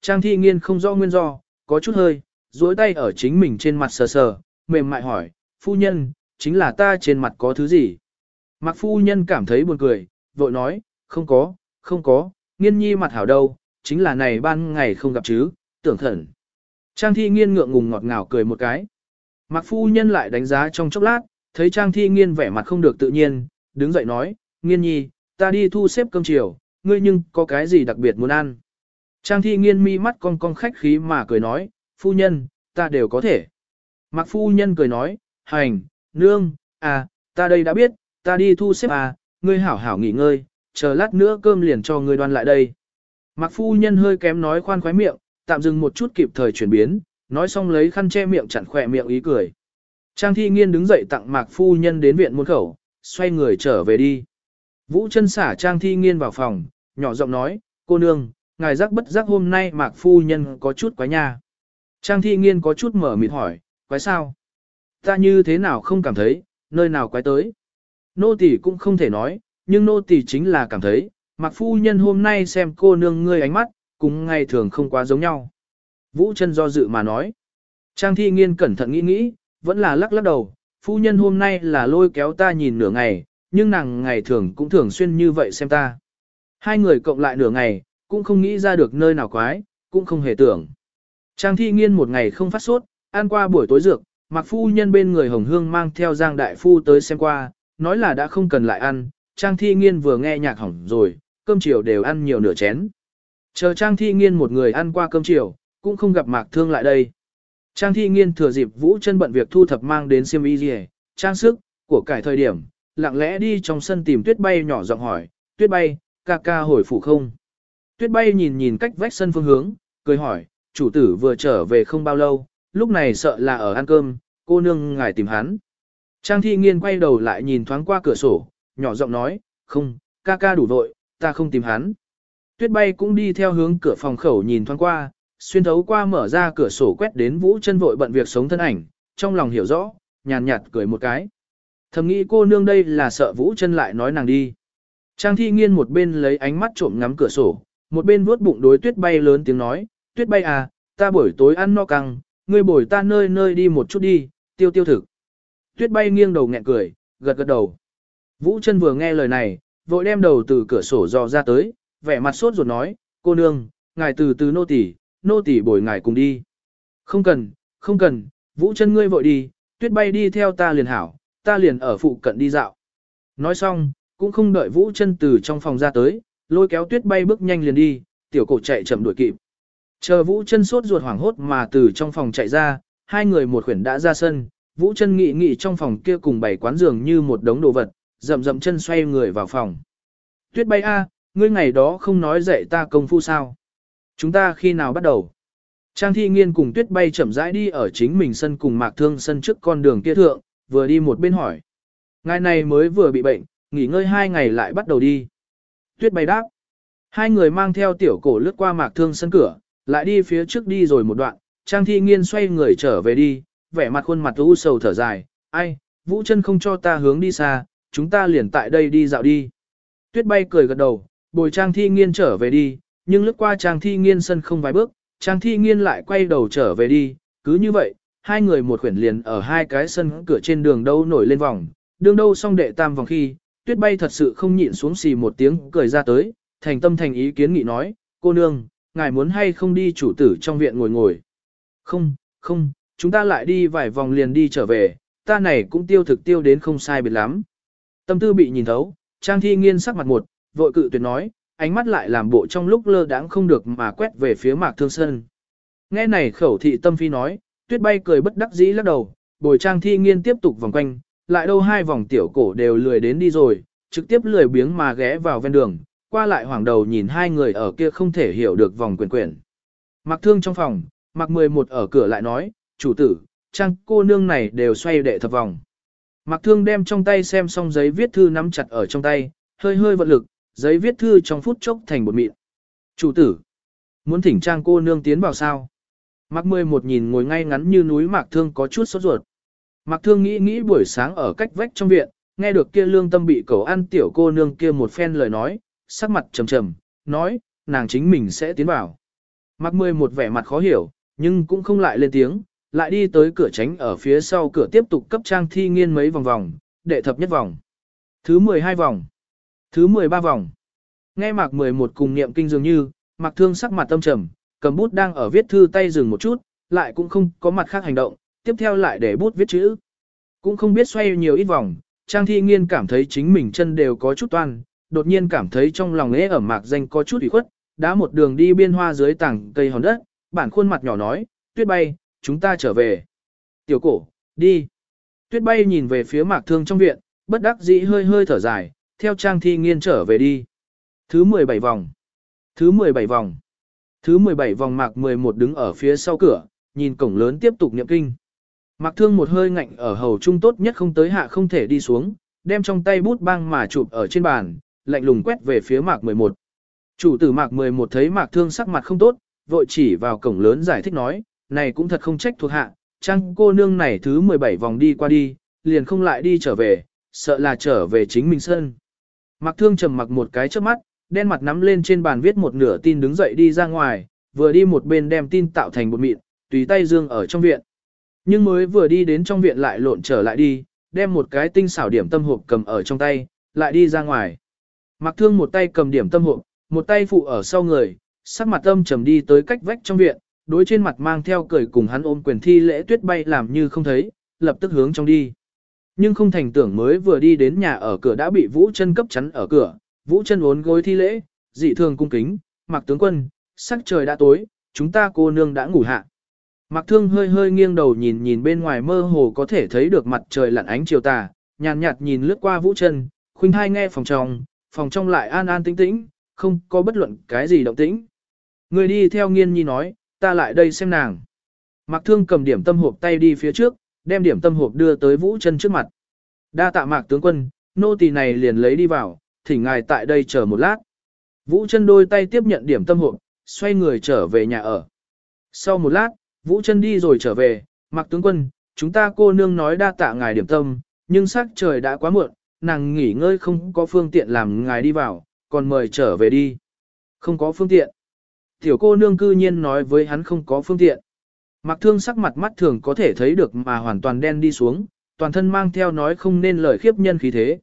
Trang thi nghiên không rõ nguyên do, có chút hơi, duỗi tay ở chính mình trên mặt sờ sờ, mềm mại hỏi, phu nhân, chính là ta trên mặt có thứ gì? Mặc phu nhân cảm thấy buồn cười, vội nói, không có, không có, nghiên nhi mặt hảo đâu, chính là này ban ngày không gặp chứ, tưởng thần. Trang thi nghiên ngượng ngùng ngọt ngào cười một cái. Mặc phu nhân lại đánh giá trong chốc lát, thấy Trang thi nghiên vẻ mặt không được tự nhiên, đứng dậy nói, nghiên nhi, ta đi thu xếp cơm chiều, ngươi nhưng có cái gì đặc biệt muốn ăn. Trang thi nghiên mi mắt cong cong khách khí mà cười nói, phu nhân, ta đều có thể. Mặc phu nhân cười nói, hành, nương, à, ta đây đã biết, ta đi thu xếp à, ngươi hảo hảo nghỉ ngơi, chờ lát nữa cơm liền cho ngươi đoan lại đây. Mặc phu nhân hơi kém nói khoan khoái miệng, tạm dừng một chút kịp thời chuyển biến, nói xong lấy khăn che miệng chặn khỏe miệng ý cười. Trang thi nghiên đứng dậy tặng mạc phu nhân đến viện môn khẩu, xoay người trở về đi. Vũ chân xả Trang thi nghiên vào phòng, nhỏ giọng nói, cô nương, ngài giác bất giác hôm nay mạc phu nhân có chút quái nha. Trang thi nghiên có chút mở mịt hỏi, quái sao? Ta như thế nào không cảm thấy, nơi nào quái tới? Nô tỳ cũng không thể nói, nhưng nô tỳ chính là cảm thấy, mạc phu nhân hôm nay xem cô nương ngươi ánh mắt, cùng ngày thường không quá giống nhau. Vũ chân do dự mà nói. Trang thi nghiên cẩn thận nghĩ nghĩ, vẫn là lắc lắc đầu, phu nhân hôm nay là lôi kéo ta nhìn nửa ngày, nhưng nàng ngày thường cũng thường xuyên như vậy xem ta. Hai người cộng lại nửa ngày, cũng không nghĩ ra được nơi nào quái, cũng không hề tưởng. Trang thi nghiên một ngày không phát sốt, ăn qua buổi tối dược, mặc phu nhân bên người hồng hương mang theo giang đại phu tới xem qua, nói là đã không cần lại ăn, trang thi nghiên vừa nghe nhạc hỏng rồi, cơm chiều đều ăn nhiều nửa chén. Chờ trang thi nghiên một người ăn qua cơm chiều, cũng không gặp mạc thương lại đây. Trang thi nghiên thừa dịp vũ chân bận việc thu thập mang đến siêm y gì, trang sức, của cải thời điểm, lặng lẽ đi trong sân tìm tuyết bay nhỏ giọng hỏi, tuyết bay, ca ca hồi phủ không? Tuyết bay nhìn nhìn cách vách sân phương hướng, cười hỏi, chủ tử vừa trở về không bao lâu, lúc này sợ là ở ăn cơm, cô nương ngài tìm hắn. Trang thi nghiên quay đầu lại nhìn thoáng qua cửa sổ, nhỏ giọng nói, không, ca ca đủ vội, ta không tìm hắn. Tuyết bay cũng đi theo hướng cửa phòng khẩu nhìn thoáng qua, xuyên thấu qua mở ra cửa sổ quét đến vũ chân vội bận việc sống thân ảnh, trong lòng hiểu rõ, nhàn nhạt cười một cái. Thầm nghĩ cô nương đây là sợ vũ chân lại nói nàng đi. Trang thi nghiên một bên lấy ánh mắt trộm ngắm cửa sổ, một bên vuốt bụng đối tuyết bay lớn tiếng nói, tuyết bay à, ta buổi tối ăn no căng, ngươi bồi ta nơi nơi đi một chút đi, tiêu tiêu thực. Tuyết bay nghiêng đầu nghẹn cười, gật gật đầu. Vũ chân vừa nghe lời này, vội đem đầu từ cửa sổ dò ra tới, vẻ mặt sốt ruột nói, cô nương, ngài từ từ nô tỳ, nô tỳ bồi ngài cùng đi. Không cần, không cần, vũ chân ngươi vội đi, tuyết bay đi theo ta liền hảo, ta liền ở phụ cận đi dạo. Nói xong, cũng không đợi vũ chân từ trong phòng ra tới, lôi kéo tuyết bay bước nhanh liền đi, tiểu cổ chạy chậm đuổi kịp. Chờ vũ chân sốt ruột hoảng hốt mà từ trong phòng chạy ra, hai người một khuyển đã ra sân, vũ chân nghị nghị trong phòng kia cùng bảy quán giường như một đống đồ vật, rậm rậm chân xoay người vào phòng. Tuyết bay a, ngươi ngày đó không nói dạy ta công phu sao? Chúng ta khi nào bắt đầu? Trang thi nghiên cùng tuyết bay chậm rãi đi ở chính mình sân cùng mạc thương sân trước con đường kia thượng, vừa đi một bên hỏi. Ngày này mới vừa bị bệnh, nghỉ ngơi hai ngày lại bắt đầu đi. Tuyết bay đáp. Hai người mang theo tiểu cổ lướt qua mạc thương sân cửa, lại đi phía trước đi rồi một đoạn, Trang thi nghiên xoay người trở về đi, vẻ mặt khuôn mặt u sầu thở dài, ai, vũ chân không cho ta hướng đi xa, chúng ta liền tại đây đi dạo đi. Tuyết bay cười gật đầu, bồi Trang thi nghiên trở về đi, nhưng lướt qua Trang thi nghiên sân không vài bước, Trang thi nghiên lại quay đầu trở về đi, cứ như vậy, hai người một khuyển liền ở hai cái sân cửa trên đường đâu nổi lên vòng, đường đâu xong đệ tam vòng khi, tuyết bay thật sự không nhịn xuống xì một tiếng cười ra tới, thành tâm thành ý kiến nghị nói, cô nương, ngài muốn hay không đi chủ tử trong viện ngồi ngồi. Không, không, chúng ta lại đi vài vòng liền đi trở về, ta này cũng tiêu thực tiêu đến không sai biệt lắm. Tâm tư bị nhìn thấu, Trang Thi Nghiên sắc mặt một, vội cự tuyệt nói, ánh mắt lại làm bộ trong lúc lơ đãng không được mà quét về phía Mạc Thương Sơn. Nghe này khẩu thị tâm phi nói, tuyết bay cười bất đắc dĩ lắc đầu, bồi Trang Thi Nghiên tiếp tục vòng quanh, lại đâu hai vòng tiểu cổ đều lười đến đi rồi, trực tiếp lười biếng mà ghé vào ven đường, qua lại hoàng đầu nhìn hai người ở kia không thể hiểu được vòng quyền quyển. Mặc thương trong phòng, mặc 11 ở cửa lại nói, chủ tử, trang cô nương này đều xoay đệ thập vòng. Mặc thương đem trong tay xem xong giấy viết thư nắm chặt ở trong tay, hơi hơi vận lực, giấy viết thư trong phút chốc thành bột mịn. Chủ tử, muốn thỉnh trang cô nương tiến vào sao? Mặc 11 nhìn ngồi ngay ngắn như núi Mạc Thương có chút sốt ruột. Mạc Thương nghĩ nghĩ buổi sáng ở cách vách trong viện, nghe được kia lương tâm bị cầu ăn tiểu cô nương kia một phen lời nói, sắc mặt trầm trầm, nói, nàng chính mình sẽ tiến vào. Mạc mười một vẻ mặt khó hiểu, nhưng cũng không lại lên tiếng, lại đi tới cửa tránh ở phía sau cửa tiếp tục cấp trang thi nghiên mấy vòng vòng, đệ thập nhất vòng. Thứ 12 vòng. Thứ 13 vòng. Nghe mạc 11 cùng niệm kinh dường như, mạc thương sắc mặt tâm trầm, cầm bút đang ở viết thư tay dừng một chút, lại cũng không có mặt khác hành động, tiếp theo lại để bút viết chữ. Cũng không biết xoay nhiều ít vòng, trang thi nghiên cảm thấy chính mình chân đều có chút toan, đột nhiên cảm thấy trong lòng ế ở mạc danh có chút ủy khuất, đã một đường đi biên hoa dưới tảng cây hòn đất, bản khuôn mặt nhỏ nói, tuyết bay, chúng ta trở về. Tiểu cổ, đi. Tuyết bay nhìn về phía mạc thương trong viện, bất đắc dĩ hơi hơi thở dài, theo trang thi nghiên trở về đi. Thứ 17 vòng. Thứ 17 vòng. Thứ 17 vòng mạc 11 đứng ở phía sau cửa, nhìn cổng lớn tiếp tục niệm kinh. Mạc thương một hơi ngạnh ở hầu trung tốt nhất không tới hạ không thể đi xuống, đem trong tay bút băng mà chụp ở trên bàn, lạnh lùng quét về phía mạc 11. Chủ tử mạc 11 thấy mạc thương sắc mặt không tốt, vội chỉ vào cổng lớn giải thích nói, này cũng thật không trách thuộc hạ, chăng cô nương này thứ 17 vòng đi qua đi, liền không lại đi trở về, sợ là trở về chính mình sân. Mạc thương trầm mặc một cái trước mắt, đen mặt nắm lên trên bàn viết một nửa tin đứng dậy đi ra ngoài, vừa đi một bên đem tin tạo thành một mịn, tùy tay dương ở trong viện. Nhưng mới vừa đi đến trong viện lại lộn trở lại đi, đem một cái tinh xảo điểm tâm hộp cầm ở trong tay, lại đi ra ngoài. Mặc thương một tay cầm điểm tâm hộp, một tay phụ ở sau người, sắc mặt âm trầm đi tới cách vách trong viện, đối trên mặt mang theo cười cùng hắn ôm quyền thi lễ tuyết bay làm như không thấy, lập tức hướng trong đi. Nhưng không thành tưởng mới vừa đi đến nhà ở cửa đã bị Vũ chân cấp chắn ở cửa, Vũ chân uốn gối thi lễ, dị thường cung kính, mặc tướng quân, sắc trời đã tối, chúng ta cô nương đã ngủ hạ. Mạc thương hơi hơi nghiêng đầu nhìn nhìn bên ngoài mơ hồ có thể thấy được mặt trời lặn ánh chiều tà, nhàn nhạt nhìn lướt qua Vũ chân, khuynh hai nghe phòng trong, phòng trong lại an an tĩnh tĩnh, không có bất luận cái gì động tĩnh. Người đi theo nghiên nhi nói, ta lại đây xem nàng. Mạc Thương cầm điểm tâm hộp tay đi phía trước, đem điểm tâm hộp đưa tới Vũ chân trước mặt. Đa tạ Mạc tướng quân, nô tỳ này liền lấy đi vào, thỉnh ngài tại đây chờ một lát. Vũ chân đôi tay tiếp nhận điểm tâm hộp, xoay người trở về nhà ở. Sau một lát, Vũ chân đi rồi trở về, mặc tướng quân, chúng ta cô nương nói đa tạ ngài điểm tâm, nhưng sắc trời đã quá muộn, nàng nghỉ ngơi không có phương tiện làm ngài đi vào, còn mời trở về đi. Không có phương tiện. Tiểu cô nương cư nhiên nói với hắn không có phương tiện. Mặc thương sắc mặt mắt thường có thể thấy được mà hoàn toàn đen đi xuống, toàn thân mang theo nói không nên lời khiếp nhân khí thế.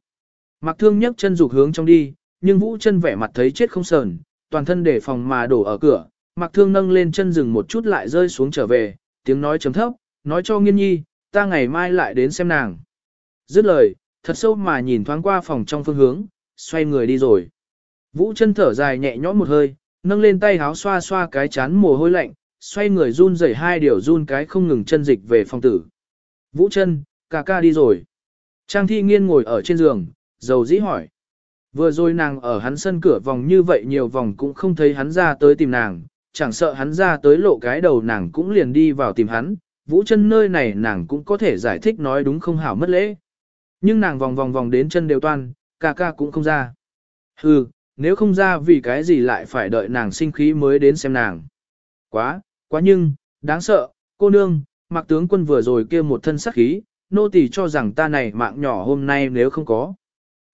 Mặc thương nhấc chân dục hướng trong đi, nhưng vũ chân vẻ mặt thấy chết không sờn, toàn thân để phòng mà đổ ở cửa. Mạc thương nâng lên chân dừng một chút lại rơi xuống trở về, tiếng nói chấm thấp, nói cho nghiên nhi, ta ngày mai lại đến xem nàng. Dứt lời, thật sâu mà nhìn thoáng qua phòng trong phương hướng, xoay người đi rồi. Vũ chân thở dài nhẹ nhõm một hơi, nâng lên tay háo xoa xoa cái chán mồ hôi lạnh, xoay người run rẩy hai điều run cái không ngừng chân dịch về phòng tử. Vũ chân, ca ca đi rồi. Trang thi nghiên ngồi ở trên giường, dầu dĩ hỏi. Vừa rồi nàng ở hắn sân cửa vòng như vậy nhiều vòng cũng không thấy hắn ra tới tìm nàng, chẳng sợ hắn ra tới lộ cái đầu nàng cũng liền đi vào tìm hắn. Vũ chân nơi này nàng cũng có thể giải thích nói đúng không hảo mất lễ. Nhưng nàng vòng vòng vòng đến chân đều toan, ca ca cũng không ra. Hừ, nếu không ra vì cái gì lại phải đợi nàng sinh khí mới đến xem nàng. Quá, quá nhưng, đáng sợ, cô nương, mặc tướng quân vừa rồi kia một thân sắc khí, nô tỳ cho rằng ta này mạng nhỏ hôm nay nếu không có.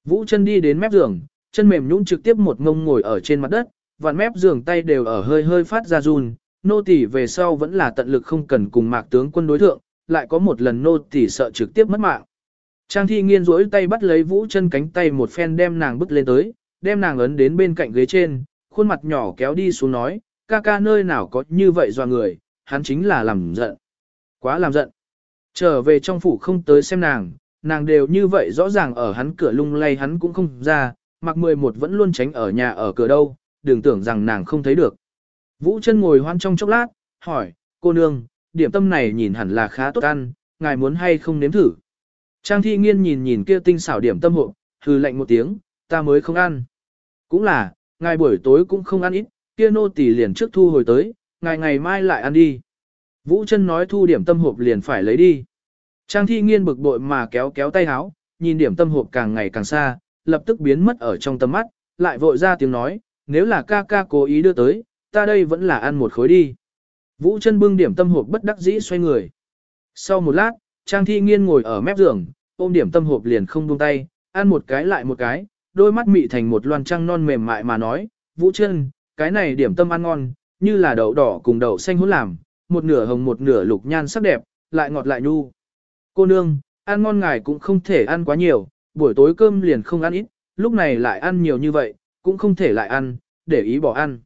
Vũ chân đi đến mép giường, chân mềm nhũn trực tiếp một ngông ngồi ở trên mặt đất, vạn mép giường tay đều ở hơi hơi phát ra run, nô tỳ về sau vẫn là tận lực không cần cùng mạc tướng quân đối thượng, lại có một lần nô tỳ sợ trực tiếp mất mạng. Trang thi nghiên rỗi tay bắt lấy vũ chân cánh tay một phen đem nàng bứt lên tới, đem nàng ấn đến bên cạnh ghế trên, khuôn mặt nhỏ kéo đi xuống nói, ca ca nơi nào có như vậy dò người, hắn chính là làm giận. Quá làm giận. Trở về trong phủ không tới xem nàng, nàng đều như vậy rõ ràng ở hắn cửa lung lay hắn cũng không ra, mặc 11 vẫn luôn tránh ở nhà ở cửa đâu, đừng tưởng rằng nàng không thấy được. Vũ chân ngồi hoan trong chốc lát, hỏi, cô nương, điểm tâm này nhìn hẳn là khá tốt ăn, ngài muốn hay không nếm thử. Trang thi nghiên nhìn nhìn kia tinh xảo điểm tâm hộ, hừ lạnh một tiếng, ta mới không ăn. Cũng là, ngài buổi tối cũng không ăn ít, kia nô tỳ liền trước thu hồi tới, ngài ngày mai lại ăn đi. Vũ chân nói thu điểm tâm hộp liền phải lấy đi. Trang thi nghiên bực bội mà kéo kéo tay háo, nhìn điểm tâm hộp càng ngày càng xa, lập tức biến mất ở trong tầm mắt, lại vội ra tiếng nói, nếu là ca ca cố ý đưa tới, ta đây vẫn là ăn một khối đi. Vũ chân bưng điểm tâm hộp bất đắc dĩ xoay người. Sau một lát, Trang thi nghiên ngồi ở mép giường, ôm điểm tâm hộp liền không buông tay, ăn một cái lại một cái, đôi mắt mị thành một loan trăng non mềm mại mà nói, Vũ chân, cái này điểm tâm ăn ngon, như là đậu đỏ cùng đậu xanh hỗn làm, một nửa hồng một nửa lục nhan sắc đẹp, lại ngọt lại nhu. Cô nương, ăn ngon ngài cũng không thể ăn quá nhiều, buổi tối cơm liền không ăn ít, lúc này lại ăn nhiều như vậy, cũng không thể lại ăn, để ý bỏ ăn.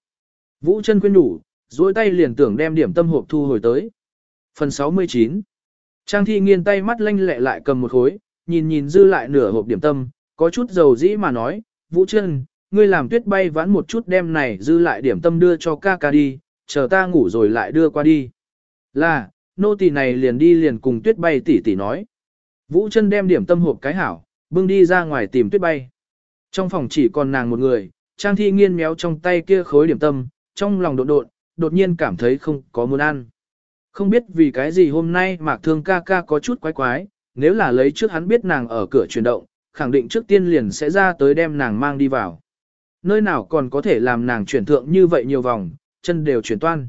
Vũ chân khuyên đủ, duỗi tay liền tưởng đem điểm tâm hộp thu hồi tới. Phần 69 Trang thi nghiên tay mắt lanh lẹ lại cầm một khối, nhìn nhìn dư lại nửa hộp điểm tâm, có chút dầu dĩ mà nói, Vũ chân, ngươi làm tuyết bay vãn một chút đem này dư lại điểm tâm đưa cho ca ca đi, chờ ta ngủ rồi lại đưa qua đi. Là, nô tỳ này liền đi liền cùng tuyết bay tỷ tỷ nói. Vũ chân đem điểm tâm hộp cái hảo, bưng đi ra ngoài tìm tuyết bay. Trong phòng chỉ còn nàng một người, Trang thi nghiên méo trong tay kia khối điểm tâm, trong lòng đột đột, đột nhiên cảm thấy không có muốn ăn. Không biết vì cái gì hôm nay mạc thương ca ca có chút quái quái, nếu là lấy trước hắn biết nàng ở cửa chuyển động, khẳng định trước tiên liền sẽ ra tới đem nàng mang đi vào. Nơi nào còn có thể làm nàng chuyển thượng như vậy nhiều vòng, chân đều chuyển toan.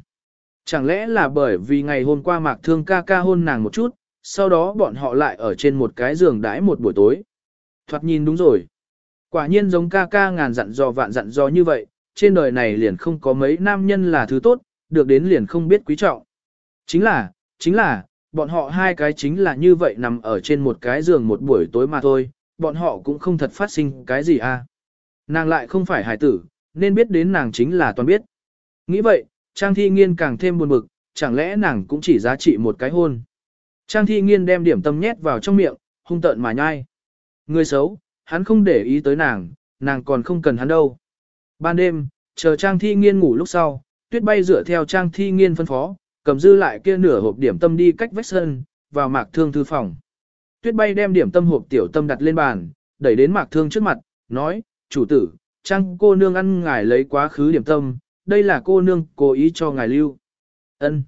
Chẳng lẽ là bởi vì ngày hôm qua mạc thương ca ca hôn nàng một chút, sau đó bọn họ lại ở trên một cái giường đãi một buổi tối. Thoạt nhìn đúng rồi. Quả nhiên giống ca ca ngàn dặn dò vạn dặn dò như vậy, trên đời này liền không có mấy nam nhân là thứ tốt, được đến liền không biết quý trọng. Chính là, chính là, bọn họ hai cái chính là như vậy nằm ở trên một cái giường một buổi tối mà thôi, bọn họ cũng không thật phát sinh cái gì à. Nàng lại không phải hải tử, nên biết đến nàng chính là toàn biết. Nghĩ vậy, Trang Thi Nghiên càng thêm buồn bực, chẳng lẽ nàng cũng chỉ giá trị một cái hôn. Trang Thi Nghiên đem điểm tâm nhét vào trong miệng, hung tợn mà nhai. Người xấu, hắn không để ý tới nàng, nàng còn không cần hắn đâu. Ban đêm, chờ Trang Thi Nghiên ngủ lúc sau, tuyết bay dựa theo Trang Thi Nghiên phân phó, cầm dư lại kia nửa hộp điểm tâm đi cách vách sân, vào mạc thương thư phòng. Tuyết bay đem điểm tâm hộp tiểu tâm đặt lên bàn, đẩy đến mạc thương trước mặt, nói, chủ tử, Trang cô nương ăn ngài lấy quá khứ điểm tâm, đây là cô nương cố ý cho ngài lưu. Ân.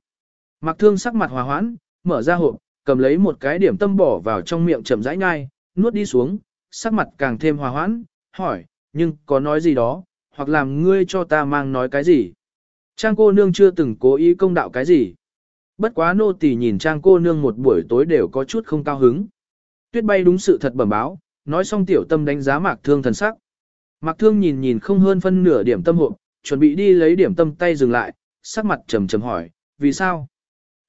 Mạc thương sắc mặt hòa hoãn, mở ra hộp, cầm lấy một cái điểm tâm bỏ vào trong miệng chậm rãi nhai, nuốt đi xuống, sắc mặt càng thêm hòa hoãn, hỏi, nhưng có nói gì đó, hoặc làm ngươi cho ta mang nói cái gì. Trang cô nương chưa từng cố ý công đạo cái gì. Bất quá nô tỳ nhìn trang cô nương một buổi tối đều có chút không cao hứng. Tuyết bay đúng sự thật bẩm báo, nói xong tiểu tâm đánh giá mạc thương thần sắc. Mạc thương nhìn nhìn không hơn phân nửa điểm tâm hộp, chuẩn bị đi lấy điểm tâm tay dừng lại, sắc mặt trầm trầm hỏi, vì sao?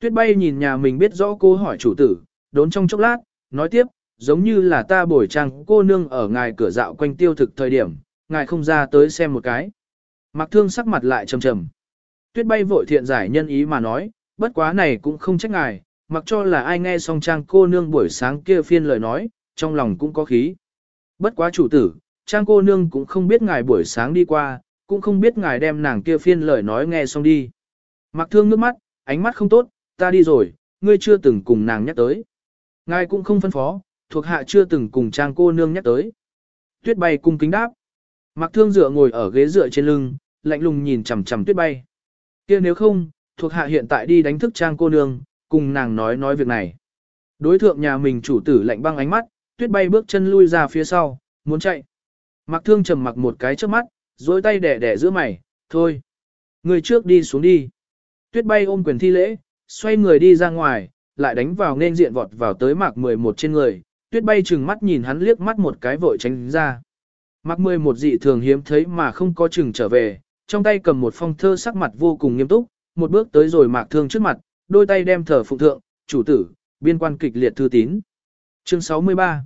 Tuyết bay nhìn nhà mình biết rõ cô hỏi chủ tử, đốn trong chốc lát, nói tiếp, giống như là ta bồi trang cô nương ở ngài cửa dạo quanh tiêu thực thời điểm, ngài không ra tới xem một cái. Mặc thương sắc mặt lại trầm trầm. Tuyết bay vội thiện giải nhân ý mà nói, bất quá này cũng không trách ngài, mặc cho là ai nghe xong trang cô nương buổi sáng kia phiên lời nói, trong lòng cũng có khí. Bất quá chủ tử, trang cô nương cũng không biết ngài buổi sáng đi qua, cũng không biết ngài đem nàng kia phiên lời nói nghe xong đi. Mặc thương nước mắt, ánh mắt không tốt, ta đi rồi, ngươi chưa từng cùng nàng nhắc tới. Ngài cũng không phân phó, thuộc hạ chưa từng cùng trang cô nương nhắc tới. Tuyết bay cung kính đáp. Mặc thương dựa ngồi ở ghế dựa trên lưng, lạnh lùng nhìn chằm chằm tuyết bay. kia nếu không, thuộc hạ hiện tại đi đánh thức trang cô nương, cùng nàng nói nói việc này. Đối thượng nhà mình chủ tử lạnh băng ánh mắt, tuyết bay bước chân lui ra phía sau, muốn chạy. Mặc thương trầm mặc một cái trước mắt, dối tay đẻ đẻ giữa mày, thôi. Người trước đi xuống đi. Tuyết bay ôm quyền thi lễ, xoay người đi ra ngoài, lại đánh vào nên diện vọt vào tới mạc 11 trên người, tuyết bay chừng mắt nhìn hắn liếc mắt một cái vội tránh ra. Mạc 11 dị thường hiếm thấy mà không có chừng trở về, trong tay cầm một phong thơ sắc mặt vô cùng nghiêm túc, một bước tới rồi mạc thương trước mặt, đôi tay đem thờ phụng thượng, chủ tử, biên quan kịch liệt thư tín. Chương 63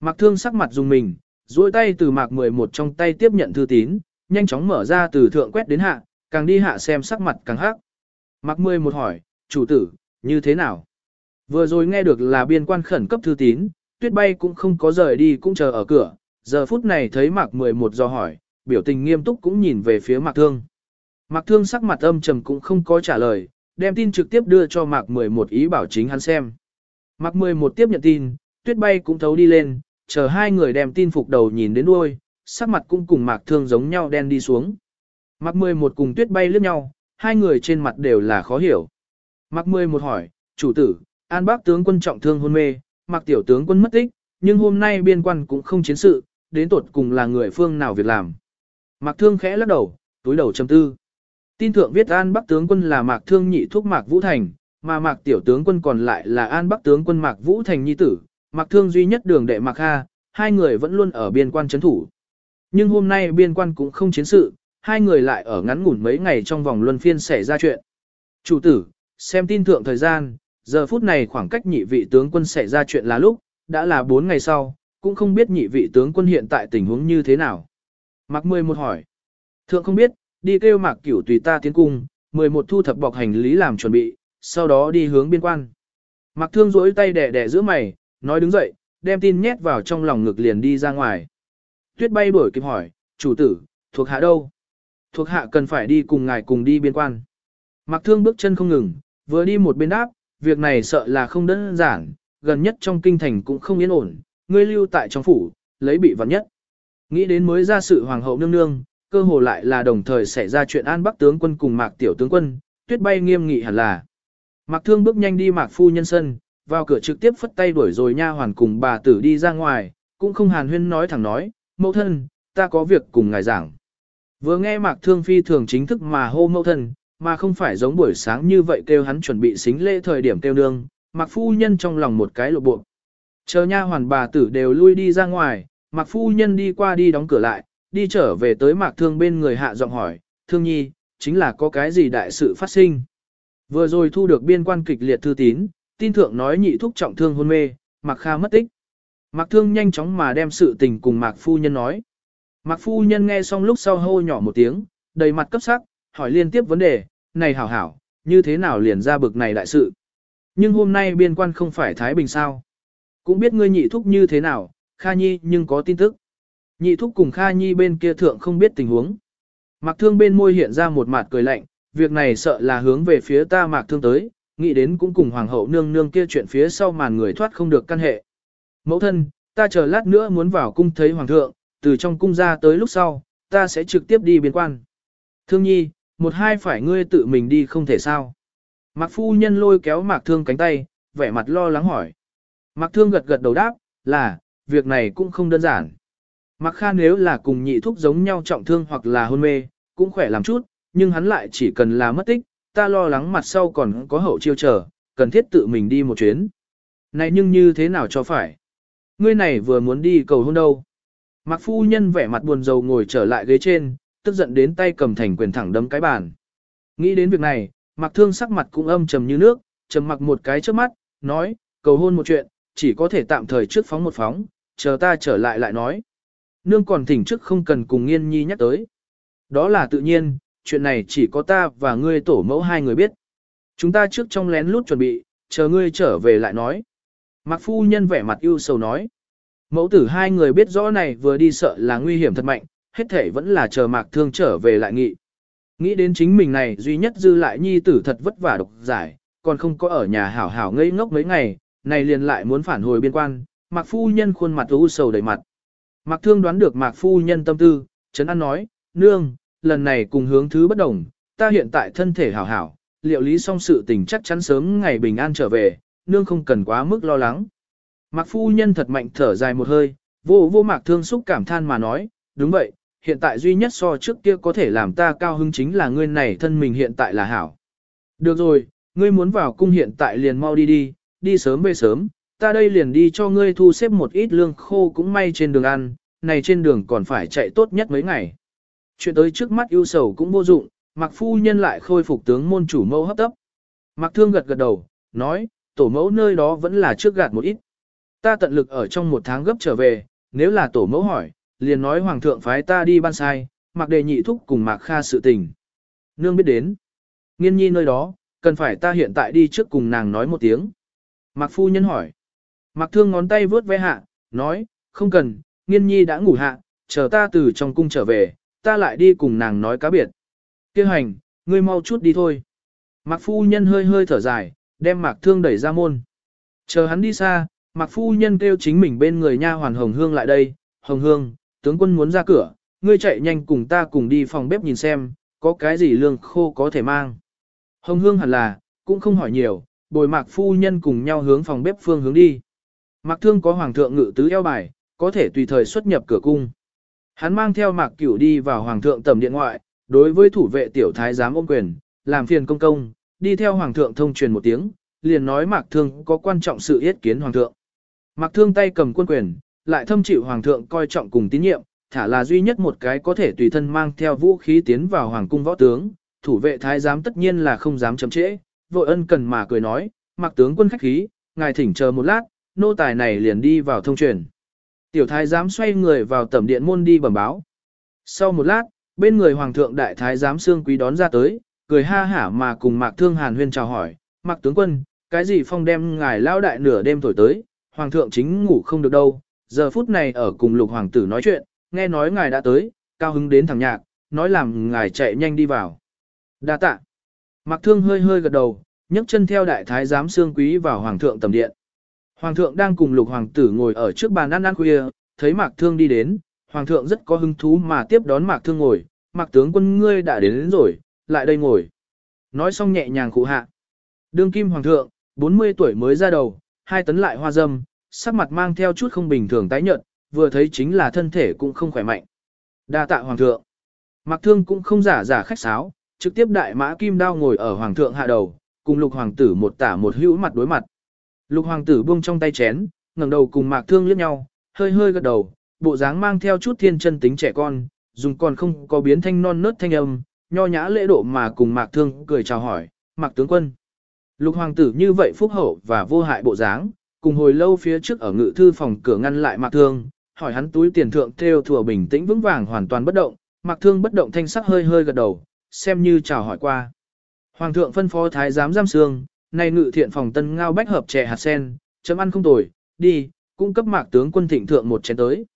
Mạc thương sắc mặt dùng mình, duỗi tay từ mạc 11 trong tay tiếp nhận thư tín, nhanh chóng mở ra từ thượng quét đến hạ, càng đi hạ xem sắc mặt càng hắc. Mạc 11 hỏi, chủ tử, như thế nào? Vừa rồi nghe được là biên quan khẩn cấp thư tín, tuyết bay cũng không có rời đi cũng chờ ở cửa, giờ phút này thấy mạc 11 do hỏi, biểu tình nghiêm túc cũng nhìn về phía mạc thương. Mạc thương sắc mặt âm trầm cũng không có trả lời, đem tin trực tiếp đưa cho mạc 11 ý bảo chính hắn xem. Mạc 11 tiếp nhận tin, tuyết bay cũng thấu đi lên, chờ hai người đem tin phục đầu nhìn đến đuôi, sắc mặt cũng cùng mạc thương giống nhau đen đi xuống. Mạc 11 cùng tuyết bay lướt nhau, hai người trên mặt đều là khó hiểu. Mạc 11 hỏi, chủ tử, an bác tướng quân trọng thương hôn mê, Mạc tiểu tướng quân mất tích, nhưng hôm nay biên quan cũng không chiến sự, đến tột cùng là người phương nào việc làm. Mạc thương khẽ lắc đầu, túi đầu trầm tư. Tin thượng viết an bắc tướng quân là Mạc thương nhị thúc Mạc Vũ Thành, mà Mạc tiểu tướng quân còn lại là an bắc tướng quân Mạc Vũ Thành nhi tử, Mạc thương duy nhất đường đệ Mạc Ha, hai người vẫn luôn ở biên quan trấn thủ. Nhưng hôm nay biên quan cũng không chiến sự, hai người lại ở ngắn ngủn mấy ngày trong vòng luân phiên xảy ra chuyện. Chủ tử, xem tin thượng thời gian, giờ phút này khoảng cách nhị vị tướng quân xảy ra chuyện là lúc, đã là 4 ngày sau, cũng không biết nhị vị tướng quân hiện tại tình huống như thế nào. Mạc 11 hỏi. Thượng không biết, đi kêu Mạc Cửu tùy ta tiến cung, 11 thu thập bọc hành lý làm chuẩn bị, sau đó đi hướng biên quan. Mạc Thương rỗi tay đẻ đẻ giữa mày, nói đứng dậy, đem tin nhét vào trong lòng ngực liền đi ra ngoài. Tuyết bay đuổi kịp hỏi, chủ tử, thuộc hạ đâu? Thuộc hạ cần phải đi cùng ngài cùng đi biên quan. Mạc Thương bước chân không ngừng, vừa đi một bên đáp, việc này sợ là không đơn giản, gần nhất trong kinh thành cũng không yên ổn, ngươi lưu tại trong phủ, lấy bị vặn nhất. Nghĩ đến mới ra sự hoàng hậu nương nương, cơ hồ lại là đồng thời xảy ra chuyện an bắc tướng quân cùng mạc tiểu tướng quân, tuyết bay nghiêm nghị hẳn là. Mạc thương bước nhanh đi mạc phu nhân sân, vào cửa trực tiếp phất tay đuổi rồi nha hoàn cùng bà tử đi ra ngoài, cũng không hàn huyên nói thẳng nói, mẫu thân, ta có việc cùng ngài giảng. Vừa nghe mạc thương phi thường chính thức mà hô mẫu thân, mà không phải giống buổi sáng như vậy kêu hắn chuẩn bị xính lễ thời điểm kêu nương, mặc phu nhân trong lòng một cái lộ bộ. Chờ nha hoàn bà tử đều lui đi ra ngoài, mặc phu nhân đi qua đi đóng cửa lại, đi trở về tới mạc thương bên người hạ giọng hỏi, thương nhi, chính là có cái gì đại sự phát sinh. Vừa rồi thu được biên quan kịch liệt thư tín, tin thượng nói nhị thúc trọng thương hôn mê, mạc kha mất tích. Mạc thương nhanh chóng mà đem sự tình cùng mạc phu nhân nói. Mạc phu nhân nghe xong lúc sau hô nhỏ một tiếng, đầy mặt cấp sắc, hỏi liên tiếp vấn đề, này hảo hảo, như thế nào liền ra bực này đại sự. Nhưng hôm nay biên quan không phải Thái Bình sao. Cũng biết ngươi nhị thúc như thế nào, Kha Nhi nhưng có tin tức. Nhị thúc cùng Kha Nhi bên kia thượng không biết tình huống. Mạc thương bên môi hiện ra một mặt cười lạnh, việc này sợ là hướng về phía ta mạc thương tới, nghĩ đến cũng cùng hoàng hậu nương nương kia chuyện phía sau màn người thoát không được căn hệ. Mẫu thân, ta chờ lát nữa muốn vào cung thấy hoàng thượng, từ trong cung ra tới lúc sau, ta sẽ trực tiếp đi biên quan. Thương nhi, một hai phải ngươi tự mình đi không thể sao. Mạc phu nhân lôi kéo mạc thương cánh tay, vẻ mặt lo lắng hỏi. Mạc thương gật gật đầu đáp, là, việc này cũng không đơn giản. Mạc Kha nếu là cùng nhị thúc giống nhau trọng thương hoặc là hôn mê, cũng khỏe làm chút, nhưng hắn lại chỉ cần là mất tích, ta lo lắng mặt sau còn có hậu chiêu chờ, cần thiết tự mình đi một chuyến. Này nhưng như thế nào cho phải? Ngươi này vừa muốn đi cầu hôn đâu? Mạc phu nhân vẻ mặt buồn rầu ngồi trở lại ghế trên, tức giận đến tay cầm thành quyền thẳng đấm cái bàn. Nghĩ đến việc này, Mạc thương sắc mặt cũng âm trầm như nước, trầm mặc một cái trước mắt, nói, cầu hôn một chuyện, chỉ có thể tạm thời trước phóng một phóng, chờ ta trở lại lại nói. Nương còn thỉnh trước không cần cùng nghiên nhi nhắc tới. Đó là tự nhiên, chuyện này chỉ có ta và ngươi tổ mẫu hai người biết. Chúng ta trước trong lén lút chuẩn bị, chờ ngươi trở về lại nói. Mạc phu nhân vẻ mặt ưu sầu nói. Mẫu tử hai người biết rõ này vừa đi sợ là nguy hiểm thật mạnh, hết thể vẫn là chờ mạc thương trở về lại nghị. Nghĩ đến chính mình này duy nhất dư lại nhi tử thật vất vả độc giải, còn không có ở nhà hảo hảo ngây ngốc mấy ngày, này liền lại muốn phản hồi biên quan, mạc phu nhân khuôn mặt u sầu đầy mặt. Mạc thương đoán được mạc phu nhân tâm tư, Trấn An nói, nương, lần này cùng hướng thứ bất đồng, ta hiện tại thân thể hảo hảo, liệu lý xong sự tình chắc chắn sớm ngày bình an trở về, nương không cần quá mức lo lắng. Mạc phu nhân thật mạnh thở dài một hơi, vô vô mạc thương xúc cảm than mà nói, đúng vậy, hiện tại duy nhất so trước kia có thể làm ta cao hứng chính là ngươi này thân mình hiện tại là hảo. Được rồi, ngươi muốn vào cung hiện tại liền mau đi đi, đi sớm về sớm, ta đây liền đi cho ngươi thu xếp một ít lương khô cũng may trên đường ăn, này trên đường còn phải chạy tốt nhất mấy ngày. Chuyện tới trước mắt ưu sầu cũng vô dụng, Mạc phu nhân lại khôi phục tướng môn chủ mẫu hấp tấp. Mạc thương gật gật đầu, nói, tổ mẫu nơi đó vẫn là trước gạt một ít. Ta tận lực ở trong một tháng gấp trở về, nếu là tổ mẫu hỏi, liền nói hoàng thượng phái ta đi ban sai, mặc đề nhị thúc cùng Mạc kha sự tình. Nương biết đến. Nghiên nhi nơi đó, cần phải ta hiện tại đi trước cùng nàng nói một tiếng. Mạc phu nhân hỏi. Mạc thương ngón tay vướt ve hạ, nói, không cần, nghiên nhi đã ngủ hạ, chờ ta từ trong cung trở về, ta lại đi cùng nàng nói cá biệt. Kêu hành, ngươi mau chút đi thôi. Mạc phu nhân hơi hơi thở dài, đem mạc thương đẩy ra môn. Chờ hắn đi xa, mạc phu nhân kêu chính mình bên người nha hoàn hồng hương lại đây. Hồng hương, tướng quân muốn ra cửa, ngươi chạy nhanh cùng ta cùng đi phòng bếp nhìn xem, có cái gì lương khô có thể mang. Hồng hương hẳn là, cũng không hỏi nhiều, bồi mạc phu nhân cùng nhau hướng phòng bếp phương hướng đi. Mạc thương có hoàng thượng ngự tứ eo bài, có thể tùy thời xuất nhập cửa cung. Hắn mang theo mạc cửu đi vào hoàng thượng tầm điện ngoại, đối với thủ vệ tiểu thái giám ôm quyền, làm phiền công công, đi theo hoàng thượng thông truyền một tiếng, liền nói mạc thương có quan trọng sự yết kiến hoàng thượng. Mạc thương tay cầm quân quyền, lại thâm chịu hoàng thượng coi trọng cùng tín nhiệm, thả là duy nhất một cái có thể tùy thân mang theo vũ khí tiến vào hoàng cung võ tướng, thủ vệ thái giám tất nhiên là không dám chậm trễ, vội ân cần mà cười nói, mặc tướng quân khách khí, ngài thỉnh chờ một lát, nô tài này liền đi vào thông truyền. Tiểu thái giám xoay người vào tẩm điện môn đi bẩm báo. Sau một lát, bên người hoàng thượng đại thái giám xương quý đón ra tới, cười ha hả mà cùng mạc thương hàn huyên chào hỏi, mạc tướng quân, cái gì phong đem ngài lao đại nửa đêm thổi tới, hoàng thượng chính ngủ không được đâu, giờ phút này ở cùng lục hoàng tử nói chuyện, nghe nói ngài đã tới, cao hứng đến thằng nhạc, nói làm ngài chạy nhanh đi vào. Đa tạ. Mạc thương hơi hơi gật đầu, nhấc chân theo đại thái giám xương quý vào hoàng thượng tầm điện. Hoàng thượng đang cùng lục hoàng tử ngồi ở trước bàn ăn ăn khuya, thấy mạc thương đi đến, hoàng thượng rất có hứng thú mà tiếp đón mạc thương ngồi, mạc tướng quân ngươi đã đến, đến rồi, lại đây ngồi. Nói xong nhẹ nhàng cụ hạ. Đương kim hoàng thượng, 40 tuổi mới ra đầu, hai tấn lại hoa dâm, sắc mặt mang theo chút không bình thường tái nhợt, vừa thấy chính là thân thể cũng không khỏe mạnh. Đa tạ hoàng thượng. Mạc thương cũng không giả giả khách sáo, trực tiếp đại mã kim đao ngồi ở hoàng thượng hạ đầu, cùng lục hoàng tử một tả một hữu mặt đối mặt. Lục hoàng tử buông trong tay chén, ngẩng đầu cùng mạc thương liếc nhau, hơi hơi gật đầu, bộ dáng mang theo chút thiên chân tính trẻ con, dùng còn không có biến thanh non nớt thanh âm, nho nhã lễ độ mà cùng mạc thương cười chào hỏi, mạc tướng quân. Lục hoàng tử như vậy phúc hậu và vô hại bộ dáng, cùng hồi lâu phía trước ở ngự thư phòng cửa ngăn lại mạc thương, hỏi hắn túi tiền thượng theo thừa bình tĩnh vững vàng hoàn toàn bất động, mạc thương bất động thanh sắc hơi hơi gật đầu, xem như chào hỏi qua. Hoàng thượng phân phó thái giám giam xương, nay ngự thiện phòng tân ngao bách hợp trẻ hạt sen, chấm ăn không tồi, đi, cung cấp mạc tướng quân thịnh thượng một chén tới.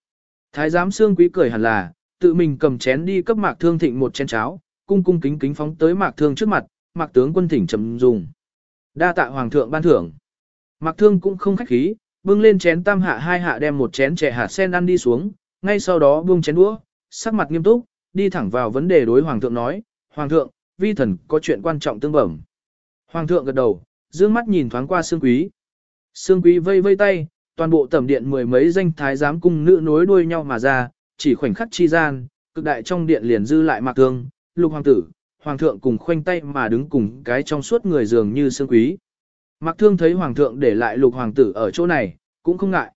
Thái giám xương quý cười hẳn là, tự mình cầm chén đi cấp mạc thương thịnh một chén cháo, cung cung kính kính phóng tới mạc thương trước mặt, mạc tướng quân thỉnh chấm dùng. Đa tạ hoàng thượng ban thưởng. Mạc thương cũng không khách khí, bưng lên chén tam hạ hai hạ đem một chén trẻ hạt sen ăn đi xuống, ngay sau đó buông chén đũa, sắc mặt nghiêm túc, đi thẳng vào vấn đề đối hoàng thượng nói, hoàng thượng, vi thần có chuyện quan trọng tương bẩm. Hoàng thượng gật đầu, dương mắt nhìn thoáng qua Sương Quý. Sương Quý vây vây tay, toàn bộ tẩm điện mười mấy danh thái giám cung nữ nối đuôi nhau mà ra, chỉ khoảnh khắc chi gian, cực đại trong điện liền dư lại mạc thương, lục hoàng tử, hoàng thượng cùng khoanh tay mà đứng cùng cái trong suốt người dường như Sương Quý. Mạc thương thấy hoàng thượng để lại lục hoàng tử ở chỗ này, cũng không ngại.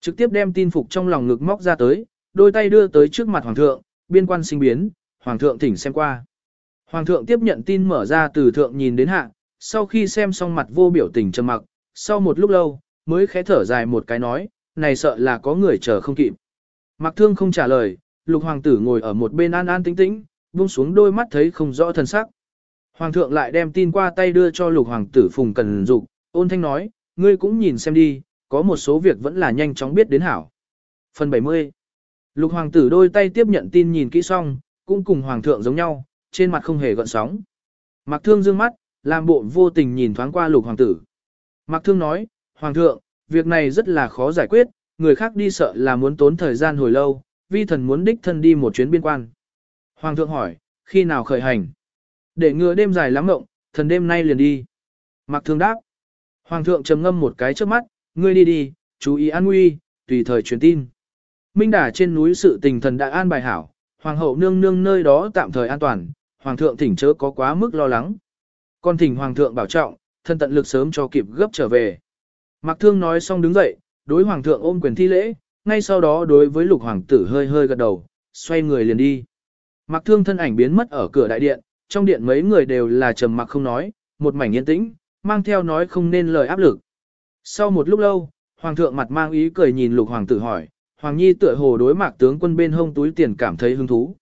Trực tiếp đem tin phục trong lòng ngực móc ra tới, đôi tay đưa tới trước mặt hoàng thượng, biên quan sinh biến, hoàng thượng thỉnh xem qua. Hoàng thượng tiếp nhận tin mở ra từ thượng nhìn đến hạ, sau khi xem xong mặt vô biểu tình trầm mặc, sau một lúc lâu, mới khẽ thở dài một cái nói, này sợ là có người chờ không kịp. Mạc thương không trả lời, lục hoàng tử ngồi ở một bên an an tĩnh tĩnh, buông xuống đôi mắt thấy không rõ thân sắc. Hoàng thượng lại đem tin qua tay đưa cho lục hoàng tử phùng cần dục, ôn thanh nói, ngươi cũng nhìn xem đi, có một số việc vẫn là nhanh chóng biết đến hảo. Phần 70 Lục hoàng tử đôi tay tiếp nhận tin nhìn kỹ xong, cũng cùng hoàng thượng giống nhau, trên mặt không hề gợn sóng. Mạc Thương dương mắt, làm bộ vô tình nhìn thoáng qua lục hoàng tử. Mạc Thương nói, Hoàng thượng, việc này rất là khó giải quyết, người khác đi sợ là muốn tốn thời gian hồi lâu, vi thần muốn đích thân đi một chuyến biên quan. Hoàng thượng hỏi, khi nào khởi hành? Để ngừa đêm dài lắm ngộng, thần đêm nay liền đi. Mạc Thương đáp. Hoàng thượng trầm ngâm một cái trước mắt, ngươi đi đi, chú ý an nguy, tùy thời truyền tin. Minh đà trên núi sự tình thần đã an bài hảo, hoàng hậu nương nương nơi đó tạm thời an toàn, hoàng thượng thỉnh chớ có quá mức lo lắng. Con thỉnh hoàng thượng bảo trọng, thân tận lực sớm cho kịp gấp trở về. Mạc Thương nói xong đứng dậy, đối hoàng thượng ôm quyền thi lễ, ngay sau đó đối với lục hoàng tử hơi hơi gật đầu, xoay người liền đi. Mạc Thương thân ảnh biến mất ở cửa đại điện, trong điện mấy người đều là trầm mặc không nói, một mảnh yên tĩnh, mang theo nói không nên lời áp lực. Sau một lúc lâu, hoàng thượng mặt mang ý cười nhìn lục hoàng tử hỏi, hoàng nhi tựa hồ đối mạc tướng quân bên hông túi tiền cảm thấy hứng thú.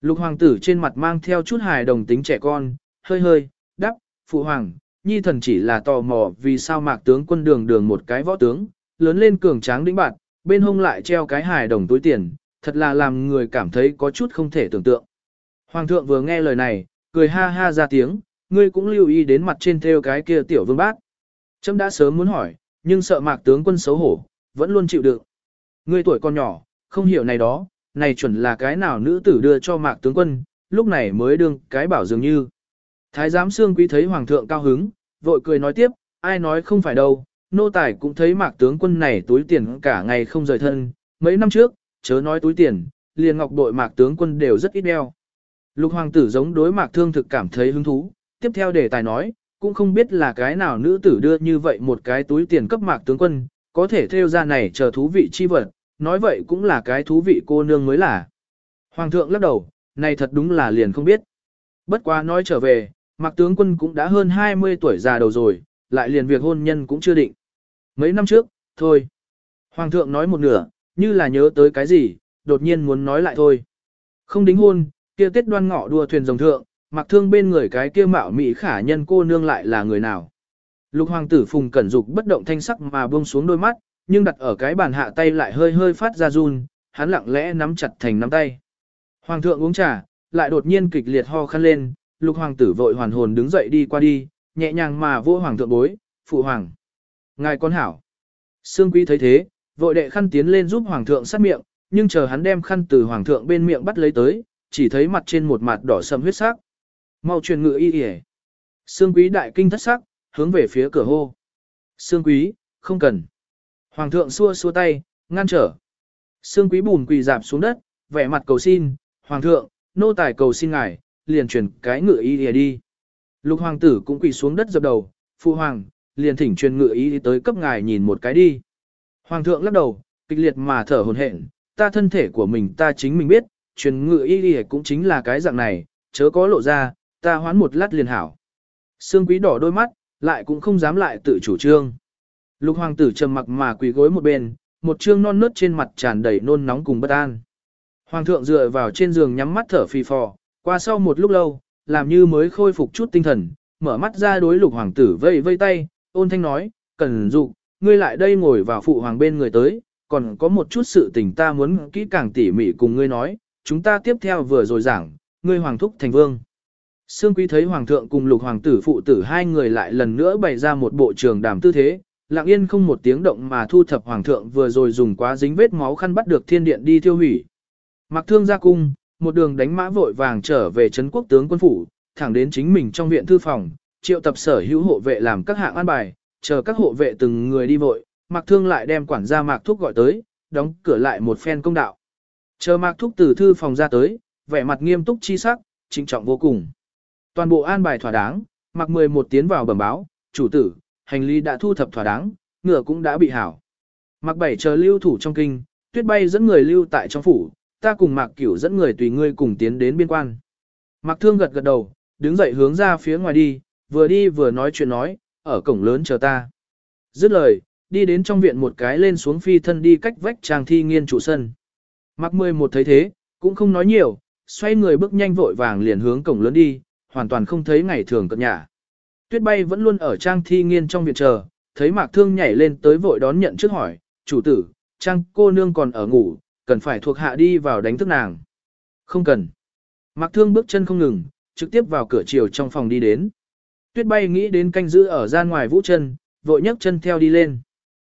Lục hoàng tử trên mặt mang theo chút hài đồng tính trẻ con, hơi hơi, đắp, phụ hoàng, nhi thần chỉ là tò mò vì sao mạc tướng quân đường đường một cái võ tướng, lớn lên cường tráng đĩnh bạn, bên hông lại treo cái hài đồng túi tiền, thật là làm người cảm thấy có chút không thể tưởng tượng. Hoàng thượng vừa nghe lời này, cười ha ha ra tiếng, ngươi cũng lưu ý đến mặt trên theo cái kia tiểu vương bát. Trâm đã sớm muốn hỏi, nhưng sợ mạc tướng quân xấu hổ, vẫn luôn chịu đựng. Ngươi tuổi còn nhỏ, không hiểu này đó, này chuẩn là cái nào nữ tử đưa cho mạc tướng quân, lúc này mới đương cái bảo dường như. Thái giám xương quý thấy hoàng thượng cao hứng, vội cười nói tiếp, ai nói không phải đâu, nô tài cũng thấy mạc tướng quân này túi tiền cả ngày không rời thân, mấy năm trước, chớ nói túi tiền, liền ngọc đội mạc tướng quân đều rất ít đeo. Lục hoàng tử giống đối mạc thương thực cảm thấy hứng thú, tiếp theo đề tài nói, cũng không biết là cái nào nữ tử đưa như vậy một cái túi tiền cấp mạc tướng quân, có thể theo ra này chờ thú vị chi vật, nói vậy cũng là cái thú vị cô nương mới là. Hoàng thượng lắc đầu, này thật đúng là liền không biết. Bất quá nói trở về, Mạc tướng quân cũng đã hơn 20 tuổi già đầu rồi, lại liền việc hôn nhân cũng chưa định. Mấy năm trước, thôi. Hoàng thượng nói một nửa, như là nhớ tới cái gì, đột nhiên muốn nói lại thôi. Không đính hôn, kia tết đoan ngọ đua thuyền rồng thượng, mặc thương bên người cái kia mạo mỹ khả nhân cô nương lại là người nào. Lục hoàng tử phùng cẩn dục bất động thanh sắc mà buông xuống đôi mắt, nhưng đặt ở cái bàn hạ tay lại hơi hơi phát ra run, hắn lặng lẽ nắm chặt thành nắm tay. Hoàng thượng uống trà, lại đột nhiên kịch liệt ho khăn lên, lục hoàng tử vội hoàn hồn đứng dậy đi qua đi, nhẹ nhàng mà vô hoàng thượng bối, phụ hoàng. Ngài con hảo. Sương quý thấy thế, vội đệ khăn tiến lên giúp hoàng thượng sát miệng, nhưng chờ hắn đem khăn từ hoàng thượng bên miệng bắt lấy tới, chỉ thấy mặt trên một mặt đỏ sầm huyết sắc. Mau truyền ngự y y. Sương quý đại kinh thất sắc, hướng về phía cửa hô. Sương quý, không cần. Hoàng thượng xua xua tay, ngăn trở. Sương quý bùn quỳ dạp xuống đất, vẻ mặt cầu xin, Hoàng thượng, nô tài cầu xin ngài, liền truyền cái ngự y đi, đi. Lục hoàng tử cũng quỳ xuống đất dập đầu, phụ hoàng, liền thỉnh truyền ngự y tới cấp ngài nhìn một cái đi. Hoàng thượng lắc đầu, kịch liệt mà thở hổn hển, ta thân thể của mình ta chính mình biết, truyền ngự y đi cũng chính là cái dạng này, chớ có lộ ra, ta hoán một lát liền hảo. Sương quý đỏ đôi mắt, lại cũng không dám lại tự chủ trương. Lục hoàng tử trầm mặc mà quỳ gối một bên, một trương non nớt trên mặt tràn đầy nôn nóng cùng bất an. Hoàng thượng dựa vào trên giường nhắm mắt thở phì phò, qua sau một lúc lâu, làm như mới khôi phục chút tinh thần, mở mắt ra đối lục hoàng tử vây vây tay, ôn thanh nói, cần dụ, ngươi lại đây ngồi vào phụ hoàng bên người tới, còn có một chút sự tình ta muốn kỹ càng tỉ mỉ cùng ngươi nói, chúng ta tiếp theo vừa rồi giảng, ngươi hoàng thúc thành vương. Sương quý thấy hoàng thượng cùng lục hoàng tử phụ tử hai người lại lần nữa bày ra một bộ trường đàm tư thế, lặng yên không một tiếng động mà thu thập hoàng thượng vừa rồi dùng quá dính vết máu khăn bắt được thiên điện đi tiêu hủy. Mặc thương ra cung, một đường đánh mã vội vàng trở về Trấn quốc tướng quân phủ, thẳng đến chính mình trong viện thư phòng, triệu tập sở hữu hộ vệ làm các hạng an bài, chờ các hộ vệ từng người đi vội, Mặc thương lại đem quản gia Mạc Thúc gọi tới, đóng cửa lại một phen công đạo. Chờ Mạc Thúc từ thư phòng ra tới, vẻ mặt nghiêm túc chi sắc, trinh trọng vô cùng. Toàn bộ an bài thỏa đáng, Mạc 11 tiến vào bẩm báo, chủ tử, hành lý đã thu thập thỏa đáng, ngựa cũng đã bị hảo. Mạc 7 chờ lưu thủ trong kinh, tuyết bay dẫn người lưu tại trong phủ, ta cùng Mạc Cửu dẫn người tùy ngươi cùng tiến đến biên quan. Mạc Thương gật gật đầu, đứng dậy hướng ra phía ngoài đi, vừa đi vừa nói chuyện nói, ở cổng lớn chờ ta. Dứt lời, đi đến trong viện một cái lên xuống phi thân đi cách vách trang thi nghiên trụ sân. Mạc Mười một thấy thế, cũng không nói nhiều, xoay người bước nhanh vội vàng liền hướng cổng lớn đi, hoàn toàn không thấy ngày thường cận nhà. Tuyết bay vẫn luôn ở trang thi nghiên trong viện chờ, thấy Mạc Thương nhảy lên tới vội đón nhận trước hỏi, chủ tử, trang cô nương còn ở ngủ, cần phải thuộc hạ đi vào đánh thức nàng. Không cần. Mạc Thương bước chân không ngừng, trực tiếp vào cửa chiều trong phòng đi đến. Tuyết bay nghĩ đến canh giữ ở gian ngoài Vũ chân, vội nhấc chân theo đi lên.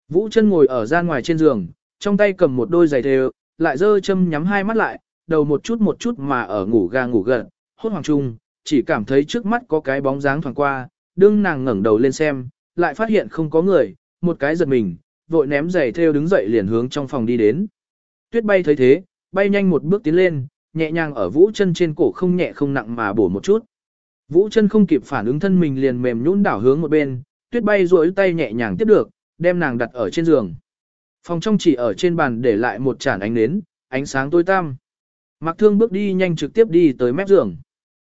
Vũ chân ngồi ở gian ngoài trên giường, trong tay cầm một đôi giày thề lại dơ châm nhắm hai mắt lại, đầu một chút một chút mà ở ngủ ga ngủ gật, hốt hoàng trung, chỉ cảm thấy trước mắt có cái bóng dáng thoảng qua, đương nàng ngẩng đầu lên xem, lại phát hiện không có người, một cái giật mình, vội ném giày theo đứng dậy liền hướng trong phòng đi đến. Tuyết bay thấy thế, bay nhanh một bước tiến lên, nhẹ nhàng ở vũ chân trên cổ không nhẹ không nặng mà bổ một chút. Vũ chân không kịp phản ứng thân mình liền mềm nhũn đảo hướng một bên, tuyết bay duỗi tay nhẹ nhàng tiếp được, đem nàng đặt ở trên giường. Phòng trong chỉ ở trên bàn để lại một chản ánh nến, ánh sáng tối tăm. Mặc thương bước đi nhanh trực tiếp đi tới mép giường.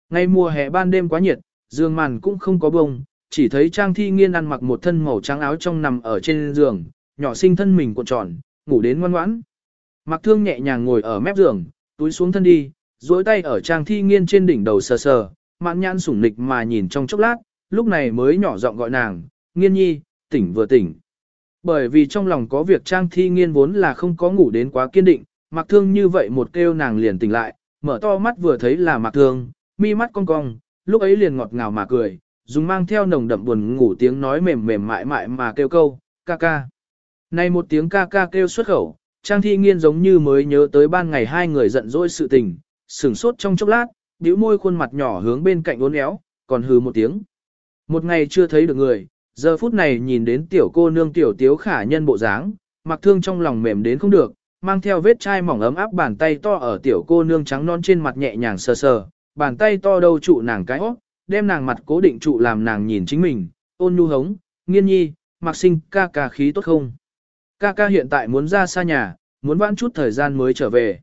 Ngày mùa hè ban đêm quá nhiệt, giường màn cũng không có bông, chỉ thấy Trang Thi Nghiên ăn mặc một thân màu trắng áo trong nằm ở trên giường, nhỏ sinh thân mình cuộn tròn, ngủ đến ngoan ngoãn. Mặc thương nhẹ nhàng ngồi ở mép giường, túi xuống thân đi, duỗi tay ở Trang Thi Nghiên trên đỉnh đầu sờ sờ, mạn nhãn sủng nịch mà nhìn trong chốc lát, lúc này mới nhỏ giọng gọi nàng, Nghiên nhi, tỉnh vừa tỉnh. Bởi vì trong lòng có việc Trang Thi Nghiên vốn là không có ngủ đến quá kiên định, Mặc Thương như vậy một kêu nàng liền tỉnh lại, mở to mắt vừa thấy là Mặc Thương, mi mắt cong cong, lúc ấy liền ngọt ngào mà cười, dùng mang theo nồng đậm buồn ngủ tiếng nói mềm mềm mại mại mà kêu câu, ca ca. Này một tiếng ca ca kêu xuất khẩu, Trang Thi Nghiên giống như mới nhớ tới ban ngày hai người giận dỗi sự tình, sửng sốt trong chốc lát, bĩu môi khuôn mặt nhỏ hướng bên cạnh uốn éo, còn hừ một tiếng. Một ngày chưa thấy được người, giờ phút này nhìn đến tiểu cô nương tiểu tiếu khả nhân bộ dáng, mặc thương trong lòng mềm đến không được, mang theo vết chai mỏng ấm áp bàn tay to ở tiểu cô nương trắng non trên mặt nhẹ nhàng sờ sờ, bàn tay to đâu trụ nàng cái óc, đem nàng mặt cố định trụ làm nàng nhìn chính mình, ôn nhu hống, nghiên nhi, mặc sinh ca ca khí tốt không. Ca ca hiện tại muốn ra xa nhà, muốn vãn chút thời gian mới trở về.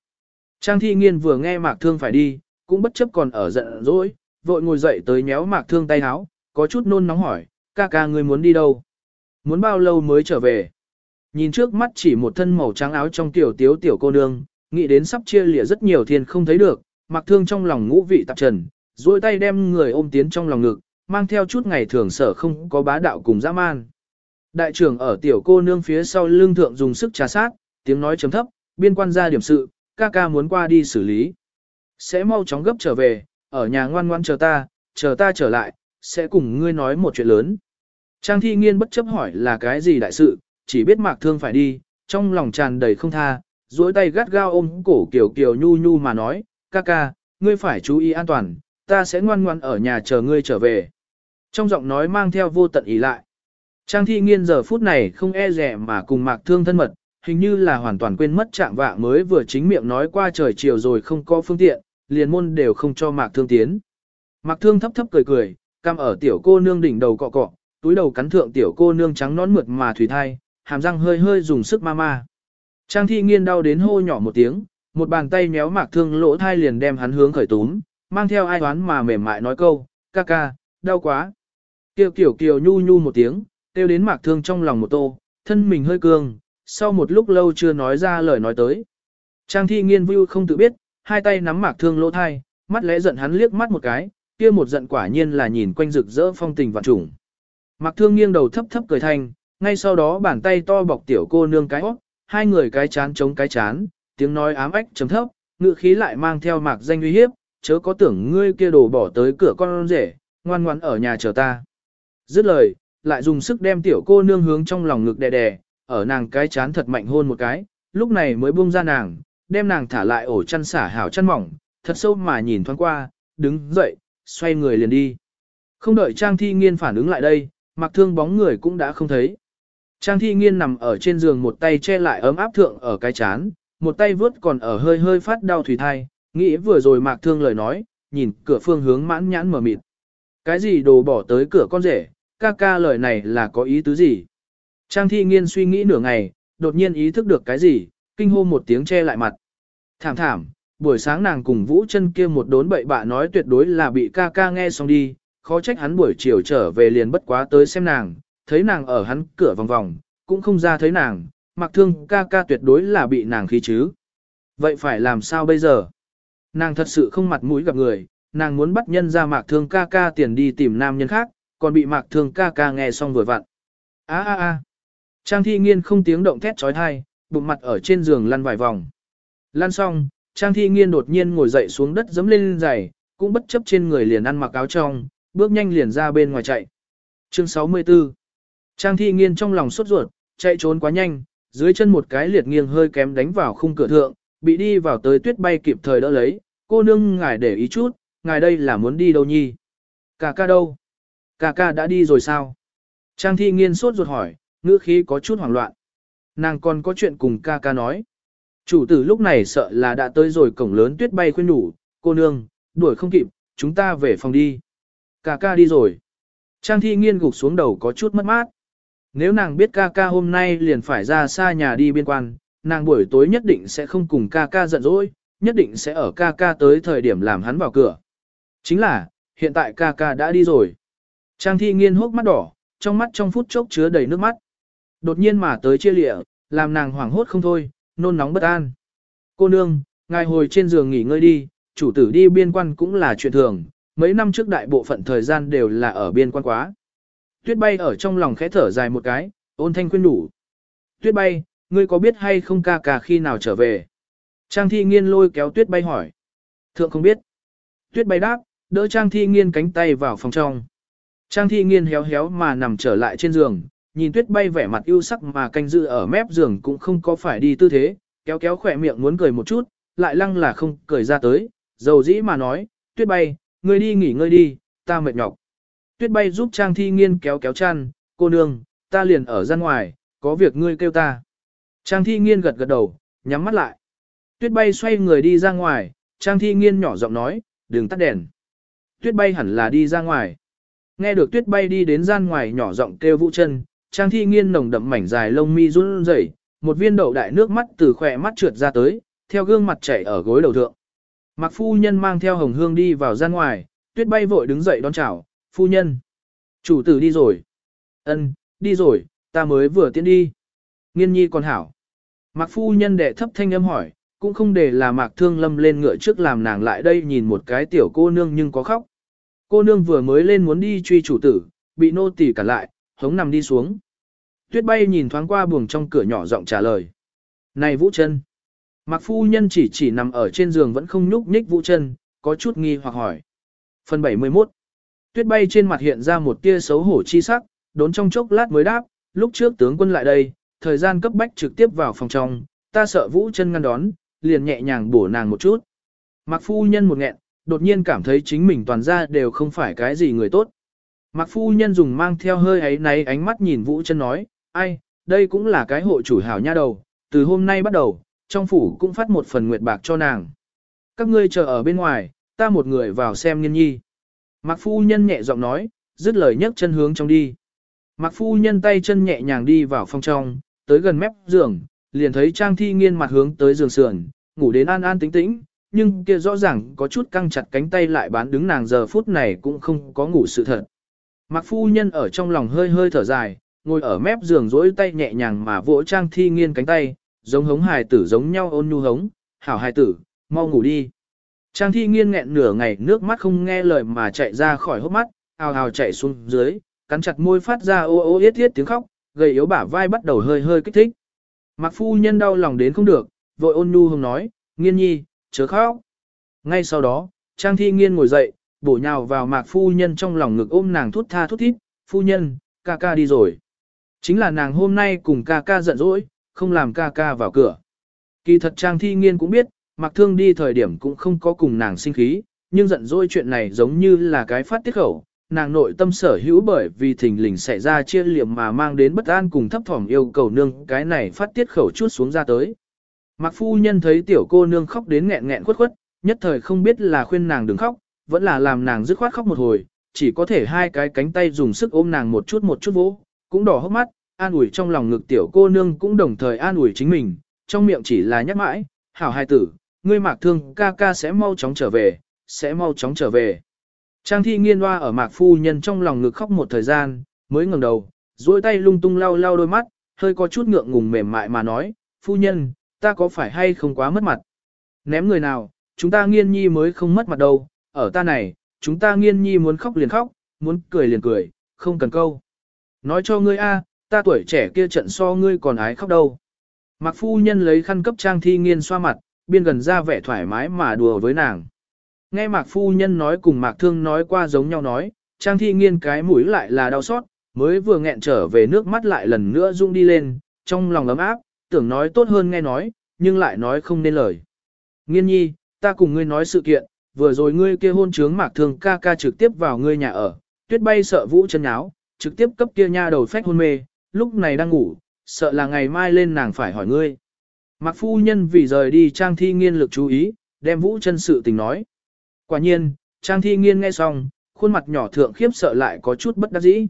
Trang thi nghiên vừa nghe mạc thương phải đi, cũng bất chấp còn ở giận dỗi, vội ngồi dậy tới nhéo mạc thương tay háo, có chút nôn nóng hỏi, ca ca người muốn đi đâu? Muốn bao lâu mới trở về? Nhìn trước mắt chỉ một thân màu trắng áo trong tiểu tiếu tiểu cô nương, nghĩ đến sắp chia lìa rất nhiều thiên không thấy được, mặc thương trong lòng ngũ vị tạp trần, duỗi tay đem người ôm tiến trong lòng ngực, mang theo chút ngày thường sở không có bá đạo cùng dã man. Đại trưởng ở tiểu cô nương phía sau lưng thượng dùng sức trà sát, tiếng nói chấm thấp, biên quan ra điểm sự, ca ca muốn qua đi xử lý. Sẽ mau chóng gấp trở về, ở nhà ngoan ngoan chờ ta, chờ ta trở lại, sẽ cùng ngươi nói một chuyện lớn. Trang thi nghiên bất chấp hỏi là cái gì đại sự, chỉ biết mạc thương phải đi, trong lòng tràn đầy không tha, duỗi tay gắt gao ôm cổ kiểu kiểu nhu nhu mà nói, ca ca, ngươi phải chú ý an toàn, ta sẽ ngoan ngoan ở nhà chờ ngươi trở về. Trong giọng nói mang theo vô tận ý lại. Trang thi nghiên giờ phút này không e rẻ mà cùng mạc thương thân mật, hình như là hoàn toàn quên mất trạng vạng mới vừa chính miệng nói qua trời chiều rồi không có phương tiện, liền môn đều không cho mạc thương tiến. Mạc thương thấp thấp cười cười, cam ở tiểu cô nương đỉnh đầu cọ cọ, túi đầu cắn thượng tiểu cô nương trắng nón mượt mà thủy thai, hàm răng hơi hơi dùng sức ma ma. Trang thi nghiên đau đến hô nhỏ một tiếng, một bàn tay méo mạc thương lỗ thai liền đem hắn hướng khởi túm, mang theo ai toán mà mềm mại nói câu, ca ca, đau quá. Kiều kiều kiều nhu nhu một tiếng, tiêu đến mạc thương trong lòng một tô, thân mình hơi cương, sau một lúc lâu chưa nói ra lời nói tới. Trang thi nghiên view không tự biết, hai tay nắm mạc thương lỗ thai, mắt lẽ giận hắn liếc mắt một cái, kia một giận quả nhiên là nhìn quanh rực rỡ phong tình vạn trùng. Mạc thương nghiêng đầu thấp thấp cười thành, ngay sau đó bàn tay to bọc tiểu cô nương cái óc, hai người cái chán chống cái chán, tiếng nói ám ách chấm thấp, ngự khí lại mang theo mạc danh uy hiếp, chớ có tưởng ngươi kia đồ bỏ tới cửa con rể, ngoan ngoãn ở nhà chờ ta. Dứt lời, lại dùng sức đem tiểu cô nương hướng trong lòng ngực đè đè, ở nàng cái chán thật mạnh hôn một cái, lúc này mới buông ra nàng, đem nàng thả lại ổ chăn xả hảo chăn mỏng, thật sâu mà nhìn thoáng qua, đứng dậy, xoay người liền đi. Không đợi Trang Thi Nghiên phản ứng lại đây, mặc thương bóng người cũng đã không thấy. Trang Thi Nghiên nằm ở trên giường một tay che lại ấm áp thượng ở cái chán, một tay vướt còn ở hơi hơi phát đau thủy thai, nghĩ vừa rồi mạc thương lời nói, nhìn cửa phương hướng mãn nhãn mở mịt. Cái gì đồ bỏ tới cửa con rể, ca ca lời này là có ý tứ gì? Trang thi nghiên suy nghĩ nửa ngày, đột nhiên ý thức được cái gì, kinh hô một tiếng che lại mặt. Thảm thảm, buổi sáng nàng cùng Vũ chân kia một đốn bậy bạ nói tuyệt đối là bị ca ca nghe xong đi, khó trách hắn buổi chiều trở về liền bất quá tới xem nàng, thấy nàng ở hắn cửa vòng vòng, cũng không ra thấy nàng, mặc thương ca ca tuyệt đối là bị nàng khí chứ. Vậy phải làm sao bây giờ? Nàng thật sự không mặt mũi gặp người, nàng muốn bắt nhân ra mạc thương ca ca tiền đi tìm nam nhân khác, còn bị mạc thương ca ca nghe xong vừa vặn. a a a Trang thi nghiên không tiếng động thét trói thai, bụng mặt ở trên giường lăn vài vòng. Lăn xong, Trang thi nghiên đột nhiên ngồi dậy xuống đất dấm lên giày, cũng bất chấp trên người liền ăn mặc áo trong, bước nhanh liền ra bên ngoài chạy. Chương 64 Trang thi nghiên trong lòng sốt ruột, chạy trốn quá nhanh, dưới chân một cái liệt nghiêng hơi kém đánh vào khung cửa thượng, bị đi vào tới tuyết bay kịp thời đỡ lấy, cô nương ngài để ý chút, ngài đây là muốn đi đâu nhi? Cà ca đâu? Cà ca đã đi rồi sao? Trang thi nghiên sốt ruột hỏi, ngữ khí có chút hoảng loạn. Nàng còn có chuyện cùng ca ca nói. Chủ tử lúc này sợ là đã tới rồi cổng lớn tuyết bay khuyên đủ, cô nương, đuổi không kịp, chúng ta về phòng đi. Ca ca đi rồi. Trang thi nghiên gục xuống đầu có chút mất mát. Nếu nàng biết ca ca hôm nay liền phải ra xa nhà đi biên quan, nàng buổi tối nhất định sẽ không cùng ca ca giận dỗi, nhất định sẽ ở ca ca tới thời điểm làm hắn vào cửa. Chính là, hiện tại ca ca đã đi rồi. Trang thi nghiên hốc mắt đỏ, trong mắt trong phút chốc chứa đầy nước mắt. Đột nhiên mà tới chia lịa, làm nàng hoảng hốt không thôi, nôn nóng bất an. Cô nương, ngài hồi trên giường nghỉ ngơi đi, chủ tử đi biên quan cũng là chuyện thường, mấy năm trước đại bộ phận thời gian đều là ở biên quan quá. Tuyết bay ở trong lòng khẽ thở dài một cái, ôn thanh khuyên đủ. Tuyết bay, ngươi có biết hay không ca ca khi nào trở về? Trang thi nghiên lôi kéo tuyết bay hỏi. Thượng không biết. Tuyết bay đáp, đỡ Trang thi nghiên cánh tay vào phòng trong. Trang thi nghiên héo héo mà nằm trở lại trên giường, nhìn tuyết bay vẻ mặt ưu sắc mà canh dự ở mép giường cũng không có phải đi tư thế, kéo kéo khỏe miệng muốn cười một chút, lại lăng là không cười ra tới, dầu dĩ mà nói, tuyết bay, ngươi đi nghỉ ngơi đi, ta mệt nhọc. Tuyết bay giúp Trang thi nghiên kéo kéo chăn, cô nương, ta liền ở ra ngoài, có việc ngươi kêu ta. Trang thi nghiên gật gật đầu, nhắm mắt lại. Tuyết bay xoay người đi ra ngoài, Trang thi nghiên nhỏ giọng nói, đừng tắt đèn. Tuyết bay hẳn là đi ra ngoài. Nghe được tuyết bay đi đến gian ngoài nhỏ giọng kêu vũ chân, Trang thi nghiên nồng đậm mảnh dài lông mi run rẩy, một viên đậu đại nước mắt từ khỏe mắt trượt ra tới, theo gương mặt chảy ở gối đầu thượng. Mạc phu nhân mang theo hồng hương đi vào gian ngoài, tuyết bay vội đứng dậy đón chào, phu nhân. Chủ tử đi rồi. ân đi rồi, ta mới vừa tiến đi. Nghiên nhi còn hảo. Mạc phu nhân đệ thấp thanh âm hỏi, cũng không để là mạc thương lâm lên ngựa trước làm nàng lại đây nhìn một cái tiểu cô nương nhưng có khóc. Cô nương vừa mới lên muốn đi truy chủ tử, bị nô tỳ cản lại, hống nằm đi xuống. Tuyết bay nhìn thoáng qua buồng trong cửa nhỏ giọng trả lời. Này Vũ chân Mạc phu nhân chỉ chỉ nằm ở trên giường vẫn không nhúc nhích Vũ chân có chút nghi hoặc hỏi. Phần 71 Tuyết bay trên mặt hiện ra một tia xấu hổ chi sắc, đốn trong chốc lát mới đáp, lúc trước tướng quân lại đây, thời gian cấp bách trực tiếp vào phòng trong, ta sợ Vũ chân ngăn đón, liền nhẹ nhàng bổ nàng một chút. Mạc phu nhân một nghẹn, đột nhiên cảm thấy chính mình toàn ra đều không phải cái gì người tốt. Mạc phu nhân dùng mang theo hơi ấy náy ánh mắt nhìn Vũ chân nói, ai, đây cũng là cái hộ chủ hảo nha đầu, từ hôm nay bắt đầu, trong phủ cũng phát một phần nguyệt bạc cho nàng. Các ngươi chờ ở bên ngoài, ta một người vào xem nghiên nhi. Mạc phu nhân nhẹ giọng nói, dứt lời nhấc chân hướng trong đi. Mạc phu nhân tay chân nhẹ nhàng đi vào phòng trong, tới gần mép giường, liền thấy Trang Thi Nghiên mặt hướng tới giường sườn, ngủ đến an an tĩnh tĩnh, nhưng kia rõ ràng có chút căng chặt cánh tay lại bán đứng nàng giờ phút này cũng không có ngủ sự thật. Mạc phu nhân ở trong lòng hơi hơi thở dài, ngồi ở mép giường dỗi tay nhẹ nhàng mà vỗ Trang Thi Nghiên cánh tay, giống hống hài tử giống nhau ôn nhu hống, hảo hài tử, mau ngủ đi. Trang Thi Nghiên nghẹn nửa ngày nước mắt không nghe lời mà chạy ra khỏi hốc mắt, ào ào chạy xuống dưới, cắn chặt môi phát ra ô ô yết yết tiếng khóc, gầy yếu bả vai bắt đầu hơi hơi kích thích. Mạc phu nhân đau lòng đến không được, vội ôn nhu hùng nói, nghiên nhi, chớ khóc. Ngay sau đó, Trang Thi Nghiên ngồi dậy, bổ nhào vào Mạc phu nhân trong lòng ngực ôm nàng thút tha thút thít, phu nhân, ca ca đi rồi. Chính là nàng hôm nay cùng ca ca giận dỗi, không làm ca ca vào cửa. Kỳ thật Trang Thi Nghiên cũng biết, Mạc Thương đi thời điểm cũng không có cùng nàng sinh khí, nhưng giận dỗi chuyện này giống như là cái phát tiết khẩu, nàng nội tâm sở hữu bởi vì thình lình xảy ra chia liệm mà mang đến bất an cùng thấp thỏm yêu cầu nương cái này phát tiết khẩu chút xuống ra tới. Mạc phu nhân thấy tiểu cô nương khóc đến nghẹn nghẹn khuất khuất, nhất thời không biết là khuyên nàng đừng khóc, vẫn là làm nàng dứt khoát khóc một hồi, chỉ có thể hai cái cánh tay dùng sức ôm nàng một chút một chút vỗ, cũng đỏ hốc mắt, an ủi trong lòng ngực tiểu cô nương cũng đồng thời an ủi chính mình, trong miệng chỉ là nhắc mãi, hảo hai tử, ngươi mạc thương ca ca sẽ mau chóng trở về, sẽ mau chóng trở về. Trang thi nghiên hoa ở mạc phu nhân trong lòng ngực khóc một thời gian, mới ngẩng đầu, duỗi tay lung tung lau lau đôi mắt, hơi có chút ngượng ngùng mềm mại mà nói, phu nhân, ta có phải hay không quá mất mặt? Ném người nào, chúng ta nghiên nhi mới không mất mặt đâu, ở ta này, chúng ta nghiên nhi muốn khóc liền khóc, muốn cười liền cười, không cần câu. Nói cho ngươi a, ta tuổi trẻ kia trận so ngươi còn ái khóc đâu. Mạc phu nhân lấy khăn cấp trang thi nghiên xoa mặt, biên gần ra vẻ thoải mái mà đùa với nàng. Nghe Mạc phu nhân nói cùng Mạc thương nói qua giống nhau nói, trang thi nghiên cái mũi lại là đau xót, mới vừa nghẹn trở về nước mắt lại lần nữa rung đi lên, trong lòng ấm áp, tưởng nói tốt hơn nghe nói, nhưng lại nói không nên lời. Nghiên nhi, ta cùng ngươi nói sự kiện, vừa rồi ngươi kia hôn trướng Mạc thương ca ca trực tiếp vào ngươi nhà ở, tuyết bay sợ vũ chân áo, trực tiếp cấp kia nha đầu phách hôn mê, lúc này đang ngủ, sợ là ngày mai lên nàng phải hỏi ngươi. Mạc phu nhân vì rời đi trang thi nghiên lực chú ý, đem vũ chân sự tình nói. Quả nhiên, trang thi nghiên nghe xong, khuôn mặt nhỏ thượng khiếp sợ lại có chút bất đắc dĩ.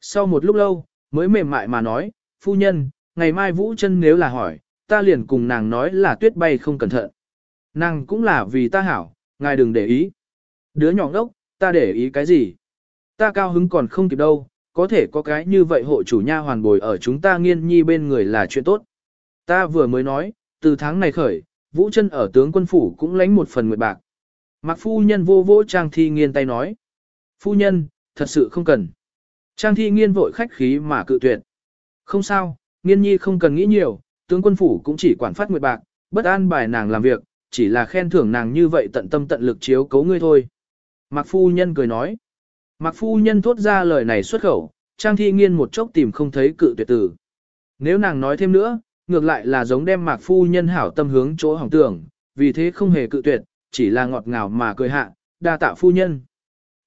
Sau một lúc lâu, mới mềm mại mà nói, phu nhân, ngày mai vũ chân nếu là hỏi, ta liền cùng nàng nói là tuyết bay không cẩn thận. Nàng cũng là vì ta hảo, ngài đừng để ý. Đứa nhỏ ngốc, ta để ý cái gì? Ta cao hứng còn không kịp đâu, có thể có cái như vậy hộ chủ nha hoàn bồi ở chúng ta nghiên nhi bên người là chuyện tốt. Ta vừa mới nói, từ tháng này khởi, Vũ chân ở tướng quân phủ cũng lãnh một phần nguyệt bạc. Mạc phu nhân vô vỗ Trang Thi Nghiên tay nói. Phu nhân, thật sự không cần. Trang Thi Nghiên vội khách khí mà cự tuyệt. Không sao, Nghiên nhi không cần nghĩ nhiều, tướng quân phủ cũng chỉ quản phát nguyệt bạc, bất an bài nàng làm việc, chỉ là khen thưởng nàng như vậy tận tâm tận lực chiếu cấu ngươi thôi. Mạc phu nhân cười nói. Mạc phu nhân thốt ra lời này xuất khẩu, Trang Thi Nghiên một chốc tìm không thấy cự tuyệt tử. Nếu nàng nói thêm nữa, ngược lại là giống đem Mạc phu nhân hảo tâm hướng chỗ hỏng tưởng, vì thế không hề cự tuyệt, chỉ là ngọt ngào mà cười hạ, đa tạ phu nhân.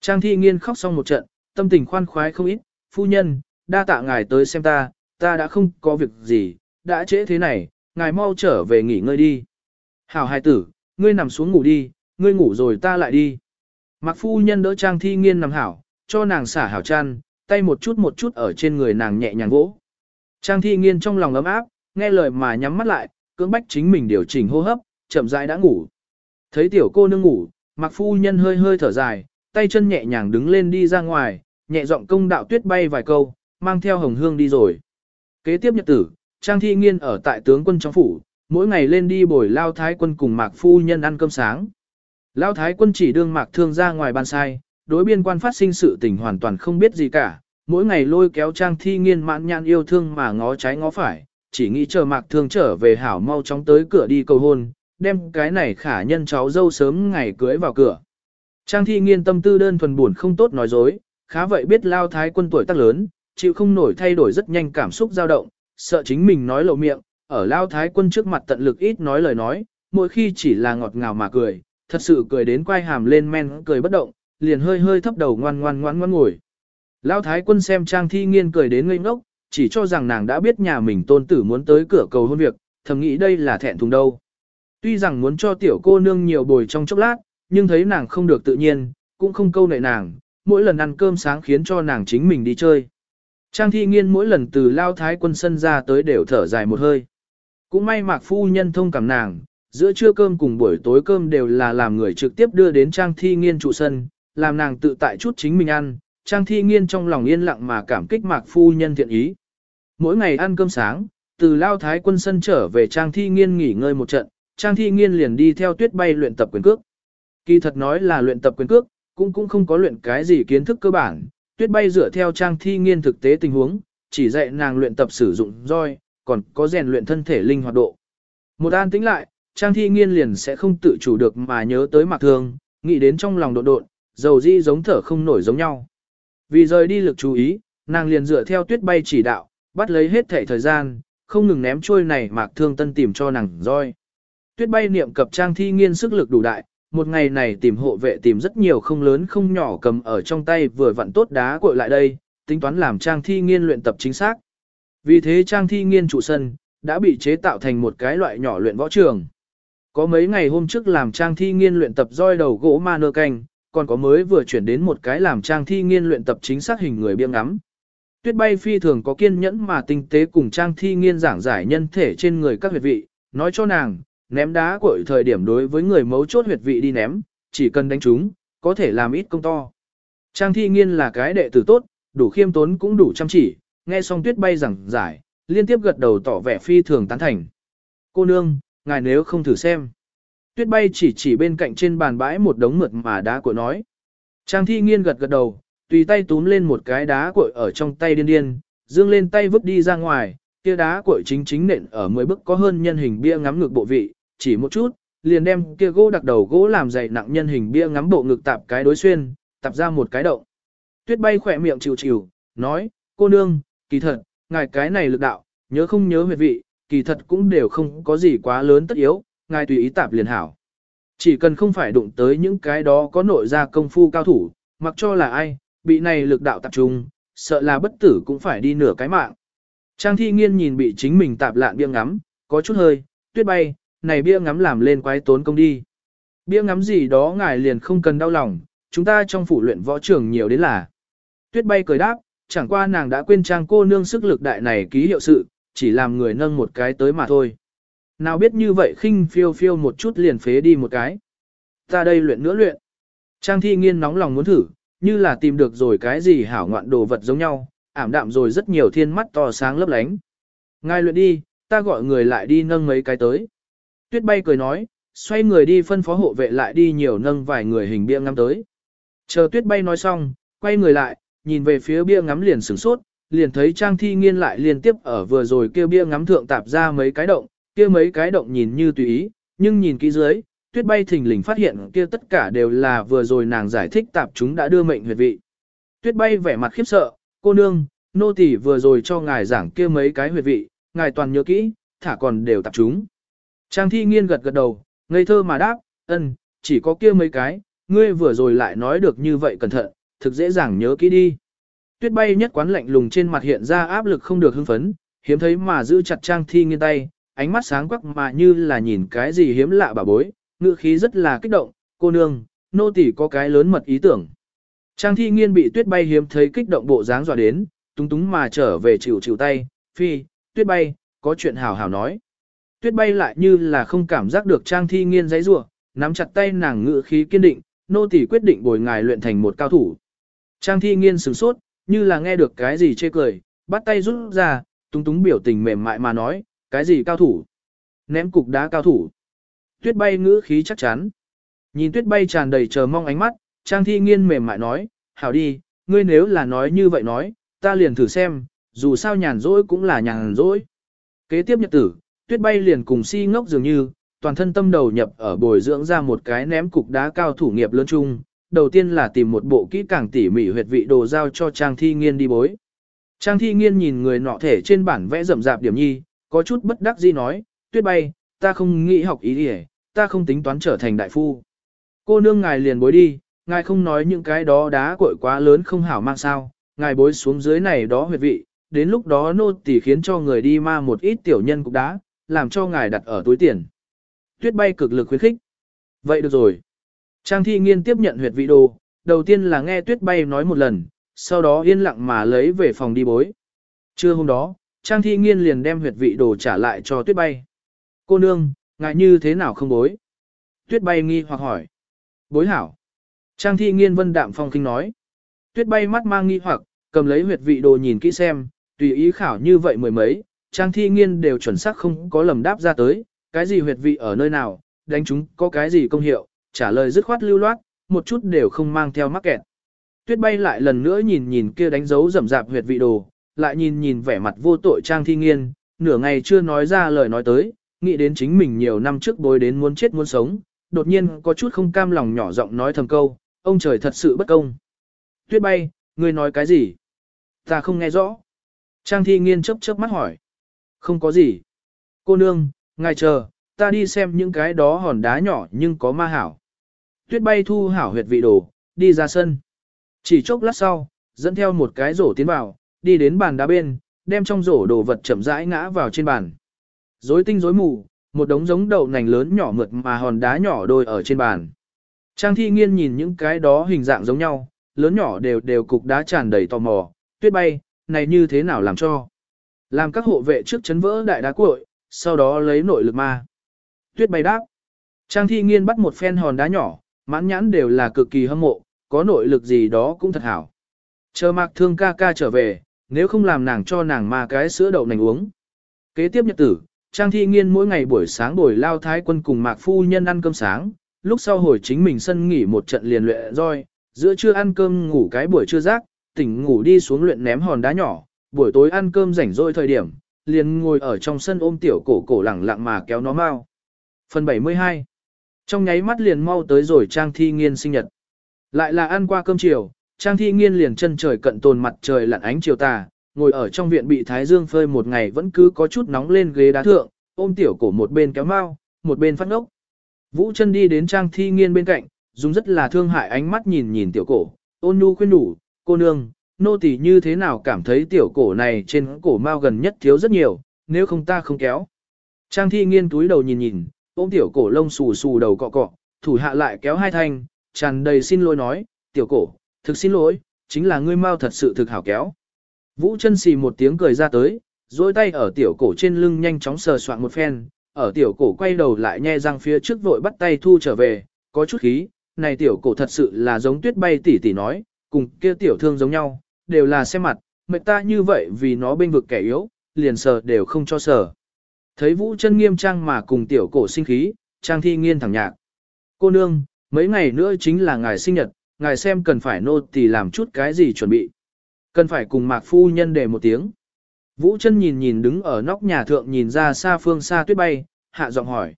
Trang Thi Nghiên khóc xong một trận, tâm tình khoan khoái không ít, phu nhân, đa tạ ngài tới xem ta, ta đã không có việc gì, đã trễ thế này, ngài mau trở về nghỉ ngơi đi. Hảo hài tử, ngươi nằm xuống ngủ đi, ngươi ngủ rồi ta lại đi. Mạc phu nhân đỡ Trang Thi Nghiên nằm hảo, cho nàng xả hảo chăn, tay một chút một chút ở trên người nàng nhẹ nhàng vỗ. Trang thi nghiên trong lòng ấm áp, nghe lời mà nhắm mắt lại, cưỡng bách chính mình điều chỉnh hô hấp, chậm rãi đã ngủ. Thấy tiểu cô nương ngủ, mặc phu nhân hơi hơi thở dài, tay chân nhẹ nhàng đứng lên đi ra ngoài, nhẹ giọng công đạo tuyết bay vài câu, mang theo hồng hương đi rồi. Kế tiếp nhật tử, Trang Thi Nghiên ở tại tướng quân trong phủ, mỗi ngày lên đi bồi lao thái quân cùng mạc phu nhân ăn cơm sáng. Lao thái quân chỉ đương mạc thương ra ngoài ban sai, đối biên quan phát sinh sự tình hoàn toàn không biết gì cả, mỗi ngày lôi kéo Trang Thi Nghiên mãn nhãn yêu thương mà ngó trái ngó phải, chỉ nghĩ chờ mạc thương trở về hảo mau chóng tới cửa đi cầu hôn, đem cái này khả nhân cháu dâu sớm ngày cưới vào cửa. Trang thi nghiên tâm tư đơn thuần buồn không tốt nói dối, khá vậy biết lao thái quân tuổi tác lớn, chịu không nổi thay đổi rất nhanh cảm xúc dao động, sợ chính mình nói lộ miệng, ở lao thái quân trước mặt tận lực ít nói lời nói, mỗi khi chỉ là ngọt ngào mà cười, thật sự cười đến quay hàm lên men cười bất động, liền hơi hơi thấp đầu ngoan ngoan ngoan ngoan ngồi. Lão thái quân xem trang thi nghiên cười đến ngây ngốc, chỉ cho rằng nàng đã biết nhà mình tôn tử muốn tới cửa cầu hôn việc, thầm nghĩ đây là thẹn thùng đâu. Tuy rằng muốn cho tiểu cô nương nhiều bồi trong chốc lát, nhưng thấy nàng không được tự nhiên, cũng không câu nệ nàng, mỗi lần ăn cơm sáng khiến cho nàng chính mình đi chơi. Trang thi nghiên mỗi lần từ lao thái quân sân ra tới đều thở dài một hơi. Cũng may mạc phu nhân thông cảm nàng, giữa trưa cơm cùng buổi tối cơm đều là làm người trực tiếp đưa đến trang thi nghiên trụ sân, làm nàng tự tại chút chính mình ăn, trang thi nghiên trong lòng yên lặng mà cảm kích mạc phu nhân thiện ý. Mỗi ngày ăn cơm sáng, từ lao thái quân sân trở về trang thi nghiên nghỉ ngơi một trận, trang thi nghiên liền đi theo tuyết bay luyện tập quyền cước. Kỳ thật nói là luyện tập quyền cước, cũng cũng không có luyện cái gì kiến thức cơ bản, tuyết bay dựa theo trang thi nghiên thực tế tình huống, chỉ dạy nàng luyện tập sử dụng roi, còn có rèn luyện thân thể linh hoạt độ. Một an tính lại, trang thi nghiên liền sẽ không tự chủ được mà nhớ tới mặc thương, nghĩ đến trong lòng độn độn, dầu di giống thở không nổi giống nhau. Vì rời đi lực chú ý, nàng liền dựa theo tuyết bay chỉ đạo, bắt lấy hết thể thời gian, không ngừng ném trôi này mạc thương tân tìm cho nàng roi. Tuyết bay niệm cập trang thi nghiên sức lực đủ đại, một ngày này tìm hộ vệ tìm rất nhiều không lớn không nhỏ cầm ở trong tay vừa vặn tốt đá cội lại đây, tính toán làm trang thi nghiên luyện tập chính xác. Vì thế trang thi nghiên trụ sân, đã bị chế tạo thành một cái loại nhỏ luyện võ trường. Có mấy ngày hôm trước làm trang thi nghiên luyện tập roi đầu gỗ ma nơ canh, còn có mới vừa chuyển đến một cái làm trang thi nghiên luyện tập chính xác hình người biếng ngắm. Tuyết bay phi thường có kiên nhẫn mà tinh tế cùng trang thi nghiên giảng giải nhân thể trên người các huyệt vị, nói cho nàng, ném đá của thời điểm đối với người mấu chốt huyệt vị đi ném, chỉ cần đánh chúng, có thể làm ít công to. Trang thi nghiên là cái đệ tử tốt, đủ khiêm tốn cũng đủ chăm chỉ, nghe xong tuyết bay giảng giải, liên tiếp gật đầu tỏ vẻ phi thường tán thành. Cô nương, ngài nếu không thử xem. Tuyết bay chỉ chỉ bên cạnh trên bàn bãi một đống mượt mà đá của nói. Trang thi nghiên gật gật đầu, tùy tay túm lên một cái đá cội ở trong tay điên điên, dương lên tay vứt đi ra ngoài, kia đá cội chính chính nện ở 10 bước có hơn nhân hình bia ngắm ngược bộ vị, chỉ một chút, liền đem kia gỗ đặc đầu gỗ làm dày nặng nhân hình bia ngắm bộ ngực tạp cái đối xuyên, tạp ra một cái động. Tuyết bay khỏe miệng chịu chịu, nói, cô nương, kỳ thật, ngài cái này lực đạo, nhớ không nhớ huyệt vị, kỳ thật cũng đều không có gì quá lớn tất yếu, ngài tùy ý tạp liền hảo. Chỉ cần không phải đụng tới những cái đó có nội ra công phu cao thủ, mặc cho là ai, bị này lực đạo tập trung, sợ là bất tử cũng phải đi nửa cái mạng. Trang thi nghiên nhìn bị chính mình tạp lạn bia ngắm, có chút hơi, tuyết bay, này bia ngắm làm lên quái tốn công đi. Bia ngắm gì đó ngài liền không cần đau lòng, chúng ta trong phủ luyện võ trường nhiều đến là. Tuyết bay cười đáp, chẳng qua nàng đã quên trang cô nương sức lực đại này ký hiệu sự, chỉ làm người nâng một cái tới mà thôi. Nào biết như vậy khinh phiêu phiêu một chút liền phế đi một cái. Ta đây luyện nữa luyện. Trang thi nghiên nóng lòng muốn thử, như là tìm được rồi cái gì hảo ngoạn đồ vật giống nhau, ảm đạm rồi rất nhiều thiên mắt to sáng lấp lánh. Ngài luyện đi, ta gọi người lại đi nâng mấy cái tới. Tuyết bay cười nói, xoay người đi phân phó hộ vệ lại đi nhiều nâng vài người hình bia ngắm tới. Chờ tuyết bay nói xong, quay người lại, nhìn về phía bia ngắm liền sửng sốt, liền thấy Trang Thi Nghiên lại liên tiếp ở vừa rồi kêu bia ngắm thượng tạp ra mấy cái động, kia mấy cái động nhìn như tùy ý, nhưng nhìn kỹ dưới, tuyết bay thình lình phát hiện kia tất cả đều là vừa rồi nàng giải thích tạp chúng đã đưa mệnh huyệt vị. Tuyết bay vẻ mặt khiếp sợ, cô nương, nô tỳ vừa rồi cho ngài giảng kia mấy cái huyệt vị, ngài toàn nhớ kỹ, thả còn đều tạp chúng. Trang thi nghiên gật gật đầu, ngây thơ mà đáp, ân, chỉ có kia mấy cái, ngươi vừa rồi lại nói được như vậy cẩn thận, thực dễ dàng nhớ kỹ đi. Tuyết bay nhất quán lạnh lùng trên mặt hiện ra áp lực không được hưng phấn, hiếm thấy mà giữ chặt trang thi nghiên tay, ánh mắt sáng quắc mà như là nhìn cái gì hiếm lạ bà bối, ngữ khí rất là kích động, cô nương, nô tỳ có cái lớn mật ý tưởng. Trang thi nghiên bị tuyết bay hiếm thấy kích động bộ dáng dọa đến, túng túng mà trở về chịu chịu tay, phi, tuyết bay, có chuyện hào hào nói. Tuyết bay lại như là không cảm giác được Trang Thi Nghiên giấy rủa, nắm chặt tay nàng ngự khí kiên định, nô tỳ quyết định bồi ngài luyện thành một cao thủ. Trang Thi Nghiên sửng sốt, như là nghe được cái gì chê cười, bắt tay rút ra, túng túng biểu tình mềm mại mà nói, cái gì cao thủ? Ném cục đá cao thủ. Tuyết bay ngữ khí chắc chắn. Nhìn tuyết bay tràn đầy chờ mong ánh mắt, Trang Thi Nghiên mềm mại nói, hảo đi, ngươi nếu là nói như vậy nói, ta liền thử xem, dù sao nhàn rỗi cũng là nhàn rỗi. Kế tiếp nhật tử, tuyết bay liền cùng si ngốc dường như, toàn thân tâm đầu nhập ở bồi dưỡng ra một cái ném cục đá cao thủ nghiệp lớn chung. Đầu tiên là tìm một bộ kỹ càng tỉ mỉ huyệt vị đồ giao cho Trang Thi Nghiên đi bối. Trang Thi Nghiên nhìn người nọ thể trên bản vẽ rậm rạp điểm nhi, có chút bất đắc dĩ nói, tuyết bay, ta không nghĩ học ý đi ta không tính toán trở thành đại phu. Cô nương ngài liền bối đi, ngài không nói những cái đó đá cội quá lớn không hảo mang sao, ngài bối xuống dưới này đó huyệt vị, đến lúc đó nô tỳ khiến cho người đi ma một ít tiểu nhân cục đá, làm cho ngài đặt ở túi tiền. Tuyết bay cực lực khuyến khích. Vậy được rồi. Trang thi nghiên tiếp nhận huyệt vị đồ, đầu tiên là nghe tuyết bay nói một lần, sau đó yên lặng mà lấy về phòng đi bối. Trưa hôm đó, Trang thi nghiên liền đem huyệt vị đồ trả lại cho tuyết bay. Cô nương, ngại như thế nào không bối? Tuyết bay nghi hoặc hỏi. Bối hảo. Trang thi nghiên vân đạm phong kinh nói. Tuyết bay mắt mang nghi hoặc, cầm lấy huyệt vị đồ nhìn kỹ xem, tùy ý khảo như vậy mười mấy, trang thi nghiên đều chuẩn xác không có lầm đáp ra tới, cái gì huyệt vị ở nơi nào, đánh chúng có cái gì công hiệu, trả lời dứt khoát lưu loát, một chút đều không mang theo mắc kẹt. Tuyết bay lại lần nữa nhìn nhìn kia đánh dấu rậm rạp huyệt vị đồ, lại nhìn nhìn vẻ mặt vô tội trang thi nghiên, nửa ngày chưa nói ra lời nói tới, nghĩ đến chính mình nhiều năm trước bối đến muốn chết muốn sống, đột nhiên có chút không cam lòng nhỏ giọng nói thầm câu, ông trời thật sự bất công. Tuyết bay, ngươi nói cái gì? Ta không nghe rõ. Trang thi nghiên chớp chớp mắt hỏi. Không có gì. Cô nương, ngài chờ, ta đi xem những cái đó hòn đá nhỏ nhưng có ma hảo. Tuyết bay thu hảo huyệt vị đồ, đi ra sân. Chỉ chốc lát sau, dẫn theo một cái rổ tiến vào, đi đến bàn đá bên, đem trong rổ đồ vật chậm rãi ngã vào trên bàn. Rối tinh rối mù, một đống giống đậu nành lớn nhỏ mượt mà hòn đá nhỏ đôi ở trên bàn. Trang thi nghiên nhìn những cái đó hình dạng giống nhau, lớn nhỏ đều đều cục đá tràn đầy tò mò, tuyết bay, này như thế nào làm cho. Làm các hộ vệ trước chấn vỡ đại đá cuội, sau đó lấy nội lực ma. Tuyết bay đáp. Trang thi nghiên bắt một phen hòn đá nhỏ, mãn nhãn đều là cực kỳ hâm mộ, có nội lực gì đó cũng thật hảo. Chờ mạc thương ca ca trở về, nếu không làm nàng cho nàng ma cái sữa đậu nành uống. Kế tiếp nhật tử, Trang thi nghiên mỗi ngày buổi sáng buổi lao thái quân cùng mạc phu nhân ăn cơm sáng, lúc sau hồi chính mình sân nghỉ một trận liền luyện roi, giữa trưa ăn cơm ngủ cái buổi trưa rác, tỉnh ngủ đi xuống luyện ném hòn đá nhỏ, buổi tối ăn cơm rảnh rỗi thời điểm, liền ngồi ở trong sân ôm tiểu cổ cổ lẳng lặng mà kéo nó mau. Phần 72 Trong nháy mắt liền mau tới rồi Trang Thi Nghiên sinh nhật. Lại là ăn qua cơm chiều, Trang Thi Nghiên liền chân trời cận tồn mặt trời lặn ánh chiều tà, ngồi ở trong viện bị Thái Dương phơi một ngày vẫn cứ có chút nóng lên ghế đá thượng, ôm tiểu cổ một bên kéo mau, một bên phát ngốc. Vũ chân đi đến Trang Thi Nghiên bên cạnh, dùng rất là thương hại ánh mắt nhìn nhìn tiểu cổ, ôn nhu khuyên đủ, cô nương, nô tỳ như thế nào cảm thấy tiểu cổ này trên cổ mau gần nhất thiếu rất nhiều, nếu không ta không kéo. Trang thi nghiên túi đầu nhìn nhìn, ôm tiểu cổ lông xù xù đầu cọ cọ, thủ hạ lại kéo hai thanh, tràn đầy xin lỗi nói, tiểu cổ, thực xin lỗi, chính là ngươi mau thật sự thực hảo kéo. Vũ chân xì một tiếng cười ra tới, dối tay ở tiểu cổ trên lưng nhanh chóng sờ soạn một phen, ở tiểu cổ quay đầu lại nhe răng phía trước vội bắt tay thu trở về, có chút khí, này tiểu cổ thật sự là giống tuyết bay tỉ tỉ nói, cùng kia tiểu thương giống nhau, đều là xem mặt, mệt ta như vậy vì nó bên vực kẻ yếu, liền sờ đều không cho sờ. Thấy vũ chân nghiêm trang mà cùng tiểu cổ sinh khí, trang thi nghiên thẳng nhạc. Cô nương, mấy ngày nữa chính là ngài sinh nhật, ngài xem cần phải nô tỳ làm chút cái gì chuẩn bị. Cần phải cùng mạc phu nhân để một tiếng. Vũ chân nhìn nhìn đứng ở nóc nhà thượng nhìn ra xa phương xa tuyết bay, hạ giọng hỏi.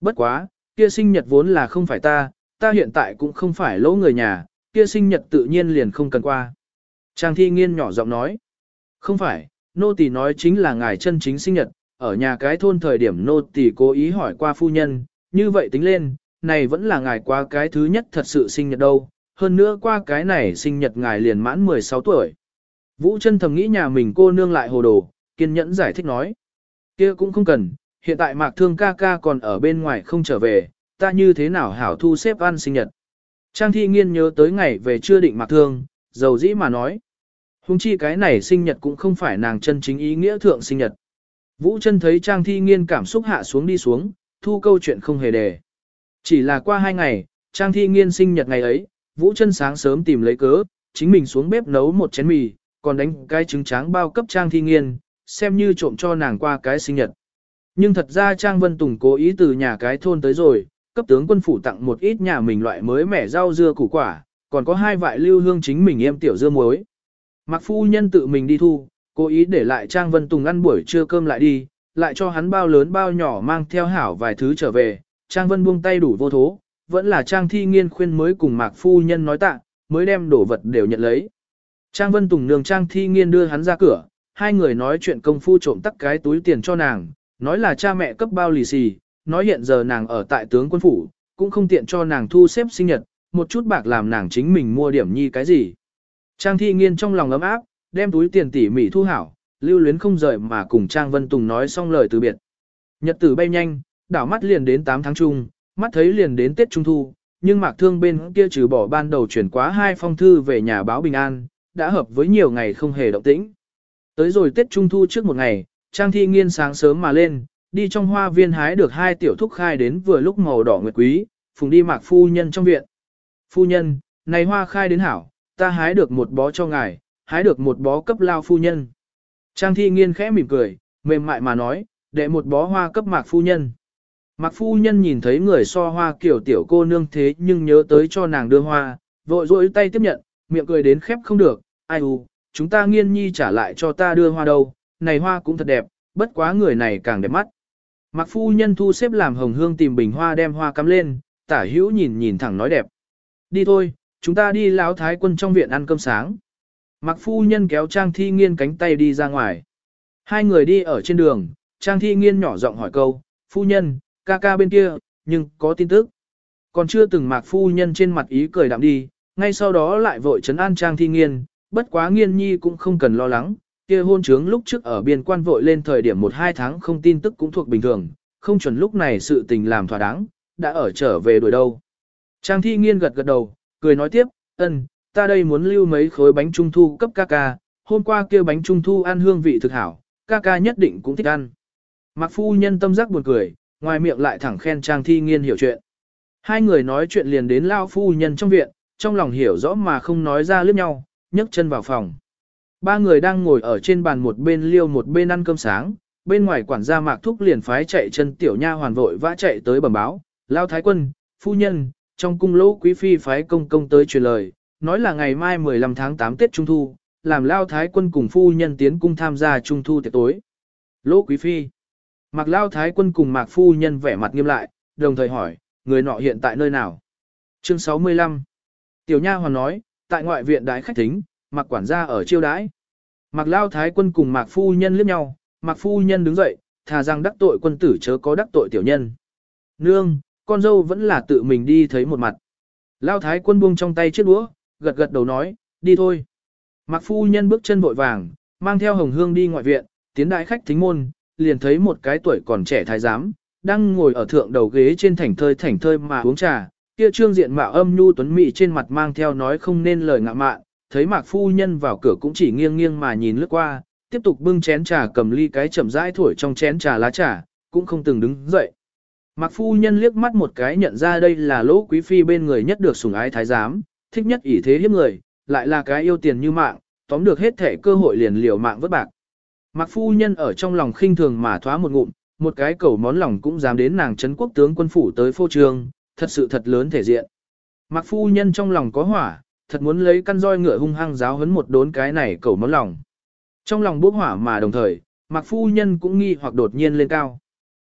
Bất quá, kia sinh nhật vốn là không phải ta, ta hiện tại cũng không phải lỗ người nhà, kia sinh nhật tự nhiên liền không cần qua. Trang thi nghiên nhỏ giọng nói. Không phải, nô tỳ nói chính là ngài chân chính sinh nhật, ở nhà cái thôn thời điểm nô tỳ cố ý hỏi qua phu nhân, như vậy tính lên, này vẫn là ngài qua cái thứ nhất thật sự sinh nhật đâu, hơn nữa qua cái này sinh nhật ngài liền mãn 16 tuổi. Vũ chân thầm nghĩ nhà mình cô nương lại hồ đồ, kiên nhẫn giải thích nói. kia cũng không cần, hiện tại mạc thương ca ca còn ở bên ngoài không trở về, ta như thế nào hảo thu xếp ăn sinh nhật. Trang thi nghiên nhớ tới ngày về chưa định mạc thương, dầu dĩ mà nói. Hùng chi cái này sinh nhật cũng không phải nàng chân chính ý nghĩa thượng sinh nhật. Vũ chân thấy Trang Thi Nghiên cảm xúc hạ xuống đi xuống, thu câu chuyện không hề đề. Chỉ là qua hai ngày, Trang Thi Nghiên sinh nhật ngày ấy, Vũ chân sáng sớm tìm lấy cớ, chính mình xuống bếp nấu một chén mì, còn đánh cái trứng tráng bao cấp Trang Thi Nghiên, xem như trộm cho nàng qua cái sinh nhật. Nhưng thật ra Trang Vân Tùng cố ý từ nhà cái thôn tới rồi, cấp tướng quân phủ tặng một ít nhà mình loại mới mẻ rau dưa củ quả, còn có hai vại lưu hương chính mình em tiểu dưa muối. Mặc phu nhân tự mình đi thu, cố ý để lại Trang Vân Tùng ăn buổi trưa cơm lại đi, lại cho hắn bao lớn bao nhỏ mang theo hảo vài thứ trở về, Trang Vân buông tay đủ vô thố, vẫn là Trang Thi Nghiên khuyên mới cùng Mạc phu nhân nói tạ, mới đem đồ vật đều nhận lấy. Trang Vân Tùng nương Trang Thi Nghiên đưa hắn ra cửa, hai người nói chuyện công phu trộm tắc cái túi tiền cho nàng, nói là cha mẹ cấp bao lì xì, nói hiện giờ nàng ở tại tướng quân phủ, cũng không tiện cho nàng thu xếp sinh nhật, một chút bạc làm nàng chính mình mua điểm nhi cái gì. Trang thi nghiên trong lòng ấm áp, đem túi tiền tỉ mỉ thu hảo, lưu luyến không rời mà cùng Trang Vân Tùng nói xong lời từ biệt. Nhật tử bay nhanh, đảo mắt liền đến 8 tháng chung, mắt thấy liền đến Tết Trung Thu, nhưng mạc thương bên kia trừ bỏ ban đầu chuyển quá hai phong thư về nhà báo bình an, đã hợp với nhiều ngày không hề động tĩnh. Tới rồi Tết Trung Thu trước một ngày, Trang Thi Nghiên sáng sớm mà lên, đi trong hoa viên hái được hai tiểu thúc khai đến vừa lúc màu đỏ nguyệt quý, phùng đi mạc phu nhân trong viện. Phu nhân, này hoa khai đến hảo, ta hái được một bó cho ngài, hái được một bó cấp lao phu nhân. Trang thi nghiên khẽ mỉm cười, mềm mại mà nói, để một bó hoa cấp mạc phu nhân. Mạc phu nhân nhìn thấy người so hoa kiểu tiểu cô nương thế nhưng nhớ tới cho nàng đưa hoa, vội rỗi tay tiếp nhận, miệng cười đến khép không được, ai u, chúng ta nghiên nhi trả lại cho ta đưa hoa đâu, này hoa cũng thật đẹp, bất quá người này càng đẹp mắt. Mạc phu nhân thu xếp làm hồng hương tìm bình hoa đem hoa cắm lên, tả hữu nhìn nhìn thẳng nói đẹp. Đi thôi, chúng ta đi lão thái quân trong viện ăn cơm sáng. Mạc phu nhân kéo Trang Thi Nghiên cánh tay đi ra ngoài. Hai người đi ở trên đường, Trang Thi Nghiên nhỏ giọng hỏi câu, phu nhân, ca ca bên kia, nhưng có tin tức. Còn chưa từng Mạc phu nhân trên mặt ý cười đạm đi, ngay sau đó lại vội trấn an Trang Thi Nghiên, bất quá Nghiên nhi cũng không cần lo lắng, kia hôn trướng lúc trước ở biên quan vội lên thời điểm 1-2 tháng không tin tức cũng thuộc bình thường, không chuẩn lúc này sự tình làm thỏa đáng, đã ở trở về đuổi đâu. Trang thi nghiên gật gật đầu, cười nói tiếp, ân, ta đây muốn lưu mấy khối bánh trung thu cấp ca ca, hôm qua kia bánh trung thu ăn hương vị thực hảo, ca ca nhất định cũng thích ăn. Mặc phu nhân tâm giác buồn cười, ngoài miệng lại thẳng khen Trang thi nghiên hiểu chuyện. Hai người nói chuyện liền đến lao phu nhân trong viện, trong lòng hiểu rõ mà không nói ra lướt nhau, nhấc chân vào phòng. Ba người đang ngồi ở trên bàn một bên liêu một bên ăn cơm sáng, bên ngoài quản gia mạc thúc liền phái chạy chân tiểu nha hoàn vội vã chạy tới bẩm báo, lao thái quân, phu nhân, trong cung lỗ quý phi phái công công tới truyền lời, nói là ngày mai 15 tháng 8 Tết Trung Thu, làm lao thái quân cùng phu nhân tiến cung tham gia Trung Thu tiệc tối. Lỗ quý phi, mạc lao thái quân cùng mạc phu nhân vẻ mặt nghiêm lại, đồng thời hỏi, người nọ hiện tại nơi nào? Chương 65 Tiểu nha hoàn nói, tại ngoại viện đái khách thính, mạc quản gia ở chiêu đái. Mạc lao thái quân cùng mạc phu nhân liếc nhau, mạc phu nhân đứng dậy, thà rằng đắc tội quân tử chớ có đắc tội tiểu nhân. Nương, con dâu vẫn là tự mình đi thấy một mặt. Lao thái quân buông trong tay chiếc đũa, gật gật đầu nói, đi thôi. Mạc phu nhân bước chân vội vàng, mang theo hồng hương đi ngoại viện, tiến đại khách thính môn, liền thấy một cái tuổi còn trẻ thái giám, đang ngồi ở thượng đầu ghế trên thảnh thơi thảnh thơi mà uống trà, kia trương diện mạo âm nhu tuấn mỹ trên mặt mang theo nói không nên lời ngạ mạn, thấy mạc phu nhân vào cửa cũng chỉ nghiêng nghiêng mà nhìn lướt qua, tiếp tục bưng chén trà cầm ly cái chậm rãi thổi trong chén trà lá trà, cũng không từng đứng dậy. Mạc phu nhân liếc mắt một cái nhận ra đây là lỗ quý phi bên người nhất được sủng ái thái giám, thích nhất ỷ thế hiếp người, lại là cái yêu tiền như mạng, tóm được hết thể cơ hội liền liều mạng vất bạc. Mạc phu nhân ở trong lòng khinh thường mà thoá một ngụm, một cái cầu món lòng cũng dám đến nàng trấn quốc tướng quân phủ tới phô trường, thật sự thật lớn thể diện. Mạc phu nhân trong lòng có hỏa, thật muốn lấy căn roi ngựa hung hăng giáo hấn một đốn cái này cầu món lòng. Trong lòng bốc hỏa mà đồng thời, Mạc phu nhân cũng nghi hoặc đột nhiên lên cao.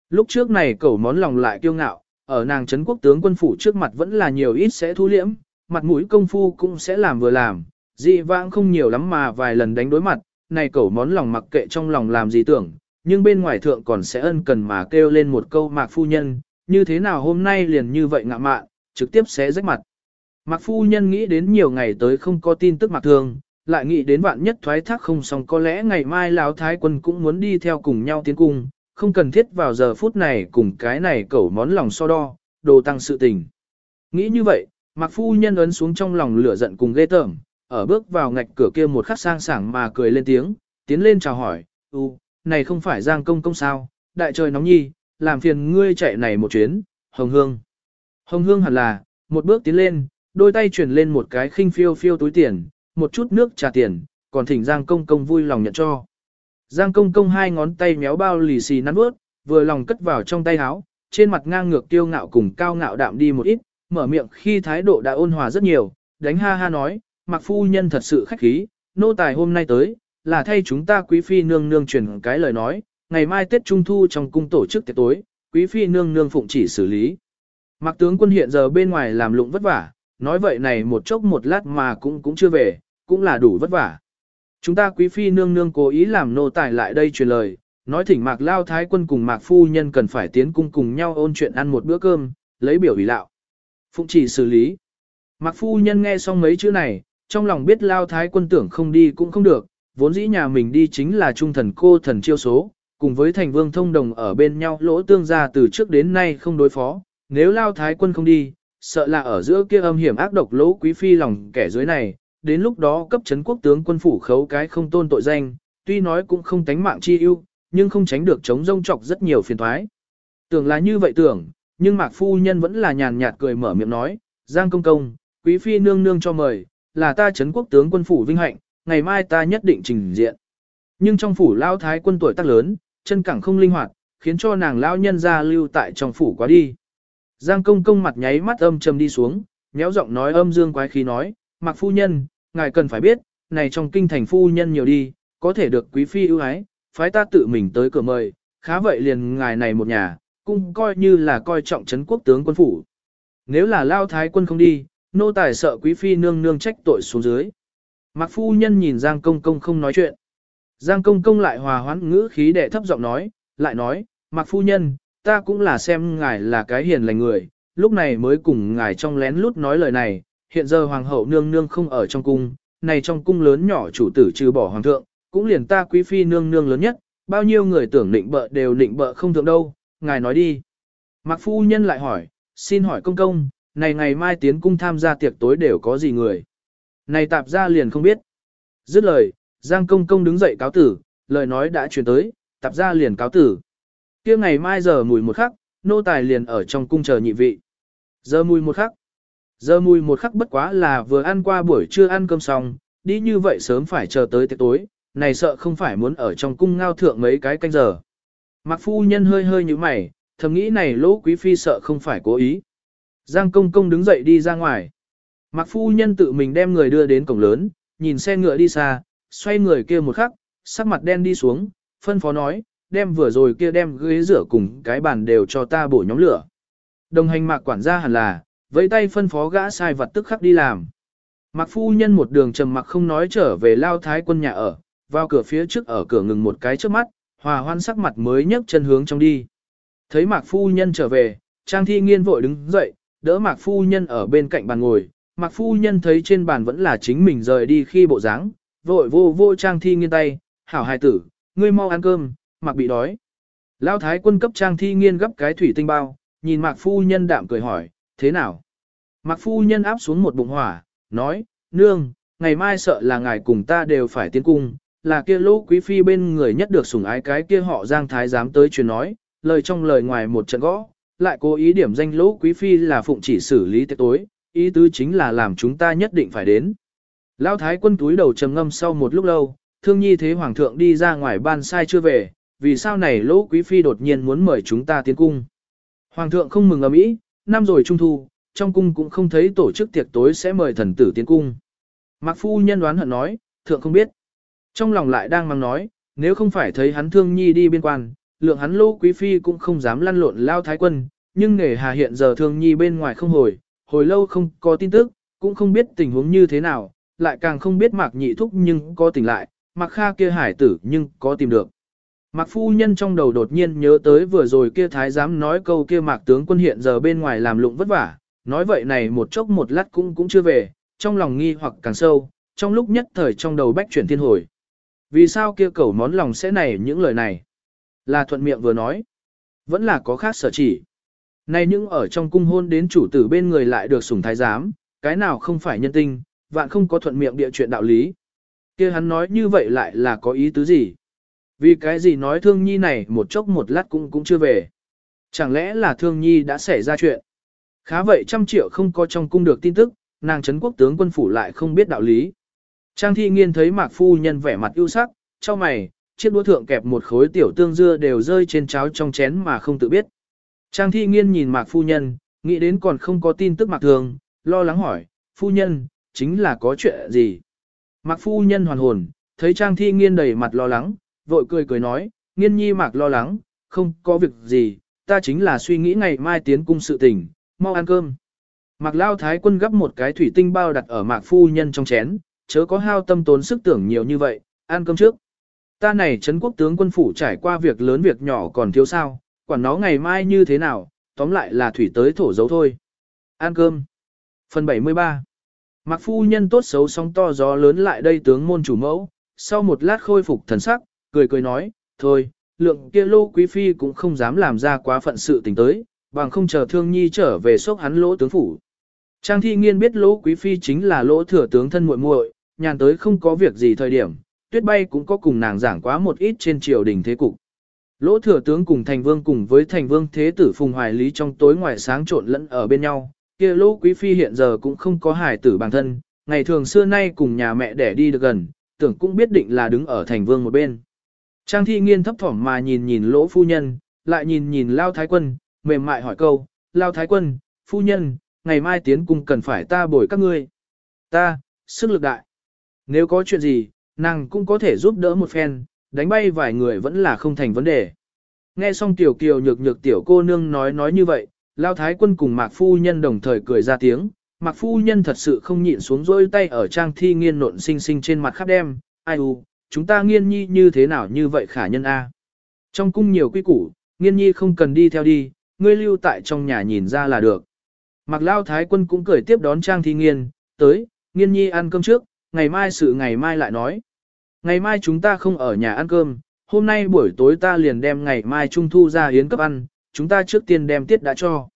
Lúc trước này cẩu món lòng lại kiêu ngạo, ở nàng trấn quốc tướng quân phủ trước mặt vẫn là nhiều ít sẽ thu liễm, mặt mũi công phu cũng sẽ làm vừa làm, dị vãng không nhiều lắm mà vài lần đánh đối mặt, này cẩu món lòng mặc kệ trong lòng làm gì tưởng, nhưng bên ngoài thượng còn sẽ ân cần mà kêu lên một câu mạc phu nhân, như thế nào hôm nay liền như vậy ngạ mạn, trực tiếp sẽ rách mặt. Mạc phu nhân nghĩ đến nhiều ngày tới không có tin tức mạc thường lại nghĩ đến vạn nhất thoái thác không xong có lẽ ngày mai lão thái quân cũng muốn đi theo cùng nhau tiến cung, không cần thiết vào giờ phút này cùng cái này cẩu món lòng so đo, đồ tăng sự tình. Nghĩ như vậy, Mạc Phu Nhân ấn xuống trong lòng lửa giận cùng ghê tởm, ở bước vào ngạch cửa kia một khắc sang sảng mà cười lên tiếng, tiến lên chào hỏi, u, này không phải Giang Công Công sao, đại trời nóng nhi, làm phiền ngươi chạy này một chuyến, Hồng Hương. Hồng Hương hẳn là, một bước tiến lên, đôi tay chuyển lên một cái khinh phiêu phiêu túi tiền, một chút nước trà tiền, còn thỉnh Giang Công Công vui lòng nhận cho. Giang Công Công hai ngón tay méo bao lì xì nắn bước, vừa lòng cất vào trong tay áo, trên mặt ngang ngược tiêu ngạo cùng cao ngạo đạm đi một ít, mở miệng khi thái độ đã ôn hòa rất nhiều, đánh ha ha nói, mặc phu nhân thật sự khách khí, nô tài hôm nay tới, là thay chúng ta quý phi nương nương truyền cái lời nói, ngày mai Tết Trung Thu trong cung tổ chức tiệc tối, quý phi nương nương phụng chỉ xử lý. Mặc tướng quân hiện giờ bên ngoài làm lụng vất vả, nói vậy này một chốc một lát mà cũng cũng chưa về, cũng là đủ vất vả. Chúng ta quý phi nương nương cố ý làm nô tài lại đây truyền lời, nói thỉnh mạc lao thái quân cùng mạc phu nhân cần phải tiến cung cùng nhau ôn chuyện ăn một bữa cơm, lấy biểu ủy lạo. Phụng chỉ xử lý. Mạc phu nhân nghe xong mấy chữ này, trong lòng biết lao thái quân tưởng không đi cũng không được, vốn dĩ nhà mình đi chính là trung thần cô thần chiêu số, cùng với thành vương thông đồng ở bên nhau lỗ tương ra từ trước đến nay không đối phó, nếu lao thái quân không đi, sợ là ở giữa kia âm hiểm ác độc lỗ quý phi lòng kẻ dưới này, đến lúc đó cấp chấn quốc tướng quân phủ khấu cái không tôn tội danh, tuy nói cũng không tánh mạng chi ưu, nhưng không tránh được chống rông trọc rất nhiều phiền thoái. Tưởng là như vậy tưởng, nhưng mạc phu nhân vẫn là nhàn nhạt cười mở miệng nói, Giang công công, quý phi nương nương cho mời, là ta chấn quốc tướng quân phủ vinh hạnh, ngày mai ta nhất định trình diện. Nhưng trong phủ lao thái quân tuổi tác lớn, chân cẳng không linh hoạt, khiến cho nàng lao nhân ra lưu tại trong phủ quá đi. Giang công công mặt nháy mắt âm trầm đi xuống, méo giọng nói âm dương quái khí nói, mặc phu nhân, ngài cần phải biết, này trong kinh thành phu nhân nhiều đi, có thể được quý phi ưu ái, phái ta tự mình tới cửa mời, khá vậy liền ngài này một nhà, cũng coi như là coi trọng chấn quốc tướng quân phủ. Nếu là lao thái quân không đi, nô tài sợ quý phi nương nương trách tội xuống dưới. Mặc phu nhân nhìn Giang công công không nói chuyện. Giang công công lại hòa hoãn ngữ khí để thấp giọng nói, lại nói, mặc phu nhân, ta cũng là xem ngài là cái hiền lành người, lúc này mới cùng ngài trong lén lút nói lời này, hiện giờ hoàng hậu nương nương không ở trong cung, này trong cung lớn nhỏ chủ tử trừ bỏ hoàng thượng, cũng liền ta quý phi nương nương lớn nhất, bao nhiêu người tưởng định bợ đều định bợ không thượng đâu, ngài nói đi. Mạc phu nhân lại hỏi, xin hỏi công công, này ngày mai tiến cung tham gia tiệc tối đều có gì người? Này tạp ra liền không biết. Dứt lời, Giang công công đứng dậy cáo tử, lời nói đã truyền tới, tạp ra liền cáo tử. kia ngày mai giờ mùi một khắc, nô tài liền ở trong cung chờ nhị vị. Giờ mùi một khắc. Giờ mùi một khắc bất quá là vừa ăn qua buổi trưa ăn cơm xong, đi như vậy sớm phải chờ tới tiệc tối, này sợ không phải muốn ở trong cung ngao thượng mấy cái canh giờ. Mặc phu nhân hơi hơi như mày, thầm nghĩ này lỗ quý phi sợ không phải cố ý. Giang công công đứng dậy đi ra ngoài. Mặc phu nhân tự mình đem người đưa đến cổng lớn, nhìn xe ngựa đi xa, xoay người kia một khắc, sắc mặt đen đi xuống, phân phó nói, đem vừa rồi kia đem ghế rửa cùng cái bàn đều cho ta bổ nhóm lửa. Đồng hành mạc quản gia hẳn là, với tay phân phó gã sai vật tức khắc đi làm. Mạc phu nhân một đường trầm mặc không nói trở về lao thái quân nhà ở, vào cửa phía trước ở cửa ngừng một cái trước mắt, hòa hoan sắc mặt mới nhấc chân hướng trong đi. Thấy mạc phu nhân trở về, trang thi nghiên vội đứng dậy, đỡ mạc phu nhân ở bên cạnh bàn ngồi, mạc phu nhân thấy trên bàn vẫn là chính mình rời đi khi bộ dáng, vội vô vô trang thi nghiên tay, hảo hài tử, ngươi mau ăn cơm, mạc bị đói. Lao thái quân cấp trang thi nghiên gấp cái thủy tinh bao, nhìn mạc phu nhân đạm cười hỏi, thế nào? Mạc phu nhân áp xuống một bụng hỏa, nói, nương, ngày mai sợ là ngài cùng ta đều phải tiến cung, là kia lỗ quý phi bên người nhất được sủng ái cái kia họ giang thái dám tới truyền nói, lời trong lời ngoài một trận gõ, lại cố ý điểm danh lỗ quý phi là phụng chỉ xử lý tiệc tối, ý tứ chính là làm chúng ta nhất định phải đến. Lão thái quân túi đầu trầm ngâm sau một lúc lâu, thương nhi thế hoàng thượng đi ra ngoài ban sai chưa về, vì sao này lỗ quý phi đột nhiên muốn mời chúng ta tiến cung. Hoàng thượng không mừng ầm ĩ, năm rồi trung thu, trong cung cũng không thấy tổ chức tiệc tối sẽ mời thần tử tiến cung. Mạc phu nhân đoán hận nói, thượng không biết. Trong lòng lại đang mang nói, nếu không phải thấy hắn thương nhi đi biên quan, lượng hắn lô quý phi cũng không dám lăn lộn lao thái quân, nhưng nghề hà hiện giờ thương nhi bên ngoài không hồi, hồi lâu không có tin tức, cũng không biết tình huống như thế nào, lại càng không biết mạc nhị thúc nhưng có tỉnh lại, mạc kha kia hải tử nhưng có tìm được. Mạc phu nhân trong đầu đột nhiên nhớ tới vừa rồi kia thái giám nói câu kia mạc tướng quân hiện giờ bên ngoài làm lụng vất vả, nói vậy này một chốc một lát cũng cũng chưa về, trong lòng nghi hoặc càng sâu, trong lúc nhất thời trong đầu bách chuyển thiên hồi. Vì sao kia cầu món lòng sẽ này những lời này? Là thuận miệng vừa nói. Vẫn là có khác sở chỉ. Nay những ở trong cung hôn đến chủ tử bên người lại được sủng thái giám, cái nào không phải nhân tinh, vạn không có thuận miệng địa chuyện đạo lý. kia hắn nói như vậy lại là có ý tứ gì? Vì cái gì nói thương nhi này một chốc một lát cũng cũng chưa về. Chẳng lẽ là thương nhi đã xảy ra chuyện. Khá vậy trăm triệu không có trong cung được tin tức, nàng trấn quốc tướng quân phủ lại không biết đạo lý. Trang thi nghiên thấy mạc phu nhân vẻ mặt ưu sắc, cho mày, chiếc đũa thượng kẹp một khối tiểu tương dưa đều rơi trên cháo trong chén mà không tự biết. Trang thi nghiên nhìn mạc phu nhân, nghĩ đến còn không có tin tức mạc thường, lo lắng hỏi, phu nhân, chính là có chuyện gì? Mạc phu nhân hoàn hồn, thấy trang thi nghiên đầy mặt lo lắng, vội cười cười nói, nghiên nhi mạc lo lắng, không có việc gì, ta chính là suy nghĩ ngày mai tiến cung sự tình, mau ăn cơm. Mạc lao thái quân gấp một cái thủy tinh bao đặt ở mạc phu nhân trong chén, chớ có hao tâm tốn sức tưởng nhiều như vậy, ăn cơm trước. Ta này Trấn quốc tướng quân phủ trải qua việc lớn việc nhỏ còn thiếu sao, quản nó ngày mai như thế nào, tóm lại là thủy tới thổ dấu thôi. Ăn cơm. Phần 73 Mạc phu nhân tốt xấu sóng to gió lớn lại đây tướng môn chủ mẫu, sau một lát khôi phục thần sắc, cười cười nói, thôi, lượng kia lô quý phi cũng không dám làm ra quá phận sự tình tới, bằng không chờ thương nhi trở về sốc hắn lỗ tướng phủ. Trang thi nghiên biết lỗ quý phi chính là lỗ thừa tướng thân muội muội, nhàn tới không có việc gì thời điểm, tuyết bay cũng có cùng nàng giảng quá một ít trên triều đình thế cục. Lỗ thừa tướng cùng thành vương cùng với thành vương thế tử phùng hoài lý trong tối ngoài sáng trộn lẫn ở bên nhau, kia lỗ quý phi hiện giờ cũng không có hài tử bản thân, ngày thường xưa nay cùng nhà mẹ đẻ đi được gần, tưởng cũng biết định là đứng ở thành vương một bên. Trang thi nghiên thấp thỏm mà nhìn nhìn lỗ phu nhân, lại nhìn nhìn lao thái quân, mềm mại hỏi câu, lao thái quân, phu nhân, ngày mai tiến cung cần phải ta bồi các ngươi. Ta, sức lực đại. Nếu có chuyện gì, nàng cũng có thể giúp đỡ một phen, đánh bay vài người vẫn là không thành vấn đề. Nghe xong tiểu kiều nhược nhược tiểu cô nương nói nói như vậy, lao thái quân cùng mạc phu nhân đồng thời cười ra tiếng, mạc phu nhân thật sự không nhịn xuống rôi tay ở trang thi nghiên nộn xinh xinh trên mặt khắp đem, ai u, chúng ta nghiên nhi như thế nào như vậy khả nhân a Trong cung nhiều quy củ, nghiên nhi không cần đi theo đi, ngươi lưu tại trong nhà nhìn ra là được. Mạc lao thái quân cũng cười tiếp đón trang thi nghiên, tới, nghiên nhi ăn cơm trước, ngày mai sự ngày mai lại nói. Ngày mai chúng ta không ở nhà ăn cơm, hôm nay buổi tối ta liền đem ngày mai trung thu ra hiến cấp ăn, chúng ta trước tiên đem tiết đã cho.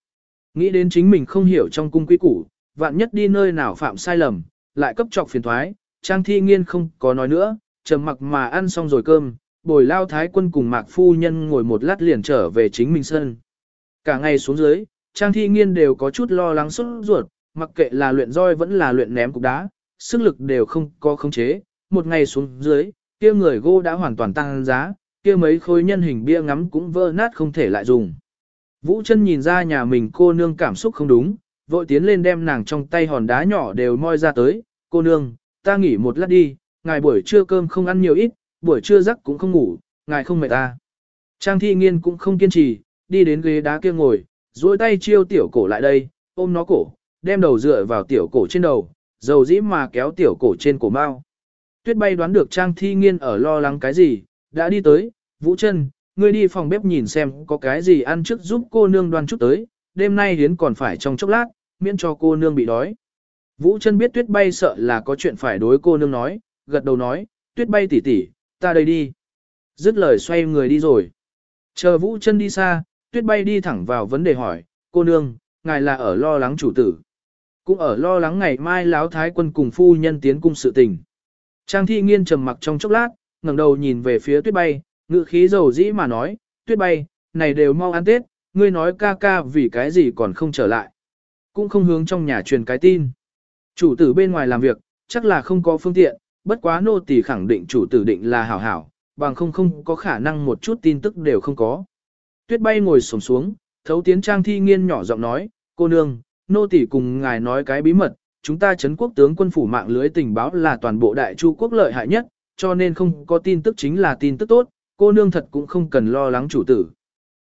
Nghĩ đến chính mình không hiểu trong cung quý củ, vạn nhất đi nơi nào phạm sai lầm, lại cấp trọc phiền thoái, trang thi nghiên không có nói nữa, trầm mặc mà ăn xong rồi cơm, bồi lao thái quân cùng mạc phu nhân ngồi một lát liền trở về chính mình sân. Cả ngày xuống dưới, trang thi nghiên đều có chút lo lắng xuất ruột, mặc kệ là luyện roi vẫn là luyện ném cục đá, sức lực đều không có khống chế, một ngày xuống dưới, kia người gỗ đã hoàn toàn tăng giá, kia mấy khối nhân hình bia ngắm cũng vỡ nát không thể lại dùng. Vũ chân nhìn ra nhà mình cô nương cảm xúc không đúng, vội tiến lên đem nàng trong tay hòn đá nhỏ đều moi ra tới, cô nương, ta nghỉ một lát đi, ngài buổi trưa cơm không ăn nhiều ít, buổi trưa giấc cũng không ngủ, ngài không mệt ta. Trang thi nghiên cũng không kiên trì, đi đến ghế đá kia ngồi, duỗi tay chiêu tiểu cổ lại đây, ôm nó cổ, đem đầu dựa vào tiểu cổ trên đầu, dầu dĩ mà kéo tiểu cổ trên cổ mao. Tuyết bay đoán được Trang Thi Nghiên ở lo lắng cái gì, đã đi tới, Vũ chân, ngươi đi phòng bếp nhìn xem có cái gì ăn trước giúp cô nương đoan chút tới, đêm nay hiến còn phải trong chốc lát, miễn cho cô nương bị đói. Vũ chân biết Tuyết bay sợ là có chuyện phải đối cô nương nói, gật đầu nói, Tuyết bay tỉ tỉ, ta đây đi. Dứt lời xoay người đi rồi. Chờ Vũ chân đi xa, Tuyết bay đi thẳng vào vấn đề hỏi, cô nương, ngài là ở lo lắng chủ tử. Cũng ở lo lắng ngày mai láo thái quân cùng phu nhân tiến cung sự tình. Trang thi nghiên trầm mặc trong chốc lát, ngẩng đầu nhìn về phía tuyết bay, ngự khí dầu dĩ mà nói, tuyết bay, này đều mau ăn tết, ngươi nói ca ca vì cái gì còn không trở lại. Cũng không hướng trong nhà truyền cái tin. Chủ tử bên ngoài làm việc, chắc là không có phương tiện, bất quá nô tỳ khẳng định chủ tử định là hảo hảo, bằng không không có khả năng một chút tin tức đều không có. Tuyết bay ngồi sổng xuống, thấu tiến trang thi nghiên nhỏ giọng nói, cô nương, nô tỳ cùng ngài nói cái bí mật, chúng ta chấn quốc tướng quân phủ mạng lưới tình báo là toàn bộ đại chu quốc lợi hại nhất, cho nên không có tin tức chính là tin tức tốt, cô nương thật cũng không cần lo lắng chủ tử.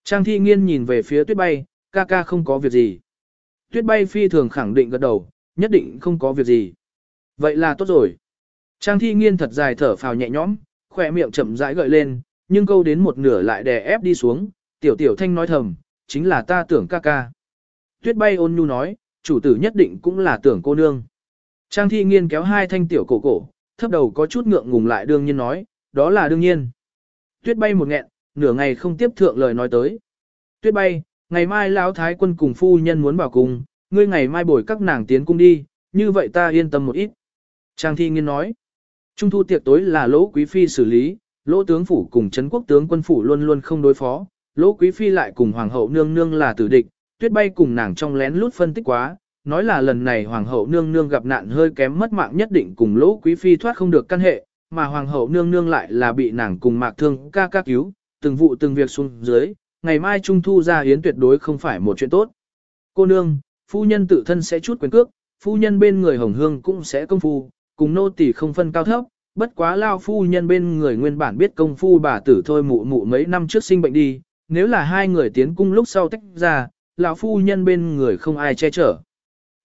Trang thi nghiên nhìn về phía tuyết bay, ca ca không có việc gì. Tuyết bay phi thường khẳng định gật đầu, nhất định không có việc gì. Vậy là tốt rồi. Trang thi nghiên thật dài thở phào nhẹ nhõm, khỏe miệng chậm rãi gợi lên, nhưng câu đến một nửa lại đè ép đi xuống, tiểu tiểu thanh nói thầm, chính là ta tưởng ca ca. Tuyết bay ôn nhu nói, chủ tử nhất định cũng là tưởng cô nương. Trang thi nghiên kéo hai thanh tiểu cổ cổ, thấp đầu có chút ngượng ngùng lại đương nhiên nói, đó là đương nhiên. Tuyết bay một nghẹn, nửa ngày không tiếp thượng lời nói tới. Tuyết bay, ngày mai lão thái quân cùng phu nhân muốn vào cùng, ngươi ngày mai bồi các nàng tiến cung đi, như vậy ta yên tâm một ít. Trang thi nghiên nói, trung thu tiệc tối là lỗ quý phi xử lý, lỗ tướng phủ cùng Trấn quốc tướng quân phủ luôn luôn không đối phó, lỗ quý phi lại cùng hoàng hậu nương nương là tử địch, tuyết bay cùng nàng trong lén lút phân tích quá, nói là lần này hoàng hậu nương nương gặp nạn hơi kém mất mạng nhất định cùng lỗ quý phi thoát không được căn hệ, mà hoàng hậu nương nương lại là bị nàng cùng mạc thương ca ca cứu, từng vụ từng việc xuống dưới, ngày mai trung thu ra hiến tuyệt đối không phải một chuyện tốt. Cô nương, phu nhân tự thân sẽ chút quyền cước, phu nhân bên người hồng hương cũng sẽ công phu, cùng nô tỳ không phân cao thấp, bất quá lao phu nhân bên người nguyên bản biết công phu bà tử thôi mụ mụ mấy năm trước sinh bệnh đi, nếu là hai người tiến cung lúc sau tách ra, lão phu nhân bên người không ai che chở.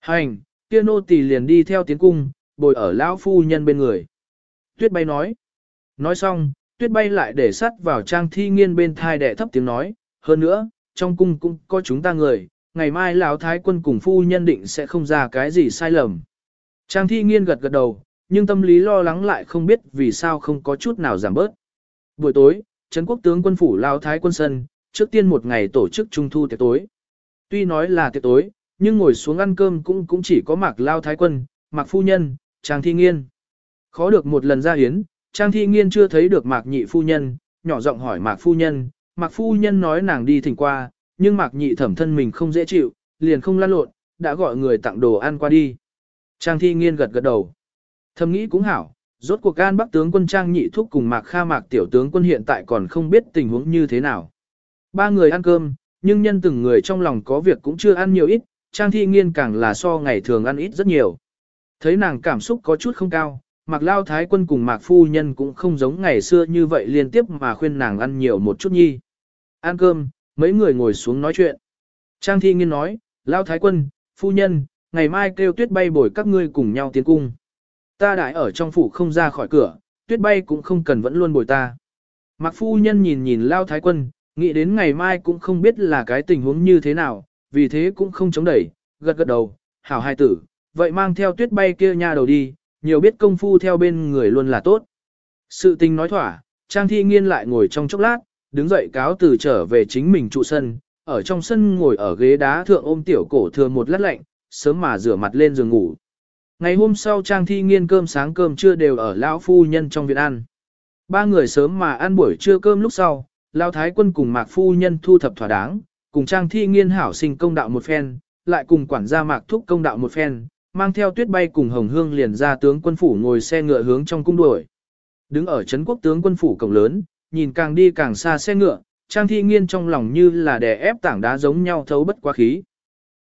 Hành, kia nô tỳ liền đi theo tiến cung, bồi ở lão phu nhân bên người. Tuyết bay nói. Nói xong, tuyết bay lại để sắt vào trang thi nghiên bên thai đệ thấp tiếng nói, hơn nữa, trong cung cũng có chúng ta người, ngày mai lão thái quân cùng phu nhân định sẽ không ra cái gì sai lầm. Trang thi nghiên gật gật đầu, nhưng tâm lý lo lắng lại không biết vì sao không có chút nào giảm bớt. Buổi tối, Trấn quốc tướng quân phủ lão thái quân sân, trước tiên một ngày tổ chức trung thu tiệc tối. Tuy nói là tiệc tối, nhưng ngồi xuống ăn cơm cũng cũng chỉ có mạc lao thái quân, mạc phu nhân, trang thi nghiên. Khó được một lần ra hiến, trang thi nghiên chưa thấy được mạc nhị phu nhân, nhỏ giọng hỏi mạc phu nhân, mạc phu nhân nói nàng đi thỉnh qua, nhưng mạc nhị thẩm thân mình không dễ chịu, liền không lan lộn, đã gọi người tặng đồ ăn qua đi. Trang thi nghiên gật gật đầu. Thầm nghĩ cũng hảo, rốt cuộc an bắc tướng quân trang nhị thúc cùng mạc kha mạc tiểu tướng quân hiện tại còn không biết tình huống như thế nào. Ba người ăn cơm, nhưng nhân từng người trong lòng có việc cũng chưa ăn nhiều ít, trang thi nghiên càng là so ngày thường ăn ít rất nhiều. Thấy nàng cảm xúc có chút không cao, mạc lao thái quân cùng mạc phu nhân cũng không giống ngày xưa như vậy liên tiếp mà khuyên nàng ăn nhiều một chút nhi. Ăn cơm, mấy người ngồi xuống nói chuyện. Trang thi nghiên nói, lao thái quân, phu nhân, ngày mai kêu tuyết bay bồi các ngươi cùng nhau tiến cung. Ta đại ở trong phủ không ra khỏi cửa, tuyết bay cũng không cần vẫn luôn bồi ta. Mạc phu nhân nhìn nhìn lao thái quân, nghĩ đến ngày mai cũng không biết là cái tình huống như thế nào, vì thế cũng không chống đẩy, gật gật đầu, hảo hai tử, vậy mang theo tuyết bay kia nha đầu đi, nhiều biết công phu theo bên người luôn là tốt. Sự tình nói thỏa, Trang Thi Nghiên lại ngồi trong chốc lát, đứng dậy cáo từ trở về chính mình trụ sân, ở trong sân ngồi ở ghế đá thượng ôm tiểu cổ thừa một lát lạnh, sớm mà rửa mặt lên giường ngủ. Ngày hôm sau Trang Thi Nghiên cơm sáng cơm trưa đều ở lão phu nhân trong viện ăn. Ba người sớm mà ăn buổi trưa cơm lúc sau, Lão Thái quân cùng Mạc phu nhân thu thập thỏa đáng, cùng Trang Thi Nghiên hảo sinh công đạo một phen, lại cùng quản gia Mạc thúc công đạo một phen, mang theo tuyết bay cùng Hồng Hương liền ra tướng quân phủ ngồi xe ngựa hướng trong cung đuổi. Đứng ở trấn quốc tướng quân phủ cổng lớn, nhìn càng đi càng xa xe ngựa, Trang Thi Nghiên trong lòng như là đè ép tảng đá giống nhau thấu bất quá khí.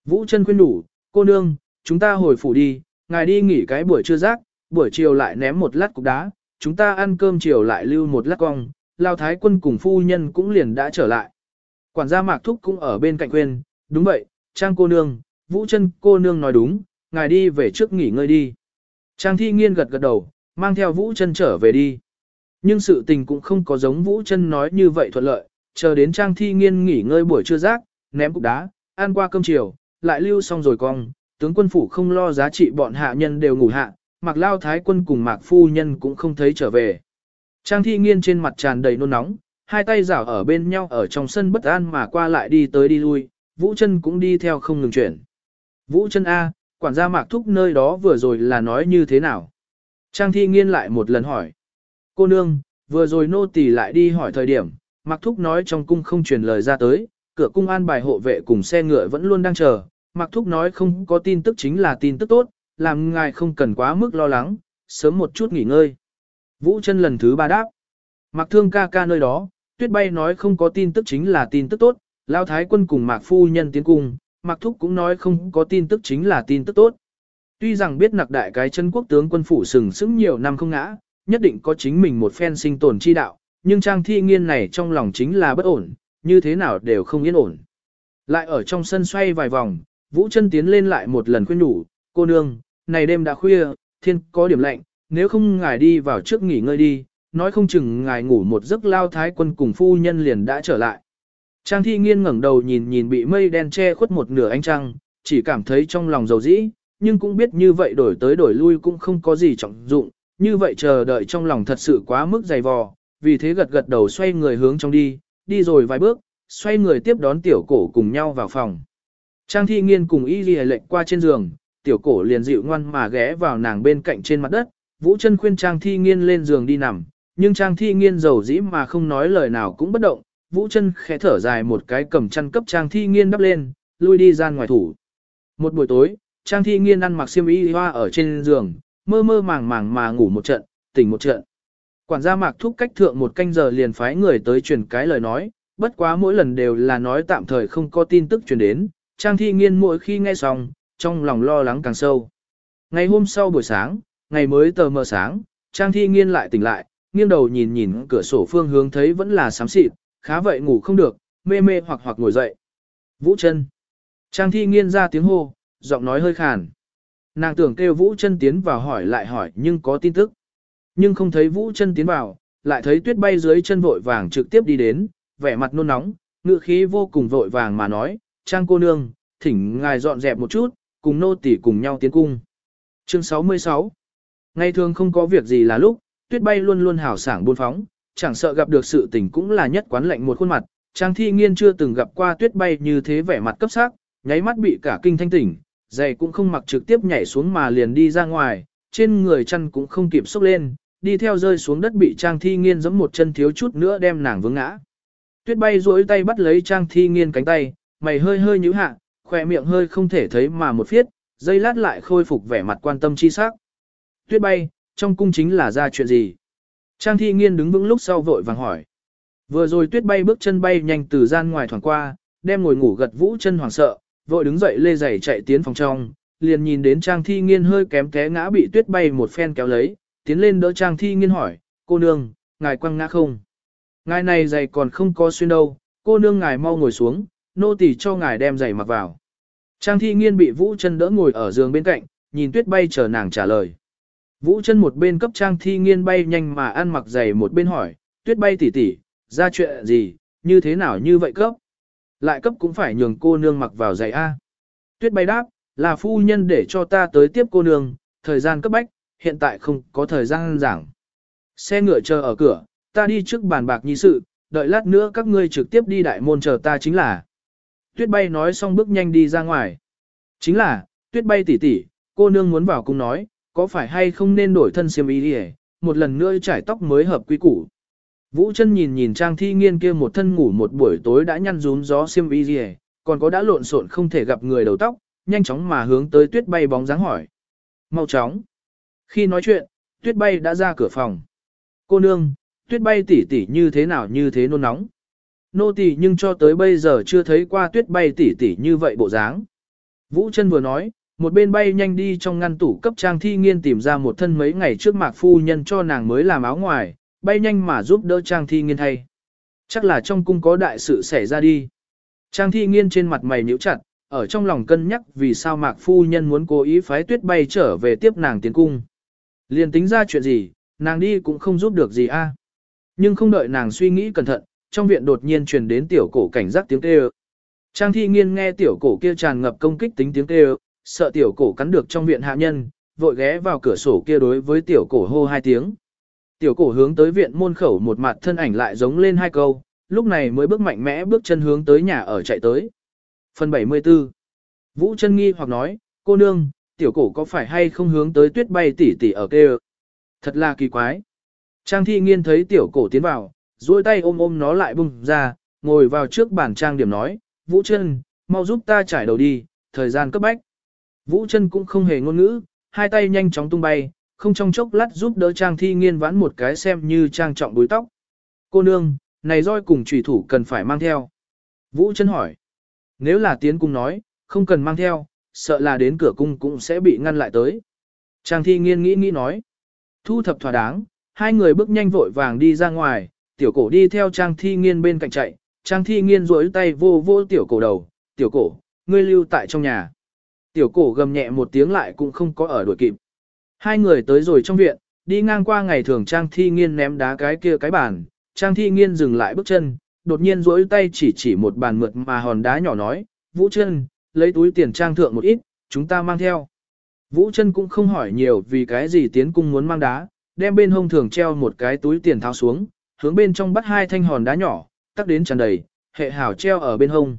Vũ chân khuyên đủ, cô nương, chúng ta hồi phủ đi, ngài đi nghỉ cái buổi trưa rác, buổi chiều lại ném một lát cục đá, chúng ta ăn cơm chiều lại lưu một lát cong, lao thái quân cùng phu nhân cũng liền đã trở lại. Quản gia Mạc Thúc cũng ở bên cạnh quên, đúng vậy, Trang cô nương, Vũ chân cô nương nói đúng, ngài đi về trước nghỉ ngơi đi. Trang thi nghiên gật gật đầu, mang theo Vũ chân trở về đi. Nhưng sự tình cũng không có giống Vũ chân nói như vậy thuận lợi, chờ đến Trang thi nghiên nghỉ ngơi buổi trưa rác, ném cục đá, ăn qua cơm chiều, lại lưu xong rồi cong, tướng quân phủ không lo giá trị bọn hạ nhân đều ngủ hạ, mặc lao thái quân cùng mạc phu nhân cũng không thấy trở về. Trang thi nghiên trên mặt tràn đầy nôn nóng, hai tay rảo ở bên nhau ở trong sân bất an mà qua lại đi tới đi lui, Vũ chân cũng đi theo không ngừng chuyển. Vũ chân A, quản gia mạc thúc nơi đó vừa rồi là nói như thế nào? Trang thi nghiên lại một lần hỏi. Cô nương, vừa rồi nô tỳ lại đi hỏi thời điểm, mạc thúc nói trong cung không truyền lời ra tới, cửa cung an bài hộ vệ cùng xe ngựa vẫn luôn đang chờ. Mạc thúc nói không có tin tức chính là tin tức tốt, làm ngài không cần quá mức lo lắng, sớm một chút nghỉ ngơi. Vũ chân lần thứ ba đáp. Mạc thương ca ca nơi đó, tuyết bay nói không có tin tức chính là tin tức tốt, lao thái quân cùng mạc phu nhân tiến cung, mạc thúc cũng nói không có tin tức chính là tin tức tốt. Tuy rằng biết nặc đại cái chân quốc tướng quân phủ sừng sững nhiều năm không ngã, nhất định có chính mình một phen sinh tồn chi đạo, nhưng trang thi nghiên này trong lòng chính là bất ổn, như thế nào đều không yên ổn. Lại ở trong sân xoay vài vòng, Vũ chân tiến lên lại một lần khuyên nhủ, cô nương, này đêm đã khuya, thiên có điểm lạnh, nếu không ngài đi vào trước nghỉ ngơi đi, nói không chừng ngài ngủ một giấc lao thái quân cùng phu nhân liền đã trở lại. Trang thi nghiên ngẩng đầu nhìn nhìn bị mây đen che khuất một nửa ánh trăng, chỉ cảm thấy trong lòng dầu dĩ, nhưng cũng biết như vậy đổi tới đổi lui cũng không có gì trọng dụng, như vậy chờ đợi trong lòng thật sự quá mức dày vò, vì thế gật gật đầu xoay người hướng trong đi, đi rồi vài bước, xoay người tiếp đón tiểu cổ cùng nhau vào phòng. Trang thi nghiên cùng y ghi lệnh qua trên giường, tiểu cổ liền dịu ngoan mà ghé vào nàng bên cạnh trên mặt đất, Vũ chân khuyên Trang Thi Nghiên lên giường đi nằm, Nhưng Trang Thi Nghiên giàu dĩ mà không nói lời nào cũng bất động, Vũ chân khẽ thở dài một cái cầm chăn cấp Trang Thi Nghiên đắp lên, lui đi ra ngoài thủ. Một buổi tối, Trang Thi Nghiên ăn mặc xiêm y hoa ở trên giường, mơ mơ màng màng mà ngủ một trận, tỉnh một trận. Quản gia Mạc Thúc cách thượng một canh giờ liền phái người tới truyền cái lời nói, bất quá mỗi lần đều là nói tạm thời không có tin tức truyền đến, Trang Thi Nghiên mỗi khi nghe xong, trong lòng lo lắng càng sâu. Ngày hôm sau buổi sáng, ngày mới tờ mờ sáng, Trang Thi Nghiên lại tỉnh lại, nghiêng đầu nhìn nhìn cửa sổ phương hướng thấy vẫn là xám xịt, khá vậy ngủ không được, mê mê hoặc hoặc ngồi dậy. Vũ chân. Trang Thi Nghiên ra tiếng hô, giọng nói hơi khàn. Nàng tưởng kêu Vũ chân tiến vào hỏi lại hỏi nhưng có tin tức. Nhưng không thấy Vũ chân tiến vào, lại thấy tuyết bay dưới chân vội vàng trực tiếp đi đến, vẻ mặt nôn nóng, ngựa khí vô cùng vội vàng mà nói, Trang cô nương, thỉnh ngài dọn dẹp một chút, cùng nô tỉ cùng nhau tiến cung. Chương 66 Ngày thường không có việc gì là lúc, tuyết bay luôn luôn hào sảng buôn phóng, chẳng sợ gặp được sự tình cũng là nhất quán lệnh một khuôn mặt. Trang thi nghiên chưa từng gặp qua tuyết bay như thế vẻ mặt cấp sắc, nháy mắt bị cả kinh thanh tỉnh, giày cũng không mặc trực tiếp nhảy xuống mà liền đi ra ngoài, trên người chăn cũng không kịp xốc lên, đi theo rơi xuống đất bị Trang thi nghiên giẫm một chân thiếu chút nữa đem nàng vướng ngã. Tuyết bay duỗi tay bắt lấy Trang thi nghiên cánh tay, mày hơi hơi nhíu hạ, khỏe miệng hơi không thể thấy mà một phiết, dây lát lại khôi phục vẻ mặt quan tâm chi sắc. Tuyết bay, trong cung chính là ra chuyện gì? Trang thi nghiên đứng vững lúc sau vội vàng hỏi. Vừa rồi tuyết bay bước chân bay nhanh từ gian ngoài thoảng qua, đem ngồi ngủ gật vũ chân hoảng sợ, vội đứng dậy lê giày chạy tiến phòng trong, liền nhìn đến Trang thi nghiên hơi kém té ngã bị tuyết bay một phen kéo lấy, tiến lên đỡ Trang thi nghiên hỏi, cô nương, ngài quăng ngã không? Ngài này giày còn không có xuyên đâu, cô nương ngài mau ngồi xuống, nô tỳ cho ngài đem giày mặc vào. Trang thi nghiên bị Vũ chân đỡ ngồi ở giường bên cạnh, nhìn tuyết bay chờ nàng trả lời. Vũ chân một bên cấp Trang thi nghiên bay nhanh mà ăn mặc giày một bên hỏi, tuyết bay tỉ tỉ, ra chuyện gì, như thế nào như vậy cấp? Lại cấp cũng phải nhường cô nương mặc vào giày A. Tuyết bay đáp, là phu nhân để cho ta tới tiếp cô nương, thời gian cấp bách, hiện tại không có thời gian giảng. Xe ngựa chờ ở cửa, ta đi trước bàn bạc nhi sự, đợi lát nữa các ngươi trực tiếp đi đại môn chờ ta chính là. Tuyết bay nói xong bước nhanh đi ra ngoài. Chính là, tuyết bay tỉ tỉ, cô nương muốn vào cung nói, có phải hay không nên đổi thân xiêm y đi một lần nữa trải tóc mới hợp quy củ. Vũ chân nhìn nhìn trang thi nghiên kia một thân ngủ một buổi tối đã nhăn rún gió xiêm y đi còn có đã lộn xộn không thể gặp người đầu tóc, nhanh chóng mà hướng tới tuyết bay bóng dáng hỏi. Mau chóng. Khi nói chuyện, tuyết bay đã ra cửa phòng. Cô nương, tuyết bay tỉ tỉ như thế nào như thế nôn nóng. Nô tỳ nhưng cho tới bây giờ chưa thấy qua tuyết bay tỉ tỉ như vậy bộ dáng. Vũ chân vừa nói, một bên bay nhanh đi trong ngăn tủ cấp trang thi nghiên tìm ra một thân mấy ngày trước mạc phu nhân cho nàng mới làm áo ngoài, bay nhanh mà giúp đỡ trang thi nghiên thay. Chắc là trong cung có đại sự xảy ra đi. Trang thi nghiên trên mặt mày nhíu chặt, ở trong lòng cân nhắc vì sao mạc phu nhân muốn cố ý phái tuyết bay trở về tiếp nàng tiến cung. Liền tính ra chuyện gì, nàng đi cũng không giúp được gì a. À. Nhưng không đợi nàng suy nghĩ cẩn thận, trong viện đột nhiên truyền đến tiểu cổ cảnh giác tiếng kêu. Trang thi nghiên nghe tiểu cổ kia tràn ngập công kích tính tiếng kêu, sợ tiểu cổ cắn được trong viện hạ nhân, vội ghé vào cửa sổ kia đối với tiểu cổ hô hai tiếng. Tiểu cổ hướng tới viện môn khẩu một mặt thân ảnh lại giống lên hai câu, lúc này mới bước mạnh mẽ bước chân hướng tới nhà ở chạy tới. Phần 74 Vũ chân nghi hoặc nói, cô nương, tiểu cổ có phải hay không hướng tới tuyết bay tỉ tỉ ở kia? Thật là kỳ quái. Trang thi nghiên thấy tiểu cổ tiến vào, duỗi tay ôm ôm nó lại bung ra, ngồi vào trước bàn trang điểm nói, Vũ chân, mau giúp ta trải đầu đi, thời gian cấp bách. Vũ chân cũng không hề ngôn ngữ, hai tay nhanh chóng tung bay, không trong chốc lát giúp đỡ trang thi nghiên vãn một cái xem như trang trọng búi tóc. Cô nương, này roi cùng trùy thủ cần phải mang theo. Vũ chân hỏi. Nếu là tiến cung nói, không cần mang theo, sợ là đến cửa cung cũng sẽ bị ngăn lại tới. Trang thi nghiên nghĩ nghĩ nói. Thu thập thỏa đáng, hai người bước nhanh vội vàng đi ra ngoài, tiểu cổ đi theo trang thi nghiên bên cạnh chạy, trang thi nghiên rối tay vô vô tiểu cổ đầu, tiểu cổ, ngươi lưu tại trong nhà. Tiểu cổ gầm nhẹ một tiếng lại cũng không có ở đuổi kịp. Hai người tới rồi trong viện, đi ngang qua ngày thường trang thi nghiên ném đá cái kia cái bàn, trang thi nghiên dừng lại bước chân, đột nhiên duỗi tay chỉ chỉ một bàn mượt mà hòn đá nhỏ nói, vũ chân, lấy túi tiền trang thượng một ít, chúng ta mang theo. Vũ chân cũng không hỏi nhiều vì cái gì tiến cung muốn mang đá, đem bên hông thường treo một cái túi tiền tháo xuống, hướng bên trong bắt hai thanh hòn đá nhỏ, tắc đến tràn đầy, hệ hảo treo ở bên hông.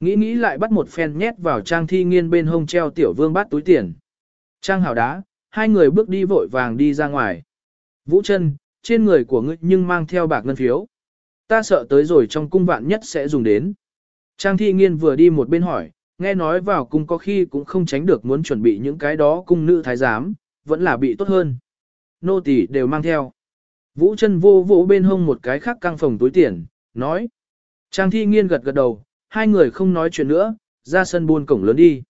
Nghĩ nghĩ lại bắt một phen nhét vào trang thi nghiên bên hông treo tiểu vương bát túi tiền. Trang hảo đá, hai người bước đi vội vàng đi ra ngoài. Vũ chân, trên người của ngươi nhưng mang theo bạc ngân phiếu. Ta sợ tới rồi trong cung vạn nhất sẽ dùng đến. Trang thi nghiên vừa đi một bên hỏi, nghe nói vào cung có khi cũng không tránh được muốn chuẩn bị những cái đó cung nữ thái giám, vẫn là bị tốt hơn. Nô tỳ đều mang theo. Vũ chân vô vỗ bên hông một cái khác căng phòng túi tiền, nói. Trang thi nghiên gật gật đầu, hai người không nói chuyện nữa, ra sân buôn cổng lớn đi.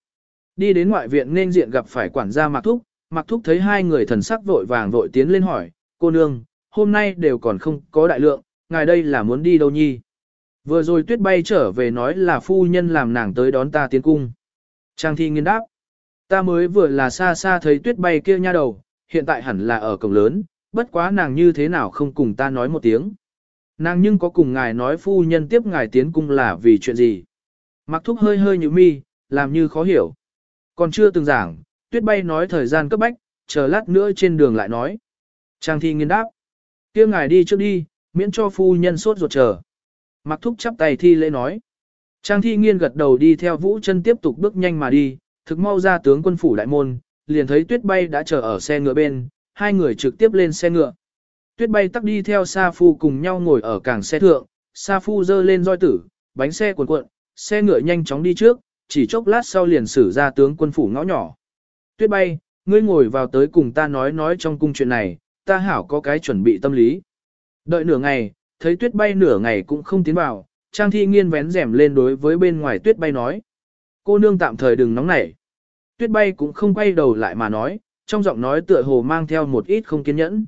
Đi đến ngoại viện nên diện gặp phải quản gia Mạc Thúc, Mạc Thúc thấy hai người thần sắc vội vàng vội tiến lên hỏi, cô nương, hôm nay đều còn không có đại lượng, ngài đây là muốn đi đâu nhi? Vừa rồi tuyết bay trở về nói là phu nhân làm nàng tới đón ta tiến cung. Trang thi nghiên đáp, ta mới vừa là xa xa thấy tuyết bay kia nha đầu, hiện tại hẳn là ở cổng lớn, bất quá nàng như thế nào không cùng ta nói một tiếng. Nàng nhưng có cùng ngài nói phu nhân tiếp ngài tiến cung là vì chuyện gì. Mặc thúc hơi hơi như mi, làm như khó hiểu. Còn chưa từng giảng, tuyết bay nói thời gian cấp bách, chờ lát nữa trên đường lại nói. Trang thi nghiên đáp. kia ngài đi trước đi, miễn cho phu nhân sốt ruột chờ. Mặc thúc chắp tay thi lễ nói. Trang thi nghiên gật đầu đi theo vũ chân tiếp tục bước nhanh mà đi, thực mau ra tướng quân phủ đại môn, liền thấy tuyết bay đã chờ ở xe ngựa bên, hai người trực tiếp lên xe ngựa. Tuyết bay tắc đi theo Sa Phu cùng nhau ngồi ở cảng xe thượng, Sa Phu dơ lên roi tử, bánh xe cuộn cuộn, xe ngựa nhanh chóng đi trước, chỉ chốc lát sau liền xử ra tướng quân phủ ngõ nhỏ. Tuyết bay, ngươi ngồi vào tới cùng ta nói nói trong cung chuyện này, ta hảo có cái chuẩn bị tâm lý. Đợi nửa ngày, thấy tuyết bay nửa ngày cũng không tiến vào, Trang Thi Nghiên vén rèm lên đối với bên ngoài tuyết bay nói. Cô nương tạm thời đừng nóng nảy. Tuyết bay cũng không quay đầu lại mà nói, trong giọng nói tựa hồ mang theo một ít không kiên nhẫn.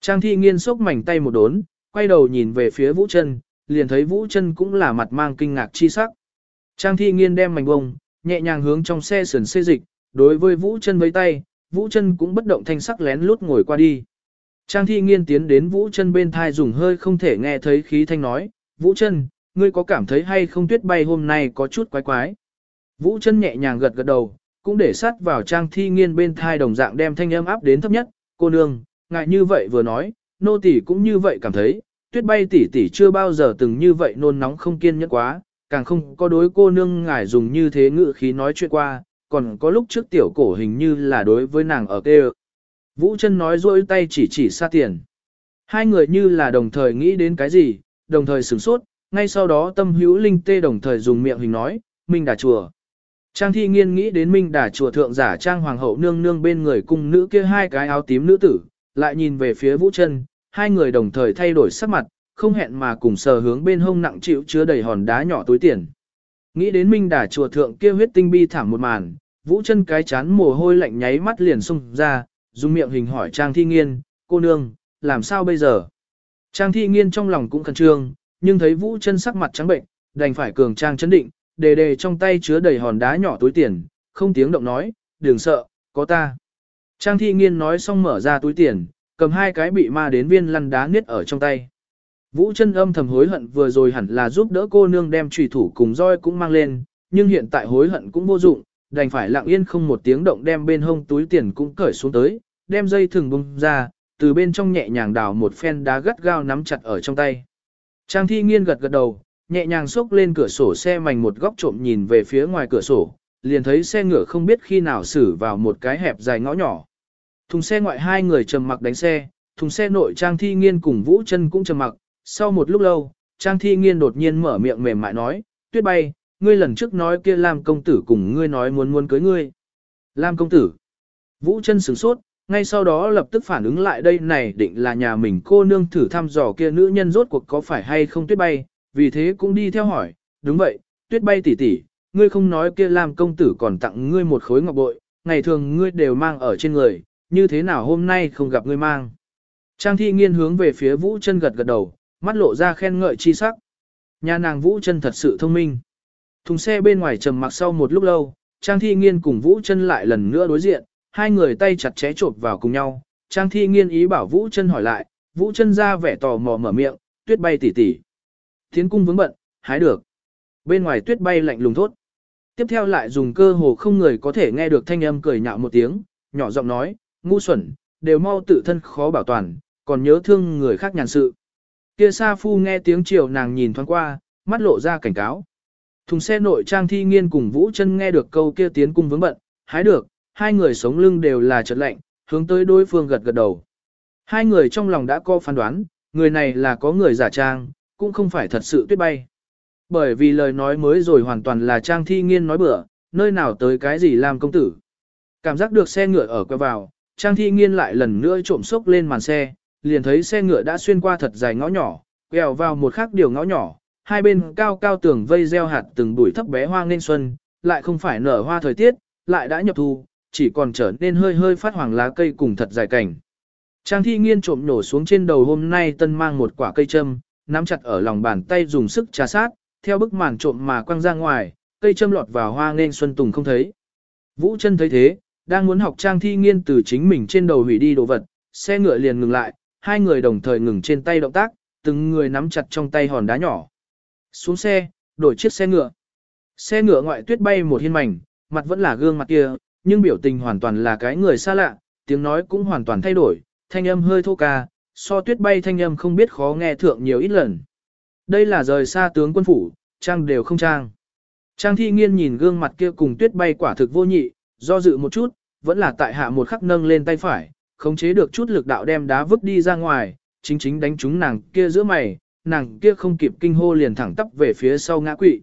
Trang thi nghiên sốc mảnh tay một đốn, quay đầu nhìn về phía Vũ chân liền thấy Vũ chân cũng là mặt mang kinh ngạc chi sắc. Trang thi nghiên đem mảnh bông, nhẹ nhàng hướng trong xe sườn xê dịch, đối với Vũ chân với tay, Vũ chân cũng bất động thanh sắc lén lút ngồi qua đi. Trang thi nghiên tiến đến Vũ chân bên thai dùng hơi không thể nghe thấy khí thanh nói, Vũ chân, ngươi có cảm thấy hay không tuyết bay hôm nay có chút quái quái. Vũ chân nhẹ nhàng gật gật đầu, cũng để sát vào trang thi nghiên bên thai đồng dạng đem thanh âm áp đến thấp nhất, cô nương, ngại như vậy vừa nói, nô tỷ cũng như vậy cảm thấy, tuyết bay tỷ tỷ chưa bao giờ từng như vậy nôn nóng không kiên nhẫn quá, càng không có đối cô nương ngài dùng như thế ngữ khí nói chuyện qua, còn có lúc trước tiểu cổ hình như là đối với nàng ở kê Vũ chân nói rôi tay chỉ chỉ xa tiền. Hai người như là đồng thời nghĩ đến cái gì, đồng thời sửng sốt, ngay sau đó tâm hữu linh tê đồng thời dùng miệng hình nói, mình đà chùa. Trang thi nghiên nghĩ đến minh đà chùa thượng giả trang hoàng hậu nương nương bên người cung nữ kia hai cái áo tím nữ tử, lại nhìn về phía vũ chân, hai người đồng thời thay đổi sắc mặt, không hẹn mà cùng sờ hướng bên hông nặng chịu chứa đầy hòn đá nhỏ túi tiền. Nghĩ đến minh đà chùa thượng kia huyết tinh bi thảm một màn, vũ chân cái chán mồ hôi lạnh nháy mắt liền xung ra, dùng miệng hình hỏi Trang thi nghiên, cô nương, làm sao bây giờ? Trang thi nghiên trong lòng cũng khẩn trương, nhưng thấy vũ chân sắc mặt trắng bệnh, đành phải cường trang chấn định, đề đề trong tay chứa đầy hòn đá nhỏ túi tiền, không tiếng động nói, đừng sợ, có ta. Trang thi nghiên nói xong mở ra túi tiền, cầm hai cái bị ma đến viên lăn đá niết ở trong tay. Vũ chân âm thầm hối hận vừa rồi hẳn là giúp đỡ cô nương đem trùy thủ cùng roi cũng mang lên, nhưng hiện tại hối hận cũng vô dụng, đành phải lặng yên không một tiếng động đem bên hông túi tiền cũng cởi xuống tới, đem dây thừng bung ra, từ bên trong nhẹ nhàng đào một phen đá gắt gao nắm chặt ở trong tay. Trang thi nghiên gật gật đầu, nhẹ nhàng xốc lên cửa sổ xe mảnh một góc trộm nhìn về phía ngoài cửa sổ, liền thấy xe ngựa không biết khi nào xử vào một cái hẹp dài ngõ nhỏ. Thùng xe ngoại hai người trầm mặc đánh xe, thùng xe nội Trang Thi Nghiên cùng Vũ chân cũng trầm mặc, sau một lúc lâu, Trang Thi Nghiên đột nhiên mở miệng mềm mại nói, tuyết bay, ngươi lần trước nói kia Lam công tử cùng ngươi nói muốn muốn cưới ngươi. Lam công tử. Vũ chân sửng sốt, ngay sau đó lập tức phản ứng lại đây này định là nhà mình cô nương thử thăm dò kia nữ nhân rốt cuộc có phải hay không tuyết bay, vì thế cũng đi theo hỏi, đúng vậy, tuyết bay tỷ tỷ, ngươi không nói kia Lam công tử còn tặng ngươi một khối ngọc bội, ngày thường ngươi đều mang ở trên người, như thế nào hôm nay không gặp ngươi mang. Trang thi nghiên hướng về phía Vũ chân gật gật đầu, mắt lộ ra khen ngợi chi sắc. Nhà nàng Vũ chân thật sự thông minh. Thùng xe bên ngoài trầm mặc sau một lúc lâu, Trang thi nghiên cùng Vũ chân lại lần nữa đối diện, hai người tay chặt chẽ chộp vào cùng nhau. Trang thi nghiên ý bảo Vũ chân hỏi lại, Vũ chân ra vẻ tò mò mở miệng, tuyết bay tỉ tỉ. Thiến cung vướng bận, hái được. Bên ngoài tuyết bay lạnh lùng thốt. Tiếp theo lại dùng cơ hồ không người có thể nghe được thanh âm cười nhạo một tiếng, nhỏ giọng nói, ngu xuẩn, đều mau tự thân khó bảo toàn, còn nhớ thương người khác nhàn sự. Kia Sa Phu nghe tiếng chiều nàng nhìn thoáng qua, mắt lộ ra cảnh cáo. Thùng xe nội trang thi nghiên cùng Vũ chân nghe được câu kia tiến cung vướng bận, hái được, hai người sống lưng đều là chợt lạnh, hướng tới đối phương gật gật đầu. Hai người trong lòng đã có phán đoán, người này là có người giả trang, cũng không phải thật sự tuyết bay. Bởi vì lời nói mới rồi hoàn toàn là trang thi nghiên nói bừa, nơi nào tới cái gì làm công tử. Cảm giác được xe ngựa ở quay vào, trang thi nghiên lại lần nữa trộm sốc lên màn xe, liền thấy xe ngựa đã xuyên qua thật dài ngõ nhỏ, quẹo vào một khác điều ngõ nhỏ, hai bên cao cao tường vây gieo hạt từng bụi thấp bé hoa nên xuân, lại không phải nở hoa thời tiết, lại đã nhập thu, chỉ còn trở nên hơi hơi phát hoàng lá cây cùng thật dài cảnh. Trang thi nghiên trộm nổ xuống trên đầu hôm nay tân mang một quả cây châm, nắm chặt ở lòng bàn tay dùng sức trà sát, theo bức màn trộm mà quăng ra ngoài, cây châm lọt vào hoa nên xuân tùng không thấy. Vũ chân thấy thế, đang muốn học trang thi nghiên từ chính mình trên đầu hủy đi đồ vật, xe ngựa liền ngừng lại, hai người đồng thời ngừng trên tay động tác, từng người nắm chặt trong tay hòn đá nhỏ. Xuống xe, đổi chiếc xe ngựa. Xe ngựa ngoại tuyết bay một hiên mảnh, mặt vẫn là gương mặt kia, nhưng biểu tình hoàn toàn là cái người xa lạ, tiếng nói cũng hoàn toàn thay đổi, thanh âm hơi thô ca, so tuyết bay thanh âm không biết khó nghe thượng nhiều ít lần. Đây là rời xa tướng quân phủ, trang đều không trang. Trang thi nghiên nhìn gương mặt kia cùng tuyết bay quả thực vô nhị, do dự một chút, vẫn là tại hạ một khắc nâng lên tay phải, khống chế được chút lực đạo đem đá vứt đi ra ngoài, chính chính đánh trúng nàng kia giữa mày, nàng kia không kịp kinh hô liền thẳng tắp về phía sau ngã quỵ.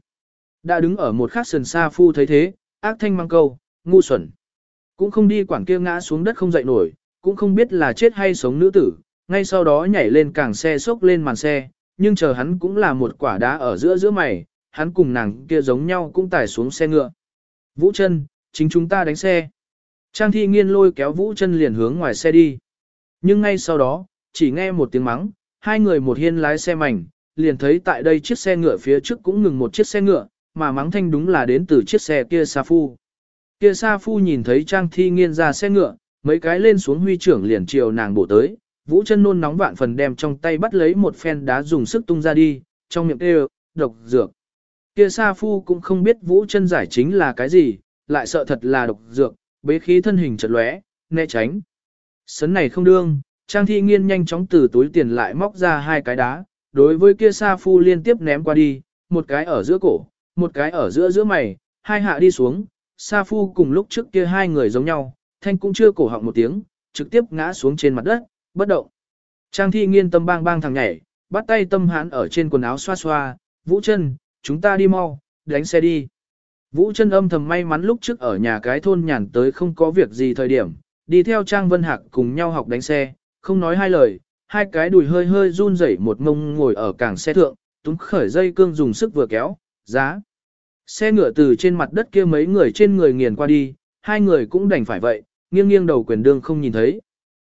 Đã đứng ở một khắc sườn xa phu thấy thế, ác thanh mang câu, ngu xuẩn. Cũng không đi quản kia ngã xuống đất không dậy nổi, cũng không biết là chết hay sống nữ tử, ngay sau đó nhảy lên càng xe xốc lên màn xe, nhưng chờ hắn cũng là một quả đá ở giữa giữa mày, hắn cùng nàng kia giống nhau cũng tải xuống xe ngựa. Vũ chân, chính chúng ta đánh xe. Trang thi nghiên lôi kéo Vũ chân liền hướng ngoài xe đi. Nhưng ngay sau đó, chỉ nghe một tiếng mắng, hai người một hiên lái xe mảnh, liền thấy tại đây chiếc xe ngựa phía trước cũng ngừng một chiếc xe ngựa, mà mắng thanh đúng là đến từ chiếc xe kia Sa Phu. Kia Sa Phu nhìn thấy Trang Thi Nghiên ra xe ngựa, mấy cái lên xuống huy trưởng liền chiều nàng bổ tới, Vũ chân nôn nóng vạn phần đem trong tay bắt lấy một phen đá dùng sức tung ra đi, trong miệng kêu, độc dược. Kia Sa Phu cũng không biết Vũ chân giải chính là cái gì, lại sợ thật là độc dược, bế khí thân hình chật lóe, né tránh. Sấn này không đương, Trang Thi Nghiên nhanh chóng từ túi tiền lại móc ra hai cái đá, đối với kia Sa Phu liên tiếp ném qua đi, một cái ở giữa cổ, một cái ở giữa giữa mày, hai hạ đi xuống, Sa Phu cùng lúc trước kia hai người giống nhau, thanh cũng chưa cổ họng một tiếng, trực tiếp ngã xuống trên mặt đất, bất động. Trang thi nghiên tâm bang bang thằng nhảy, bắt tay tâm hãn ở trên quần áo xoa xoa, Vũ chân, chúng ta đi mau, đánh xe đi. Vũ chân âm thầm may mắn lúc trước ở nhà cái thôn nhàn tới không có việc gì thời điểm, đi theo Trang Vân Hạc cùng nhau học đánh xe, không nói hai lời, hai cái đùi hơi hơi run rẩy một ngông ngồi ở cảng xe thượng, túng khởi dây cương dùng sức vừa kéo, giá. Xe ngựa từ trên mặt đất kia mấy người trên người nghiền qua đi, hai người cũng đành phải vậy, nghiêng nghiêng đầu quyền đương không nhìn thấy.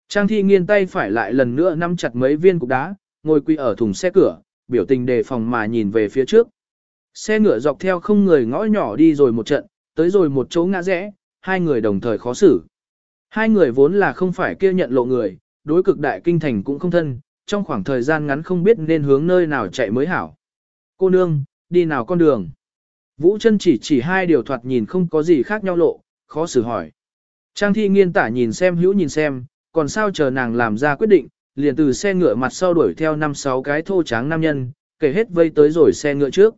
Trang thi nghiêng tay phải lại lần nữa nắm chặt mấy viên cục đá, ngồi quỳ ở thùng xe cửa, biểu tình đề phòng mà nhìn về phía trước. Xe ngựa dọc theo không người ngõ nhỏ đi rồi một trận, tới rồi một chỗ ngã rẽ, hai người đồng thời khó xử. Hai người vốn là không phải kia nhận lộ người, đối cực đại kinh thành cũng không thân, trong khoảng thời gian ngắn không biết nên hướng nơi nào chạy mới hảo. Cô nương, đi nào con đường. Vũ chân chỉ chỉ hai điều thoạt nhìn không có gì khác nhau lộ, khó xử hỏi. Trang thi nghiên tả nhìn xem hữu nhìn xem, còn sao chờ nàng làm ra quyết định, liền từ xe ngựa mặt sau đuổi theo năm sáu cái thô tráng nam nhân, kể hết vây tới rồi xe ngựa trước.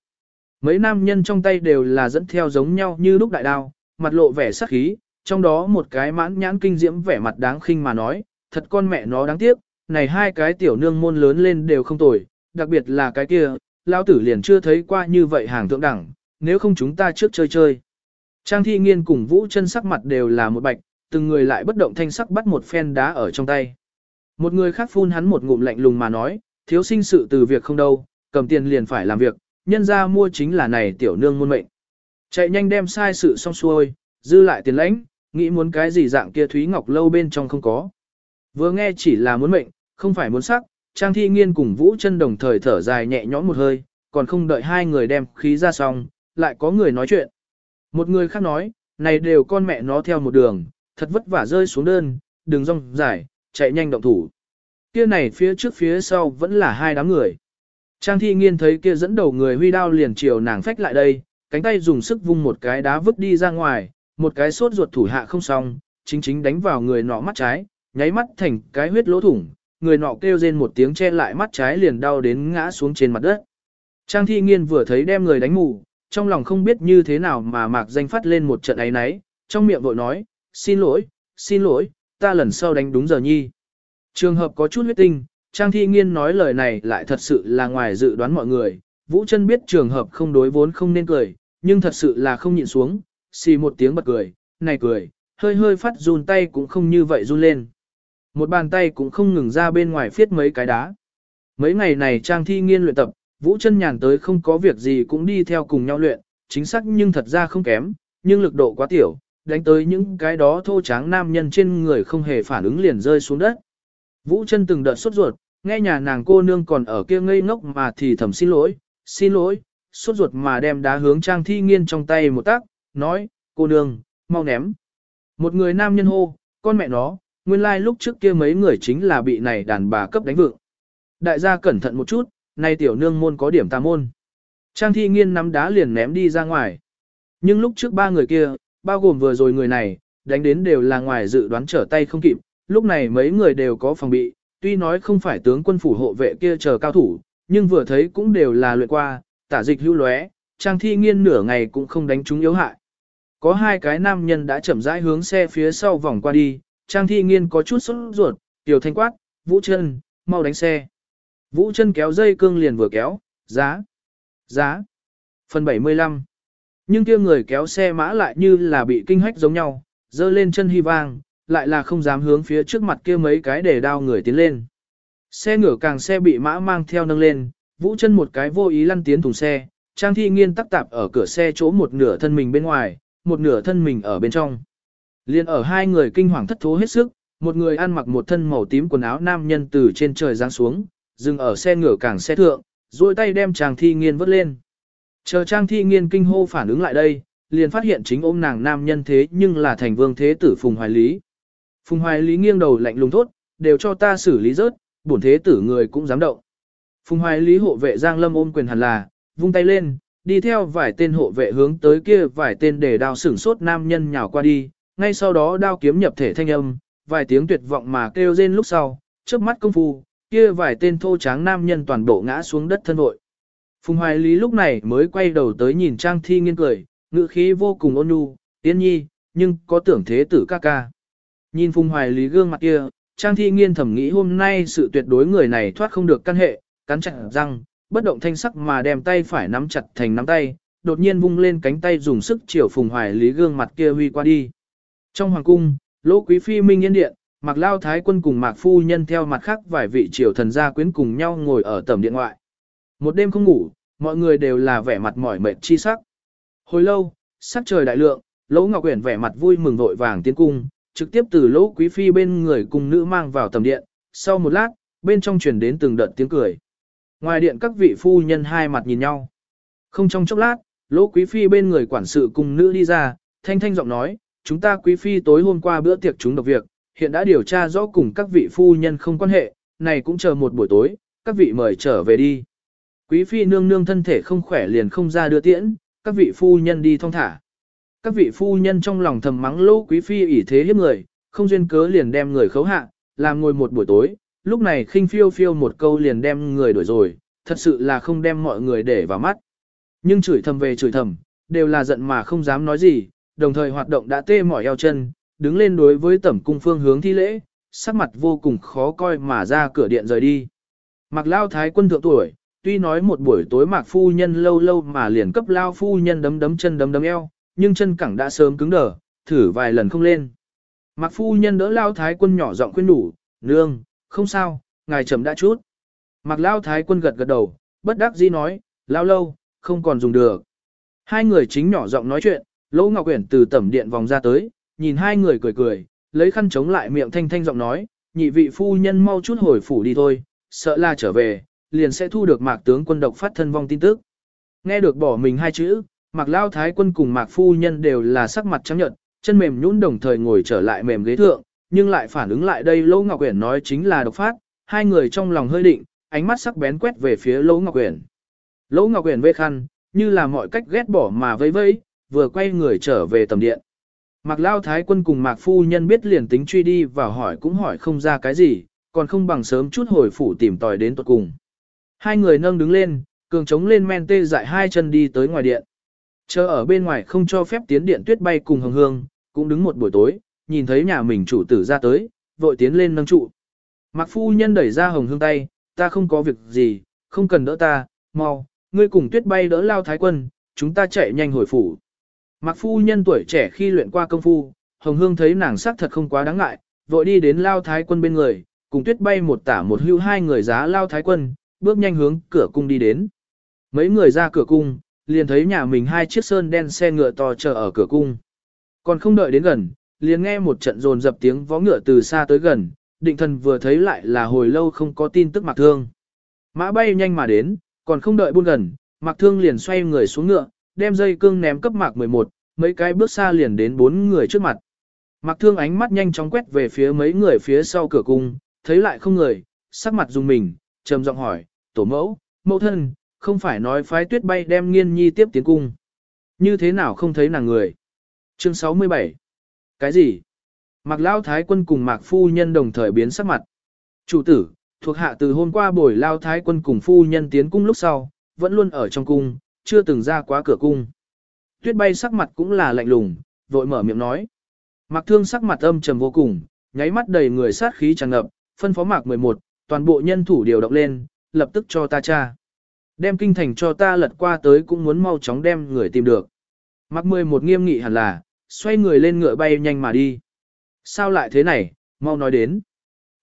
Mấy nam nhân trong tay đều là dẫn theo giống nhau như lúc đại đao, mặt lộ vẻ sắc khí, trong đó một cái mãn nhãn kinh diễm vẻ mặt đáng khinh mà nói, thật con mẹ nó đáng tiếc, này hai cái tiểu nương môn lớn lên đều không tồi, đặc biệt là cái kia, lão tử liền chưa thấy qua như vậy hàng thượng đẳng, nếu không chúng ta trước chơi chơi. Trang thi nghiên cùng vũ chân sắc mặt đều là một bạch, từng người lại bất động thanh sắc bắt một phen đá ở trong tay. Một người khác phun hắn một ngụm lạnh lùng mà nói, thiếu sinh sự từ việc không đâu, cầm tiền liền phải làm việc, nhân ra mua chính là này tiểu nương muôn mệnh. Chạy nhanh đem sai sự xong xuôi, dư lại tiền lãnh, nghĩ muốn cái gì dạng kia Thúy Ngọc lâu bên trong không có. Vừa nghe chỉ là muốn mệnh, không phải muốn sắc, Trang Thi Nghiên cùng Vũ chân đồng thời thở dài nhẹ nhõm một hơi, còn không đợi hai người đem khí ra xong, lại có người nói chuyện. Một người khác nói, này đều con mẹ nó theo một đường, thật vất vả rơi xuống đơn, đường rong dài, chạy nhanh động thủ. Kia này phía trước phía sau vẫn là hai đám người. Trang thi nghiên thấy kia dẫn đầu người huy đao liền chiều nàng phách lại đây, cánh tay dùng sức vung một cái đá vứt đi ra ngoài, một cái sốt ruột thủ hạ không xong, chính chính đánh vào người nọ mắt trái, nháy mắt thành cái huyết lỗ thủng, người nọ kêu rên một tiếng che lại mắt trái liền đau đến ngã xuống trên mặt đất. Trang thi nghiên vừa thấy đem người đánh mù, trong lòng không biết như thế nào mà mạc danh phát lên một trận ấy náy, trong miệng vội nói, xin lỗi, xin lỗi, ta lần sau đánh đúng giờ nhi. Trường hợp có chút huyết tinh, Trang Thi Nghiên nói lời này lại thật sự là ngoài dự đoán mọi người. Vũ chân biết trường hợp không đối vốn không nên cười, nhưng thật sự là không nhịn xuống, xì một tiếng bật cười, này cười, hơi hơi phát run tay cũng không như vậy run lên. Một bàn tay cũng không ngừng ra bên ngoài phiết mấy cái đá. Mấy ngày này Trang Thi Nghiên luyện tập, Vũ chân nhàn tới không có việc gì cũng đi theo cùng nhau luyện, chính xác nhưng thật ra không kém, nhưng lực độ quá tiểu, đánh tới những cái đó thô tráng nam nhân trên người không hề phản ứng liền rơi xuống đất. Vũ chân từng đợt sốt ruột, nghe nhà nàng cô nương còn ở kia ngây ngốc mà thì thầm xin lỗi, xin lỗi, suốt ruột mà đem đá hướng trang thi nghiên trong tay một tác, nói, cô nương, mau ném. Một người nam nhân hô, con mẹ nó, nguyên lai like lúc trước kia mấy người chính là bị này đàn bà cấp đánh vượng. Đại gia cẩn thận một chút, nay tiểu nương môn có điểm tà môn. Trang thi nghiên nắm đá liền ném đi ra ngoài. Nhưng lúc trước ba người kia, bao gồm vừa rồi người này, đánh đến đều là ngoài dự đoán trở tay không kịp, lúc này mấy người đều có phòng bị, tuy nói không phải tướng quân phủ hộ vệ kia chờ cao thủ, nhưng vừa thấy cũng đều là luyện qua, tả dịch hưu lóe, trang thi nghiên nửa ngày cũng không đánh chúng yếu hại. Có hai cái nam nhân đã chậm rãi hướng xe phía sau vòng qua đi, trang thi nghiên có chút sốt ruột, tiểu thanh quát, vũ chân, mau đánh xe. Vũ chân kéo dây cương liền vừa kéo, giá, giá. Phần 75 Nhưng kia người kéo xe mã lại như là bị kinh hách giống nhau, dơ lên chân hy vang, lại là không dám hướng phía trước mặt kia mấy cái để đao người tiến lên. Xe ngửa càng xe bị mã mang theo nâng lên, vũ chân một cái vô ý lăn tiến thùng xe, trang thi nghiên tắc tạp ở cửa xe chỗ một nửa thân mình bên ngoài, một nửa thân mình ở bên trong. Liên ở hai người kinh hoàng thất thố hết sức, một người ăn mặc một thân màu tím quần áo nam nhân từ trên trời giáng xuống, dừng ở xe ngửa càng xe thượng, duỗi tay đem trang thi nghiên vớt lên. Chờ trang thi nghiên kinh hô phản ứng lại đây, liền phát hiện chính ôm nàng nam nhân thế nhưng là thành vương thế tử Phùng Hoài Lý. Phùng Hoài Lý nghiêng đầu lạnh lùng thốt, đều cho ta xử lý rớt, bổn thế tử người cũng dám động. Phùng Hoài Lý hộ vệ Giang Lâm ôm quyền hẳn là, vung tay lên, đi theo vài tên hộ vệ hướng tới kia vài tên để đao sửng sốt nam nhân nhào qua đi, ngay sau đó đao kiếm nhập thể thanh âm, vài tiếng tuyệt vọng mà kêu rên lúc sau, trước mắt công phu, kia vài tên thô tráng nam nhân toàn bộ ngã xuống đất thân vội. Phùng Hoài Lý lúc này mới quay đầu tới nhìn Trang Thi nghiên cười, ngữ khí vô cùng ôn nhu, tiên nhi, nhưng có tưởng thế tử ca ca. Nhìn Phùng Hoài Lý gương mặt kia, Trang Thi Nghiên thầm nghĩ hôm nay sự tuyệt đối người này thoát không được căn hệ, cắn chặt răng, bất động thanh sắc mà đem tay phải nắm chặt thành nắm tay, đột nhiên vung lên cánh tay dùng sức chiều Phùng Hoài Lý gương mặt kia huy qua đi. Trong hoàng cung, Lỗ Quý phi Minh Yên điện, Mạc Lao Thái quân cùng Mạc phu nhân theo mặt khác vài vị triều thần gia quyến cùng nhau ngồi ở tầm điện ngoại. Một đêm không ngủ, mọi người đều là vẻ mặt mỏi mệt chi sắc. Hồi lâu, sắc trời đại lượng, Lỗ Ngọc Uyển vẻ mặt vui mừng vội vàng tiến cung, trực tiếp từ lỗ quý phi bên người cùng nữ mang vào tầm điện, sau một lát, bên trong truyền đến từng đợt tiếng cười. Ngoài điện các vị phu nhân hai mặt nhìn nhau. Không trong chốc lát, lỗ quý phi bên người quản sự cùng nữ đi ra, thanh thanh giọng nói, chúng ta quý phi tối hôm qua bữa tiệc chúng độc việc, hiện đã điều tra rõ cùng các vị phu nhân không quan hệ, này cũng chờ một buổi tối, các vị mời trở về đi. Quý phi nương nương thân thể không khỏe liền không ra đưa tiễn, các vị phu nhân đi thong thả các vị phu nhân trong lòng thầm mắng lỗ quý phi ỷ thế hiếp người, không duyên cớ liền đem người khấu hạ, làm ngồi một buổi tối, lúc này khinh phiêu phiêu một câu liền đem người đuổi rồi, thật sự là không đem mọi người để vào mắt. Nhưng chửi thầm về chửi thầm, đều là giận mà không dám nói gì, đồng thời hoạt động đã tê mỏi eo chân, đứng lên đối với tẩm cung phương hướng thi lễ, sắc mặt vô cùng khó coi mà ra cửa điện rời đi. Mặc lao thái quân thượng tuổi, tuy nói một buổi tối mạc phu nhân lâu lâu mà liền cấp lao phu nhân đấm đấm chân đấm đấm eo, nhưng chân cẳng đã sớm cứng đờ, thử vài lần không lên. Mạc phu nhân đỡ lao thái quân nhỏ giọng khuyên đủ, nương, không sao, ngài chậm đã chút. Mạc lao thái quân gật gật đầu, bất đắc dĩ nói, lao lâu, không còn dùng được. Hai người chính nhỏ giọng nói chuyện, Lỗ Ngọc Uyển từ tẩm điện vòng ra tới, nhìn hai người cười cười, lấy khăn chống lại miệng thanh thanh giọng nói, nhị vị phu nhân mau chút hồi phủ đi thôi, sợ là trở về, liền sẽ thu được mạc tướng quân độc phát thân vong tin tức. Nghe được bỏ mình hai chữ, Mạc Lao Thái quân cùng Mạc Phu Nhân đều là sắc mặt trắng nhợt, chân mềm nhũn đồng thời ngồi trở lại mềm ghế thượng, nhưng lại phản ứng lại đây Lỗ Ngọc Uyển nói chính là độc phát, hai người trong lòng hơi định, ánh mắt sắc bén quét về phía Lỗ Ngọc Uyển. Lỗ Ngọc Uyển vê khăn, như là mọi cách ghét bỏ mà vây vây, vừa quay người trở về tầm điện. Mạc Lao Thái quân cùng Mạc Phu Nhân biết liền tính truy đi và hỏi cũng hỏi không ra cái gì, còn không bằng sớm chút hồi phủ tìm tòi đến tuật cùng. Hai người nâng đứng lên, cường trống lên men tê dại hai chân đi tới ngoài điện. Chờ ở bên ngoài không cho phép tiến điện tuyết bay cùng hồng hương, cũng đứng một buổi tối, nhìn thấy nhà mình chủ tử ra tới, vội tiến lên nâng trụ. Mạc phu nhân đẩy ra hồng hương tay, ta không có việc gì, không cần đỡ ta, mau, ngươi cùng tuyết bay đỡ lao thái quân, chúng ta chạy nhanh hồi phủ. Mạc phu nhân tuổi trẻ khi luyện qua công phu, hồng hương thấy nàng sắc thật không quá đáng ngại, vội đi đến lao thái quân bên người, cùng tuyết bay một tả một hưu hai người giá lao thái quân, bước nhanh hướng cửa cung đi đến. Mấy người ra cửa cung, liền thấy nhà mình hai chiếc sơn đen xe ngựa to chờ ở cửa cung. Còn không đợi đến gần, liền nghe một trận rồn dập tiếng vó ngựa từ xa tới gần, định thần vừa thấy lại là hồi lâu không có tin tức Mạc Thương. Mã bay nhanh mà đến, còn không đợi buôn gần, Mạc Thương liền xoay người xuống ngựa, đem dây cương ném cấp Mạc 11, mấy cái bước xa liền đến bốn người trước mặt. Mạc Thương ánh mắt nhanh chóng quét về phía mấy người phía sau cửa cung, thấy lại không người, sắc mặt dùng mình, trầm giọng hỏi, tổ mẫu, mẫu thân, không phải nói phái tuyết bay đem nghiên nhi tiếp tiến cung. Như thế nào không thấy nàng người? Chương 67 Cái gì? Mạc Lao Thái quân cùng Mạc Phu Nhân đồng thời biến sắc mặt. Chủ tử, thuộc hạ từ hôm qua buổi Lao Thái quân cùng Phu Nhân tiến cung lúc sau, vẫn luôn ở trong cung, chưa từng ra quá cửa cung. Tuyết bay sắc mặt cũng là lạnh lùng, vội mở miệng nói. Mạc Thương sắc mặt âm trầm vô cùng, nháy mắt đầy người sát khí tràn ngập, phân phó Mạc 11, toàn bộ nhân thủ điều động lên, lập tức cho ta tra. Đem kinh thành cho ta lật qua tới cũng muốn mau chóng đem người tìm được. Mặc mười một nghiêm nghị hẳn là, xoay người lên ngựa bay nhanh mà đi. Sao lại thế này, mau nói đến.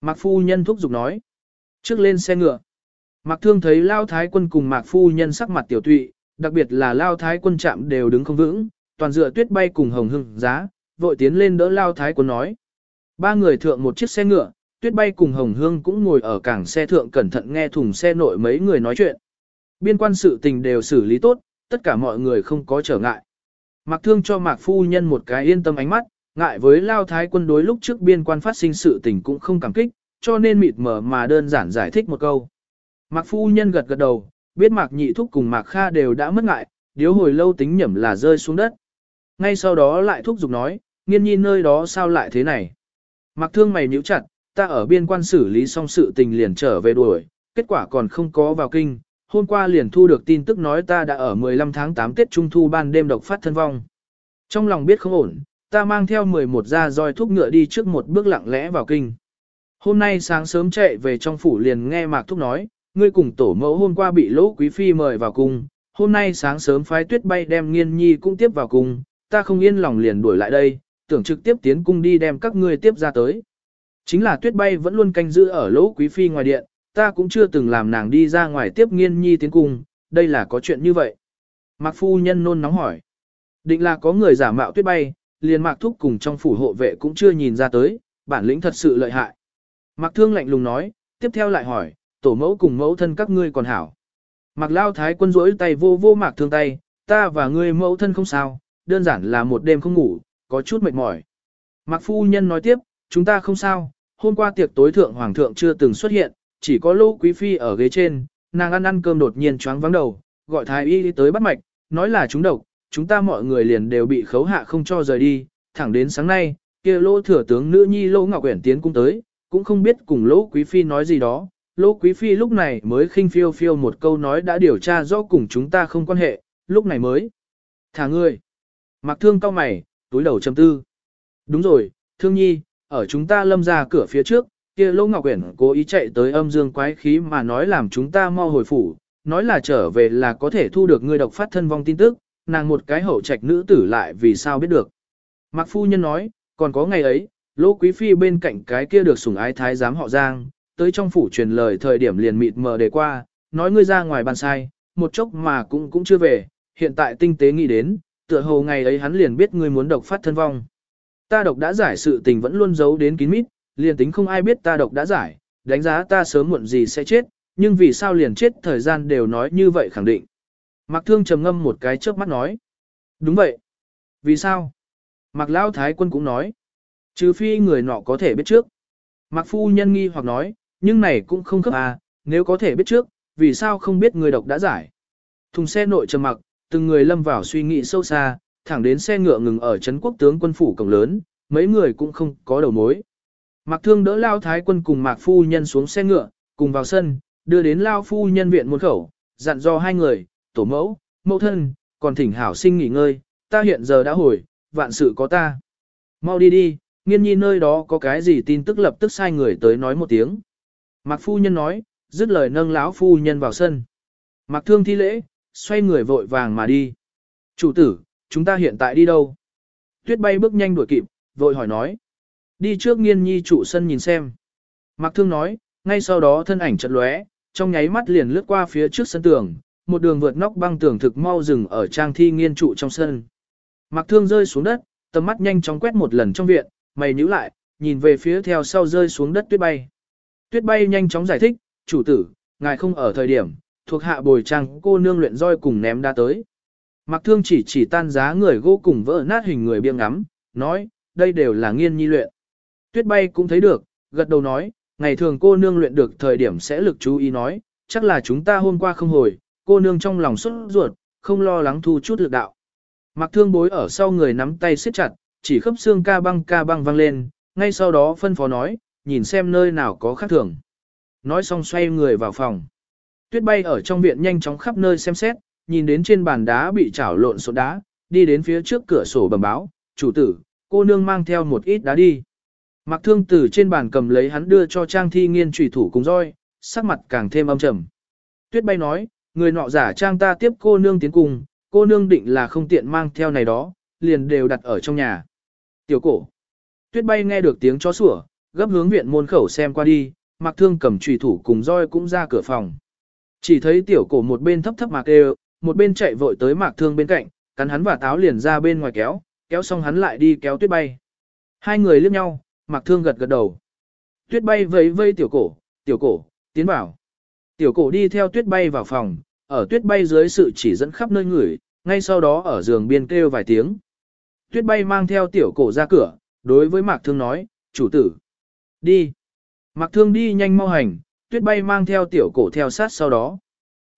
Mạc phu nhân thúc giục nói. Trước lên xe ngựa. Mạc thương thấy Lao Thái quân cùng Mạc phu nhân sắc mặt tiểu tụy, đặc biệt là Lao Thái quân chạm đều đứng không vững, toàn dựa tuyết bay cùng hồng hưng giá, vội tiến lên đỡ Lao Thái quân nói. Ba người thượng một chiếc xe ngựa, tuyết bay cùng hồng hương cũng ngồi ở cảng xe thượng cẩn thận nghe thùng xe nội mấy người nói chuyện. Biên quan sự tình đều xử lý tốt, tất cả mọi người không có trở ngại. Mạc thương cho Mạc phu nhân một cái yên tâm ánh mắt, ngại với lao thái quân đối lúc trước biên quan phát sinh sự tình cũng không cảm kích, cho nên mịt mờ mà đơn giản giải thích một câu. Mạc phu nhân gật gật đầu, biết Mạc nhị thúc cùng Mạc kha đều đã mất ngại, điếu hồi lâu tính nhẩm là rơi xuống đất. Ngay sau đó lại thúc giục nói, nghiên nhi nơi đó sao lại thế này. Mạc thương mày nhíu chặt, ta ở biên quan xử lý xong sự tình liền trở về đuổi, kết quả còn không có vào kinh. Hôm qua liền thu được tin tức nói ta đã ở 15 tháng 8 Tết Trung Thu ban đêm độc phát thân vong. Trong lòng biết không ổn, ta mang theo 11 gia roi thúc ngựa đi trước một bước lặng lẽ vào kinh. Hôm nay sáng sớm chạy về trong phủ liền nghe Mạc Thúc nói, ngươi cùng tổ mẫu hôm qua bị lỗ quý phi mời vào cung, hôm nay sáng sớm phái tuyết bay đem nghiên nhi cũng tiếp vào cung, ta không yên lòng liền đuổi lại đây, tưởng trực tiếp tiến cung đi đem các ngươi tiếp ra tới. Chính là tuyết bay vẫn luôn canh giữ ở lỗ quý phi ngoài điện, ta cũng chưa từng làm nàng đi ra ngoài tiếp nghiên nhi tiến cung, đây là có chuyện như vậy. Mạc phu nhân nôn nóng hỏi. Định là có người giả mạo tuyết bay, liền Mạc Thúc cùng trong phủ hộ vệ cũng chưa nhìn ra tới, bản lĩnh thật sự lợi hại. Mạc Thương lạnh lùng nói, tiếp theo lại hỏi, tổ mẫu cùng mẫu thân các ngươi còn hảo. Mạc Lao Thái quân rỗi tay vô vô Mạc Thương tay, ta và ngươi mẫu thân không sao, đơn giản là một đêm không ngủ, có chút mệt mỏi. Mạc Phu Nhân nói tiếp, chúng ta không sao, hôm qua tiệc tối thượng Hoàng thượng chưa từng xuất hiện, chỉ có Lô Quý Phi ở ghế trên, nàng ăn ăn cơm đột nhiên choáng vắng đầu, gọi Thái Y đi tới bắt mạch, nói là chúng độc, chúng ta mọi người liền đều bị khấu hạ không cho rời đi, thẳng đến sáng nay, kia lỗ thừa tướng nữ nhi lỗ ngọc uyển tiến cung tới, cũng không biết cùng lỗ quý phi nói gì đó. Lỗ quý phi lúc này mới khinh phiêu phiêu một câu nói đã điều tra rõ cùng chúng ta không quan hệ, lúc này mới. Thả ngươi. Mặc thương cao mày, túi đầu châm tư. Đúng rồi, thương nhi, ở chúng ta lâm ra cửa phía trước, kia lỗ ngọc uyển cố ý chạy tới âm dương quái khí mà nói làm chúng ta mau hồi phủ, nói là trở về là có thể thu được ngươi độc phát thân vong tin tức, nàng một cái hậu trạch nữ tử lại vì sao biết được. Mạc phu nhân nói, còn có ngày ấy, lỗ quý phi bên cạnh cái kia được sủng ái thái giám họ giang, tới trong phủ truyền lời thời điểm liền mịt mờ đề qua, nói ngươi ra ngoài bàn sai, một chốc mà cũng cũng chưa về, hiện tại tinh tế nghĩ đến, tựa hồ ngày ấy hắn liền biết ngươi muốn độc phát thân vong. Ta độc đã giải sự tình vẫn luôn giấu đến kín mít, liền tính không ai biết ta độc đã giải, đánh giá ta sớm muộn gì sẽ chết, nhưng vì sao liền chết thời gian đều nói như vậy khẳng định. Mạc Thương trầm ngâm một cái chớp mắt nói. Đúng vậy. Vì sao? Mạc Lão Thái quân cũng nói. Trừ phi người nọ có thể biết trước. Mạc Phu Nhân nghi hoặc nói, nhưng này cũng không khớp à, nếu có thể biết trước, vì sao không biết người độc đã giải. Thùng xe nội trầm mặc, từng người lâm vào suy nghĩ sâu xa, thẳng đến xe ngựa ngừng ở Trấn quốc tướng quân phủ cổng lớn, mấy người cũng không có đầu mối. Mạc Thương đỡ Lao Thái quân cùng Mạc Phu Nhân xuống xe ngựa, cùng vào sân, đưa đến Lao Phu Nhân viện môn khẩu, dặn dò hai người, tổ mẫu, mẫu thân, còn thỉnh hảo sinh nghỉ ngơi, ta hiện giờ đã hồi, vạn sự có ta. Mau đi đi, nghiên nhi nơi đó có cái gì tin tức lập tức sai người tới nói một tiếng. Mạc phu nhân nói, dứt lời nâng lão phu nhân vào sân. Mạc thương thi lễ, xoay người vội vàng mà đi. Chủ tử, chúng ta hiện tại đi đâu? Tuyết bay bước nhanh đuổi kịp, vội hỏi nói. Đi trước nghiên nhi trụ sân nhìn xem. Mạc thương nói, ngay sau đó thân ảnh chợt lóe, trong nháy mắt liền lướt qua phía trước sân tường, một đường vượt nóc băng tường thực mau dừng ở trang thi nghiên trụ trong sân. Mạc thương rơi xuống đất, tầm mắt nhanh chóng quét một lần trong viện, mày nhíu lại, nhìn về phía theo sau rơi xuống đất tuyết bay. Tuyết bay nhanh chóng giải thích, chủ tử, ngài không ở thời điểm, thuộc hạ bồi trang cô nương luyện roi cùng ném đá tới. Mặc thương chỉ chỉ tan giá người gỗ cùng vỡ nát hình người biêng ngắm, nói, đây đều là nghiên nhi luyện. Tuyết bay cũng thấy được, gật đầu nói, ngày thường cô nương luyện được thời điểm sẽ lực chú ý nói, chắc là chúng ta hôm qua không hồi, cô nương trong lòng xuất ruột, không lo lắng thu chút lực đạo. Mặc thương bối ở sau người nắm tay siết chặt, chỉ khớp xương ca băng ca băng văng lên, ngay sau đó phân phó nói, nhìn xem nơi nào có khác thường. Nói xong xoay người vào phòng. Tuyết bay ở trong viện nhanh chóng khắp nơi xem xét, nhìn đến trên bàn đá bị chảo lộn sột đá, đi đến phía trước cửa sổ bẩm báo, chủ tử, cô nương mang theo một ít đá đi. Mạc thương tử trên bàn cầm lấy hắn đưa cho trang thi nghiên trùy thủ cùng roi, sắc mặt càng thêm âm trầm. Tuyết bay nói, người nọ giả trang ta tiếp cô nương tiến cùng, cô nương định là không tiện mang theo này đó, liền đều đặt ở trong nhà. Tiểu cổ. Tuyết bay nghe được tiếng chó sủa, gấp hướng viện môn khẩu xem qua đi, Mạc thương cầm trùy thủ cùng roi cũng ra cửa phòng. Chỉ thấy tiểu cổ một bên thấp thấp mạc đều, một bên chạy vội tới mạc thương bên cạnh, cắn hắn và táo liền ra bên ngoài kéo, kéo xong hắn lại đi kéo tuyết bay. Hai người liếc nhau, mạc thương gật gật đầu. Tuyết bay vẫy vây tiểu cổ, tiểu cổ, tiến vào. Tiểu cổ đi theo tuyết bay vào phòng, ở tuyết bay dưới sự chỉ dẫn khắp nơi người, ngay sau đó ở giường biên kêu vài tiếng. Tuyết bay mang theo tiểu cổ ra cửa, đối với mạc thương nói, chủ tử. Đi. Mạc thương đi nhanh mau hành, tuyết bay mang theo tiểu cổ theo sát sau đó.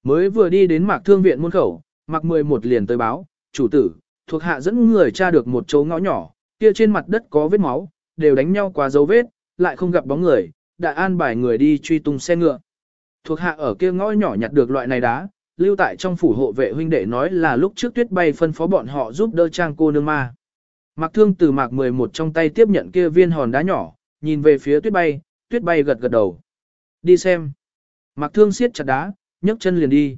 Mới vừa đi đến mạc thương viện môn khẩu, mạc 11 liền tới báo, chủ tử, thuộc hạ dẫn người tra được một chỗ ngõ nhỏ, kia trên mặt đất có vết máu, đều đánh nhau qua dấu vết, lại không gặp bóng người, đã an bài người đi truy tung xe ngựa. Thuộc hạ ở kia ngõ nhỏ nhặt được loại này đá, lưu tại trong phủ hộ vệ huynh đệ nói là lúc trước tuyết bay phân phó bọn họ giúp đỡ trang cô nương ma. Mạc thương từ mạc 11 trong tay tiếp nhận kia viên hòn đá nhỏ, nhìn về phía tuyết bay, tuyết bay gật gật đầu. Đi xem. Mạc thương siết chặt đá, nhấc chân liền đi.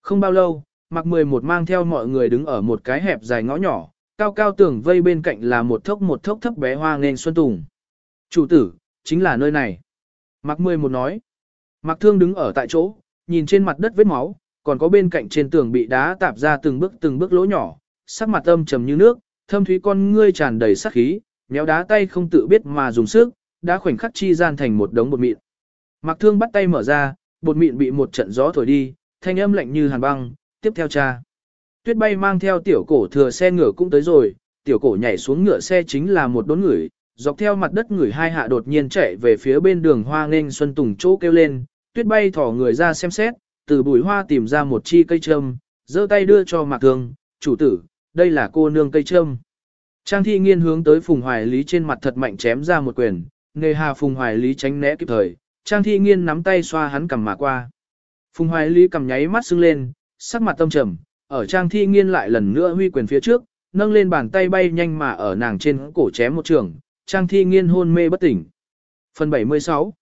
Không bao lâu, Mạc 11 mang theo mọi người đứng ở một cái hẹp dài ngõ nhỏ, cao cao tường vây bên cạnh là một thốc một thốc thấp bé hoa nên xuân tùng. Chủ tử, chính là nơi này. Mạc 11 nói. Mạc thương đứng ở tại chỗ, nhìn trên mặt đất vết máu, còn có bên cạnh trên tường bị đá tạp ra từng bước từng bước lỗ nhỏ, sắc mặt âm trầm như nước, thâm thúy con ngươi tràn đầy sát khí, méo đá tay không tự biết mà dùng sức, đã khoảnh khắc chi gian thành một đống bột mịn. Mạc Thương bắt tay mở ra, bột mịn bị một trận gió thổi đi, thanh âm lạnh như hàn băng, tiếp theo cha. Tuyết bay mang theo tiểu cổ thừa xe ngựa cũng tới rồi, tiểu cổ nhảy xuống ngựa xe chính là một đốn người, dọc theo mặt đất người hai hạ đột nhiên chạy về phía bên đường hoa nên xuân tùng chỗ kêu lên, tuyết bay thỏ người ra xem xét, từ bụi hoa tìm ra một chi cây trâm, giơ tay đưa cho Mạc Thương, chủ tử, đây là cô nương cây trâm. Trang thi nghiên hướng tới Phùng Hoài Lý trên mặt thật mạnh chém ra một quyền, nề hà Phùng Hoài Lý tránh né kịp thời, Trang thi nghiên nắm tay xoa hắn cầm mà qua. Phùng Hoài Lý cầm nháy mắt sưng lên, sắc mặt tâm trầm, ở Trang thi nghiên lại lần nữa huy quyền phía trước, nâng lên bàn tay bay nhanh mà ở nàng trên cổ chém một trường, Trang thi nghiên hôn mê bất tỉnh. Phần 76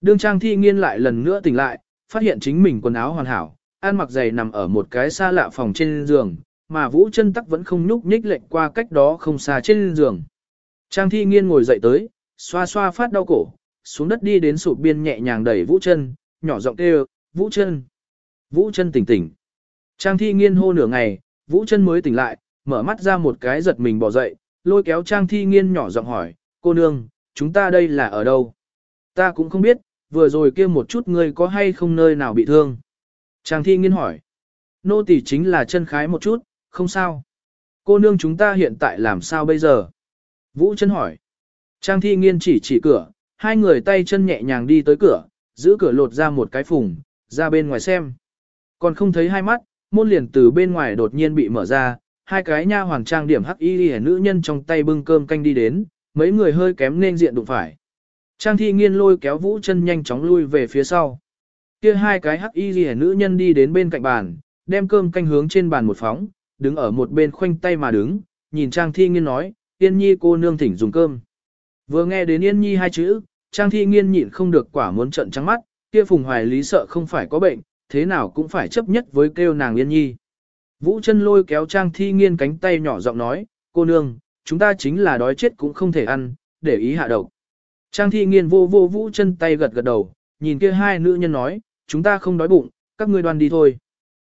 Đương Trang thi nghiên lại lần nữa tỉnh lại, phát hiện chính mình quần áo hoàn hảo, ăn mặc giày nằm ở một cái xa lạ phòng trên giường, mà Vũ chân tắc vẫn không nhúc nhích lệnh qua cách đó không xa trên giường. Trang thi nghiên ngồi dậy tới, xoa xoa phát đau cổ, xuống đất đi đến sụp biên nhẹ nhàng đẩy Vũ chân, nhỏ giọng kêu, Vũ chân. Vũ chân tỉnh tỉnh. Trang thi nghiên hô nửa ngày, Vũ chân mới tỉnh lại, mở mắt ra một cái giật mình bỏ dậy, lôi kéo Trang thi nghiên nhỏ giọng hỏi, cô nương, chúng ta đây là ở đâu? Ta cũng không biết, vừa rồi kia một chút ngươi có hay không nơi nào bị thương? Trang thi nghiên hỏi. Nô tỳ chính là chân khái một chút, không sao. Cô nương chúng ta hiện tại làm sao bây giờ? Vũ chân hỏi. Trang thi nghiên chỉ chỉ cửa, hai người tay chân nhẹ nhàng đi tới cửa, giữ cửa lột ra một cái phùng, ra bên ngoài xem. Còn không thấy hai mắt, môn liền từ bên ngoài đột nhiên bị mở ra, hai cái nha hoàng trang điểm hắc y hẻ nữ nhân trong tay bưng cơm canh đi đến, mấy người hơi kém nên diện đụng phải. Trang thi nghiên lôi kéo vũ chân nhanh chóng lui về phía sau. kia hai cái hắc y hẻ nữ nhân đi đến bên cạnh bàn, đem cơm canh hướng trên bàn một phóng, đứng ở một bên khoanh tay mà đứng, nhìn Trang Thi Nghiên nói, Yên Nhi cô nương thỉnh dùng cơm. Vừa nghe đến Yên Nhi hai chữ, Trang Thi Nghiên nhịn không được quả muốn trận trắng mắt, kia Phùng Hoài Lý sợ không phải có bệnh, thế nào cũng phải chấp nhất với kêu nàng Yên Nhi. Vũ chân lôi kéo Trang Thi Nghiên cánh tay nhỏ giọng nói, cô nương, chúng ta chính là đói chết cũng không thể ăn, để ý hạ độc. Trang Thi Nghiên vô vô Vũ chân tay gật gật đầu, nhìn kia hai nữ nhân nói, chúng ta không đói bụng, các ngươi đoan đi thôi.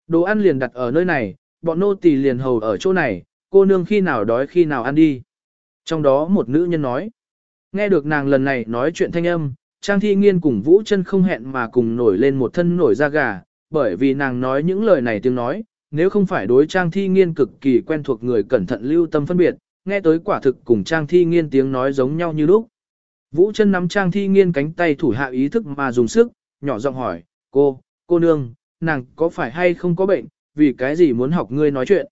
Đồ ăn liền đặt ở nơi này, bọn nô tỳ liền hầu ở chỗ này, cô nương khi nào đói khi nào ăn đi. Trong đó một nữ nhân nói, nghe được nàng lần này nói chuyện thanh âm, Trang Thi Nghiên cùng Vũ chân không hẹn mà cùng nổi lên một thân nổi da gà, bởi vì nàng nói những lời này tiếng nói, nếu không phải đối Trang Thi Nghiên cực kỳ quen thuộc người cẩn thận lưu tâm phân biệt, nghe tới quả thực cùng Trang Thi Nghiên tiếng nói giống nhau như lúc. Vũ chân nắm Trang Thi Nghiên cánh tay thủ hạ ý thức mà dùng sức, nhỏ giọng hỏi, cô, cô nương, nàng có phải hay không có bệnh, vì cái gì muốn học ngươi nói chuyện.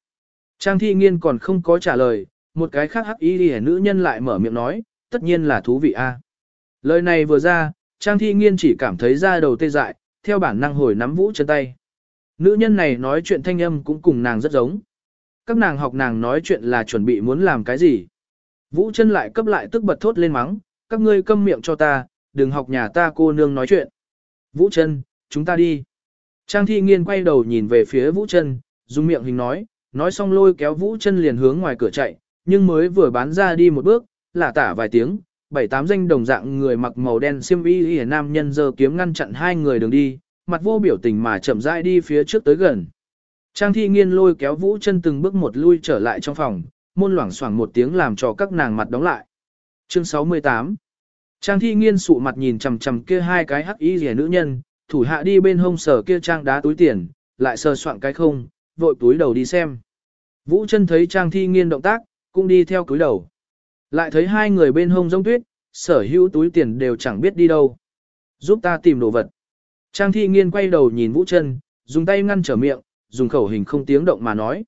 Trang Thi Nghiên còn không có trả lời, một cái khác hắc y nữ nhân lại mở miệng nói, tất nhiên là thú vị a. Lời này vừa ra, Trang Thi Nghiên chỉ cảm thấy da đầu tê dại, theo bản năng hồi nắm Vũ chân tay. Nữ nhân này nói chuyện thanh âm cũng cùng nàng rất giống. Các nàng học nàng nói chuyện là chuẩn bị muốn làm cái gì. Vũ chân lại cấp lại tức bật thốt lên mắng, các ngươi câm miệng cho ta, đừng học nhà ta cô nương nói chuyện. Vũ chân, chúng ta đi. Trang thi nghiên quay đầu nhìn về phía Vũ chân, dùng miệng hình nói, nói xong lôi kéo Vũ chân liền hướng ngoài cửa chạy, nhưng mới vừa bán ra đi một bước, là tả vài tiếng, bảy tám danh đồng dạng người mặc màu đen xiêm y y nam nhân giơ kiếm ngăn chặn hai người đường đi, mặt vô biểu tình mà chậm rãi đi phía trước tới gần. Trang thi nghiên lôi kéo Vũ chân từng bước một lui trở lại trong phòng, môn loảng xoảng một tiếng làm cho các nàng mặt đóng lại. Chương 68 Trang thi nghiên sụ mặt nhìn chằm chằm kia hai cái hắc y rẻ nữ nhân, thủ hạ đi bên hông sở kia trang đá túi tiền, lại sờ soạn cái không, vội túi đầu đi xem. Vũ chân thấy trang thi nghiên động tác, cũng đi theo túi đầu. Lại thấy hai người bên hông giống tuyết, sở hữu túi tiền đều chẳng biết đi đâu. Giúp ta tìm đồ vật. Trang thi nghiên quay đầu nhìn Vũ chân, dùng tay ngăn trở miệng, dùng khẩu hình không tiếng động mà nói.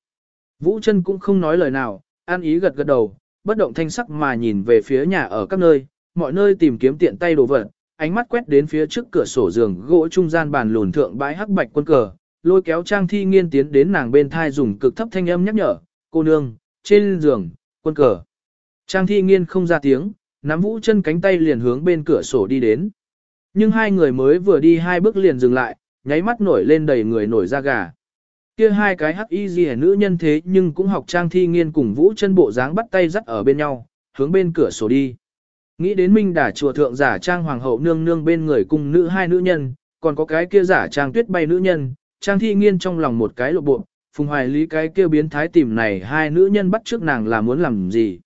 Vũ chân cũng không nói lời nào, an ý gật gật đầu, bất động thanh sắc mà nhìn về phía nhà ở các nơi, mọi nơi tìm kiếm tiện tay đồ vật, ánh mắt quét đến phía trước cửa sổ giường gỗ trung gian bàn lùn thượng bãi hắc bạch quân cờ, lôi kéo Trang Thi Nghiên tiến đến nàng bên thai dùng cực thấp thanh âm nhắc nhở, cô nương, trên giường, quân cờ. Trang Thi Nghiên không ra tiếng, nắm vũ chân cánh tay liền hướng bên cửa sổ đi đến. Nhưng hai người mới vừa đi hai bước liền dừng lại, nháy mắt nổi lên đầy người nổi da gà. Kia hai cái hắc y gì nữ nhân thế nhưng cũng học Trang Thi Nghiên cùng vũ chân bộ dáng bắt tay dắt ở bên nhau, hướng bên cửa sổ đi. Nghĩ đến Minh Đà chùa thượng giả trang hoàng hậu nương nương bên người cùng nữ hai nữ nhân, còn có cái kia giả trang tuyết bay nữ nhân, trang thi nghiên trong lòng một cái lộ bộ, phùng hoài lý cái kia biến thái tìm này hai nữ nhân bắt trước nàng là muốn làm gì.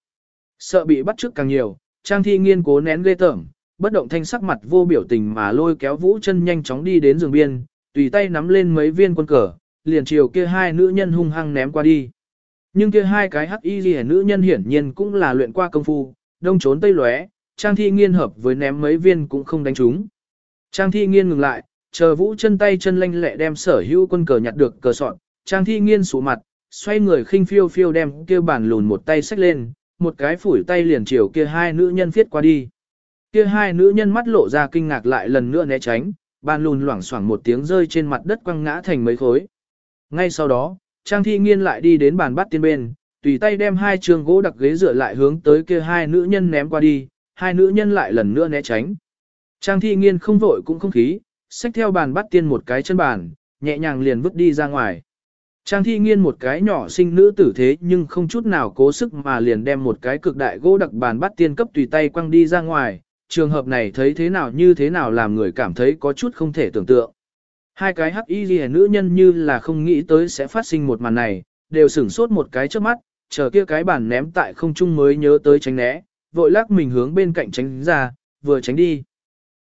Sợ bị bắt trước càng nhiều, trang thi nghiên cố nén ghê tởm, bất động thanh sắc mặt vô biểu tình mà lôi kéo vũ chân nhanh chóng đi đến giường biên, tùy tay nắm lên mấy viên quân cờ, liền chiều kia hai nữ nhân hung hăng ném qua đi. Nhưng kia hai cái hắc y liễu nữ nhân hiển nhiên cũng là luyện qua công phu, đông trốn tây lóe, Trang thi nghiên hợp với ném mấy viên cũng không đánh trúng. Trang thi nghiên ngừng lại, chờ vũ chân tay chân lanh lẹ đem sở hữu quân cờ nhặt được cờ soạn, Trang thi nghiên sụ mặt, xoay người khinh phiêu phiêu đem kia bản lùn một tay xách lên, một cái phủi tay liền chiều kia hai nữ nhân viết qua đi. Kia hai nữ nhân mắt lộ ra kinh ngạc lại lần nữa né tránh, bàn lùn loảng xoảng một tiếng rơi trên mặt đất quăng ngã thành mấy khối. Ngay sau đó, Trang Thi Nghiên lại đi đến bàn bắt tiên bên, tùy tay đem hai trường gỗ đặc ghế dựa lại hướng tới kia hai nữ nhân ném qua đi, hai nữ nhân lại lần nữa né tránh. Trang thi nghiên không vội cũng không khí, xách theo bàn bắt tiên một cái chân bàn, nhẹ nhàng liền vứt đi ra ngoài. Trang thi nghiên một cái nhỏ sinh nữ tử thế nhưng không chút nào cố sức mà liền đem một cái cực đại gỗ đặc bàn bắt tiên cấp tùy tay quăng đi ra ngoài, trường hợp này thấy thế nào như thế nào làm người cảm thấy có chút không thể tưởng tượng. Hai cái hắc y ghi nữ nhân như là không nghĩ tới sẽ phát sinh một màn này, đều sửng sốt một cái trước mắt, chờ kia cái bàn ném tại không trung mới nhớ tới tránh né, vội lắc mình hướng bên cạnh tránh ra, vừa tránh đi.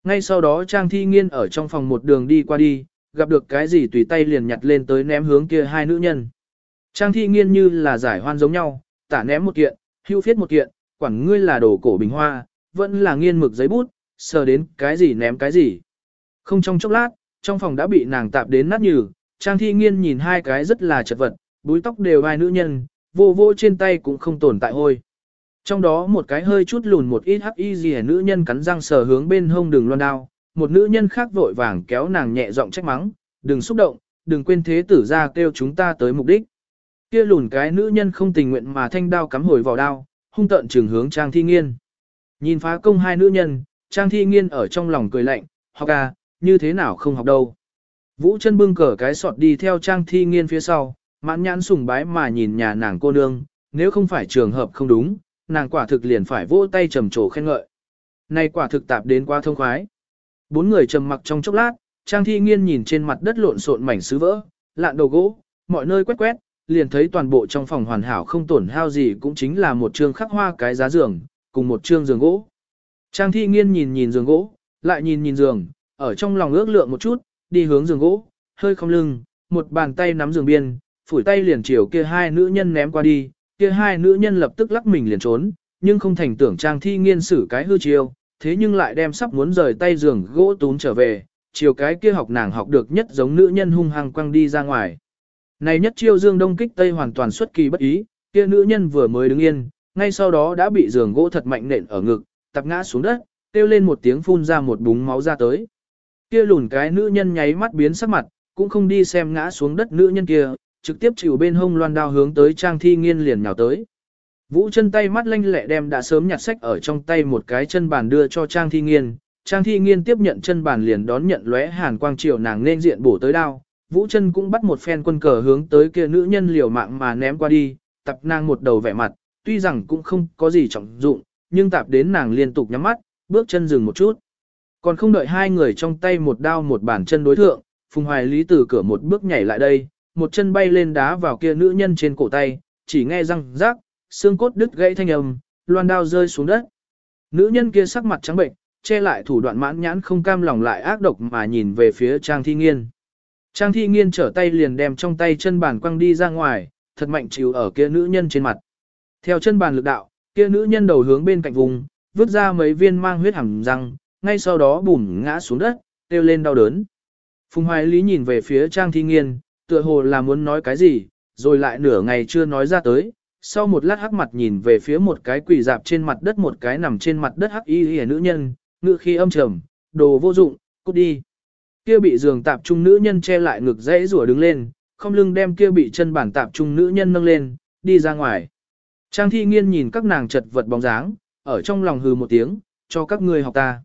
Ngay sau đó Trang Thi Nghiên ở trong phòng một đường đi qua đi, gặp được cái gì tùy tay liền nhặt lên tới ném hướng kia hai nữ nhân. Trang Thi Nghiên như là giải hoan giống nhau, tả ném một kiện, hưu phiết một kiện, quản ngươi là đồ cổ bình hoa, vẫn là nghiên mực giấy bút, sờ đến cái gì ném cái gì. Không trong chốc lát, trong phòng đã bị nàng tạp đến nát nhừ, Trang Thi Nghiên nhìn hai cái rất là chật vật, búi tóc đều vai nữ nhân, vô vô trên tay cũng không tồn tại hôi. Trong đó một cái hơi chút lùn một ít hắc y gì nữ nhân cắn răng sờ hướng bên hông đường loan đao, một nữ nhân khác vội vàng kéo nàng nhẹ giọng trách mắng, đừng xúc động, đừng quên thế tử ra kêu chúng ta tới mục đích. Kia lùn cái nữ nhân không tình nguyện mà thanh đao cắm hồi vào đao, hung tận trường hướng trang thi nghiên. Nhìn phá công hai nữ nhân, Trang Thi Nghiên ở trong lòng cười lạnh, học à, như thế nào không học đâu. Vũ chân bưng cờ cái sọt đi theo Trang Thi Nghiên phía sau, mãn nhãn sùng bái mà nhìn nhà nàng cô nương, nếu không phải trường hợp không đúng, nàng quả thực liền phải vỗ tay trầm trồ khen ngợi. Này quả thực tạp đến quá thông khoái. Bốn người trầm mặc trong chốc lát, Trang Thi Nghiên nhìn trên mặt đất lộn xộn mảnh sứ vỡ, lạn đầu gỗ, mọi nơi quét quét, liền thấy toàn bộ trong phòng hoàn hảo không tổn hao gì cũng chính là một trương khắc hoa cái giá giường, cùng một trương giường gỗ. Trang Thi Nghiên nhìn nhìn giường gỗ, lại nhìn nhìn giường, ở trong lòng ước lượng một chút, đi hướng giường gỗ, hơi không lưng, một bàn tay nắm giường biên, phủi tay liền chiều kia hai nữ nhân ném qua đi, kia hai nữ nhân lập tức lắc mình liền trốn, nhưng không thành tưởng Trang Thi Nghiên xử cái hư chiêu, thế nhưng lại đem sắp muốn rời tay giường gỗ tún trở về, chiều cái kia học nàng học được nhất giống nữ nhân hung hăng quăng đi ra ngoài. Này nhất chiêu dương đông kích tây hoàn toàn xuất kỳ bất ý, kia nữ nhân vừa mới đứng yên, ngay sau đó đã bị giường gỗ thật mạnh nện ở ngực, tập ngã xuống đất, kêu lên một tiếng phun ra một búng máu ra tới. Kia lùn cái nữ nhân nháy mắt biến sắc mặt, cũng không đi xem ngã xuống đất nữ nhân kia, trực tiếp chịu bên hông loan đao hướng tới Trang Thi Nghiên liền nhào tới. Vũ chân tay mắt lanh lẹ đem đã sớm nhặt sách ở trong tay một cái chân bàn đưa cho Trang Thi Nghiên. Trang Thi Nghiên tiếp nhận chân bàn liền đón nhận lóe hàn quang triều nàng nên diện bổ tới đao. Vũ chân cũng bắt một phen quân cờ hướng tới kia nữ nhân liều mạng mà ném qua đi, tập nàng một đầu vẻ mặt, tuy rằng cũng không có gì trọng dụng, nhưng tạp đến nàng liên tục nhắm mắt, bước chân dừng một chút. Còn không đợi hai người trong tay một đao một bàn chân đối thượng, Phùng Hoài Lý từ cửa một bước nhảy lại đây, một chân bay lên đá vào kia nữ nhân trên cổ tay, chỉ nghe răng rác, xương cốt đứt gãy thanh âm, loan đao rơi xuống đất. Nữ nhân kia sắc mặt trắng bệnh, che lại thủ đoạn mãn nhãn không cam lòng lại ác độc mà nhìn về phía Trang Thi Nghiên. Trang Thi Nghiên trở tay liền đem trong tay chân bàn quăng đi ra ngoài, thật mạnh chịu ở kia nữ nhân trên mặt. Theo chân bàn lực đạo, kia nữ nhân đầu hướng bên cạnh vùng, vứt ra mấy viên mang huyết hẳn răng, ngay sau đó bùm ngã xuống đất, kêu lên đau đớn. Phùng Hoài Lý nhìn về phía Trang Thi Nghiên, tựa hồ là muốn nói cái gì, rồi lại nửa ngày chưa nói ra tới. Sau một lát hắc mặt nhìn về phía một cái quỳ dạp trên mặt đất một cái nằm trên mặt đất hắc y hề nữ nhân, ngự khi âm trầm, đồ vô dụng, cút đi. Kia bị giường tạp trung nữ nhân che lại ngực dãy rủa đứng lên, không lưng đem kia bị chân bản tạp trung nữ nhân nâng lên, đi ra ngoài. Trang thi nghiên nhìn các nàng chật vật bóng dáng, ở trong lòng hừ một tiếng, cho các ngươi học ta.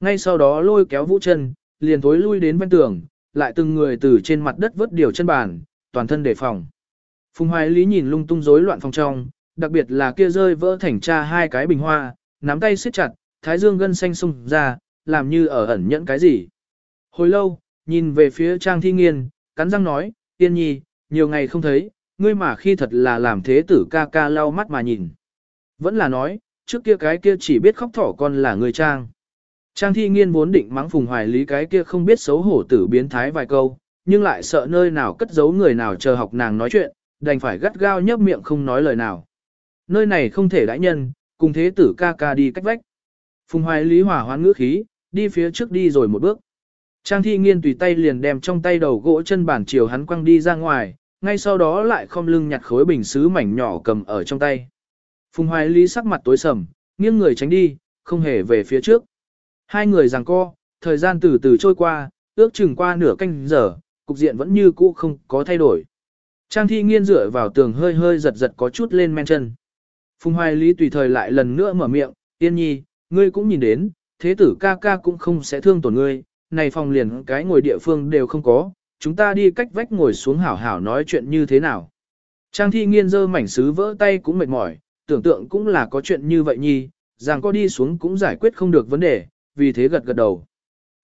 Ngay sau đó lôi kéo vũ chân, liền thối lui đến bên tường, lại từng người từ trên mặt đất vớt điều chân bàn, toàn thân đề phòng. Phùng Hoài Lý nhìn lung tung rối loạn phòng trong, đặc biệt là kia rơi vỡ thành cha hai cái bình hoa, nắm tay siết chặt, thái dương gân xanh sung ra, làm như ở ẩn nhẫn cái gì. Hồi lâu, nhìn về phía Trang Thi Nghiên, cắn răng nói, tiên nhi, nhiều ngày không thấy, ngươi mà khi thật là làm thế tử ca ca lau mắt mà nhìn. Vẫn là nói, trước kia cái kia chỉ biết khóc thỏ con là người Trang. Trang thi nghiên vốn định mắng phùng hoài lý cái kia không biết xấu hổ tử biến thái vài câu, nhưng lại sợ nơi nào cất giấu người nào chờ học nàng nói chuyện, đành phải gắt gao nhấp miệng không nói lời nào. Nơi này không thể đãi nhân, cùng thế tử ca ca đi cách vách. Phùng hoài lý hỏa hoán ngữ khí, đi phía trước đi rồi một bước. Trang thi nghiên tùy tay liền đem trong tay đầu gỗ chân bản chiều hắn quăng đi ra ngoài, ngay sau đó lại không lưng nhặt khối bình sứ mảnh nhỏ cầm ở trong tay. Phùng hoài lý sắc mặt tối sầm, nghiêng người tránh đi, không hề về phía trước. Hai người giằng co, thời gian từ từ trôi qua, ước chừng qua nửa canh giờ, cục diện vẫn như cũ không có thay đổi. Trang thi nghiên dựa vào tường hơi hơi giật giật có chút lên men chân. Phùng Hoài Lý tùy thời lại lần nữa mở miệng, yên nhi, ngươi cũng nhìn đến, thế tử ca ca cũng không sẽ thương tổn ngươi, này phòng liền cái ngồi địa phương đều không có, chúng ta đi cách vách ngồi xuống hảo hảo nói chuyện như thế nào. Trang thi nghiên dơ mảnh sứ vỡ tay cũng mệt mỏi, tưởng tượng cũng là có chuyện như vậy nhi, rằng có đi xuống cũng giải quyết không được vấn đề, vì thế gật gật đầu.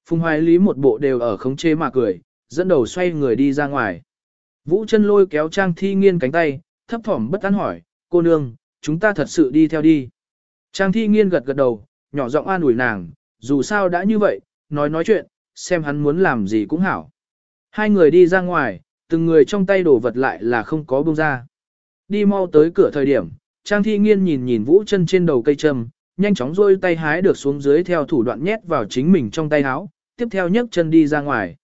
Phùng Hoài Lý một bộ đều ở khống chế mà cười, dẫn đầu xoay người đi ra ngoài. Vũ chân lôi kéo Trang Thi Nghiên cánh tay, thấp thỏm bất an hỏi, cô nương, chúng ta thật sự đi theo đi. Trang Thi Nghiên gật gật đầu, nhỏ giọng an ủi nàng, dù sao đã như vậy, nói nói chuyện, xem hắn muốn làm gì cũng hảo. Hai người đi ra ngoài, từng người trong tay đổ vật lại là không có buông ra. Đi mau tới cửa thời điểm, Trang Thi Nghiên nhìn nhìn Vũ chân trên đầu cây trầm, nhanh chóng rôi tay hái được xuống dưới theo thủ đoạn nhét vào chính mình trong tay áo, tiếp theo nhấc chân đi ra ngoài.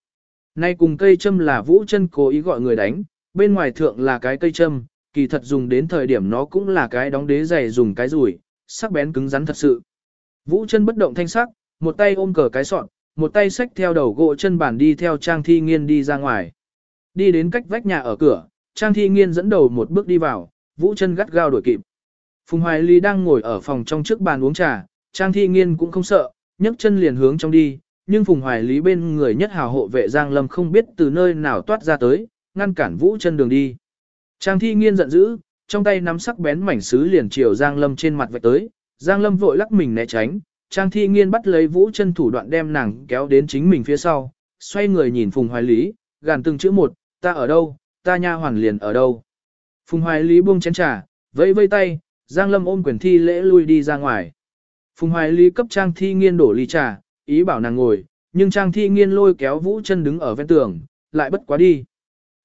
Nay cùng cây châm là vũ chân cố ý gọi người đánh, bên ngoài thượng là cái cây châm, kỳ thật dùng đến thời điểm nó cũng là cái đóng đế dày dùng cái rủi, sắc bén cứng rắn thật sự. Vũ chân bất động thanh sắc, một tay ôm cờ cái sọn, một tay xách theo đầu gỗ chân bàn đi theo Trang Thi Nghiên đi ra ngoài. Đi đến cách vách nhà ở cửa, Trang Thi Nghiên dẫn đầu một bước đi vào, Vũ chân gắt gao đuổi kịp. Phùng Hoài Ly đang ngồi ở phòng trong trước bàn uống trà, Trang Thi Nghiên cũng không sợ, nhấc chân liền hướng trong đi, nhưng Phùng Hoài Lý bên người nhất hào hộ vệ Giang Lâm không biết từ nơi nào toát ra tới, ngăn cản Vũ chân đường đi. Trang thi nghiên giận dữ, trong tay nắm sắc bén mảnh sứ liền chiều Giang Lâm trên mặt vạch tới, Giang Lâm vội lắc mình né tránh, Trang thi nghiên bắt lấy Vũ chân thủ đoạn đem nàng kéo đến chính mình phía sau, xoay người nhìn Phùng Hoài Lý, gàn từng chữ một, ta ở đâu, ta nha hoàn liền ở đâu. Phùng Hoài Lý buông chén trà, vẫy vây tay, Giang Lâm ôm quyền thi lễ lui đi ra ngoài. Phùng Hoài Lý cấp Trang Thi Nghiên đổ ly trà, ý bảo nàng ngồi, nhưng Trang Thi Nghiên lôi kéo Vũ chân đứng ở ven tường, lại bất quá đi.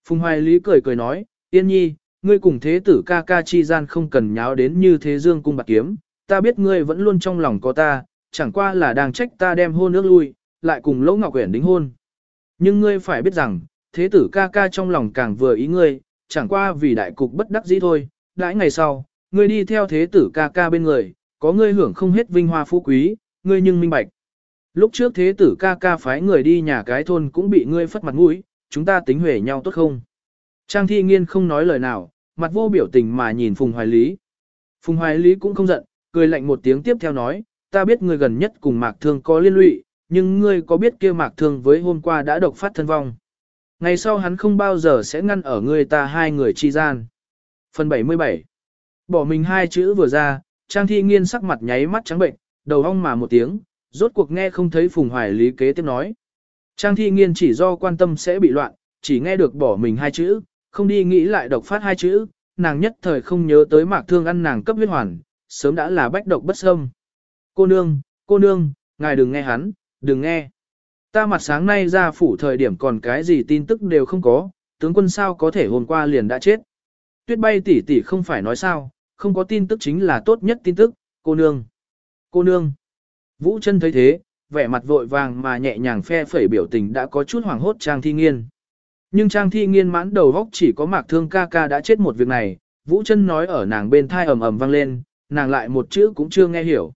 Phùng Hoài Lý cười cười nói, Yên Nhi, ngươi cùng thế tử ca ca chi gian không cần nháo đến như thế dương cung bạc kiếm, ta biết ngươi vẫn luôn trong lòng có ta, chẳng qua là đang trách ta đem hôn nước lui, lại cùng Lỗ Ngọc Quyển đính hôn. Nhưng ngươi phải biết rằng, thế tử ca ca trong lòng càng vừa ý ngươi, chẳng qua vì đại cục bất đắc dĩ thôi, đãi ngày sau, ngươi đi theo thế tử ca ca bên người, có ngươi hưởng không hết vinh hoa phú quý, ngươi nhưng minh bạch. Lúc trước thế tử ca ca phái người đi nhà cái thôn cũng bị ngươi phất mặt mũi, chúng ta tính huề nhau tốt không? Trang thi nghiên không nói lời nào, mặt vô biểu tình mà nhìn Phùng Hoài Lý. Phùng Hoài Lý cũng không giận, cười lạnh một tiếng tiếp theo nói, ta biết ngươi gần nhất cùng Mạc Thương có liên lụy, nhưng ngươi có biết kia Mạc Thương với hôm qua đã độc phát thân vong. Ngày sau hắn không bao giờ sẽ ngăn ở ngươi ta hai người chi gian. Phần 77 Bỏ mình hai chữ vừa ra, Trang Thi Nghiên sắc mặt nháy mắt trắng bệnh, đầu ong mà một tiếng, rốt cuộc nghe không thấy Phùng Hoài Lý kế tiếp nói. Trang Thi Nghiên chỉ do quan tâm sẽ bị loạn, chỉ nghe được bỏ mình hai chữ, không đi nghĩ lại độc phát hai chữ, nàng nhất thời không nhớ tới mạc thương ăn nàng cấp huyết hoàn, sớm đã là bách độc bất xâm. Cô nương, cô nương, ngài đừng nghe hắn, đừng nghe. Ta mặt sáng nay ra phủ thời điểm còn cái gì tin tức đều không có, tướng quân sao có thể hôm qua liền đã chết. Tuyết bay tỷ tỷ không phải nói sao, không có tin tức chính là tốt nhất tin tức, cô nương. Cô nương. Vũ chân thấy thế, vẻ mặt vội vàng mà nhẹ nhàng phe phẩy biểu tình đã có chút hoảng hốt Trang Thi Nghiên. Nhưng Trang Thi Nghiên mãn đầu góc chỉ có mạc thương ca ca đã chết một việc này, Vũ chân nói ở nàng bên thai ầm ầm vang lên, nàng lại một chữ cũng chưa nghe hiểu.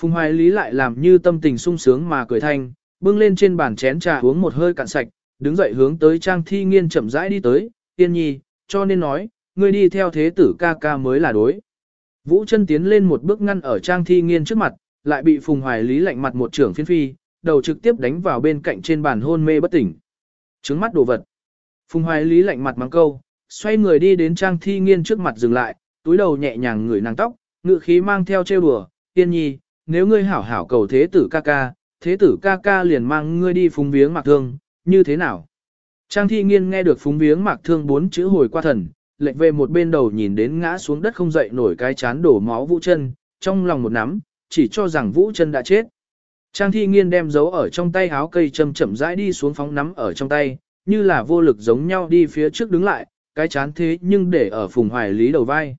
Phùng Hoài Lý lại làm như tâm tình sung sướng mà cười thanh, bưng lên trên bàn chén trà uống một hơi cạn sạch, đứng dậy hướng tới Trang Thi Nghiên chậm rãi đi tới, tiên nhi, cho nên nói, ngươi đi theo thế tử ca ca mới là đối. Vũ chân tiến lên một bước ngăn ở Trang Thi Nghiên trước mặt, lại bị Phùng Hoài Lý lạnh mặt một trưởng phiên phi, đầu trực tiếp đánh vào bên cạnh trên bàn hôn mê bất tỉnh. Trứng mắt đồ vật. Phùng Hoài Lý lạnh mặt mắng câu, xoay người đi đến Trang Thi Nghiên trước mặt dừng lại, túi đầu nhẹ nhàng ngửi nàng tóc, ngự khí mang theo trêu đùa, tiên nhi, nếu ngươi hảo hảo cầu thế tử ca ca, thế tử ca ca liền mang ngươi đi phúng viếng mạc thương, như thế nào? Trang thi nghiên nghe được phúng viếng mạc thương bốn chữ hồi qua thần, lệnh về một bên đầu nhìn đến ngã xuống đất không dậy nổi cái chán đổ máu vũ chân, trong lòng một nắm, chỉ cho rằng vũ chân đã chết. Trang thi nghiên đem dấu ở trong tay háo cây châm chậm rãi đi xuống phóng nắm ở trong tay, như là vô lực giống nhau đi phía trước đứng lại, cái chán thế nhưng để ở phùng hoài lý đầu vai.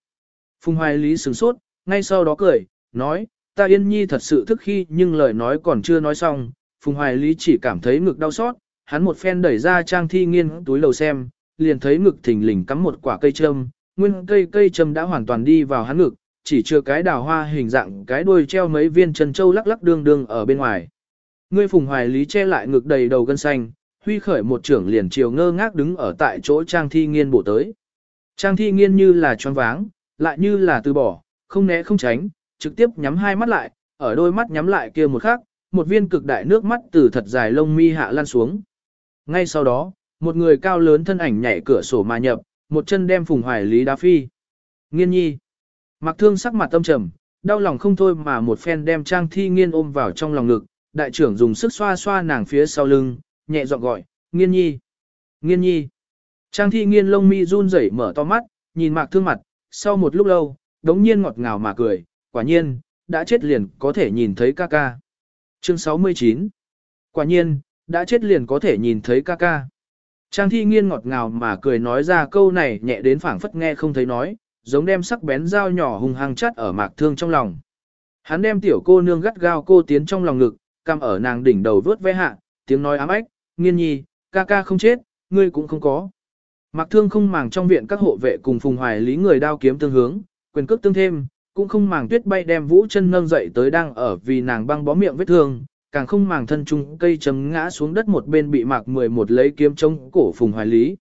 Phùng hoài lý sửng sốt, ngay sau đó cười, nói, ta yên nhi thật sự thức khi nhưng lời nói còn chưa nói xong, Phùng Hoài Lý chỉ cảm thấy ngực đau xót, hắn một phen đẩy ra trang thi nghiên túi lầu xem, liền thấy ngực thình lình cắm một quả cây châm, nguyên cây cây châm đã hoàn toàn đi vào hắn ngực, chỉ chưa cái đào hoa hình dạng cái đuôi treo mấy viên chân châu lắc lắc đương đương ở bên ngoài. Ngươi Phùng Hoài Lý che lại ngực đầy đầu gân xanh, huy khởi một trưởng liền chiều ngơ ngác đứng ở tại chỗ trang thi nghiên bổ tới. Trang thi nghiên như là choáng váng, lại như là từ bỏ, không né không tránh, trực tiếp nhắm hai mắt lại, ở đôi mắt nhắm lại kia một khắc, một viên cực đại nước mắt từ thật dài lông mi hạ lan xuống. Ngay sau đó, một người cao lớn thân ảnh nhảy cửa sổ mà nhập, một chân đem Phùng Hoài Lý đá phi. Nghiên nhi. Mặc thương sắc mặt tâm trầm, đau lòng không thôi mà một phen đem Trang Thi Nghiên ôm vào trong lòng ngực, đại trưởng dùng sức xoa xoa nàng phía sau lưng, nhẹ giọng gọi, Nghiên nhi. Nghiên nhi. Trang Thi Nghiên lông mi run rẩy mở to mắt, nhìn Mạc Thương mặt, sau một lúc lâu, đống nhiên ngọt ngào mà cười, quả nhiên, đã chết liền có thể nhìn thấy ca ca. Chương 69 Quả nhiên, đã chết liền có thể nhìn thấy ca ca. Trang thi nghiên ngọt ngào mà cười nói ra câu này nhẹ đến phảng phất nghe không thấy nói, giống đem sắc bén dao nhỏ hung hăng chắt ở mạc thương trong lòng. Hắn đem tiểu cô nương gắt gao cô tiến trong lòng ngực, cằm ở nàng đỉnh đầu vớt ve hạ, tiếng nói ám ách, nghiên nhi, ca ca không chết, ngươi cũng không có. Mạc thương không màng trong viện các hộ vệ cùng phùng hoài lý người đao kiếm tương hướng, quyền cước tương thêm, cũng không màng tuyết bay đem vũ chân nâng dậy tới đang ở vì nàng băng bó miệng vết thương, càng không màng thân trung cây chấm ngã xuống đất một bên bị mạc mười một lấy kiếm chống cổ phùng hoài lý.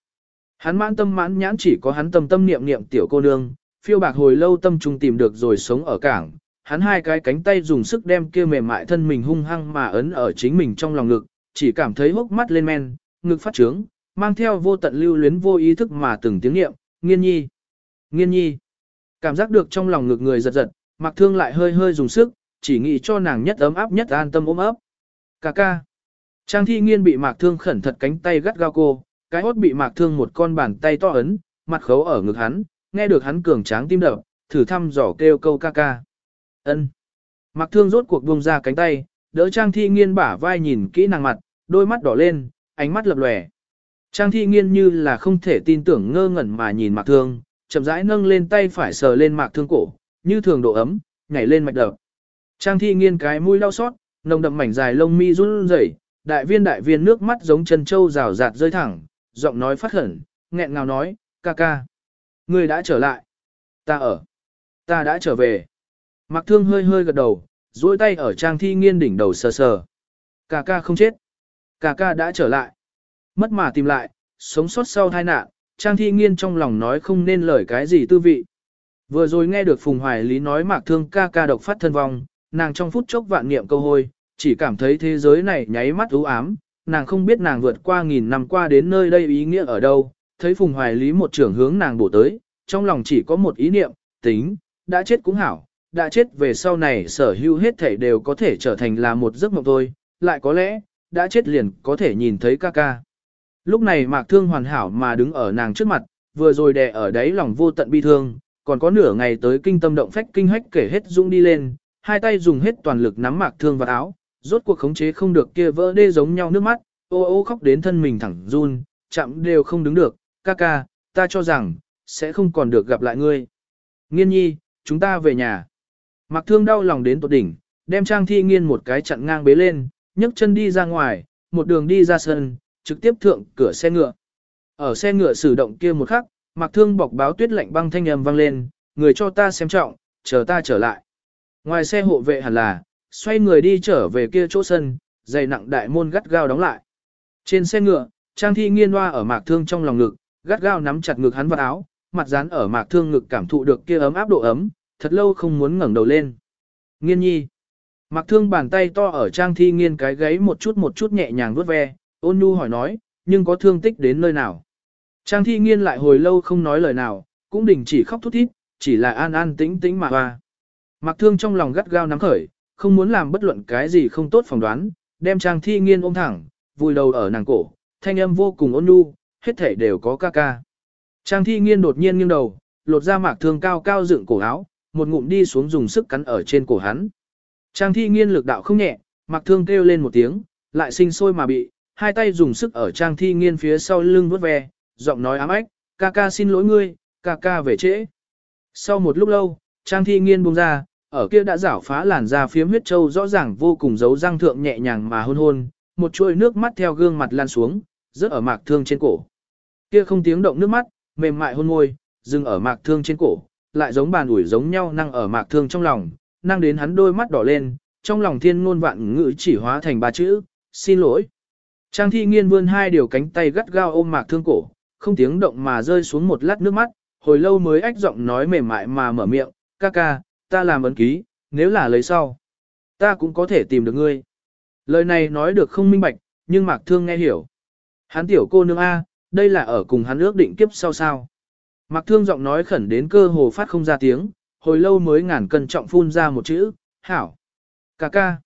Hắn mãn tâm mãn nhãn chỉ có hắn tâm tâm niệm niệm tiểu cô nương, phiêu bạc hồi lâu tâm trung tìm được rồi sống ở cảng, hắn hai cái cánh tay dùng sức đem kia mềm mại thân mình hung hăng mà ấn ở chính mình trong lòng ngực, chỉ cảm thấy hốc mắt lên men, ngực phát trướng, mang theo vô tận lưu luyến vô ý thức mà từng tiếng niệm, nghiên nhi, nghiên nhi. Cảm giác được trong lòng ngực người giật giật, mặc thương lại hơi hơi dùng sức, chỉ nghĩ cho nàng nhất ấm áp nhất an tâm ôm ấp. Cà ca. Trang thi nghiên bị mạc thương khẩn thật cánh tay gắt gao cô, cái hốt bị mạc thương một con bàn tay to ấn, mặt khấu ở ngực hắn, nghe được hắn cường tráng tim đập, thử thăm dò kêu câu ca ca. ân Mạc thương rốt cuộc buông ra cánh tay, đỡ trang thi nghiên bả vai nhìn kỹ nàng mặt, đôi mắt đỏ lên, ánh mắt lập lòe. Trang thi nghiên như là không thể tin tưởng ngơ ngẩn mà nhìn mạc thương, chậm rãi nâng lên tay phải sờ lên mạc thương cổ, như thường độ ấm, nhảy lên mạch đập. Trang thi nghiên cái mũi đau xót, nồng đậm mảnh dài lông mi run rẩy, đại viên đại viên nước mắt giống chân trâu rào rạt rơi thẳng, giọng nói phát khẩn, nghẹn ngào nói, ca ca. Người đã trở lại. Ta ở. Ta đã trở về. Mặc thương hơi hơi gật đầu, duỗi tay ở trang thi nghiên đỉnh đầu sờ sờ. Ca ca không chết. Ca ca đã trở lại. Mất mà tìm lại, sống sót sau tai nạn, trang thi nghiên trong lòng nói không nên lời cái gì tư vị. Vừa rồi nghe được Phùng Hoài Lý nói mạc thương ca ca độc phát thân vong, nàng trong phút chốc vạn niệm câu hôi, chỉ cảm thấy thế giới này nháy mắt u ám, nàng không biết nàng vượt qua nghìn năm qua đến nơi đây ý nghĩa ở đâu, thấy Phùng Hoài Lý một trưởng hướng nàng bổ tới, trong lòng chỉ có một ý niệm, tính, đã chết cũng hảo, đã chết về sau này sở hữu hết thể đều có thể trở thành là một giấc mộng thôi, lại có lẽ, đã chết liền có thể nhìn thấy ca ca. Lúc này Mạc Thương hoàn hảo mà đứng ở nàng trước mặt, vừa rồi đè ở đấy lòng vô tận bi thương, còn có nửa ngày tới kinh tâm động phách kinh hách kể hết dũng đi lên, hai tay dùng hết toàn lực nắm Mạc Thương vào áo, rốt cuộc khống chế không được kia vỡ đê giống nhau nước mắt, ô ô khóc đến thân mình thẳng run, chạm đều không đứng được, ca ca, ta cho rằng, sẽ không còn được gặp lại ngươi. Nghiên nhi, chúng ta về nhà. Mặc Thương đau lòng đến tột đỉnh, đem Trang Thi Nghiên một cái chặn ngang bế lên, nhấc chân đi ra ngoài, một đường đi ra sân, trực tiếp thượng cửa xe ngựa. Ở xe ngựa sử động kia một khắc, Mặc Thương bọc báo tuyết lạnh băng thanh âm vang lên, người cho ta xem trọng, chờ ta trở lại. Ngoài xe hộ vệ hẳn là, xoay người đi trở về kia chỗ sân, dày nặng đại môn gắt gao đóng lại. Trên xe ngựa, Trang Thi nghiên hoa ở Mạc Thương trong lòng ngực, gắt gao nắm chặt ngực hắn vào áo, mặt dán ở Mạc Thương ngực cảm thụ được kia ấm áp độ ấm, thật lâu không muốn ngẩng đầu lên. Nghiên nhi. Mạc Thương bàn tay to ở Trang Thi nghiên cái gáy một chút một chút nhẹ nhàng vuốt ve, ôn nhu hỏi nói, nhưng có thương tích đến nơi nào. Trang thi nghiên lại hồi lâu không nói lời nào, cũng đình chỉ khóc thút thít, chỉ là an an tĩnh tĩnh mà hoa. mạc thương trong lòng gắt gao nắm khởi, không muốn làm bất luận cái gì không tốt phỏng đoán, đem trang thi nghiên ôm thẳng, vùi đầu ở nàng cổ, thanh âm vô cùng ôn nhu, hết thể đều có ca ca. Trang thi nghiên đột nhiên nghiêng đầu, lột ra mạc thương cao cao dựng cổ áo, một ngụm đi xuống dùng sức cắn ở trên cổ hắn. Trang thi nghiên lực đạo không nhẹ, mạc thương kêu lên một tiếng, lại sinh sôi mà bị, hai tay dùng sức ở trang thi nghiên phía sau lưng vuốt ve, giọng nói ám ách, ca ca xin lỗi ngươi, ca ca về trễ. Sau một lúc lâu, trang thi nghiên buông ra, ở kia đã rảo phá làn da phiếm huyết châu rõ ràng vô cùng giấu răng thượng nhẹ nhàng mà hôn hôn, một chuỗi nước mắt theo gương mặt lan xuống, rớt ở mạc thương trên cổ. Kia không tiếng động nước mắt, mềm mại hôn môi, dừng ở mạc thương trên cổ, lại giống bàn ủi giống nhau năng ở mạc thương trong lòng, năng đến hắn đôi mắt đỏ lên, trong lòng thiên ngôn vạn ngữ chỉ hóa thành ba chữ, xin lỗi. Trang thi nghiên vươn hai điều cánh tay gắt gao ôm mạc thương cổ, không tiếng động mà rơi xuống một lát nước mắt, hồi lâu mới ách giọng nói mềm mại mà mở miệng, ca ca, ta làm ấn ký, nếu là lấy sau, ta cũng có thể tìm được ngươi. Lời này nói được không minh bạch, nhưng mạc thương nghe hiểu. Hắn tiểu cô nương A, đây là ở cùng hắn ước định kiếp sau sao. Mạc thương giọng nói khẩn đến cơ hồ phát không ra tiếng, hồi lâu mới ngàn cân trọng phun ra một chữ, hảo. Cà ca.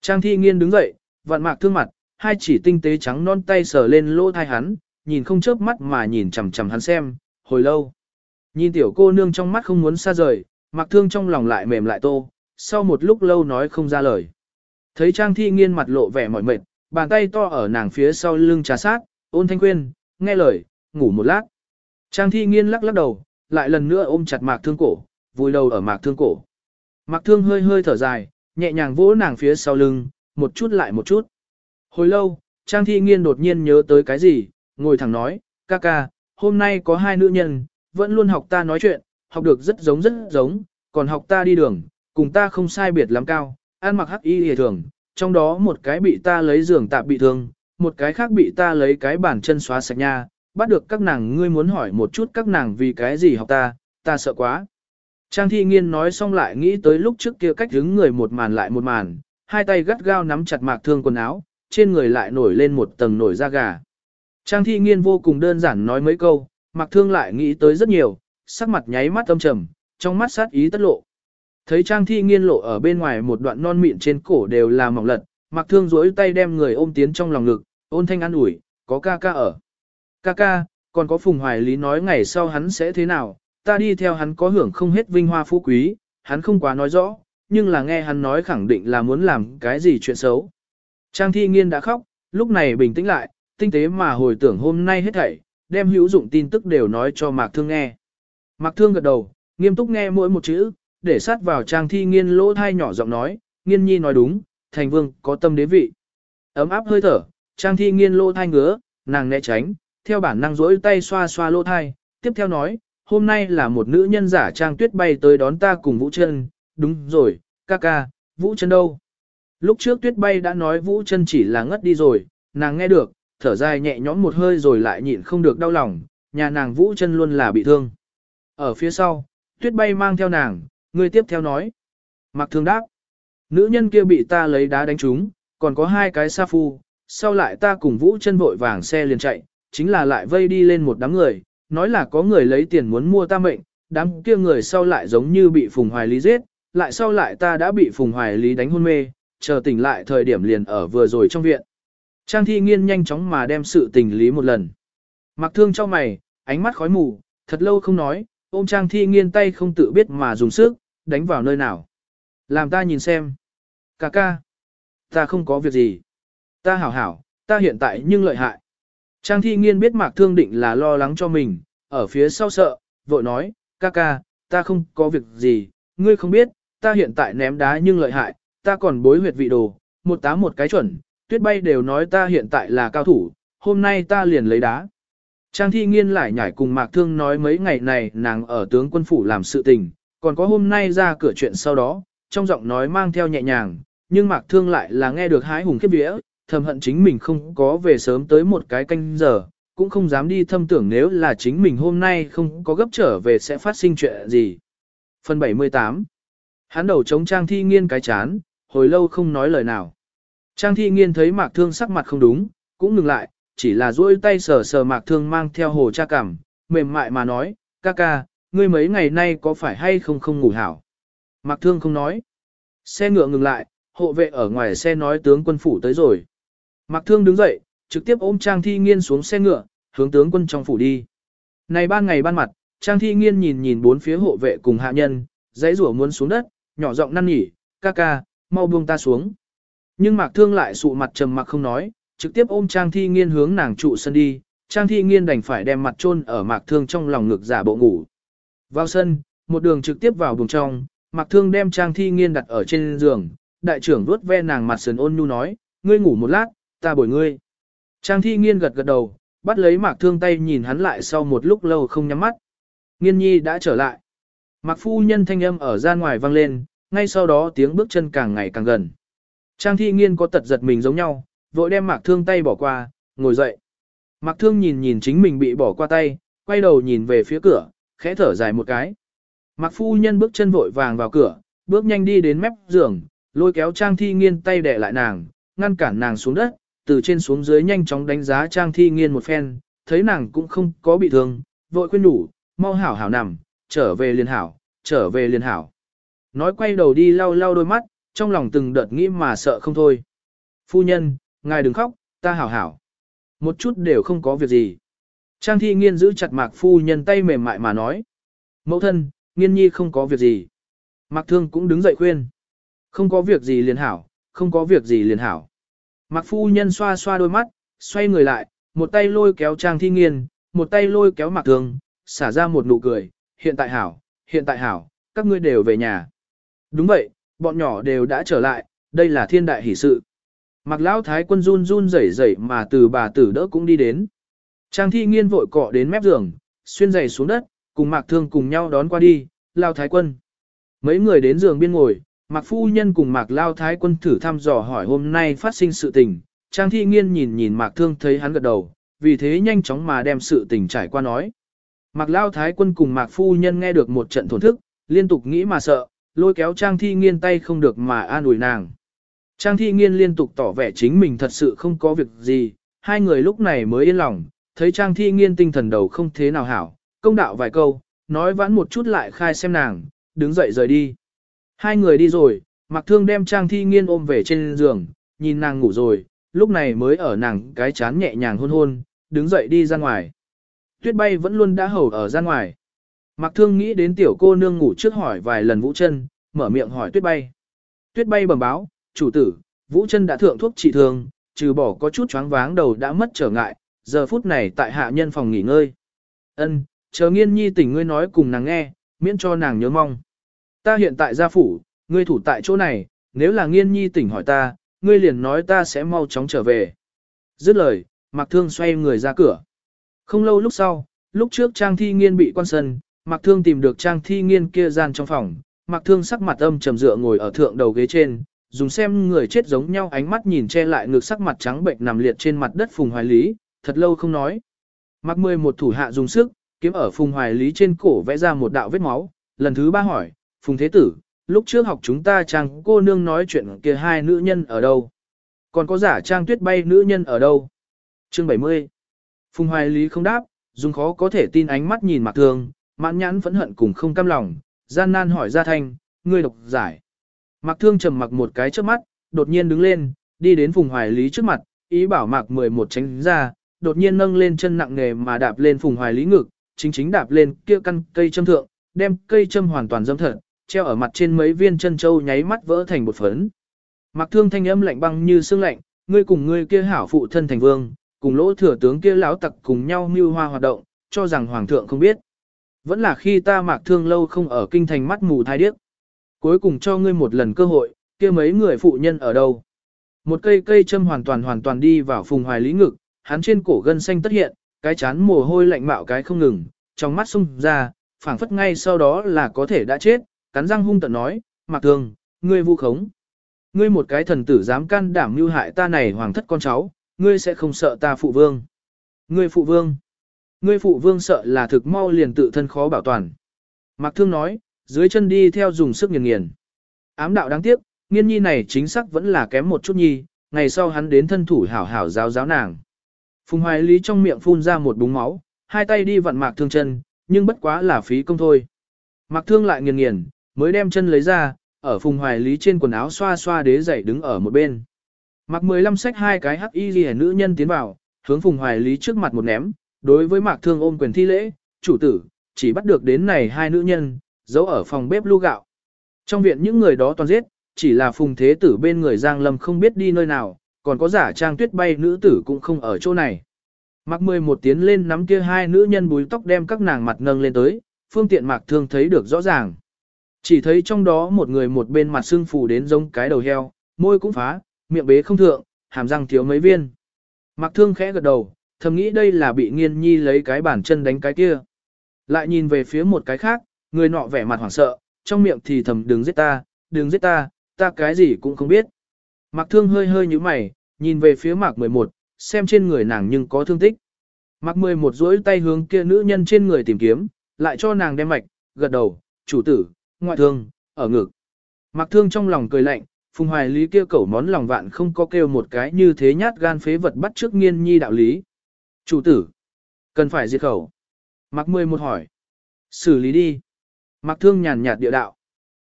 Trang thi nghiên đứng dậy, vặn mạc thương mặt, hai chỉ tinh tế trắng non tay sờ lên lỗ thai hắn, nhìn không chớp mắt mà nhìn chằm chằm hắn xem, hồi lâu. Nhìn tiểu cô nương trong mắt không muốn xa rời, mặc thương trong lòng lại mềm lại tô, sau một lúc lâu nói không ra lời. Thấy Trang Thi Nghiên mặt lộ vẻ mỏi mệt, bàn tay to ở nàng phía sau lưng trà sát, ôn thanh quyên, nghe lời, ngủ một lát. Trang Thi Nghiên lắc lắc đầu, lại lần nữa ôm chặt mạc thương cổ, vùi đầu ở mạc thương cổ. Mạc thương hơi hơi thở dài, nhẹ nhàng vỗ nàng phía sau lưng, một chút lại một chút. Hồi lâu, Trang Thi Nghiên đột nhiên nhớ tới cái gì, ngồi thẳng nói, ca ca, hôm nay có hai nữ nhân, vẫn luôn học ta nói chuyện, học được rất giống rất giống, còn học ta đi đường, cùng ta không sai biệt lắm cao, ăn mặc hắc y hề thường, trong đó một cái bị ta lấy giường tạp bị thương, một cái khác bị ta lấy cái bàn chân xóa sạch nha, bắt được các nàng ngươi muốn hỏi một chút các nàng vì cái gì học ta, ta sợ quá. Trang thi nghiên nói xong lại nghĩ tới lúc trước kia cách đứng người một màn lại một màn, hai tay gắt gao nắm chặt mạc thương quần áo, trên người lại nổi lên một tầng nổi da gà. Trang thi nghiên vô cùng đơn giản nói mấy câu, mạc thương lại nghĩ tới rất nhiều, sắc mặt nháy mắt âm trầm, trong mắt sát ý tất lộ. Thấy trang thi nghiên lộ ở bên ngoài một đoạn non mịn trên cổ đều là mỏng lật, mạc thương duỗi tay đem người ôm tiến trong lòng ngực, ôn thanh an ủi, có ca ca ở. Ca ca, còn có phùng hoài lý nói ngày sau hắn sẽ thế nào, ta đi theo hắn có hưởng không hết vinh hoa phú quý, hắn không quá nói rõ, nhưng là nghe hắn nói khẳng định là muốn làm cái gì chuyện xấu. Trang thi nghiên đã khóc, lúc này bình tĩnh lại, tinh tế mà hồi tưởng hôm nay hết thảy, đem hữu dụng tin tức đều nói cho Mạc Thương nghe. Mạc Thương gật đầu, nghiêm túc nghe mỗi một chữ, để sát vào Trang thi nghiên lỗ thai nhỏ giọng nói, nghiên nhi nói đúng, thành vương có tâm đế vị. Ấm áp hơi thở, Trang thi nghiên lỗ thai ngứa, nàng né tránh, theo bản năng rỗi tay xoa xoa lỗ thai, tiếp theo nói, hôm nay là một nữ nhân giả Trang tuyết bay tới đón ta cùng Vũ chân đúng rồi, ca ca, Vũ chân đâu? Lúc trước tuyết bay đã nói Vũ chân chỉ là ngất đi rồi, nàng nghe được, thở dài nhẹ nhõm một hơi rồi lại nhịn không được đau lòng, nhà nàng Vũ chân luôn là bị thương. Ở phía sau, tuyết bay mang theo nàng, người tiếp theo nói. Mặc thương đáp, nữ nhân kia bị ta lấy đá đánh trúng, còn có hai cái sa phu, sau lại ta cùng Vũ chân vội vàng xe liền chạy, chính là lại vây đi lên một đám người, nói là có người lấy tiền muốn mua ta mệnh, đám kia người sau lại giống như bị Phùng Hoài Lý giết, lại sau lại ta đã bị Phùng Hoài Lý đánh hôn mê, chờ tỉnh lại thời điểm liền ở vừa rồi trong viện. Trang thi nghiên nhanh chóng mà đem sự tình lý một lần. Mặc thương cho mày, ánh mắt khói mù, thật lâu không nói, ôm trang thi nghiên tay không tự biết mà dùng sức, đánh vào nơi nào. Làm ta nhìn xem. Cà ca. Ta không có việc gì. Ta hảo hảo, ta hiện tại nhưng lợi hại. Trang thi nghiên biết mạc thương định là lo lắng cho mình, ở phía sau sợ, vội nói, ca ca, ta không có việc gì, ngươi không biết, ta hiện tại ném đá nhưng lợi hại, ta còn bối huyệt vị đồ, một tám một cái chuẩn, tuyết bay đều nói ta hiện tại là cao thủ, hôm nay ta liền lấy đá. Trang thi nghiên lại nhảy cùng Mạc Thương nói mấy ngày này nàng ở tướng quân phủ làm sự tình, còn có hôm nay ra cửa chuyện sau đó, trong giọng nói mang theo nhẹ nhàng, nhưng Mạc Thương lại là nghe được hái hùng khiếp vía, thầm hận chính mình không có về sớm tới một cái canh giờ, cũng không dám đi thâm tưởng nếu là chính mình hôm nay không có gấp trở về sẽ phát sinh chuyện gì. Phần 78 Hắn đầu chống Trang Thi Nghiên cái chán, hồi lâu không nói lời nào. Trang Thi Nghiên thấy Mạc Thương sắc mặt không đúng, cũng ngừng lại, chỉ là duỗi tay sờ sờ Mạc Thương mang theo hồ cha cảm, mềm mại mà nói, ca ca, ngươi mấy ngày nay có phải hay không không ngủ hảo. Mạc Thương không nói. Xe ngựa ngừng lại, hộ vệ ở ngoài xe nói tướng quân phủ tới rồi. Mạc Thương đứng dậy, trực tiếp ôm Trang Thi Nghiên xuống xe ngựa, hướng tướng quân trong phủ đi. Này ban ngày ban mặt, Trang Thi Nghiên nhìn nhìn bốn phía hộ vệ cùng hạ nhân, dãy rủa muốn xuống đất, nhỏ giọng năn nỉ, ca ca, mau buông ta xuống. Nhưng Mạc Thương lại sụ mặt trầm mặc không nói, trực tiếp ôm Trang Thi Nghiên hướng nàng trụ sân đi, Trang Thi Nghiên đành phải đem mặt chôn ở Mạc Thương trong lòng ngực giả bộ ngủ. Vào sân, một đường trực tiếp vào buồng trong, Mạc Thương đem Trang Thi Nghiên đặt ở trên giường, đại trưởng vuốt ve nàng mặt sườn ôn nhu nói, ngươi ngủ một lát, ta bồi ngươi. Trang Thi Nghiên gật gật đầu, bắt lấy Mạc Thương tay nhìn hắn lại sau một lúc lâu không nhắm mắt. Nghiên nhi đã trở lại. Mạc phu nhân thanh âm ở gian ngoài vang lên, ngay sau đó tiếng bước chân càng ngày càng gần. Trang thi nghiên có tật giật mình giống nhau, vội đem mạc thương tay bỏ qua, ngồi dậy. Mạc thương nhìn nhìn chính mình bị bỏ qua tay, quay đầu nhìn về phía cửa, khẽ thở dài một cái. Mạc phu nhân bước chân vội vàng vào cửa, bước nhanh đi đến mép giường, lôi kéo trang thi nghiên tay đè lại nàng, ngăn cản nàng xuống đất, từ trên xuống dưới nhanh chóng đánh giá trang thi nghiên một phen, thấy nàng cũng không có bị thương, vội khuyên đủ, mau hảo hảo nằm, trở về liền hảo, trở về liền hảo. Nói quay đầu đi lau lau đôi mắt, trong lòng từng đợt nghĩ mà sợ không thôi. Phu nhân, ngài đừng khóc, ta hảo hảo. Một chút đều không có việc gì. Trang thi nghiên giữ chặt mạc phu nhân tay mềm mại mà nói. Mẫu thân, nghiên nhi không có việc gì. Mạc thương cũng đứng dậy khuyên. Không có việc gì liền hảo, không có việc gì liền hảo. Mạc phu nhân xoa xoa đôi mắt, xoay người lại, một tay lôi kéo trang thi nghiên, một tay lôi kéo mạc thương, xả ra một nụ cười, hiện tại hảo, hiện tại hảo, các ngươi đều về nhà. Đúng vậy, bọn nhỏ đều đã trở lại, đây là thiên đại hỷ sự. Mặc lão thái quân run run rẩy rẩy mà từ bà tử đỡ cũng đi đến. Trang thi nghiên vội cọ đến mép giường, xuyên giày xuống đất, cùng mạc thương cùng nhau đón qua đi, lao thái quân. Mấy người đến giường biên ngồi, mạc phu nhân cùng mạc lao thái quân thử thăm dò hỏi hôm nay phát sinh sự tình. Trang thi nghiên nhìn nhìn mạc thương thấy hắn gật đầu, vì thế nhanh chóng mà đem sự tình trải qua nói. Mạc lao thái quân cùng mạc phu nhân nghe được một trận thổn thức, liên tục nghĩ mà sợ, lôi kéo Trang Thi Nghiên tay không được mà an ủi nàng. Trang Thi Nghiên liên tục tỏ vẻ chính mình thật sự không có việc gì, hai người lúc này mới yên lòng, thấy Trang Thi Nghiên tinh thần đầu không thế nào hảo, công đạo vài câu, nói vãn một chút lại khai xem nàng, đứng dậy rời đi. Hai người đi rồi, Mặc Thương đem Trang Thi Nghiên ôm về trên giường, nhìn nàng ngủ rồi, lúc này mới ở nàng cái chán nhẹ nhàng hôn hôn, đứng dậy đi ra ngoài. Tuyết bay vẫn luôn đã hầu ở ra ngoài. Mặc Thương nghĩ đến tiểu cô nương ngủ trước hỏi vài lần Vũ chân, mở miệng hỏi Tuyết bay. Tuyết bay bẩm báo, chủ tử, Vũ chân đã thượng thuốc trị thương, trừ bỏ có chút choáng váng đầu đã mất trở ngại, giờ phút này tại hạ nhân phòng nghỉ ngơi. Ân, chờ nghiên nhi tỉnh ngươi nói cùng nàng nghe, miễn cho nàng nhớ mong. Ta hiện tại gia phủ, ngươi thủ tại chỗ này, nếu là nghiên nhi tỉnh hỏi ta, ngươi liền nói ta sẽ mau chóng trở về. Dứt lời, Mạc Thương xoay người ra cửa. Không lâu lúc sau, lúc trước Trang Thi Nghiên bị quan sân, Mạc Thương tìm được Trang Thi Nghiên kia gian trong phòng, Mạc Thương sắc mặt âm trầm dựa ngồi ở thượng đầu ghế trên, dùng xem người chết giống nhau ánh mắt nhìn che lại ngực sắc mặt trắng bệnh nằm liệt trên mặt đất Phùng Hoài Lý, thật lâu không nói. Mặc Mười một thủ hạ dùng sức, kiếm ở Phùng Hoài Lý trên cổ vẽ ra một đạo vết máu, lần thứ ba hỏi, Phùng Thế Tử, lúc trước học chúng ta trang cô nương nói chuyện kia hai nữ nhân ở đâu? Còn có giả trang tuyết bay nữ nhân ở đâu? Chương 70 Phùng Hoài Lý không đáp, dùng khó có thể tin ánh mắt nhìn Mạc Thương, mãn nhãn phẫn hận cùng không cam lòng, gian nan hỏi ra thanh, ngươi độc giải. Mạc Thương trầm mặc một cái trước mắt, đột nhiên đứng lên, đi đến Phùng Hoài Lý trước mặt, ý bảo Mạc 11 tránh ra, đột nhiên nâng lên chân nặng nề mà đạp lên Phùng Hoài Lý ngực, chính chính đạp lên kia căn cây châm thượng, đem cây châm hoàn toàn dâm thật, treo ở mặt trên mấy viên chân châu nháy mắt vỡ thành một phấn. Mạc Thương thanh âm lạnh băng như xương lạnh, ngươi cùng ngươi kia hảo phụ thân thành vương, cùng lỗ thừa tướng kia lão tặc cùng nhau mưu hoa hoạt động, cho rằng hoàng thượng không biết. Vẫn là khi ta Mạc Thương lâu không ở kinh thành mắt mù thai điếc. Cuối cùng cho ngươi một lần cơ hội, kia mấy người phụ nhân ở đâu? Một cây cây châm hoàn toàn hoàn toàn đi vào phùng hoài lý ngực, hắn trên cổ gân xanh tất hiện, cái chán mồ hôi lạnh mạo cái không ngừng, trong mắt sung ra, phảng phất ngay sau đó là có thể đã chết, cắn răng hung tận nói, Mặc Thương, ngươi vu khống. Ngươi một cái thần tử dám can đảm mưu hại ta này hoàng thất con cháu, ngươi sẽ không sợ ta phụ vương. Ngươi phụ vương. Ngươi phụ vương sợ là thực mau liền tự thân khó bảo toàn. Mạc Thương nói, dưới chân đi theo dùng sức nghiền nghiền. Ám đạo đáng tiếc, nghiên nhi này chính xác vẫn là kém một chút nhi, ngày sau hắn đến thân thủ hảo hảo giáo giáo nàng. Phùng Hoài Lý trong miệng phun ra một búng máu, hai tay đi vặn Mạc Thương chân, nhưng bất quá là phí công thôi. Mạc Thương lại nghiền nghiền, mới đem chân lấy ra, ở Phùng Hoài Lý trên quần áo xoa xoa đế dậy đứng ở một bên. Mạc 15 sách hai cái hắc y ghi nữ nhân tiến vào, hướng Phùng Hoài Lý trước mặt một ném, đối với Mạc Thương ôm quyền thi lễ, chủ tử, chỉ bắt được đến này hai nữ nhân, giấu ở phòng bếp lu gạo. Trong viện những người đó toàn giết, chỉ là Phùng Thế Tử bên người Giang Lâm không biết đi nơi nào, còn có giả trang tuyết bay nữ tử cũng không ở chỗ này. Mạc 11 tiến lên nắm kia hai nữ nhân búi tóc đem các nàng mặt nâng lên tới, phương tiện Mạc Thương thấy được rõ ràng. Chỉ thấy trong đó một người một bên mặt sưng phù đến giống cái đầu heo, môi cũng phá, miệng bế không thượng, hàm răng thiếu mấy viên. Mạc Thương khẽ gật đầu, thầm nghĩ đây là bị nghiên nhi lấy cái bản chân đánh cái kia. Lại nhìn về phía một cái khác, người nọ vẻ mặt hoảng sợ, trong miệng thì thầm đừng giết ta, đừng giết ta, ta cái gì cũng không biết. Mạc Thương hơi hơi như mày, nhìn về phía Mạc 11, xem trên người nàng nhưng có thương tích. Mạc 11 duỗi tay hướng kia nữ nhân trên người tìm kiếm, lại cho nàng đem mạch, gật đầu, chủ tử, ngoại thương, ở ngực. Mạc Thương trong lòng cười lạnh, Phùng Hoài Lý kia cẩu món lòng vạn không có kêu một cái như thế nhát gan phế vật bắt trước nghiên nhi đạo lý. Chủ tử, cần phải diệt khẩu. Mạc Mười một hỏi. Xử lý đi. Mạc Thương nhàn nhạt địa đạo.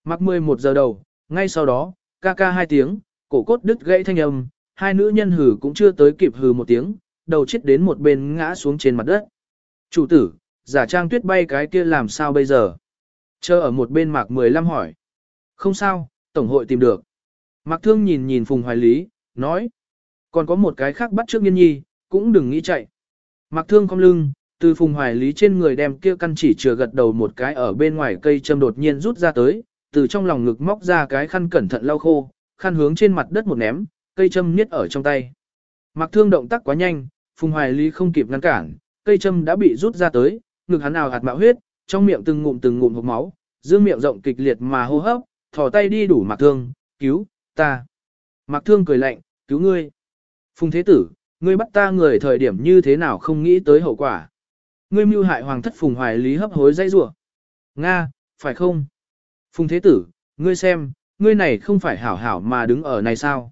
Mạc Mười một giờ đầu, ngay sau đó, ca ca hai tiếng, cổ cốt đứt gãy thanh âm, hai nữ nhân hử cũng chưa tới kịp hừ một tiếng, đầu chết đến một bên ngã xuống trên mặt đất. Chủ tử, giả trang tuyết bay cái kia làm sao bây giờ? Chờ ở một bên Mạc Mười lăm hỏi. Không sao, Tổng hội tìm được. Mạc Thương nhìn nhìn Phùng Hoài Lý, nói. Còn có một cái khác bắt trước nghiên nhi, cũng đừng nghĩ chạy. Mạc Thương cong lưng, từ Phùng Hoài Lý trên người đem kia căn chỉ chừa gật đầu một cái ở bên ngoài cây châm đột nhiên rút ra tới, từ trong lòng ngực móc ra cái khăn cẩn thận lau khô, khăn hướng trên mặt đất một ném, cây châm niết ở trong tay. Mặc Thương động tác quá nhanh, Phùng Hoài Lý không kịp ngăn cản, cây châm đã bị rút ra tới, ngực hắn nào hạt mạo huyết, trong miệng từng ngụm từng ngụm hộc máu, dương miệng rộng kịch liệt mà hô hấp, thò tay đi đủ mặc Thương, cứu, ta. Mặc Thương cười lạnh, cứu ngươi. Phùng Thế Tử, ngươi bắt ta người thời điểm như thế nào không nghĩ tới hậu quả. Ngươi mưu hại hoàng thất Phùng Hoài Lý hấp hối dây rủa. Nga, phải không? Phùng Thế Tử, ngươi xem, ngươi này không phải hảo hảo mà đứng ở này sao?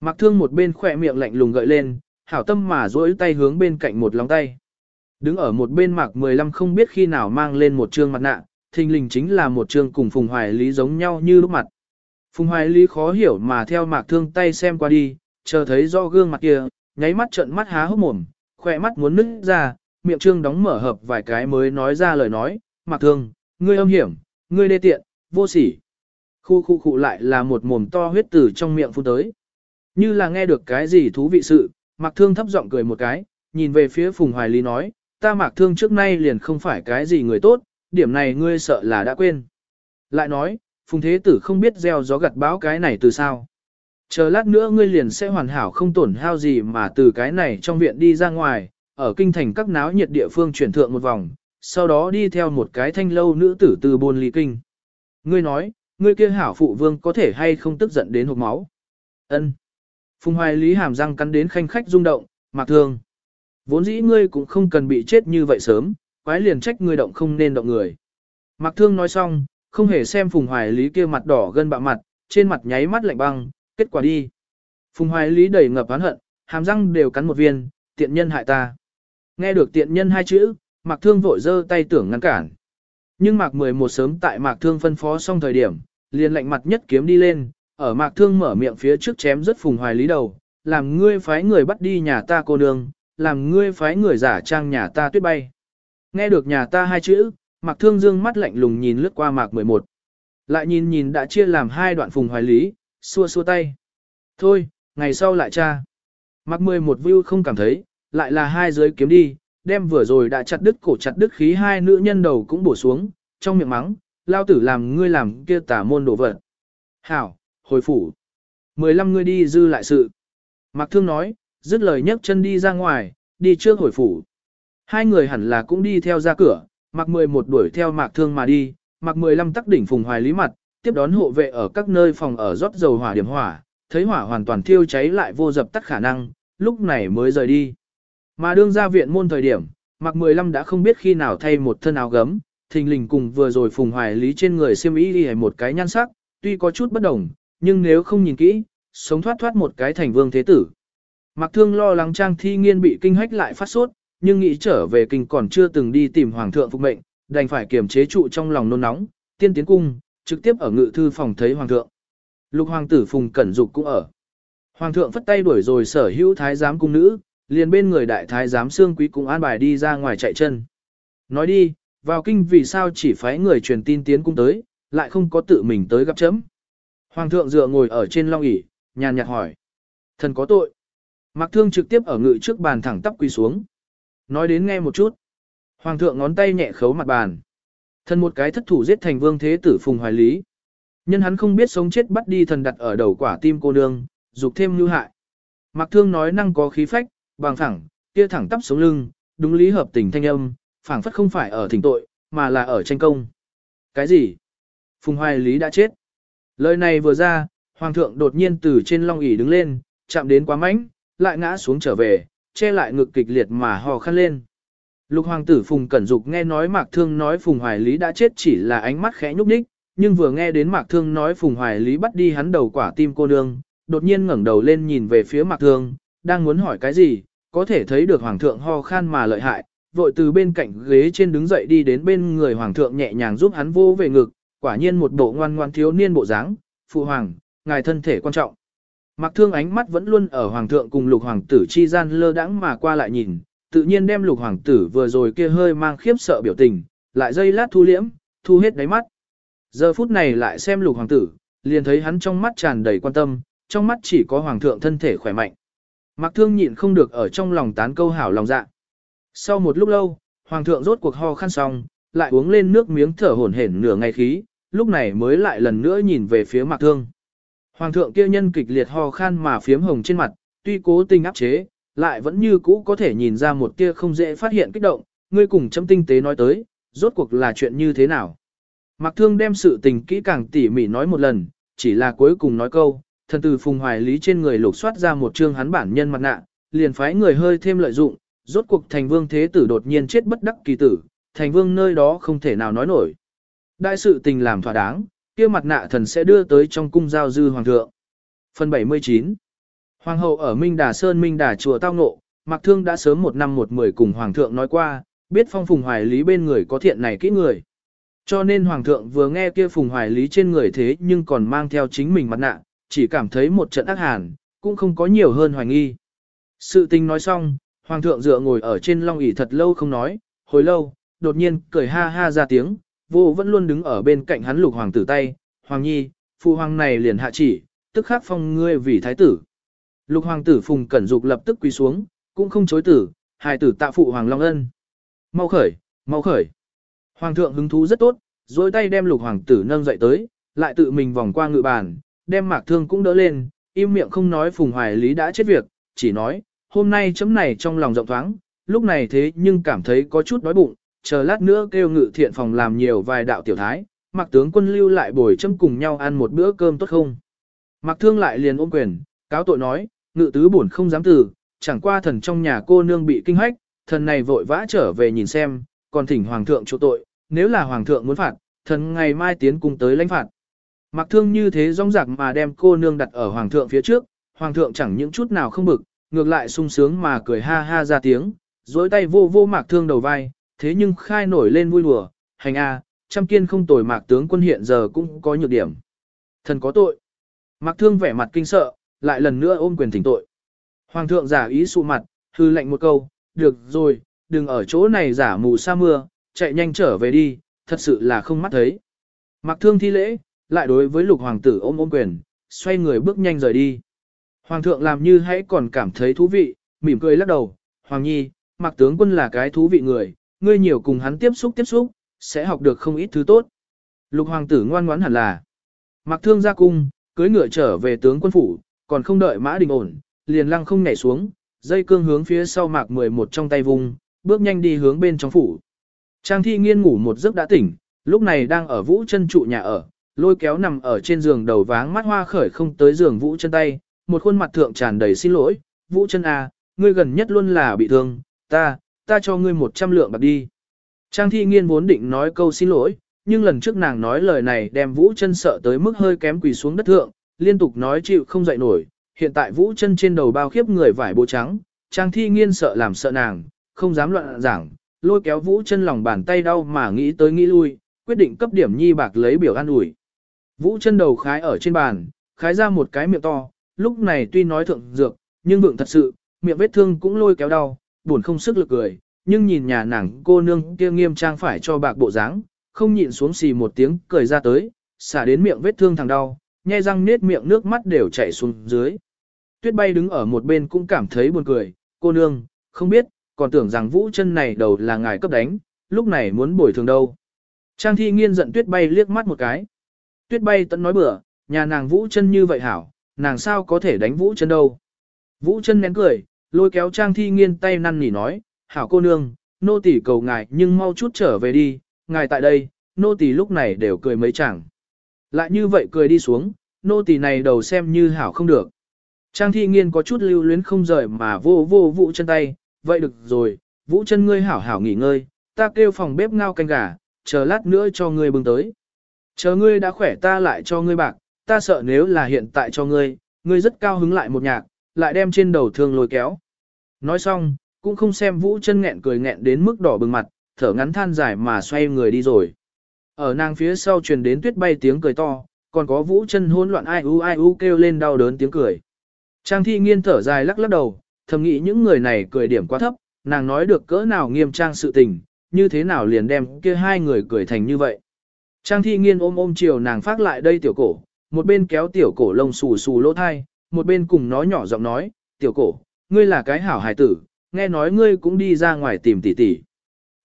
Mặc Thương một bên khỏe miệng lạnh lùng gợi lên, hảo tâm mà duỗi tay hướng bên cạnh một lòng tay. Đứng ở một bên Mạc 15 không biết khi nào mang lên một trương mặt nạ, thình lình chính là một trương cùng Phùng Hoài Lý giống nhau như lúc mặt. Phùng Hoài Lý khó hiểu mà theo Mạc Thương tay xem qua đi, chờ thấy do gương mặt kia, nháy mắt trợn mắt há hốc mồm, khỏe mắt muốn nứt ra, miệng trương đóng mở hợp vài cái mới nói ra lời nói, mặc Thương, ngươi âm hiểm, ngươi đê tiện, vô sỉ. Khu khu khu lại là một mồm to huyết tử trong miệng phun tới. Như là nghe được cái gì thú vị sự, mặc Thương thấp giọng cười một cái, nhìn về phía Phùng Hoài Lý nói, ta mặc Thương trước nay liền không phải cái gì người tốt, điểm này ngươi sợ là đã quên. Lại nói, Phùng Thế Tử không biết gieo gió gặt báo cái này từ sao. Chờ lát nữa ngươi liền sẽ hoàn hảo không tổn hao gì mà từ cái này trong viện đi ra ngoài, ở kinh thành các náo nhiệt địa phương chuyển thượng một vòng, sau đó đi theo một cái thanh lâu nữ tử từ buôn ly kinh. Ngươi nói, ngươi kia hảo phụ vương có thể hay không tức giận đến hộp máu. Ân. Phùng hoài lý hàm răng cắn đến khanh khách rung động, mạc thương. Vốn dĩ ngươi cũng không cần bị chết như vậy sớm, quái liền trách ngươi động không nên động người. Mạc thương nói xong, không hề xem phùng hoài lý kia mặt đỏ gân bạ mặt, trên mặt nháy mắt lạnh băng, kết quả đi. Phùng hoài lý đầy ngập oán hận, hàm răng đều cắn một viên, tiện nhân hại ta. Nghe được tiện nhân hai chữ, Mạc Thương vội giơ tay tưởng ngăn cản. Nhưng Mạc 11 sớm tại Mạc Thương phân phó xong thời điểm, liền lạnh mặt nhất kiếm đi lên, ở Mạc Thương mở miệng phía trước chém rất phùng hoài lý đầu, làm ngươi phái người bắt đi nhà ta cô nương, làm ngươi phái người giả trang nhà ta tuyết bay. Nghe được nhà ta hai chữ, Mạc Thương dương mắt lạnh lùng nhìn lướt qua Mạc 11. Lại nhìn nhìn đã chia làm hai đoạn phùng hoài lý, xua xua tay. Thôi, ngày sau lại cha. Mạc 11 view không cảm thấy, lại là hai giới kiếm đi, đem vừa rồi đã chặt đứt cổ chặt đứt khí hai nữ nhân đầu cũng bổ xuống, trong miệng mắng, lao tử làm ngươi làm kia tả môn đổ vật. Hảo, hồi phủ. 15 ngươi đi dư lại sự. Mạc Thương nói, dứt lời nhấc chân đi ra ngoài, đi trước hồi phủ. Hai người hẳn là cũng đi theo ra cửa, Mạc 11 đuổi theo Mạc Thương mà đi, Mạc 15 tắc đỉnh phùng hoài lý mặt, tiếp đón hộ vệ ở các nơi phòng ở rót dầu hỏa điểm hỏa, thấy hỏa hoàn toàn thiêu cháy lại vô dập tắt khả năng, lúc này mới rời đi. Mà đương ra viện môn thời điểm, mặc 15 đã không biết khi nào thay một thân áo gấm, thình lình cùng vừa rồi phùng hoài lý trên người xiêm y đi một cái nhan sắc, tuy có chút bất đồng, nhưng nếu không nhìn kỹ, sống thoát thoát một cái thành vương thế tử. Mặc Thương lo lắng Trang Thi Nghiên bị kinh hách lại phát sốt, nhưng nghĩ trở về kinh còn chưa từng đi tìm hoàng thượng phục mệnh, đành phải kiềm chế trụ trong lòng nôn nóng, tiên tiến cung, trực tiếp ở ngự thư phòng thấy hoàng thượng. Lục hoàng tử Phùng Cẩn Dục cũng ở. Hoàng thượng phất tay đuổi rồi sở hữu thái giám cung nữ, liền bên người đại thái giám xương quý cũng an bài đi ra ngoài chạy chân. Nói đi, vào kinh vì sao chỉ phái người truyền tin tiến cung tới, lại không có tự mình tới gặp chấm. Hoàng thượng dựa ngồi ở trên long ỷ nhàn nhạt hỏi. Thần có tội. Mặc thương trực tiếp ở ngự trước bàn thẳng tắp quỳ xuống. Nói đến nghe một chút. Hoàng thượng ngón tay nhẹ khấu mặt bàn. Thần một cái thất thủ giết thành vương thế tử phùng hoài lý. Nhân hắn không biết sống chết bắt đi thần đặt ở đầu quả tim cô nương, dục thêm lưu hại. Mặc thương nói năng có khí phách, bằng thẳng, kia thẳng tắp sống lưng, đúng lý hợp tình thanh âm, phảng phất không phải ở thỉnh tội, mà là ở tranh công. Cái gì? Phùng hoài lý đã chết. Lời này vừa ra, hoàng thượng đột nhiên từ trên long ỷ đứng lên, chạm đến quá mạnh, lại ngã xuống trở về, che lại ngực kịch liệt mà hò khăn lên. Lục hoàng tử Phùng Cẩn Dục nghe nói Mạc Thương nói Phùng Hoài Lý đã chết chỉ là ánh mắt khẽ nhúc nhích, nhưng vừa nghe đến Mạc Thương nói Phùng Hoài Lý bắt đi hắn đầu quả tim cô nương, đột nhiên ngẩng đầu lên nhìn về phía Mạc Thương, đang muốn hỏi cái gì, có thể thấy được hoàng thượng ho khan mà lợi hại, vội từ bên cạnh ghế trên đứng dậy đi đến bên người hoàng thượng nhẹ nhàng giúp hắn vô về ngực, quả nhiên một bộ ngoan ngoan thiếu niên bộ dáng, phụ hoàng, ngài thân thể quan trọng. mặc Thương ánh mắt vẫn luôn ở hoàng thượng cùng lục hoàng tử chi gian lơ đãng mà qua lại nhìn, tự nhiên đem lục hoàng tử vừa rồi kia hơi mang khiếp sợ biểu tình, lại dây lát thu liễm, thu hết đáy mắt. Giờ phút này lại xem lục hoàng tử, liền thấy hắn trong mắt tràn đầy quan tâm, trong mắt chỉ có hoàng thượng thân thể khỏe mạnh. Mạc Thương nhịn không được ở trong lòng tán câu hảo lòng dạ. Sau một lúc lâu, hoàng thượng rốt cuộc ho khăn xong, lại uống lên nước miếng thở hổn hển nửa ngày khí, lúc này mới lại lần nữa nhìn về phía Mạc Thương. Hoàng thượng kia nhân kịch liệt ho khan mà phiếm hồng trên mặt, tuy cố tình áp chế, lại vẫn như cũ có thể nhìn ra một tia không dễ phát hiện kích động, ngươi cùng chấm tinh tế nói tới, rốt cuộc là chuyện như thế nào. Mạc Thương đem sự tình kỹ càng tỉ mỉ nói một lần, chỉ là cuối cùng nói câu, thần từ phùng hoài lý trên người lục soát ra một chương hắn bản nhân mặt nạ, liền phái người hơi thêm lợi dụng, rốt cuộc thành vương thế tử đột nhiên chết bất đắc kỳ tử, thành vương nơi đó không thể nào nói nổi. Đại sự tình làm thỏa đáng, kia mặt nạ thần sẽ đưa tới trong cung giao dư hoàng thượng. Phần 79 Hoàng hậu ở Minh Đà Sơn Minh Đà chùa tao ngộ, Mạc Thương đã sớm một năm một mười cùng Hoàng thượng nói qua, biết phong phùng hoài lý bên người có thiện này kỹ người. Cho nên Hoàng thượng vừa nghe kia phùng hoài lý trên người thế nhưng còn mang theo chính mình mặt nạ, chỉ cảm thấy một trận ác hàn, cũng không có nhiều hơn hoài nghi. Sự tình nói xong, Hoàng thượng dựa ngồi ở trên long ỷ thật lâu không nói, hồi lâu, đột nhiên cười ha ha ra tiếng, vô vẫn luôn đứng ở bên cạnh hắn lục hoàng tử tay, Hoàng nhi, phụ hoàng này liền hạ chỉ, tức khắc phong ngươi vì thái tử. Lục hoàng tử phùng cẩn dục lập tức quỳ xuống, cũng không chối tử, hài tử tạ phụ hoàng long ân. Mau khởi, mau khởi. Hoàng thượng hứng thú rất tốt, dối tay đem lục hoàng tử nâng dậy tới, lại tự mình vòng qua ngự bàn, đem mạc thương cũng đỡ lên, im miệng không nói phùng hoài lý đã chết việc, chỉ nói, hôm nay chấm này trong lòng rộng thoáng, lúc này thế nhưng cảm thấy có chút đói bụng, chờ lát nữa kêu ngự thiện phòng làm nhiều vài đạo tiểu thái, mạc tướng quân lưu lại bồi chấm cùng nhau ăn một bữa cơm tốt không. Mạc thương lại liền ôm quyền, cáo tội nói, ngự tứ buồn không dám từ, chẳng qua thần trong nhà cô nương bị kinh hách, thần này vội vã trở về nhìn xem, còn thỉnh hoàng thượng chỗ tội, nếu là hoàng thượng muốn phạt, thần ngày mai tiến cung tới lãnh phạt. Mặc thương như thế rong rạc mà đem cô nương đặt ở hoàng thượng phía trước, hoàng thượng chẳng những chút nào không bực, ngược lại sung sướng mà cười ha ha ra tiếng, dối tay vô vô mạc thương đầu vai, thế nhưng khai nổi lên vui đùa, hành a, trăm kiên không tồi mạc tướng quân hiện giờ cũng có nhược điểm. Thần có tội. Mạc thương vẻ mặt kinh sợ, lại lần nữa ôm quyền thỉnh tội. Hoàng thượng giả ý sụ mặt, hư lệnh một câu, được rồi, đừng ở chỗ này giả mù sa mưa, chạy nhanh trở về đi, thật sự là không mắt thấy. Mạc thương thi lễ, lại đối với lục hoàng tử ôm ôm quyền, xoay người bước nhanh rời đi. Hoàng thượng làm như hãy còn cảm thấy thú vị, mỉm cười lắc đầu, Hoàng Nhi, mặc tướng quân là cái thú vị người, ngươi nhiều cùng hắn tiếp xúc tiếp xúc, sẽ học được không ít thứ tốt. Lục hoàng tử ngoan ngoãn hẳn là. Mặc thương ra cung, cưới ngựa trở về tướng quân phủ, còn không đợi mã đình ổn, liền lăng không nhảy xuống, dây cương hướng phía sau mạc 11 trong tay vùng, bước nhanh đi hướng bên trong phủ. Trang thi nghiên ngủ một giấc đã tỉnh, lúc này đang ở vũ chân trụ nhà ở, lôi kéo nằm ở trên giường đầu váng mắt hoa khởi không tới giường vũ chân tay, một khuôn mặt thượng tràn đầy xin lỗi, vũ chân à, ngươi gần nhất luôn là bị thương, ta, ta cho ngươi 100 lượng bạc đi. Trang thi nghiên vốn định nói câu xin lỗi, nhưng lần trước nàng nói lời này đem vũ chân sợ tới mức hơi kém quỳ xuống đất thượng, liên tục nói chịu không dậy nổi, hiện tại vũ chân trên đầu bao khiếp người vải bố trắng, trang thi nghiên sợ làm sợ nàng, không dám loạn giảng, lôi kéo vũ chân lòng bàn tay đau mà nghĩ tới nghĩ lui, quyết định cấp điểm nhi bạc lấy biểu ăn ủi. Vũ chân đầu khái ở trên bàn, khái ra một cái miệng to, lúc này tuy nói thượng dược, nhưng vượng thật sự, miệng vết thương cũng lôi kéo đau, buồn không sức lực cười, nhưng nhìn nhà nàng cô nương kia nghiêm trang phải cho bạc bộ dáng, không nhịn xuống xì một tiếng cười ra tới, xả đến miệng vết thương thằng đau, nhai răng nết miệng nước mắt đều chảy xuống dưới. Tuyết bay đứng ở một bên cũng cảm thấy buồn cười, cô nương, không biết, còn tưởng rằng vũ chân này đầu là ngài cấp đánh, lúc này muốn bồi thường đâu. Trang thi nghiên giận tuyết bay liếc mắt một cái. Tuyết bay tận nói bừa, nhà nàng vũ chân như vậy hảo, nàng sao có thể đánh vũ chân đâu. Vũ chân nén cười, lôi kéo trang thi nghiên tay năn nỉ nói, hảo cô nương, nô tỳ cầu ngài nhưng mau chút trở về đi, ngài tại đây, nô tỳ lúc này đều cười mấy chẳng. Lại như vậy cười đi xuống, nô tỳ này đầu xem như hảo không được. Trang thi nghiên có chút lưu luyến không rời mà vô vô vũ chân tay, vậy được rồi, vũ chân ngươi hảo hảo nghỉ ngơi, ta kêu phòng bếp ngao canh gà, chờ lát nữa cho ngươi bưng tới. Chờ ngươi đã khỏe ta lại cho ngươi bạc, ta sợ nếu là hiện tại cho ngươi, ngươi rất cao hứng lại một nhạc, lại đem trên đầu thương lôi kéo. Nói xong, cũng không xem vũ chân nghẹn cười nghẹn đến mức đỏ bừng mặt, thở ngắn than dài mà xoay người đi rồi. Ở nàng phía sau truyền đến tuyết bay tiếng cười to, còn có vũ chân hỗn loạn ai u ai u kêu lên đau đớn tiếng cười. Trang thi nghiên thở dài lắc lắc đầu, thầm nghĩ những người này cười điểm quá thấp, nàng nói được cỡ nào nghiêm trang sự tình, như thế nào liền đem kia hai người cười thành như vậy. Trang thi nghiên ôm ôm chiều nàng phát lại đây tiểu cổ, một bên kéo tiểu cổ lông xù xù lỗ thai, một bên cùng nó nhỏ giọng nói, tiểu cổ, ngươi là cái hảo hài tử, nghe nói ngươi cũng đi ra ngoài tìm tỷ tỷ.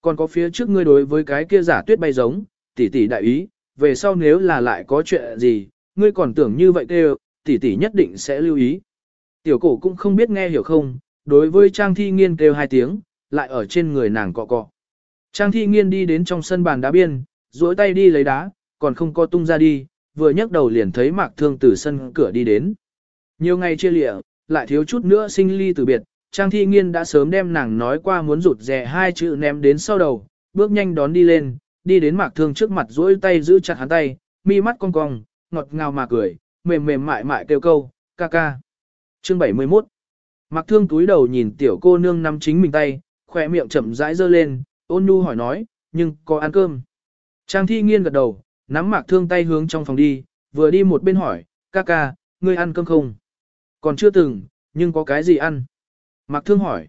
Còn có phía trước ngươi đối với cái kia giả tuyết bay giống, tỷ tỷ đại ý, về sau nếu là lại có chuyện gì, ngươi còn tưởng như vậy kêu, tỷ tỷ nhất định sẽ lưu ý. Tiểu cổ cũng không biết nghe hiểu không, đối với Trang Thi Nghiên kêu hai tiếng, lại ở trên người nàng cọ cọ. Trang Thi Nghiên đi đến trong sân bàn đá biên, duỗi tay đi lấy đá, còn không có tung ra đi, vừa nhấc đầu liền thấy Mạc Thương từ sân cửa đi đến. Nhiều ngày chia lịa, lại thiếu chút nữa sinh ly từ biệt, Trang Thi Nghiên đã sớm đem nàng nói qua muốn rụt rè hai chữ ném đến sau đầu, bước nhanh đón đi lên, đi đến Mạc Thương trước mặt duỗi tay giữ chặt hắn tay, mi mắt cong cong, ngọt ngào mà cười, mềm mềm mại mại kêu câu, ca ca. Chương 71 Mặc thương túi đầu nhìn tiểu cô nương nắm chính mình tay, khỏe miệng chậm rãi dơ lên, ôn nhu hỏi nói, nhưng có ăn cơm. Trang thi nghiên gật đầu, nắm mặc thương tay hướng trong phòng đi, vừa đi một bên hỏi, ca ca, ngươi ăn cơm không? Còn chưa từng, nhưng có cái gì ăn? Mặc thương hỏi.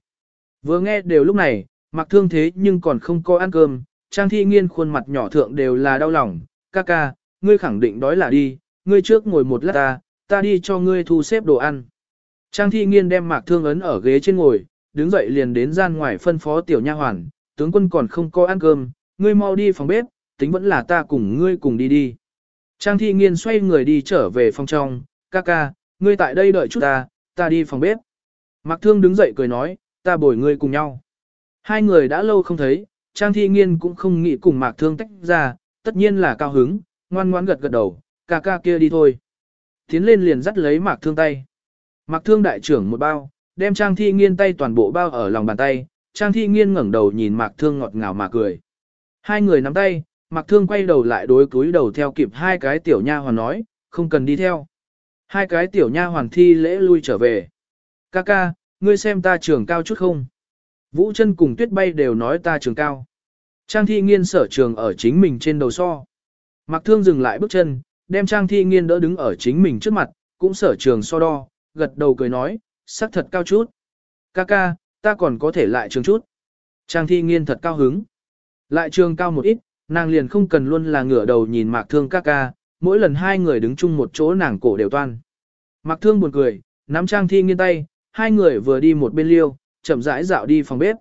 Vừa nghe đều lúc này, mặc thương thế nhưng còn không có ăn cơm, trang thi nghiên khuôn mặt nhỏ thượng đều là đau lòng, ca ca, ngươi khẳng định đói là đi, ngươi trước ngồi một lát ta, ta đi cho ngươi thu xếp đồ ăn. Trang thi nghiên đem mạc thương ấn ở ghế trên ngồi, đứng dậy liền đến gian ngoài phân phó tiểu nha hoàn, tướng quân còn không có ăn cơm, ngươi mau đi phòng bếp, tính vẫn là ta cùng ngươi cùng đi đi. Trang thi nghiên xoay người đi trở về phòng trong, ca ca, ngươi tại đây đợi chút ta, ta đi phòng bếp. Mạc thương đứng dậy cười nói, ta bồi ngươi cùng nhau. Hai người đã lâu không thấy, Trang thi nghiên cũng không nghĩ cùng mạc thương tách ra, tất nhiên là cao hứng, ngoan ngoãn gật gật đầu, ca ca kia đi thôi. Tiến lên liền dắt lấy mạc thương tay. Mạc thương đại trưởng một bao, đem trang thi nghiên tay toàn bộ bao ở lòng bàn tay, trang thi nghiên ngẩng đầu nhìn mạc thương ngọt ngào mà cười. Hai người nắm tay, mạc thương quay đầu lại đối cúi đầu theo kịp hai cái tiểu nha hoàn nói, không cần đi theo. Hai cái tiểu nha hoàn thi lễ lui trở về. Ca ca, ngươi xem ta trưởng cao chút không? Vũ chân cùng tuyết bay đều nói ta trường cao. Trang thi nghiên sở trường ở chính mình trên đầu so. Mạc thương dừng lại bước chân, đem trang thi nghiên đỡ đứng ở chính mình trước mặt, cũng sở trường so đo, gật đầu cười nói, sắc thật cao chút. Ca ca, ta còn có thể lại trường chút. Trang thi nghiên thật cao hứng. Lại trường cao một ít, nàng liền không cần luôn là ngửa đầu nhìn mạc thương ca ca, mỗi lần hai người đứng chung một chỗ nàng cổ đều toan. Mạc thương buồn cười, nắm trang thi nghiêng tay, hai người vừa đi một bên liêu, chậm rãi dạo đi phòng bếp.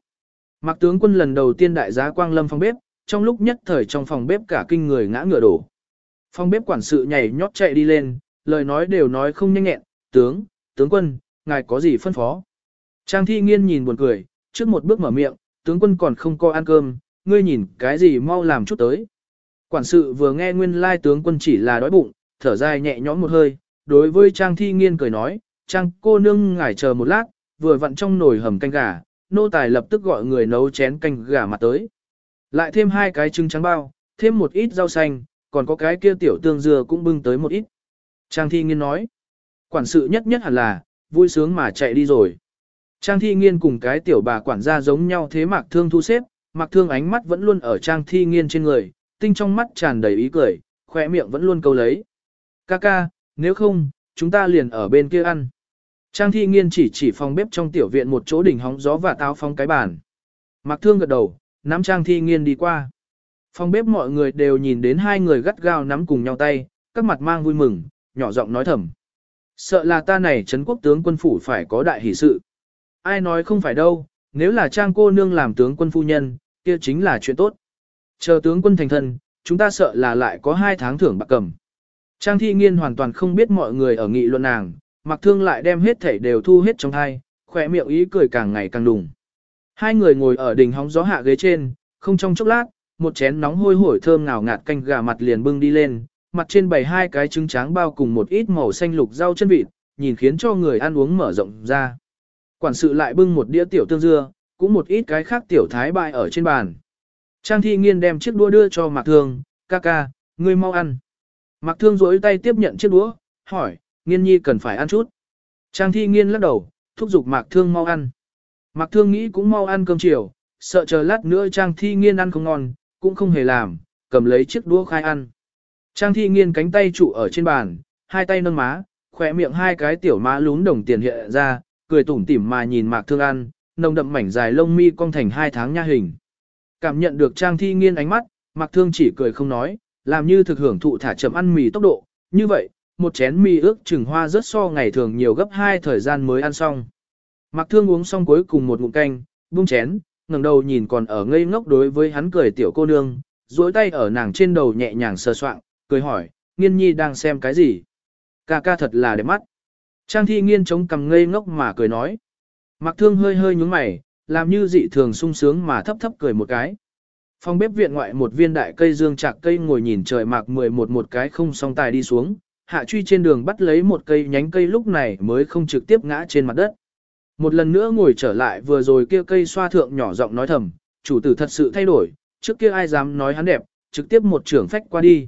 Mạc tướng quân lần đầu tiên đại giá quang lâm phòng bếp, trong lúc nhất thời trong phòng bếp cả kinh người ngã ngựa đổ. Phòng bếp quản sự nhảy nhót chạy đi lên, lời nói đều nói không nhanh nhẹn, tướng, tướng quân, ngài có gì phân phó. Trang thi nghiên nhìn buồn cười, trước một bước mở miệng, tướng quân còn không có ăn cơm, ngươi nhìn cái gì mau làm chút tới. Quản sự vừa nghe nguyên lai tướng quân chỉ là đói bụng, thở dài nhẹ nhõm một hơi, đối với Trang thi nghiên cười nói, Trang cô nương ngài chờ một lát, vừa vặn trong nồi hầm canh gà, nô tài lập tức gọi người nấu chén canh gà mặt tới. Lại thêm hai cái trứng trắng bao, thêm một ít rau xanh, còn có cái kia tiểu tương dừa cũng bưng tới một ít. Trang thi nghiên nói, quản sự nhất nhất hẳn là, vui sướng mà chạy đi rồi. Trang thi nghiên cùng cái tiểu bà quản gia giống nhau thế mạc thương thu xếp, mạc thương ánh mắt vẫn luôn ở trang thi nghiên trên người, tinh trong mắt tràn đầy ý cười, khỏe miệng vẫn luôn câu lấy. Ca ca, nếu không, chúng ta liền ở bên kia ăn. Trang thi nghiên chỉ chỉ phòng bếp trong tiểu viện một chỗ đỉnh hóng gió và táo phong cái bàn. Mạc thương gật đầu, nắm trang thi nghiên đi qua. Phòng bếp mọi người đều nhìn đến hai người gắt gao nắm cùng nhau tay, các mặt mang vui mừng, nhỏ giọng nói thầm. Sợ là ta này Trấn quốc tướng quân phủ phải có đại hỷ sự. Ai nói không phải đâu, nếu là trang cô nương làm tướng quân phu nhân, kia chính là chuyện tốt. Chờ tướng quân thành thân, chúng ta sợ là lại có hai tháng thưởng bạc cầm. Trang thi nghiên hoàn toàn không biết mọi người ở nghị luận nàng, mặc thương lại đem hết thảy đều thu hết trong thai, khỏe miệng ý cười càng ngày càng đùng. Hai người ngồi ở đỉnh hóng gió hạ ghế trên, không trong chốc lát, một chén nóng hôi hổi thơm ngào ngạt canh gà mặt liền bưng đi lên, mặt trên bày hai cái trứng tráng bao cùng một ít màu xanh lục rau chân vịt, nhìn khiến cho người ăn uống mở rộng ra. Quản sự lại bưng một đĩa tiểu tương dưa, cũng một ít cái khác tiểu thái bại ở trên bàn. Trang thi nghiên đem chiếc đũa đưa cho Mạc Thương, ca ca, ngươi mau ăn. Mạc Thương rỗi tay tiếp nhận chiếc đũa, hỏi, nghiên nhi cần phải ăn chút. Trang thi nghiên lắc đầu, thúc giục Mạc Thương mau ăn. Mạc Thương nghĩ cũng mau ăn cơm chiều, sợ chờ lát nữa Trang thi nghiên ăn không ngon, cũng không hề làm, cầm lấy chiếc đũa khai ăn. Trang thi nghiên cánh tay trụ ở trên bàn, hai tay nâng má, khỏe miệng hai cái tiểu má lún đồng tiền hiện ra, cười tủm tỉm mà nhìn Mạc Thương ăn, nồng đậm mảnh dài lông mi cong thành hai tháng nha hình. Cảm nhận được Trang thi nghiên ánh mắt, Mạc Thương chỉ cười không nói, làm như thực hưởng thụ thả chậm ăn mì tốc độ, như vậy, một chén mì ước chừng hoa rất so ngày thường nhiều gấp hai thời gian mới ăn xong. Mạc Thương uống xong cuối cùng một ngụm canh, buông chén, ngẩng đầu nhìn còn ở ngây ngốc đối với hắn cười tiểu cô nương, duỗi tay ở nàng trên đầu nhẹ nhàng sờ soạng, cười hỏi, nghiên nhi đang xem cái gì? Ca ca thật là đẹp mắt. Trang thi nghiên chống cằm ngây ngốc mà cười nói. Mặc thương hơi hơi nhúng mày, làm như dị thường sung sướng mà thấp thấp cười một cái. Phòng bếp viện ngoại một viên đại cây dương chạc cây ngồi nhìn trời mạc mười một một cái không song tài đi xuống, hạ truy trên đường bắt lấy một cây nhánh cây lúc này mới không trực tiếp ngã trên mặt đất. Một lần nữa ngồi trở lại vừa rồi kia cây xoa thượng nhỏ giọng nói thầm, chủ tử thật sự thay đổi, trước kia ai dám nói hắn đẹp, trực tiếp một trưởng phách qua đi.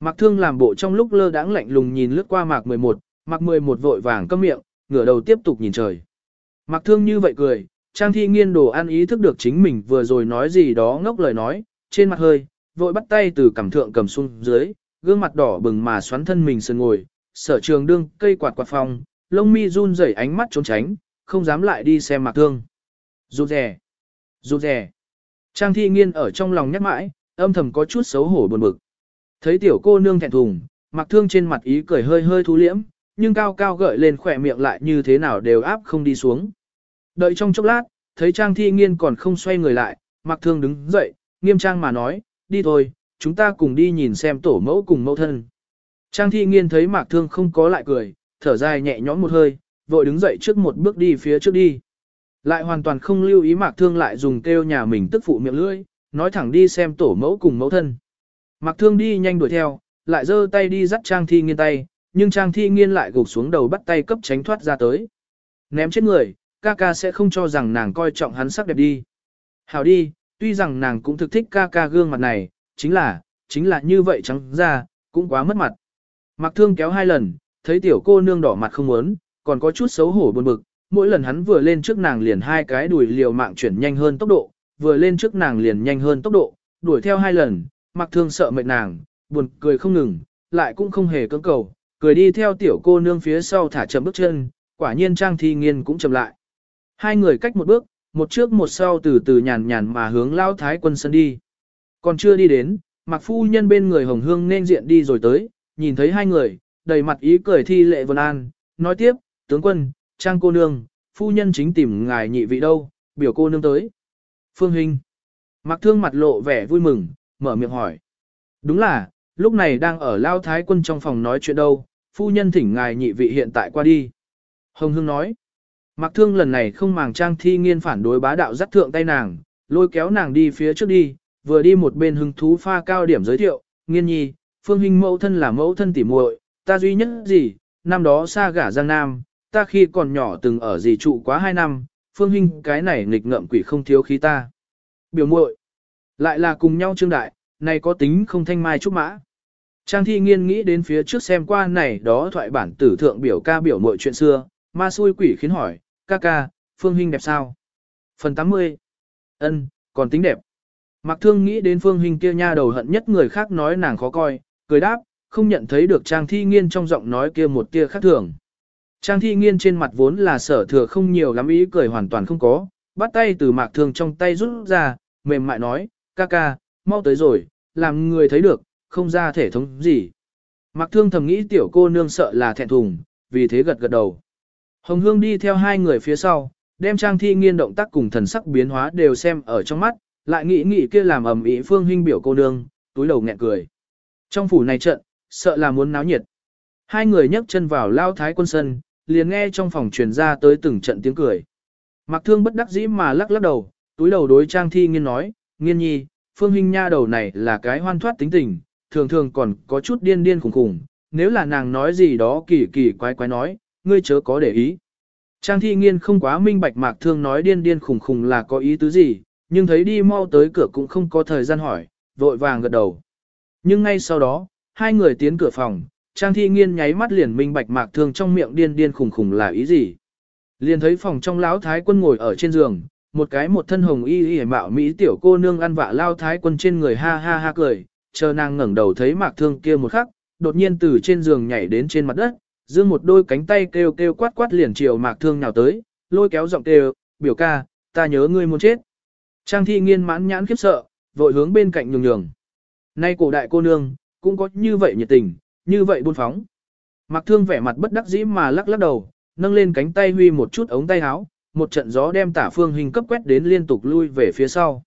Mạc Thương làm bộ trong lúc lơ đãng lạnh lùng nhìn lướt qua Mạc 11, Mạc 11 vội vàng câm miệng, ngửa đầu tiếp tục nhìn trời mặc Thương như vậy cười, Trang Thi Nghiên đồ ăn ý thức được chính mình vừa rồi nói gì đó ngốc lời nói, trên mặt hơi, vội bắt tay từ cằm thượng cầm xuống dưới, gương mặt đỏ bừng mà xoắn thân mình sườn ngồi, sở trường đương cây quạt quạt phòng, lông mi run rẩy ánh mắt trốn tránh, không dám lại đi xem Mạc Thương. Rụt rè, rụt rè. Trang Thi Nghiên ở trong lòng nhắc mãi, âm thầm có chút xấu hổ buồn bực. Thấy tiểu cô nương thẹn thùng, Mạc Thương trên mặt ý cười hơi hơi thu liễm, nhưng cao cao gợi lên khỏe miệng lại như thế nào đều áp không đi xuống. Đợi trong chốc lát, thấy Trang Thi Nghiên còn không xoay người lại, Mạc Thương đứng dậy, nghiêm trang mà nói, đi thôi, chúng ta cùng đi nhìn xem tổ mẫu cùng mẫu thân. Trang Thi Nghiên thấy Mạc Thương không có lại cười, thở dài nhẹ nhõm một hơi, vội đứng dậy trước một bước đi phía trước đi. Lại hoàn toàn không lưu ý Mạc Thương lại dùng kêu nhà mình tức phụ miệng lưỡi, nói thẳng đi xem tổ mẫu cùng mẫu thân. Mạc Thương đi nhanh đuổi theo, lại giơ tay đi dắt Trang Thi Nghiên tay, nhưng Trang Thi Nghiên lại gục xuống đầu bắt tay cấp tránh thoát ra tới. Ném chết người, ca ca sẽ không cho rằng nàng coi trọng hắn sắc đẹp đi. Hảo đi, tuy rằng nàng cũng thực thích ca ca gương mặt này, chính là, chính là như vậy trắng ra, cũng quá mất mặt. Mặc thương kéo hai lần, thấy tiểu cô nương đỏ mặt không muốn, còn có chút xấu hổ buồn bực, mỗi lần hắn vừa lên trước nàng liền hai cái đuổi liều mạng chuyển nhanh hơn tốc độ, vừa lên trước nàng liền nhanh hơn tốc độ, đuổi theo hai lần, mặc thương sợ mệt nàng, buồn cười không ngừng, lại cũng không hề cưỡng cầu, cười đi theo tiểu cô nương phía sau thả chậm bước chân, quả nhiên trang thi nghiên cũng chậm lại. Hai người cách một bước, một trước một sau từ từ nhàn nhàn mà hướng lao thái quân sân đi. Còn chưa đi đến, mặc phu nhân bên người hồng hương nên diện đi rồi tới, nhìn thấy hai người, đầy mặt ý cười thi lệ vân an, nói tiếp, tướng quân, trang cô nương, phu nhân chính tìm ngài nhị vị đâu, biểu cô nương tới. Phương Hinh, Mặc thương mặt lộ vẻ vui mừng, mở miệng hỏi. Đúng là, lúc này đang ở lao thái quân trong phòng nói chuyện đâu, phu nhân thỉnh ngài nhị vị hiện tại qua đi. Hồng Hương nói. Mặc thương lần này không màng trang thi nghiên phản đối bá đạo dắt thượng tay nàng, lôi kéo nàng đi phía trước đi, vừa đi một bên hứng thú pha cao điểm giới thiệu, nghiên nhi, phương hình mẫu thân là mẫu thân tỉ muội, ta duy nhất gì, năm đó xa gả Giang Nam, ta khi còn nhỏ từng ở gì trụ quá hai năm, phương hình cái này nghịch ngợm quỷ không thiếu khí ta. Biểu muội lại là cùng nhau trương đại, này có tính không thanh mai trúc mã. Trang thi nghiên nghĩ đến phía trước xem qua này đó thoại bản tử thượng biểu ca biểu mọi chuyện xưa, ma xui quỷ khiến hỏi, ca ca, Phương Hinh đẹp sao? Phần 80. Ân, còn tính đẹp. Mạc Thương nghĩ đến Phương Hinh kia nha đầu hận nhất người khác nói nàng khó coi, cười đáp, không nhận thấy được Trang Thi Nghiên trong giọng nói kia một tia khác thường. Trang Thi Nghiên trên mặt vốn là sở thừa không nhiều lắm ý cười hoàn toàn không có, bắt tay từ Mạc Thương trong tay rút ra, mềm mại nói, ca ca, mau tới rồi, làm người thấy được, không ra thể thống gì. Mặc Thương thầm nghĩ tiểu cô nương sợ là thẹn thùng, vì thế gật gật đầu. Hồng Hương đi theo hai người phía sau, đem trang thi nghiên động tác cùng thần sắc biến hóa đều xem ở trong mắt, lại nghĩ nghĩ kia làm ầm ĩ phương huynh biểu cô nương, túi đầu nghẹn cười. Trong phủ này trận, sợ là muốn náo nhiệt. Hai người nhấc chân vào lao thái quân sân, liền nghe trong phòng truyền ra tới từng trận tiếng cười. Mặc thương bất đắc dĩ mà lắc lắc đầu, túi đầu đối trang thi nghiên nói, nghiên nhi, phương huynh nha đầu này là cái hoan thoát tính tình, thường thường còn có chút điên điên khủng khủng, nếu là nàng nói gì đó kỳ kỳ quái quái nói, ngươi chớ có để ý. Trang thi nghiên không quá minh bạch mạc thương nói điên điên khủng khủng là có ý tứ gì, nhưng thấy đi mau tới cửa cũng không có thời gian hỏi, vội vàng gật đầu. Nhưng ngay sau đó, hai người tiến cửa phòng, Trang thi nghiên nháy mắt liền minh bạch mạc thương trong miệng điên điên khủng khủng là ý gì. Liền thấy phòng trong lão thái quân ngồi ở trên giường, một cái một thân hồng y y mạo mỹ tiểu cô nương ăn vạ lao thái quân trên người ha ha ha cười, chờ nàng ngẩng đầu thấy mạc thương kia một khắc, đột nhiên từ trên giường nhảy đến trên mặt đất, dương một đôi cánh tay kêu kêu quát quát liền chiều mạc thương nào tới, lôi kéo giọng kêu, biểu ca, ta nhớ ngươi muốn chết. Trang thi nghiên mãn nhãn khiếp sợ, vội hướng bên cạnh nhường nhường. Nay cổ đại cô nương, cũng có như vậy nhiệt tình, như vậy buôn phóng. Mạc thương vẻ mặt bất đắc dĩ mà lắc lắc đầu, nâng lên cánh tay huy một chút ống tay áo, một trận gió đem tả phương hình cấp quét đến liên tục lui về phía sau.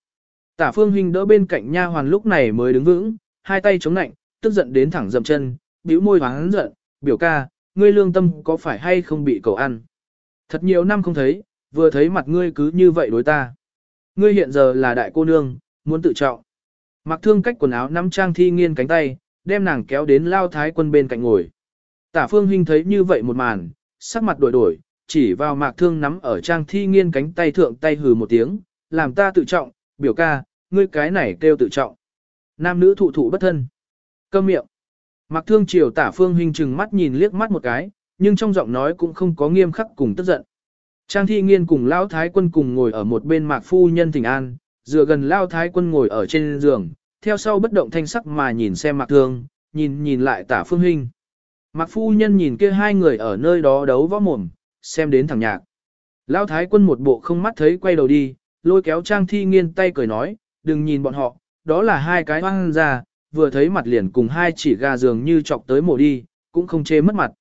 Tả phương Hinh đỡ bên cạnh nha hoàn lúc này mới đứng vững, hai tay chống nạnh, tức giận đến thẳng dậm chân, bĩu môi hắn giận, biểu ca, ngươi lương tâm có phải hay không bị cầu ăn. Thật nhiều năm không thấy, vừa thấy mặt ngươi cứ như vậy đối ta. Ngươi hiện giờ là đại cô nương, muốn tự trọng. Mặc thương cách quần áo nắm trang thi nghiên cánh tay, đem nàng kéo đến lao thái quân bên cạnh ngồi. Tả phương huynh thấy như vậy một màn, sắc mặt đổi đổi, chỉ vào mạc thương nắm ở trang thi nghiên cánh tay thượng tay hừ một tiếng, làm ta tự trọng, biểu ca, ngươi cái này kêu tự trọng. Nam nữ thụ thụ bất thân. Câm miệng. Mạc Thương Triều tả phương hình chừng mắt nhìn liếc mắt một cái, nhưng trong giọng nói cũng không có nghiêm khắc cùng tức giận. Trang thi nghiên cùng Lão Thái quân cùng ngồi ở một bên Mạc Phu Nhân thỉnh an, dựa gần Lão Thái quân ngồi ở trên giường, theo sau bất động thanh sắc mà nhìn xem Mạc Thương, nhìn nhìn lại tả phương hình. Mạc Phu Nhân nhìn kia hai người ở nơi đó đấu võ mồm, xem đến thằng nhạc. Lão Thái quân một bộ không mắt thấy quay đầu đi, lôi kéo Trang thi nghiên tay cười nói, đừng nhìn bọn họ, đó là hai cái hoang ra, vừa thấy mặt liền cùng hai chỉ gà dường như chọc tới mổ đi, cũng không chê mất mặt.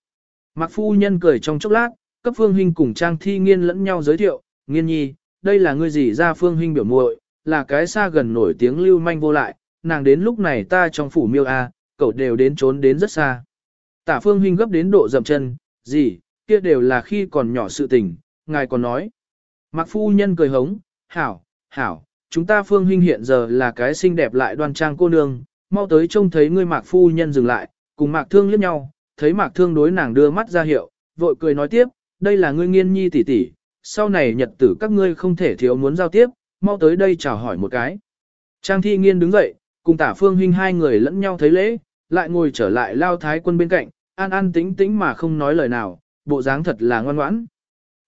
Mạc phu nhân cười trong chốc lát, cấp Phương huynh cùng Trang Thi Nghiên lẫn nhau giới thiệu, Nghiên nhi, đây là người gì ra Phương huynh biểu muội, là cái xa gần nổi tiếng lưu manh vô lại, nàng đến lúc này ta trong phủ miêu a, cậu đều đến trốn đến rất xa. Tả Phương huynh gấp đến độ dậm chân, gì, kia đều là khi còn nhỏ sự tình, ngài còn nói. Mạc phu nhân cười hống, hảo, hảo, chúng ta Phương huynh hiện giờ là cái xinh đẹp lại đoan trang cô nương, mau tới trông thấy ngươi Mạc phu nhân dừng lại, cùng Mạc Thương liếc nhau, thấy Mạc Thương đối nàng đưa mắt ra hiệu, vội cười nói tiếp, đây là ngươi nghiên nhi tỷ tỷ, sau này nhật tử các ngươi không thể thiếu muốn giao tiếp, mau tới đây chào hỏi một cái. Trang thi nghiên đứng dậy, cùng tả phương huynh hai người lẫn nhau thấy lễ, lại ngồi trở lại lao thái quân bên cạnh, an an tĩnh tĩnh mà không nói lời nào, bộ dáng thật là ngoan ngoãn.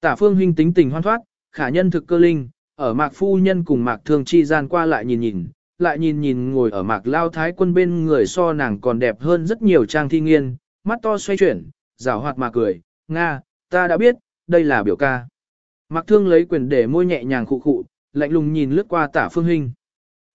Tả phương huynh tính tình hoan thoát, khả nhân thực cơ linh, ở mạc phu nhân cùng mạc thương chi gian qua lại nhìn nhìn, lại nhìn nhìn ngồi ở mạc lao thái quân bên người so nàng còn đẹp hơn rất nhiều trang thi nghiên, mắt to xoay chuyển, rào hoạt mà cười, Nga, ta đã biết, đây là biểu ca. Mạc thương lấy quyền để môi nhẹ nhàng khụ khụ, lạnh lùng nhìn lướt qua tả phương hình.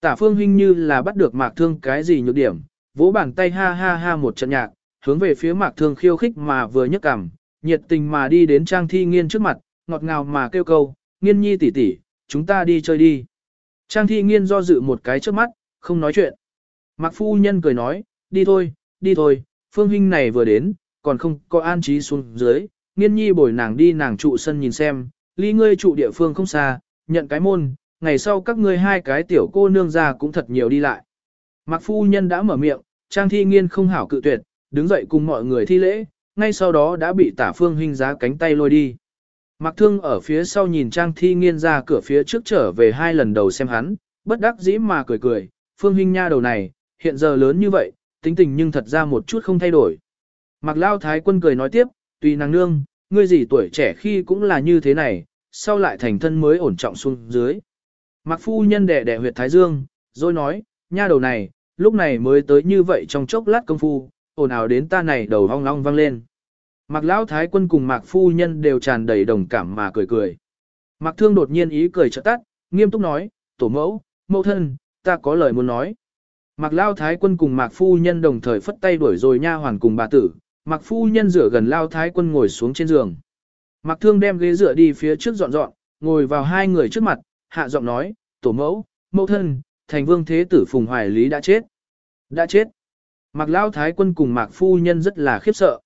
Tả phương hình như là bắt được mạc thương cái gì nhược điểm, vỗ bàn tay ha ha ha một trận nhạc, hướng về phía mạc thương khiêu khích mà vừa nhấc cằm, nhiệt tình mà đi đến trang thi nghiên trước mặt, ngọt ngào mà kêu câu, nghiên nhi tỷ tỷ, chúng ta đi chơi đi. Trang thi nghiên do dự một cái trước mắt, không nói chuyện. Mạc phu nhân cười nói, đi thôi, đi thôi, phương huynh này vừa đến, còn không có an trí xuống dưới, nghiên nhi bồi nàng đi nàng trụ sân nhìn xem, ly ngươi trụ địa phương không xa, nhận cái môn, ngày sau các ngươi hai cái tiểu cô nương ra cũng thật nhiều đi lại. Mạc phu nhân đã mở miệng, trang thi nghiên không hảo cự tuyệt, đứng dậy cùng mọi người thi lễ, ngay sau đó đã bị tả phương huynh giá cánh tay lôi đi. Mạc Thương ở phía sau nhìn Trang Thi Nghiên ra cửa phía trước trở về hai lần đầu xem hắn, bất đắc dĩ mà cười cười, Phương Hinh Nha đầu này, hiện giờ lớn như vậy, tính tình nhưng thật ra một chút không thay đổi. Mạc Lao Thái Quân cười nói tiếp, tùy nàng nương, ngươi gì tuổi trẻ khi cũng là như thế này, sau lại thành thân mới ổn trọng xuống dưới. Mạc Phu Nhân đẻ đẻ huyệt Thái Dương, rồi nói, nha đầu này, lúc này mới tới như vậy trong chốc lát công phu, ồn ào đến ta này đầu hong long vang lên. Mạc Lão Thái Quân cùng Mạc Phu Nhân đều tràn đầy đồng cảm mà cười cười. Mạc Thương đột nhiên ý cười chợt tắt, nghiêm túc nói, tổ mẫu, mẫu thân, ta có lời muốn nói. Mạc Lao Thái Quân cùng Mạc Phu Nhân đồng thời phất tay đuổi rồi nha hoàn cùng bà tử, Mạc Phu Nhân rửa gần Lao Thái Quân ngồi xuống trên giường. Mạc Thương đem ghế rửa đi phía trước dọn dọn, ngồi vào hai người trước mặt, hạ giọng nói, tổ mẫu, mẫu thân, thành vương thế tử Phùng Hoài Lý đã chết. Đã chết. Mạc Lao Thái Quân cùng Mạc Phu Nhân rất là khiếp sợ.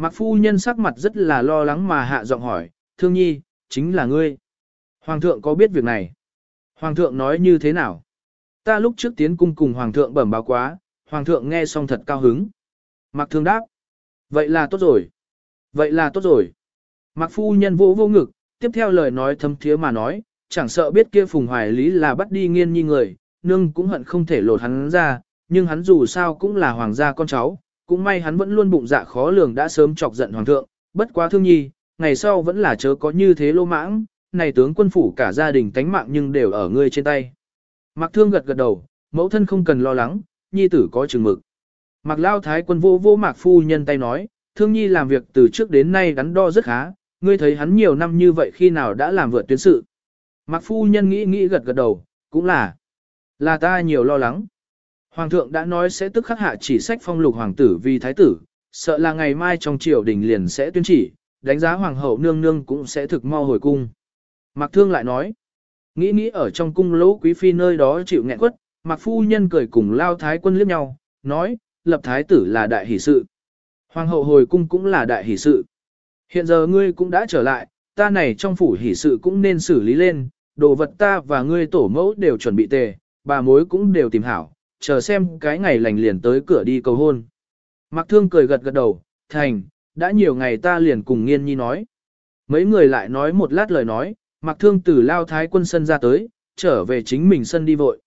Mạc phu nhân sắc mặt rất là lo lắng mà hạ giọng hỏi, thương nhi, chính là ngươi. Hoàng thượng có biết việc này? Hoàng thượng nói như thế nào? Ta lúc trước tiến cung cùng Hoàng thượng bẩm báo quá, Hoàng thượng nghe xong thật cao hứng. Mạc thương đáp. Vậy là tốt rồi. Vậy là tốt rồi. Mạc phu nhân vô vô ngực, tiếp theo lời nói thâm thiế mà nói, chẳng sợ biết kia phùng hoài lý là bắt đi nghiên nhi người, nương cũng hận không thể lột hắn ra, nhưng hắn dù sao cũng là hoàng gia con cháu, cũng may hắn vẫn luôn bụng dạ khó lường đã sớm chọc giận hoàng thượng, bất quá thương nhi, ngày sau vẫn là chớ có như thế lô mãng, này tướng quân phủ cả gia đình tánh mạng nhưng đều ở ngươi trên tay. Mạc thương gật gật đầu, mẫu thân không cần lo lắng, nhi tử có chừng mực. Mạc lao thái quân vô vô mạc phu nhân tay nói, thương nhi làm việc từ trước đến nay đắn đo rất khá, ngươi thấy hắn nhiều năm như vậy khi nào đã làm vượt tuyến sự. Mạc phu nhân nghĩ nghĩ gật gật đầu, cũng là, là ta nhiều lo lắng. Hoàng thượng đã nói sẽ tức khắc hạ chỉ sách phong lục hoàng tử vì thái tử, sợ là ngày mai trong triều đình liền sẽ tuyên chỉ, đánh giá hoàng hậu nương nương cũng sẽ thực mau hồi cung. Mạc Thương lại nói, nghĩ nghĩ ở trong cung lỗ quý phi nơi đó chịu nghẹn quất, Mạc Phu Nhân cười cùng lao thái quân liếc nhau, nói, lập thái tử là đại hỷ sự. Hoàng hậu hồi cung cũng là đại hỷ sự. Hiện giờ ngươi cũng đã trở lại, ta này trong phủ hỷ sự cũng nên xử lý lên, đồ vật ta và ngươi tổ mẫu đều chuẩn bị tề, bà mối cũng đều tìm hảo, chờ xem cái ngày lành liền tới cửa đi cầu hôn. Mạc Thương cười gật gật đầu, thành, đã nhiều ngày ta liền cùng nghiên nhi nói. Mấy người lại nói một lát lời nói, Mạc Thương từ lao thái quân sân ra tới, trở về chính mình sân đi vội.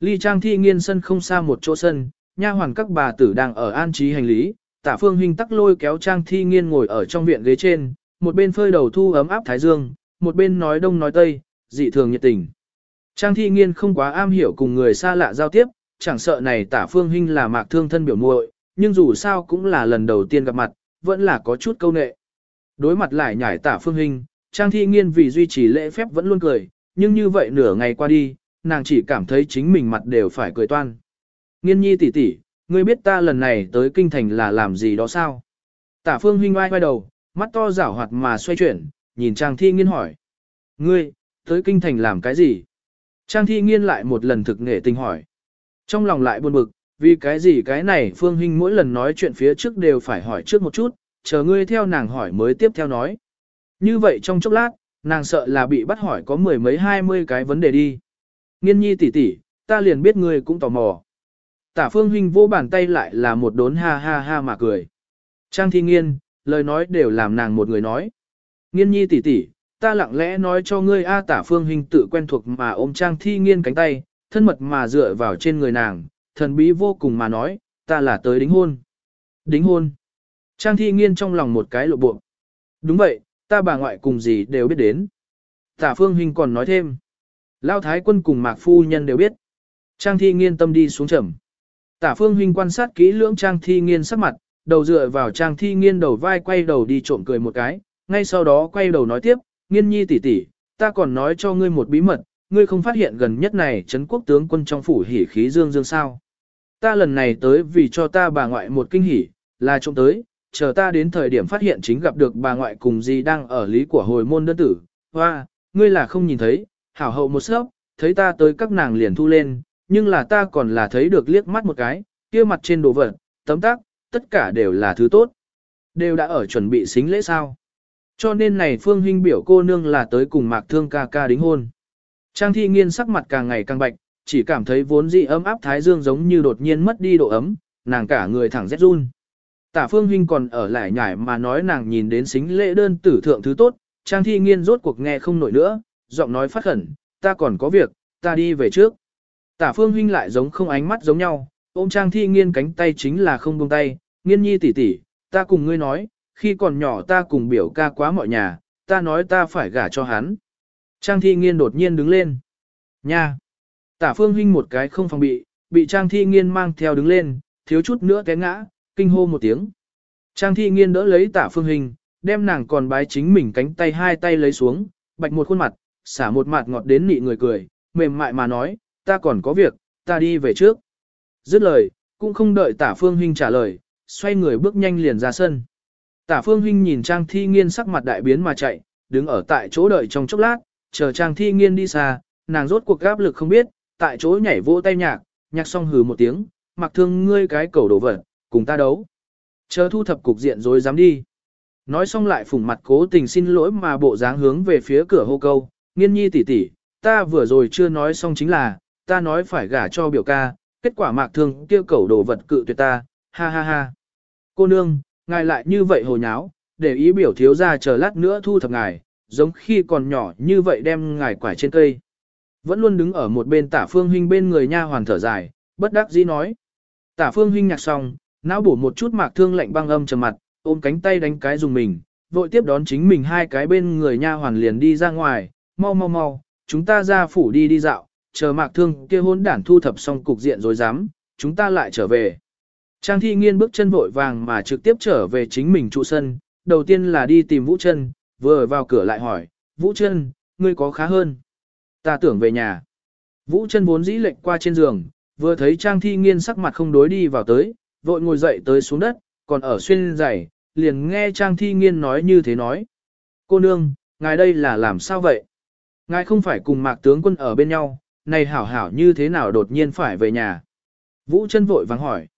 Ly Trang thi nghiên sân không xa một chỗ sân, nha hoàn các bà tử đang ở an trí hành lý, tả phương huynh tắc lôi kéo trang thi nghiên ngồi ở trong viện ghế trên, một bên phơi đầu thu ấm áp thái dương, một bên nói đông nói tây, dị thường nhiệt tình. Trang thi nghiên không quá am hiểu cùng người xa lạ giao tiếp, chẳng sợ này tả phương huynh là mạc thương thân biểu muội, nhưng dù sao cũng là lần đầu tiên gặp mặt, vẫn là có chút câu nệ. Đối mặt lại nhảy tả phương huynh, trang thi nghiên vì duy trì lễ phép vẫn luôn cười, nhưng như vậy nửa ngày qua đi, nàng chỉ cảm thấy chính mình mặt đều phải cười toan. Nghiên nhi tỷ tỷ, ngươi biết ta lần này tới kinh thành là làm gì đó sao? Tả phương huynh oai quay đầu, mắt to rảo hoạt mà xoay chuyển, nhìn trang thi nghiên hỏi. Ngươi, tới kinh thành làm cái gì? Trang thi nghiên lại một lần thực nghệ tình hỏi. Trong lòng lại buồn bực, vì cái gì cái này phương Hinh mỗi lần nói chuyện phía trước đều phải hỏi trước một chút, chờ ngươi theo nàng hỏi mới tiếp theo nói. Như vậy trong chốc lát, nàng sợ là bị bắt hỏi có mười mấy hai mươi cái vấn đề đi. Nghiên nhi tỷ tỷ, ta liền biết ngươi cũng tò mò. Tả phương Hinh vô bàn tay lại là một đốn ha ha ha mà cười. Trang thi nghiên, lời nói đều làm nàng một người nói. Nghiên nhi tỷ tỷ, ta lặng lẽ nói cho ngươi A tả phương Hinh tự quen thuộc mà ôm trang thi nghiên cánh tay, thân mật mà dựa vào trên người nàng, thần bí vô cùng mà nói, ta là tới đính hôn. Đính hôn. Trang thi nghiên trong lòng một cái lộ bộ. Đúng vậy, ta bà ngoại cùng gì đều biết đến. Tả phương huynh còn nói thêm. Lao thái quân cùng mạc phu nhân đều biết. Trang thi nghiên tâm đi xuống trầm. Tả phương huynh quan sát kỹ lưỡng trang thi nghiên sắc mặt, đầu dựa vào trang thi nghiên đầu vai quay đầu đi trộm cười một cái, ngay sau đó quay đầu nói tiếp, nghiên nhi tỷ tỷ, ta còn nói cho ngươi một bí mật, ngươi không phát hiện gần nhất này Trấn quốc tướng quân trong phủ hỉ khí dương dương sao. Ta lần này tới vì cho ta bà ngoại một kinh hỉ, là trông tới, chờ ta đến thời điểm phát hiện chính gặp được bà ngoại cùng gì đang ở lý của hồi môn đơn tử, hoa, ngươi là không nhìn thấy, hảo hậu một sớp, thấy ta tới các nàng liền thu lên, nhưng là ta còn là thấy được liếc mắt một cái, kia mặt trên đồ vật, tấm tác, tất cả đều là thứ tốt. Đều đã ở chuẩn bị xính lễ sao. Cho nên này Phương Hinh biểu cô nương là tới cùng Mạc Thương ca ca đính hôn. Trang thi nghiên sắc mặt càng ngày càng bạch, chỉ cảm thấy vốn dị ấm áp thái dương giống như đột nhiên mất đi độ ấm, nàng cả người thẳng rét run. Tả Phương Hinh còn ở lại nhải mà nói nàng nhìn đến xính lễ đơn tử thượng thứ tốt, Trang thi nghiên rốt cuộc nghe không nổi nữa, giọng nói phát khẩn, ta còn có việc, ta đi về trước. Tả Phương Hinh lại giống không ánh mắt giống nhau, ôm Trang thi nghiên cánh tay chính là không buông tay, nghiên nhi tỷ tỷ, ta cùng ngươi nói, khi còn nhỏ ta cùng biểu ca quá mọi nhà, ta nói ta phải gả cho hắn. Trang thi nghiên đột nhiên đứng lên. Nha! Tả phương huynh một cái không phòng bị, bị Trang thi nghiên mang theo đứng lên, thiếu chút nữa té ngã, kinh hô một tiếng. Trang thi nghiên đỡ lấy tả phương huynh, đem nàng còn bái chính mình cánh tay hai tay lấy xuống, bạch một khuôn mặt, xả một mặt ngọt đến nị người cười, mềm mại mà nói, ta còn có việc, ta đi về trước. Dứt lời, cũng không đợi tả phương huynh trả lời, xoay người bước nhanh liền ra sân. Tả phương huynh nhìn Trang thi nghiên sắc mặt đại biến mà chạy, đứng ở tại chỗ đợi trong chốc lát, chờ Trang thi nghiên đi xa, nàng rốt cuộc áp lực không biết, tại chỗ nhảy vỗ tay nhạc, nhạc xong hừ một tiếng, mặc thương ngươi cái cầu đổ vật, cùng ta đấu. Chờ thu thập cục diện rồi dám đi. Nói xong lại phủng mặt cố tình xin lỗi mà bộ dáng hướng về phía cửa hô câu, nghiên nhi tỷ tỷ, ta vừa rồi chưa nói xong chính là, ta nói phải gả cho biểu ca, kết quả mạc thương kêu cầu đồ vật cự tuyệt ta, ha ha ha. Cô nương, ngài lại như vậy hồ nháo, để ý biểu thiếu ra chờ lát nữa thu thập ngài, giống khi còn nhỏ như vậy đem ngài quải trên cây. Vẫn luôn đứng ở một bên tả phương huynh bên người nha hoàn thở dài, bất đắc dĩ nói. Tả phương huynh nhạc xong, não bổ một chút mạc thương lạnh băng âm trầm mặt, ôm cánh tay đánh cái dùng mình, vội tiếp đón chính mình hai cái bên người nha hoàn liền đi ra ngoài, mau mau mau, chúng ta ra phủ đi đi dạo, chờ mạc thương kia hôn đản thu thập xong cục diện rồi dám, chúng ta lại trở về. Trang thi nghiên bước chân vội vàng mà trực tiếp trở về chính mình trụ sân, đầu tiên là đi tìm Vũ chân vừa vào cửa lại hỏi, Vũ chân ngươi có khá hơn. Ta tưởng về nhà. Vũ chân vốn dĩ lệnh qua trên giường, vừa thấy Trang thi nghiên sắc mặt không đối đi vào tới, vội ngồi dậy tới xuống đất, còn ở xuyên giày, liền nghe Trang thi nghiên nói như thế nói. Cô nương, ngài đây là làm sao vậy? Ngài không phải cùng mạc tướng quân ở bên nhau, này hảo hảo như thế nào đột nhiên phải về nhà? Vũ chân vội vàng hỏi.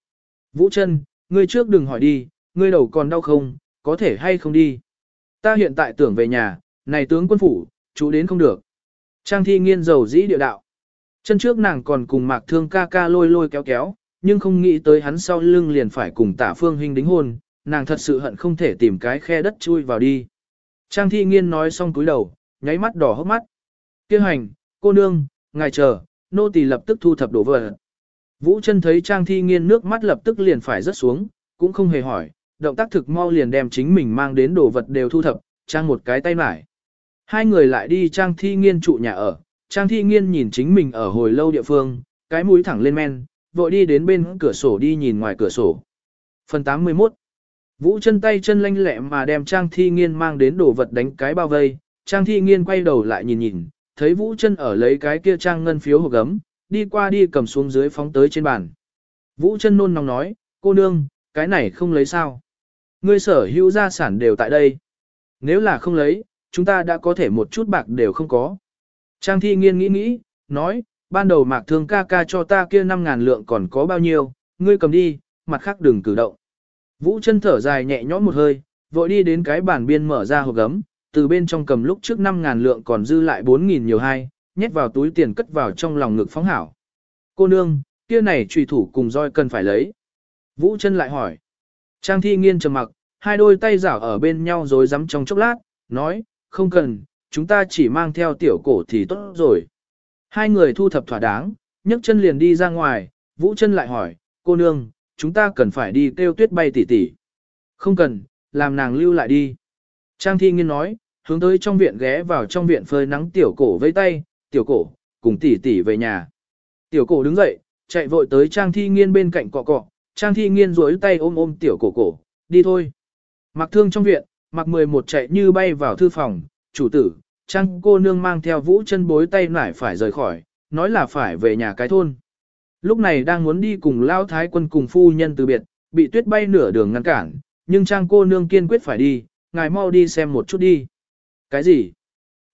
Vũ chân, ngươi trước đừng hỏi đi, ngươi đầu còn đau không, có thể hay không đi. Ta hiện tại tưởng về nhà, này tướng quân phủ, chú đến không được. Trang thi nghiên dầu dĩ địa đạo. Chân trước nàng còn cùng mạc thương ca ca lôi lôi kéo kéo, nhưng không nghĩ tới hắn sau lưng liền phải cùng tả phương huynh đính hôn, nàng thật sự hận không thể tìm cái khe đất chui vào đi. Trang thi nghiên nói xong cúi đầu, nháy mắt đỏ hốc mắt. Kêu hành, cô nương, ngài chờ, nô tỳ lập tức thu thập đồ vật. Vũ chân thấy Trang Thi Nghiên nước mắt lập tức liền phải rớt xuống, cũng không hề hỏi, động tác thực mau liền đem chính mình mang đến đồ vật đều thu thập, trang một cái tay mải. Hai người lại đi Trang Thi Nghiên trụ nhà ở, Trang Thi Nghiên nhìn chính mình ở hồi lâu địa phương, cái mũi thẳng lên men, vội đi đến bên cửa sổ đi nhìn ngoài cửa sổ. Phần 81 Vũ chân tay chân lanh lẹ mà đem Trang Thi Nghiên mang đến đồ vật đánh cái bao vây, Trang Thi Nghiên quay đầu lại nhìn nhìn, thấy Vũ chân ở lấy cái kia Trang ngân phiếu hộp gấm, đi qua đi cầm xuống dưới phóng tới trên bàn. Vũ chân nôn nóng nói, cô nương, cái này không lấy sao. Ngươi sở hữu gia sản đều tại đây. Nếu là không lấy, chúng ta đã có thể một chút bạc đều không có. Trang thi nghiên nghĩ nghĩ, nói, ban đầu mạc thương ca ca cho ta kia 5.000 lượng còn có bao nhiêu, ngươi cầm đi, mặt khác đừng cử động. Vũ chân thở dài nhẹ nhõm một hơi, vội đi đến cái bàn biên mở ra hộp gấm, từ bên trong cầm lúc trước 5.000 lượng còn dư lại 4.000 nhiều hai, nhét vào túi tiền cất vào trong lòng ngực phóng hảo. Cô nương, kia này trùy thủ cùng roi cần phải lấy. Vũ chân lại hỏi. Trang thi nghiên trầm mặc, hai đôi tay giảo ở bên nhau rồi rắm trong chốc lát, nói, không cần, chúng ta chỉ mang theo tiểu cổ thì tốt rồi. Hai người thu thập thỏa đáng, nhấc chân liền đi ra ngoài, Vũ chân lại hỏi, cô nương, chúng ta cần phải đi kêu tuyết bay tỉ tỉ. Không cần, làm nàng lưu lại đi. Trang thi nghiên nói, hướng tới trong viện ghé vào trong viện phơi nắng tiểu cổ với tay, tiểu cổ, cùng tỷ tỷ về nhà. Tiểu cổ đứng dậy, chạy vội tới Trang Thi Nghiên bên cạnh cọ cọ, Trang Thi Nghiên duỗi tay ôm ôm tiểu cổ cổ, đi thôi. Mặc thương trong viện, mặc 11 chạy như bay vào thư phòng, chủ tử, Trang cô nương mang theo vũ chân bối tay nải phải rời khỏi, nói là phải về nhà cái thôn. Lúc này đang muốn đi cùng Lao Thái quân cùng phu nhân từ biệt, bị tuyết bay nửa đường ngăn cản, nhưng Trang cô nương kiên quyết phải đi, ngài mau đi xem một chút đi. Cái gì?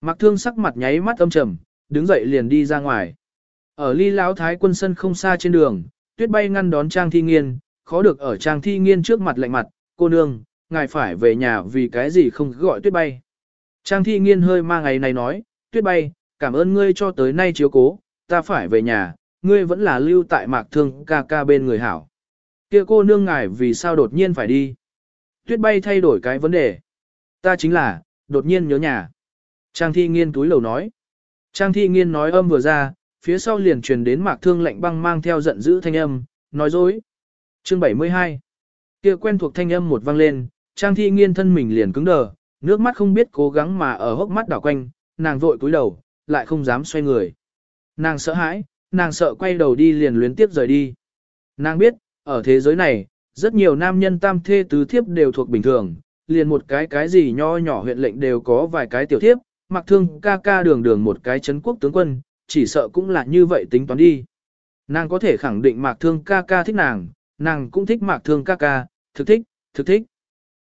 Mặc thương sắc mặt nháy mắt âm trầm, đứng dậy liền đi ra ngoài. Ở ly lão thái quân sân không xa trên đường, tuyết bay ngăn đón Trang Thi Nghiên, khó được ở Trang Thi Nghiên trước mặt lạnh mặt, cô nương, ngài phải về nhà vì cái gì không gọi tuyết bay. Trang Thi Nghiên hơi mang ngày này nói, tuyết bay, cảm ơn ngươi cho tới nay chiếu cố, ta phải về nhà, ngươi vẫn là lưu tại mạc thương ca ca bên người hảo. kia cô nương ngài vì sao đột nhiên phải đi. Tuyết bay thay đổi cái vấn đề. Ta chính là, đột nhiên nhớ nhà. Trang Thi Nghiên túi lầu nói. Trang thi nghiên nói âm vừa ra, phía sau liền truyền đến mạc thương lạnh băng mang theo giận dữ thanh âm, nói dối. Chương 72 kia quen thuộc thanh âm một vang lên, trang thi nghiên thân mình liền cứng đờ, nước mắt không biết cố gắng mà ở hốc mắt đảo quanh, nàng vội cúi đầu, lại không dám xoay người. Nàng sợ hãi, nàng sợ quay đầu đi liền luyến tiếp rời đi. Nàng biết, ở thế giới này, rất nhiều nam nhân tam thê tứ thiếp đều thuộc bình thường, liền một cái cái gì nho nhỏ huyện lệnh đều có vài cái tiểu thiếp, mặc thương ca ca đường đường một cái chấn quốc tướng quân, chỉ sợ cũng là như vậy tính toán đi. Nàng có thể khẳng định mạc thương ca ca thích nàng, nàng cũng thích mạc thương ca ca, thực thích, thực thích.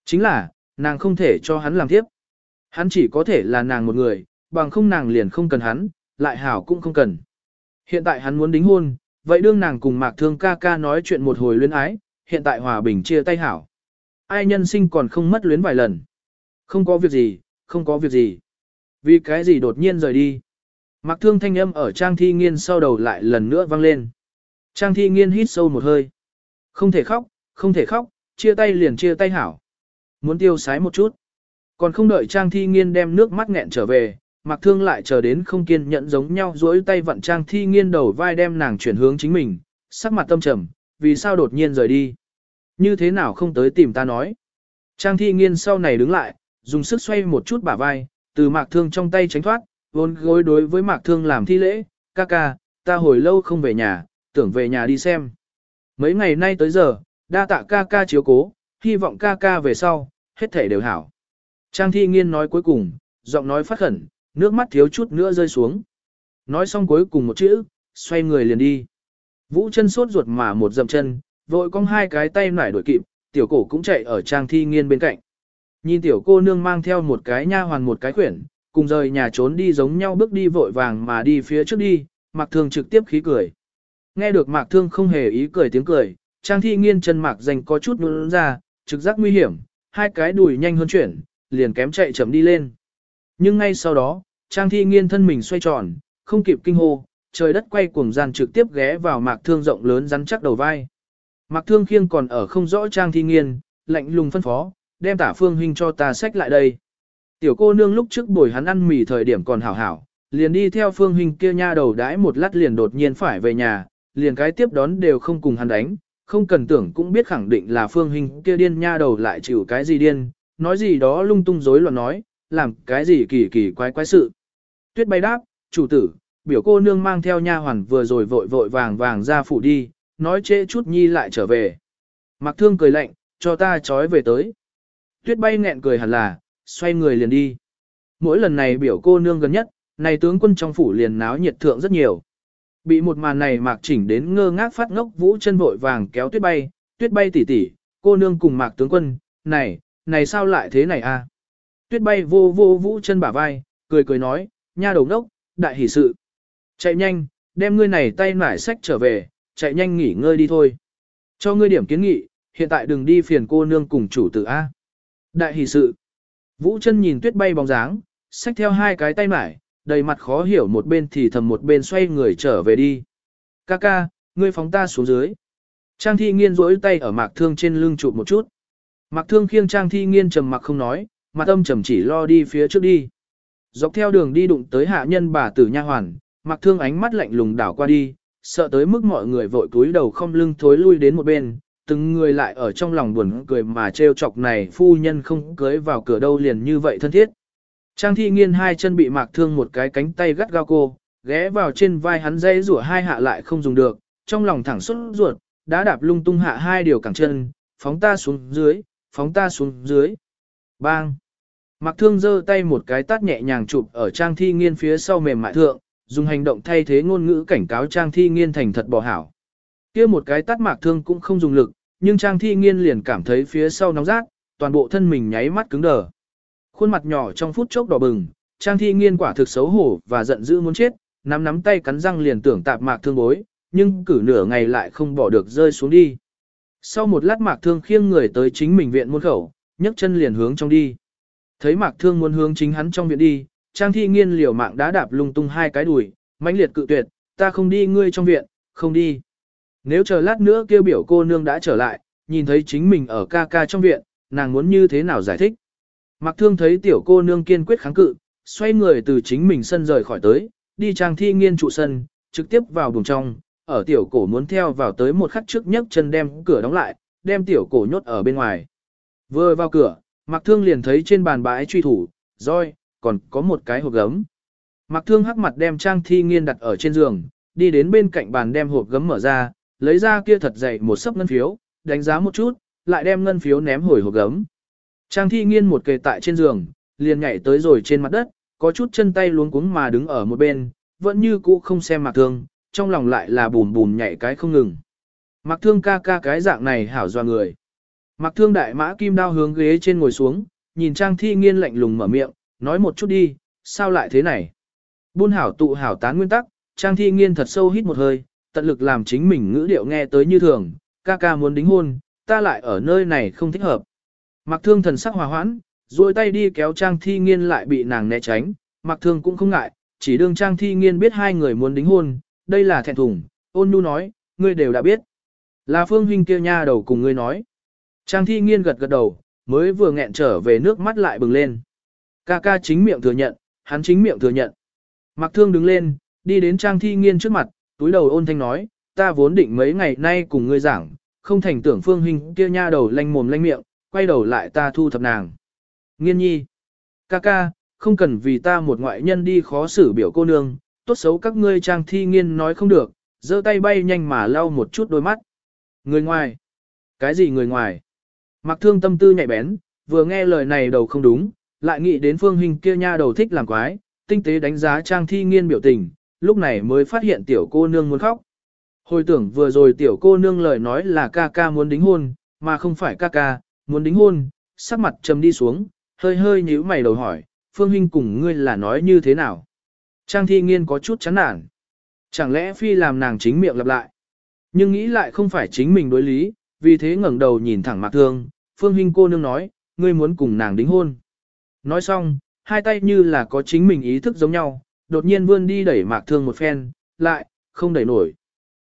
Chính là, nàng không thể cho hắn làm tiếp. Hắn chỉ có thể là nàng một người, bằng không nàng liền không cần hắn, lại hảo cũng không cần. Hiện tại hắn muốn đính hôn, vậy đương nàng cùng mạc thương ca ca nói chuyện một hồi luyến ái, hiện tại hòa bình chia tay hảo. Ai nhân sinh còn không mất luyến vài lần. Không có việc gì, không có việc gì. Vì cái gì đột nhiên rời đi? Mặc thương thanh âm ở Trang Thi Nghiên sau đầu lại lần nữa vang lên. Trang Thi Nghiên hít sâu một hơi. Không thể khóc, không thể khóc, chia tay liền chia tay hảo. Muốn tiêu sái một chút. Còn không đợi Trang Thi Nghiên đem nước mắt nghẹn trở về, Mặc thương lại chờ đến không kiên nhẫn giống nhau duỗi tay vặn Trang Thi Nghiên đầu vai đem nàng chuyển hướng chính mình, sắc mặt tâm trầm, vì sao đột nhiên rời đi. Như thế nào không tới tìm ta nói. Trang Thi Nghiên sau này đứng lại, dùng sức xoay một chút bả vai, từ mạc thương trong tay tránh thoát, vốn gối đối với mạc thương làm thi lễ, ca ca, ta hồi lâu không về nhà, tưởng về nhà đi xem. Mấy ngày nay tới giờ, đa tạ ca ca chiếu cố, hy vọng ca ca về sau, hết thể đều hảo. Trang thi nghiên nói cuối cùng, giọng nói phát khẩn, nước mắt thiếu chút nữa rơi xuống. Nói xong cuối cùng một chữ, xoay người liền đi. Vũ chân sốt ruột mà một dậm chân, vội cong hai cái tay nải đuổi kịp, tiểu cổ cũng chạy ở trang thi nghiên bên cạnh. Nhìn tiểu cô nương mang theo một cái nha hoàn một cái quyển, cùng rời nhà trốn đi giống nhau bước đi vội vàng mà đi phía trước đi, Mạc Thương trực tiếp khí cười. Nghe được Mạc Thương không hề ý cười tiếng cười, Trang Thi Nghiên chân Mạc dành có chút nhún ra, trực giác nguy hiểm, hai cái đùi nhanh hơn chuyển, liền kém chạy chậm đi lên. Nhưng ngay sau đó, Trang Thi Nghiên thân mình xoay tròn, không kịp kinh hô, trời đất quay cuồng gian trực tiếp ghé vào Mạc Thương rộng lớn rắn chắc đầu vai. Mạc Thương khiêng còn ở không rõ Trang Thi Nghiên, lạnh lùng phân phó, đem tả phương huynh cho ta sách lại đây. Tiểu cô nương lúc trước bồi hắn ăn mì thời điểm còn hảo hảo, liền đi theo phương huynh kia nha đầu đãi một lát liền đột nhiên phải về nhà, liền cái tiếp đón đều không cùng hắn đánh, không cần tưởng cũng biết khẳng định là phương hình kia điên nha đầu lại chịu cái gì điên, nói gì đó lung tung rối loạn nói, làm cái gì kỳ kỳ quái quái sự. Tuyết bay đáp, chủ tử, biểu cô nương mang theo nha hoàn vừa rồi vội vội vàng vàng ra phủ đi, nói trễ chút nhi lại trở về. Mặc thương cười lạnh, cho ta trói về tới. Tuyết bay nghẹn cười hẳn là, xoay người liền đi. Mỗi lần này biểu cô nương gần nhất, này tướng quân trong phủ liền náo nhiệt thượng rất nhiều. Bị một màn này mạc chỉnh đến ngơ ngác phát ngốc vũ chân vội vàng kéo tuyết bay, tuyết bay tỉ tỉ, cô nương cùng mạc tướng quân, này, này sao lại thế này a? Tuyết bay vô vô vũ chân bả vai, cười cười nói, nha đầu đốc, đại hỷ sự. Chạy nhanh, đem ngươi này tay nải sách trở về, chạy nhanh nghỉ ngơi đi thôi. Cho ngươi điểm kiến nghị, hiện tại đừng đi phiền cô nương cùng chủ tử A. Đại hỷ sự. Vũ chân nhìn tuyết bay bóng dáng, xách theo hai cái tay mải, đầy mặt khó hiểu một bên thì thầm một bên xoay người trở về đi. Ca ca, ngươi phóng ta xuống dưới. Trang thi nghiên rỗi tay ở mạc thương trên lưng chụp một chút. Mạc thương khiêng trang thi nghiên trầm mặc không nói, mặt âm trầm chỉ lo đi phía trước đi. Dọc theo đường đi đụng tới hạ nhân bà tử nha hoàn, mạc thương ánh mắt lạnh lùng đảo qua đi, sợ tới mức mọi người vội cúi đầu không lưng thối lui đến một bên, từng người lại ở trong lòng buồn cười mà trêu chọc này phu nhân không cưới vào cửa đâu liền như vậy thân thiết. Trang thi nghiên hai chân bị mạc thương một cái cánh tay gắt gao cô, ghé vào trên vai hắn dây rủa hai hạ lại không dùng được, trong lòng thẳng xuất ruột, đã đạp lung tung hạ hai điều cẳng chân, phóng ta xuống dưới, phóng ta xuống dưới. Bang! Mạc thương giơ tay một cái tát nhẹ nhàng chụp ở trang thi nghiên phía sau mềm mại thượng, dùng hành động thay thế ngôn ngữ cảnh cáo trang thi nghiên thành thật bỏ hảo kia một cái tát mạc thương cũng không dùng lực, nhưng trang thi nghiên liền cảm thấy phía sau nóng rát, toàn bộ thân mình nháy mắt cứng đờ. Khuôn mặt nhỏ trong phút chốc đỏ bừng, Trang Thi Nghiên quả thực xấu hổ và giận dữ muốn chết, nắm nắm tay cắn răng liền tưởng tạp mạc thương bối, nhưng cử nửa ngày lại không bỏ được rơi xuống đi. Sau một lát mạc thương khiêng người tới chính mình viện môn khẩu, nhấc chân liền hướng trong đi. Thấy mạc thương muốn hướng chính hắn trong viện đi, Trang Thi Nghiên liều mạng đã đạp lung tung hai cái đùi, mãnh liệt cự tuyệt, ta không đi ngươi trong viện, không đi. Nếu chờ lát nữa kêu biểu cô nương đã trở lại, nhìn thấy chính mình ở ca ca trong viện, nàng muốn như thế nào giải thích. Mặc Thương thấy tiểu cô nương kiên quyết kháng cự, xoay người từ chính mình sân rời khỏi tới, đi trang thi nghiên trụ sân, trực tiếp vào buồng trong, ở tiểu cổ muốn theo vào tới một khắc trước nhấc chân đem cửa đóng lại, đem tiểu cổ nhốt ở bên ngoài. Vừa vào cửa, Mạc Thương liền thấy trên bàn bãi truy thủ, roi, còn có một cái hộp gấm. Mạc Thương hắc mặt đem trang thi nghiên đặt ở trên giường, đi đến bên cạnh bàn đem hộp gấm mở ra, lấy ra kia thật dày một sấp ngân phiếu, đánh giá một chút, lại đem ngân phiếu ném hồi hộp gấm. Trang thi nghiên một kề tại trên giường, liền nhảy tới rồi trên mặt đất, có chút chân tay luống cuống mà đứng ở một bên, vẫn như cũ không xem mạc thương, trong lòng lại là bùn bùn nhảy cái không ngừng. Mạc thương ca ca cái dạng này hảo doa người. Mạc thương đại mã kim đao hướng ghế trên ngồi xuống, nhìn trang thi nghiên lạnh lùng mở miệng, nói một chút đi, sao lại thế này? Buôn hảo tụ hảo tán nguyên tắc, trang thi nghiên thật sâu hít một hơi, tận lực làm chính mình ngữ điệu nghe tới như thường, ca ca muốn đính hôn, ta lại ở nơi này không thích hợp. Mặc thương thần sắc hòa hoãn, duỗi tay đi kéo Trang Thi Nghiên lại bị nàng né tránh, Mặc thương cũng không ngại, chỉ đương Trang Thi Nghiên biết hai người muốn đính hôn, đây là thẹn thùng, ôn nhu nói, ngươi đều đã biết. Là Phương Huynh kia nha đầu cùng ngươi nói. Trang Thi Nghiên gật gật đầu, mới vừa nghẹn trở về nước mắt lại bừng lên. Ca ca chính miệng thừa nhận, hắn chính miệng thừa nhận. Mặc thương đứng lên, đi đến Trang Thi Nghiên trước mặt, túi đầu ôn thanh nói, ta vốn định mấy ngày nay cùng ngươi giảng, không thành tưởng Phương Huynh kia nha đầu lanh mồm lanh miệng, quay đầu lại ta thu thập nàng. Nghiên nhi, ca ca, không cần vì ta một ngoại nhân đi khó xử biểu cô nương, tốt xấu các ngươi trang thi nghiên nói không được, giơ tay bay nhanh mà lau một chút đôi mắt. Người ngoài, cái gì người ngoài? Mặc thương tâm tư nhạy bén, vừa nghe lời này đầu không đúng, lại nghĩ đến phương hình kia nha đầu thích làm quái, tinh tế đánh giá trang thi nghiên biểu tình, lúc này mới phát hiện tiểu cô nương muốn khóc. Hồi tưởng vừa rồi tiểu cô nương lời nói là ca ca muốn đính hôn, mà không phải ca ca, muốn đính hôn, sắc mặt trầm đi xuống, hơi hơi nhíu mày đầu hỏi, Phương Huynh cùng ngươi là nói như thế nào? Trang thi nghiên có chút chán nản. Chẳng lẽ phi làm nàng chính miệng lặp lại? Nhưng nghĩ lại không phải chính mình đối lý, vì thế ngẩng đầu nhìn thẳng Mạc Thương, Phương Huynh cô nương nói, ngươi muốn cùng nàng đính hôn. Nói xong, hai tay như là có chính mình ý thức giống nhau, đột nhiên vươn đi đẩy Mạc Thương một phen, lại, không đẩy nổi.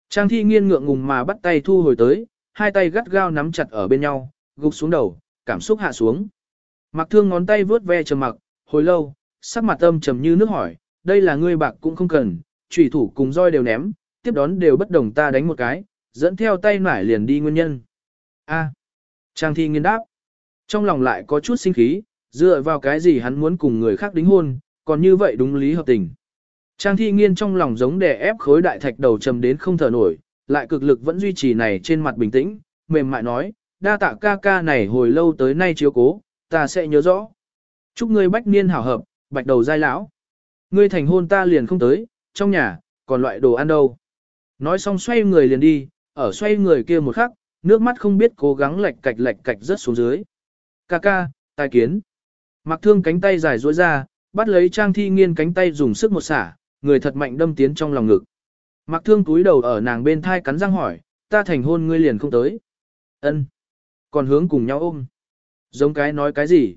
Trang thi nghiên ngượng ngùng mà bắt tay thu hồi tới, hai tay gắt gao nắm chặt ở bên nhau, gục xuống đầu, cảm xúc hạ xuống. Mặc thương ngón tay vướt ve trầm mặc, hồi lâu, sắc mặt âm trầm như nước hỏi, đây là ngươi bạc cũng không cần, trùy thủ cùng roi đều ném, tiếp đón đều bất đồng ta đánh một cái, dẫn theo tay nải liền đi nguyên nhân. A. Trang thi nghiên đáp. Trong lòng lại có chút sinh khí, dựa vào cái gì hắn muốn cùng người khác đính hôn, còn như vậy đúng lý hợp tình. Trang thi nghiên trong lòng giống đè ép khối đại thạch đầu trầm đến không thở nổi, lại cực lực vẫn duy trì này trên mặt bình tĩnh, mềm mại nói, đa tạ ca ca này hồi lâu tới nay chiếu cố, ta sẽ nhớ rõ. Chúc ngươi bách niên hảo hợp, bạch đầu giai lão. Ngươi thành hôn ta liền không tới, trong nhà, còn loại đồ ăn đâu. Nói xong xoay người liền đi, ở xoay người kia một khắc, nước mắt không biết cố gắng lệch cạch lệch cạch rớt xuống dưới. Ca ca, tài kiến. Mặc thương cánh tay dài duỗi ra, bắt lấy trang thi nghiên cánh tay dùng sức một xả, người thật mạnh đâm tiến trong lòng ngực. Mặc thương túi đầu ở nàng bên thai cắn răng hỏi, ta thành hôn ngươi liền không tới. ân Còn hướng cùng nhau ôm. Giống cái nói cái gì?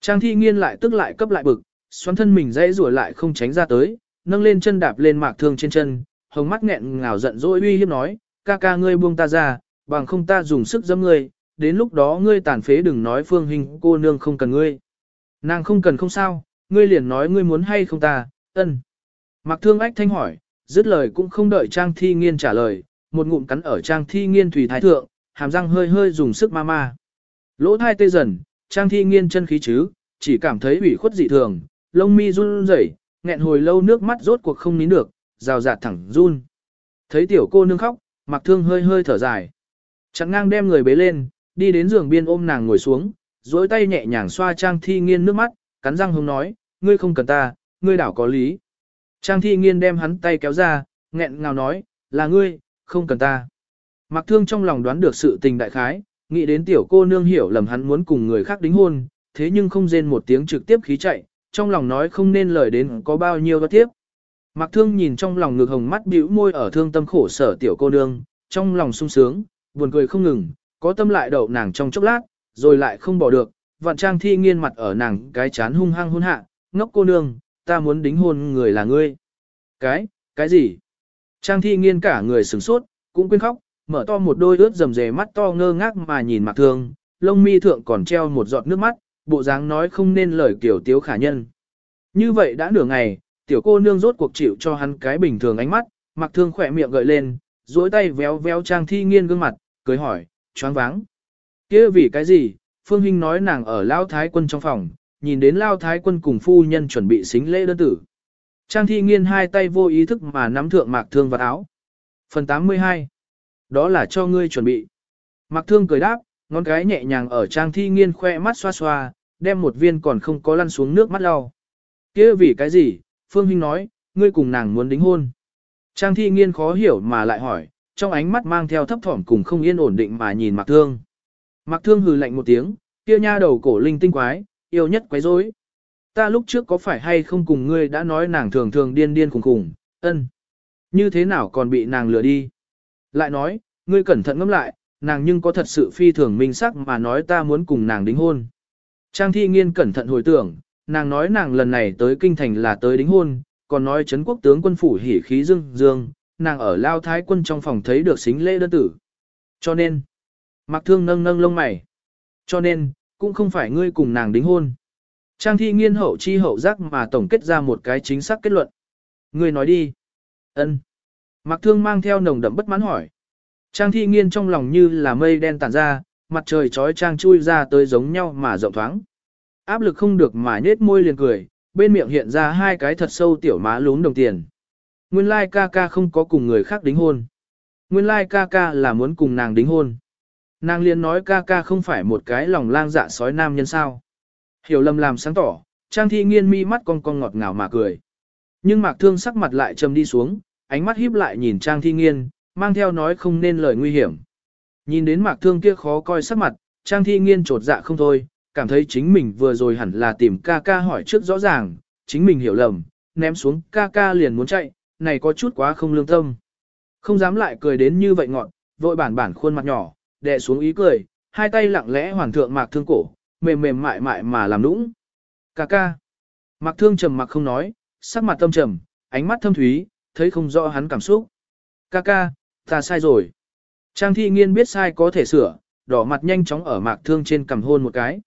Trang thi nghiên lại tức lại cấp lại bực, xoắn thân mình dãy rủa lại không tránh ra tới, nâng lên chân đạp lên mạc thương trên chân, hồng mắt nghẹn ngào giận dỗi uy hiếp nói, ca ca ngươi buông ta ra, bằng không ta dùng sức dâm ngươi, đến lúc đó ngươi tàn phế đừng nói phương hình cô nương không cần ngươi. Nàng không cần không sao, ngươi liền nói ngươi muốn hay không ta, ân. Mạc thương ách thanh hỏi, dứt lời cũng không đợi Trang Thi Nghiên trả lời, một ngụm cắn ở Trang Thi Nghiên thủy thái thượng, hàm răng hơi hơi dùng sức ma ma. Lỗ thai tê dần, Trang Thi Nghiên chân khí chứ, chỉ cảm thấy ủy khuất dị thường, lông mi run rẩy, nghẹn hồi lâu nước mắt rốt cuộc không nín được, rào rạt thẳng run. Thấy tiểu cô nương khóc, Mạc Thương hơi hơi thở dài. Chặn ngang đem người bế lên, đi đến giường biên ôm nàng ngồi xuống, duỗi tay nhẹ nhàng xoa Trang Thi Nghiên nước mắt, cắn răng hông nói, ngươi không cần ta, ngươi đảo có lý. Trang Thi Nghiên đem hắn tay kéo ra, nghẹn ngào nói, là ngươi, không cần ta. Mặc Thương trong lòng đoán được sự tình đại khái, nghĩ đến tiểu cô nương hiểu lầm hắn muốn cùng người khác đính hôn, thế nhưng không rên một tiếng trực tiếp khí chạy, trong lòng nói không nên lời đến có bao nhiêu đó tiếp. Mặc Thương nhìn trong lòng ngực hồng mắt bĩu môi ở thương tâm khổ sở tiểu cô nương, trong lòng sung sướng, buồn cười không ngừng, có tâm lại đậu nàng trong chốc lát, rồi lại không bỏ được, vạn trang thi nghiên mặt ở nàng cái chán hung hăng hôn hạ, ngốc cô nương, ta muốn đính hôn người là ngươi. Cái, cái gì? Trang thi nghiên cả người sửng sốt, cũng quên khóc, mở to một đôi ướt rầm rề mắt to ngơ ngác mà nhìn Mặc Thương, lông mi thượng còn treo một giọt nước mắt, bộ dáng nói không nên lời kiểu tiếu khả nhân. Như vậy đã nửa ngày, tiểu cô nương rốt cuộc chịu cho hắn cái bình thường ánh mắt, mặc thương khỏe miệng gợi lên, duỗi tay véo véo trang thi nghiên gương mặt, cười hỏi, choáng váng. kia vì cái gì? Phương Hinh nói nàng ở Lao Thái quân trong phòng, nhìn đến Lao Thái quân cùng phu nhân chuẩn bị xính lễ đơn tử. Trang thi nghiên hai tay vô ý thức mà nắm thượng mạc thương vào áo. Phần 82 Đó là cho ngươi chuẩn bị. Mạc thương cười đáp, ngón cái nhẹ nhàng ở trang thi nghiên khoe mắt xoa xoa, đem một viên còn không có lăn xuống nước mắt lau. kia vì cái gì? Phương Hinh nói, ngươi cùng nàng muốn đính hôn. Trang thi nghiên khó hiểu mà lại hỏi, trong ánh mắt mang theo thấp thỏm cùng không yên ổn định mà nhìn Mạc Thương. Mạc Thương hừ lạnh một tiếng, kia nha đầu cổ linh tinh quái, yêu nhất quấy rối. Ta lúc trước có phải hay không cùng ngươi đã nói nàng thường thường điên điên khủng khủng ân. Như thế nào còn bị nàng lừa đi? Lại nói, ngươi cẩn thận ngẫm lại, nàng nhưng có thật sự phi thường minh sắc mà nói ta muốn cùng nàng đính hôn. Trang thi nghiên cẩn thận hồi tưởng, nàng nói nàng lần này tới kinh thành là tới đính hôn, còn nói Trấn quốc tướng quân phủ hỉ khí dương dương, nàng ở lao thái quân trong phòng thấy được xính lễ đơn tử. Cho nên, mặc thương nâng nâng lông mày. Cho nên, cũng không phải ngươi cùng nàng đính hôn. Trang thi nghiên hậu chi hậu giác mà tổng kết ra một cái chính xác kết luận. Ngươi nói đi. ân Mặc thương mang theo nồng đậm bất mãn hỏi. Trang thi nghiên trong lòng như là mây đen tản ra, mặt trời trói trang chui ra tới giống nhau mà rộng thoáng. Áp lực không được mà nết môi liền cười, bên miệng hiện ra hai cái thật sâu tiểu má lún đồng tiền. Nguyên lai ca ca không có cùng người khác đính hôn. Nguyên lai ca ca là muốn cùng nàng đính hôn. Nàng liền nói ca ca không phải một cái lòng lang dạ sói nam nhân sao. Hiểu lầm làm sáng tỏ, trang thi nghiên mi mắt cong cong ngọt ngào mà cười. Nhưng mạc thương sắc mặt lại trầm đi xuống, ánh mắt híp lại nhìn trang thi nghiên, mang theo nói không nên lời nguy hiểm. Nhìn đến mạc thương kia khó coi sắc mặt, trang thi nghiên trột dạ không thôi, cảm thấy chính mình vừa rồi hẳn là tìm ca ca hỏi trước rõ ràng, chính mình hiểu lầm, ném xuống ca ca liền muốn chạy, này có chút quá không lương tâm. Không dám lại cười đến như vậy ngọn, vội bản bản khuôn mặt nhỏ, đè xuống ý cười, hai tay lặng lẽ hoàn thượng mạc thương cổ, mềm mềm mại mại mà làm nũng. Cà ca. Mạc thương trầm mặc không nói, sắc mặt tâm trầm, ánh mắt thâm thúy, thấy không rõ hắn cảm xúc. Cà ca, ta sai rồi. Trang thi nghiên biết sai có thể sửa, đỏ mặt nhanh chóng ở mạc thương trên cầm hôn một cái.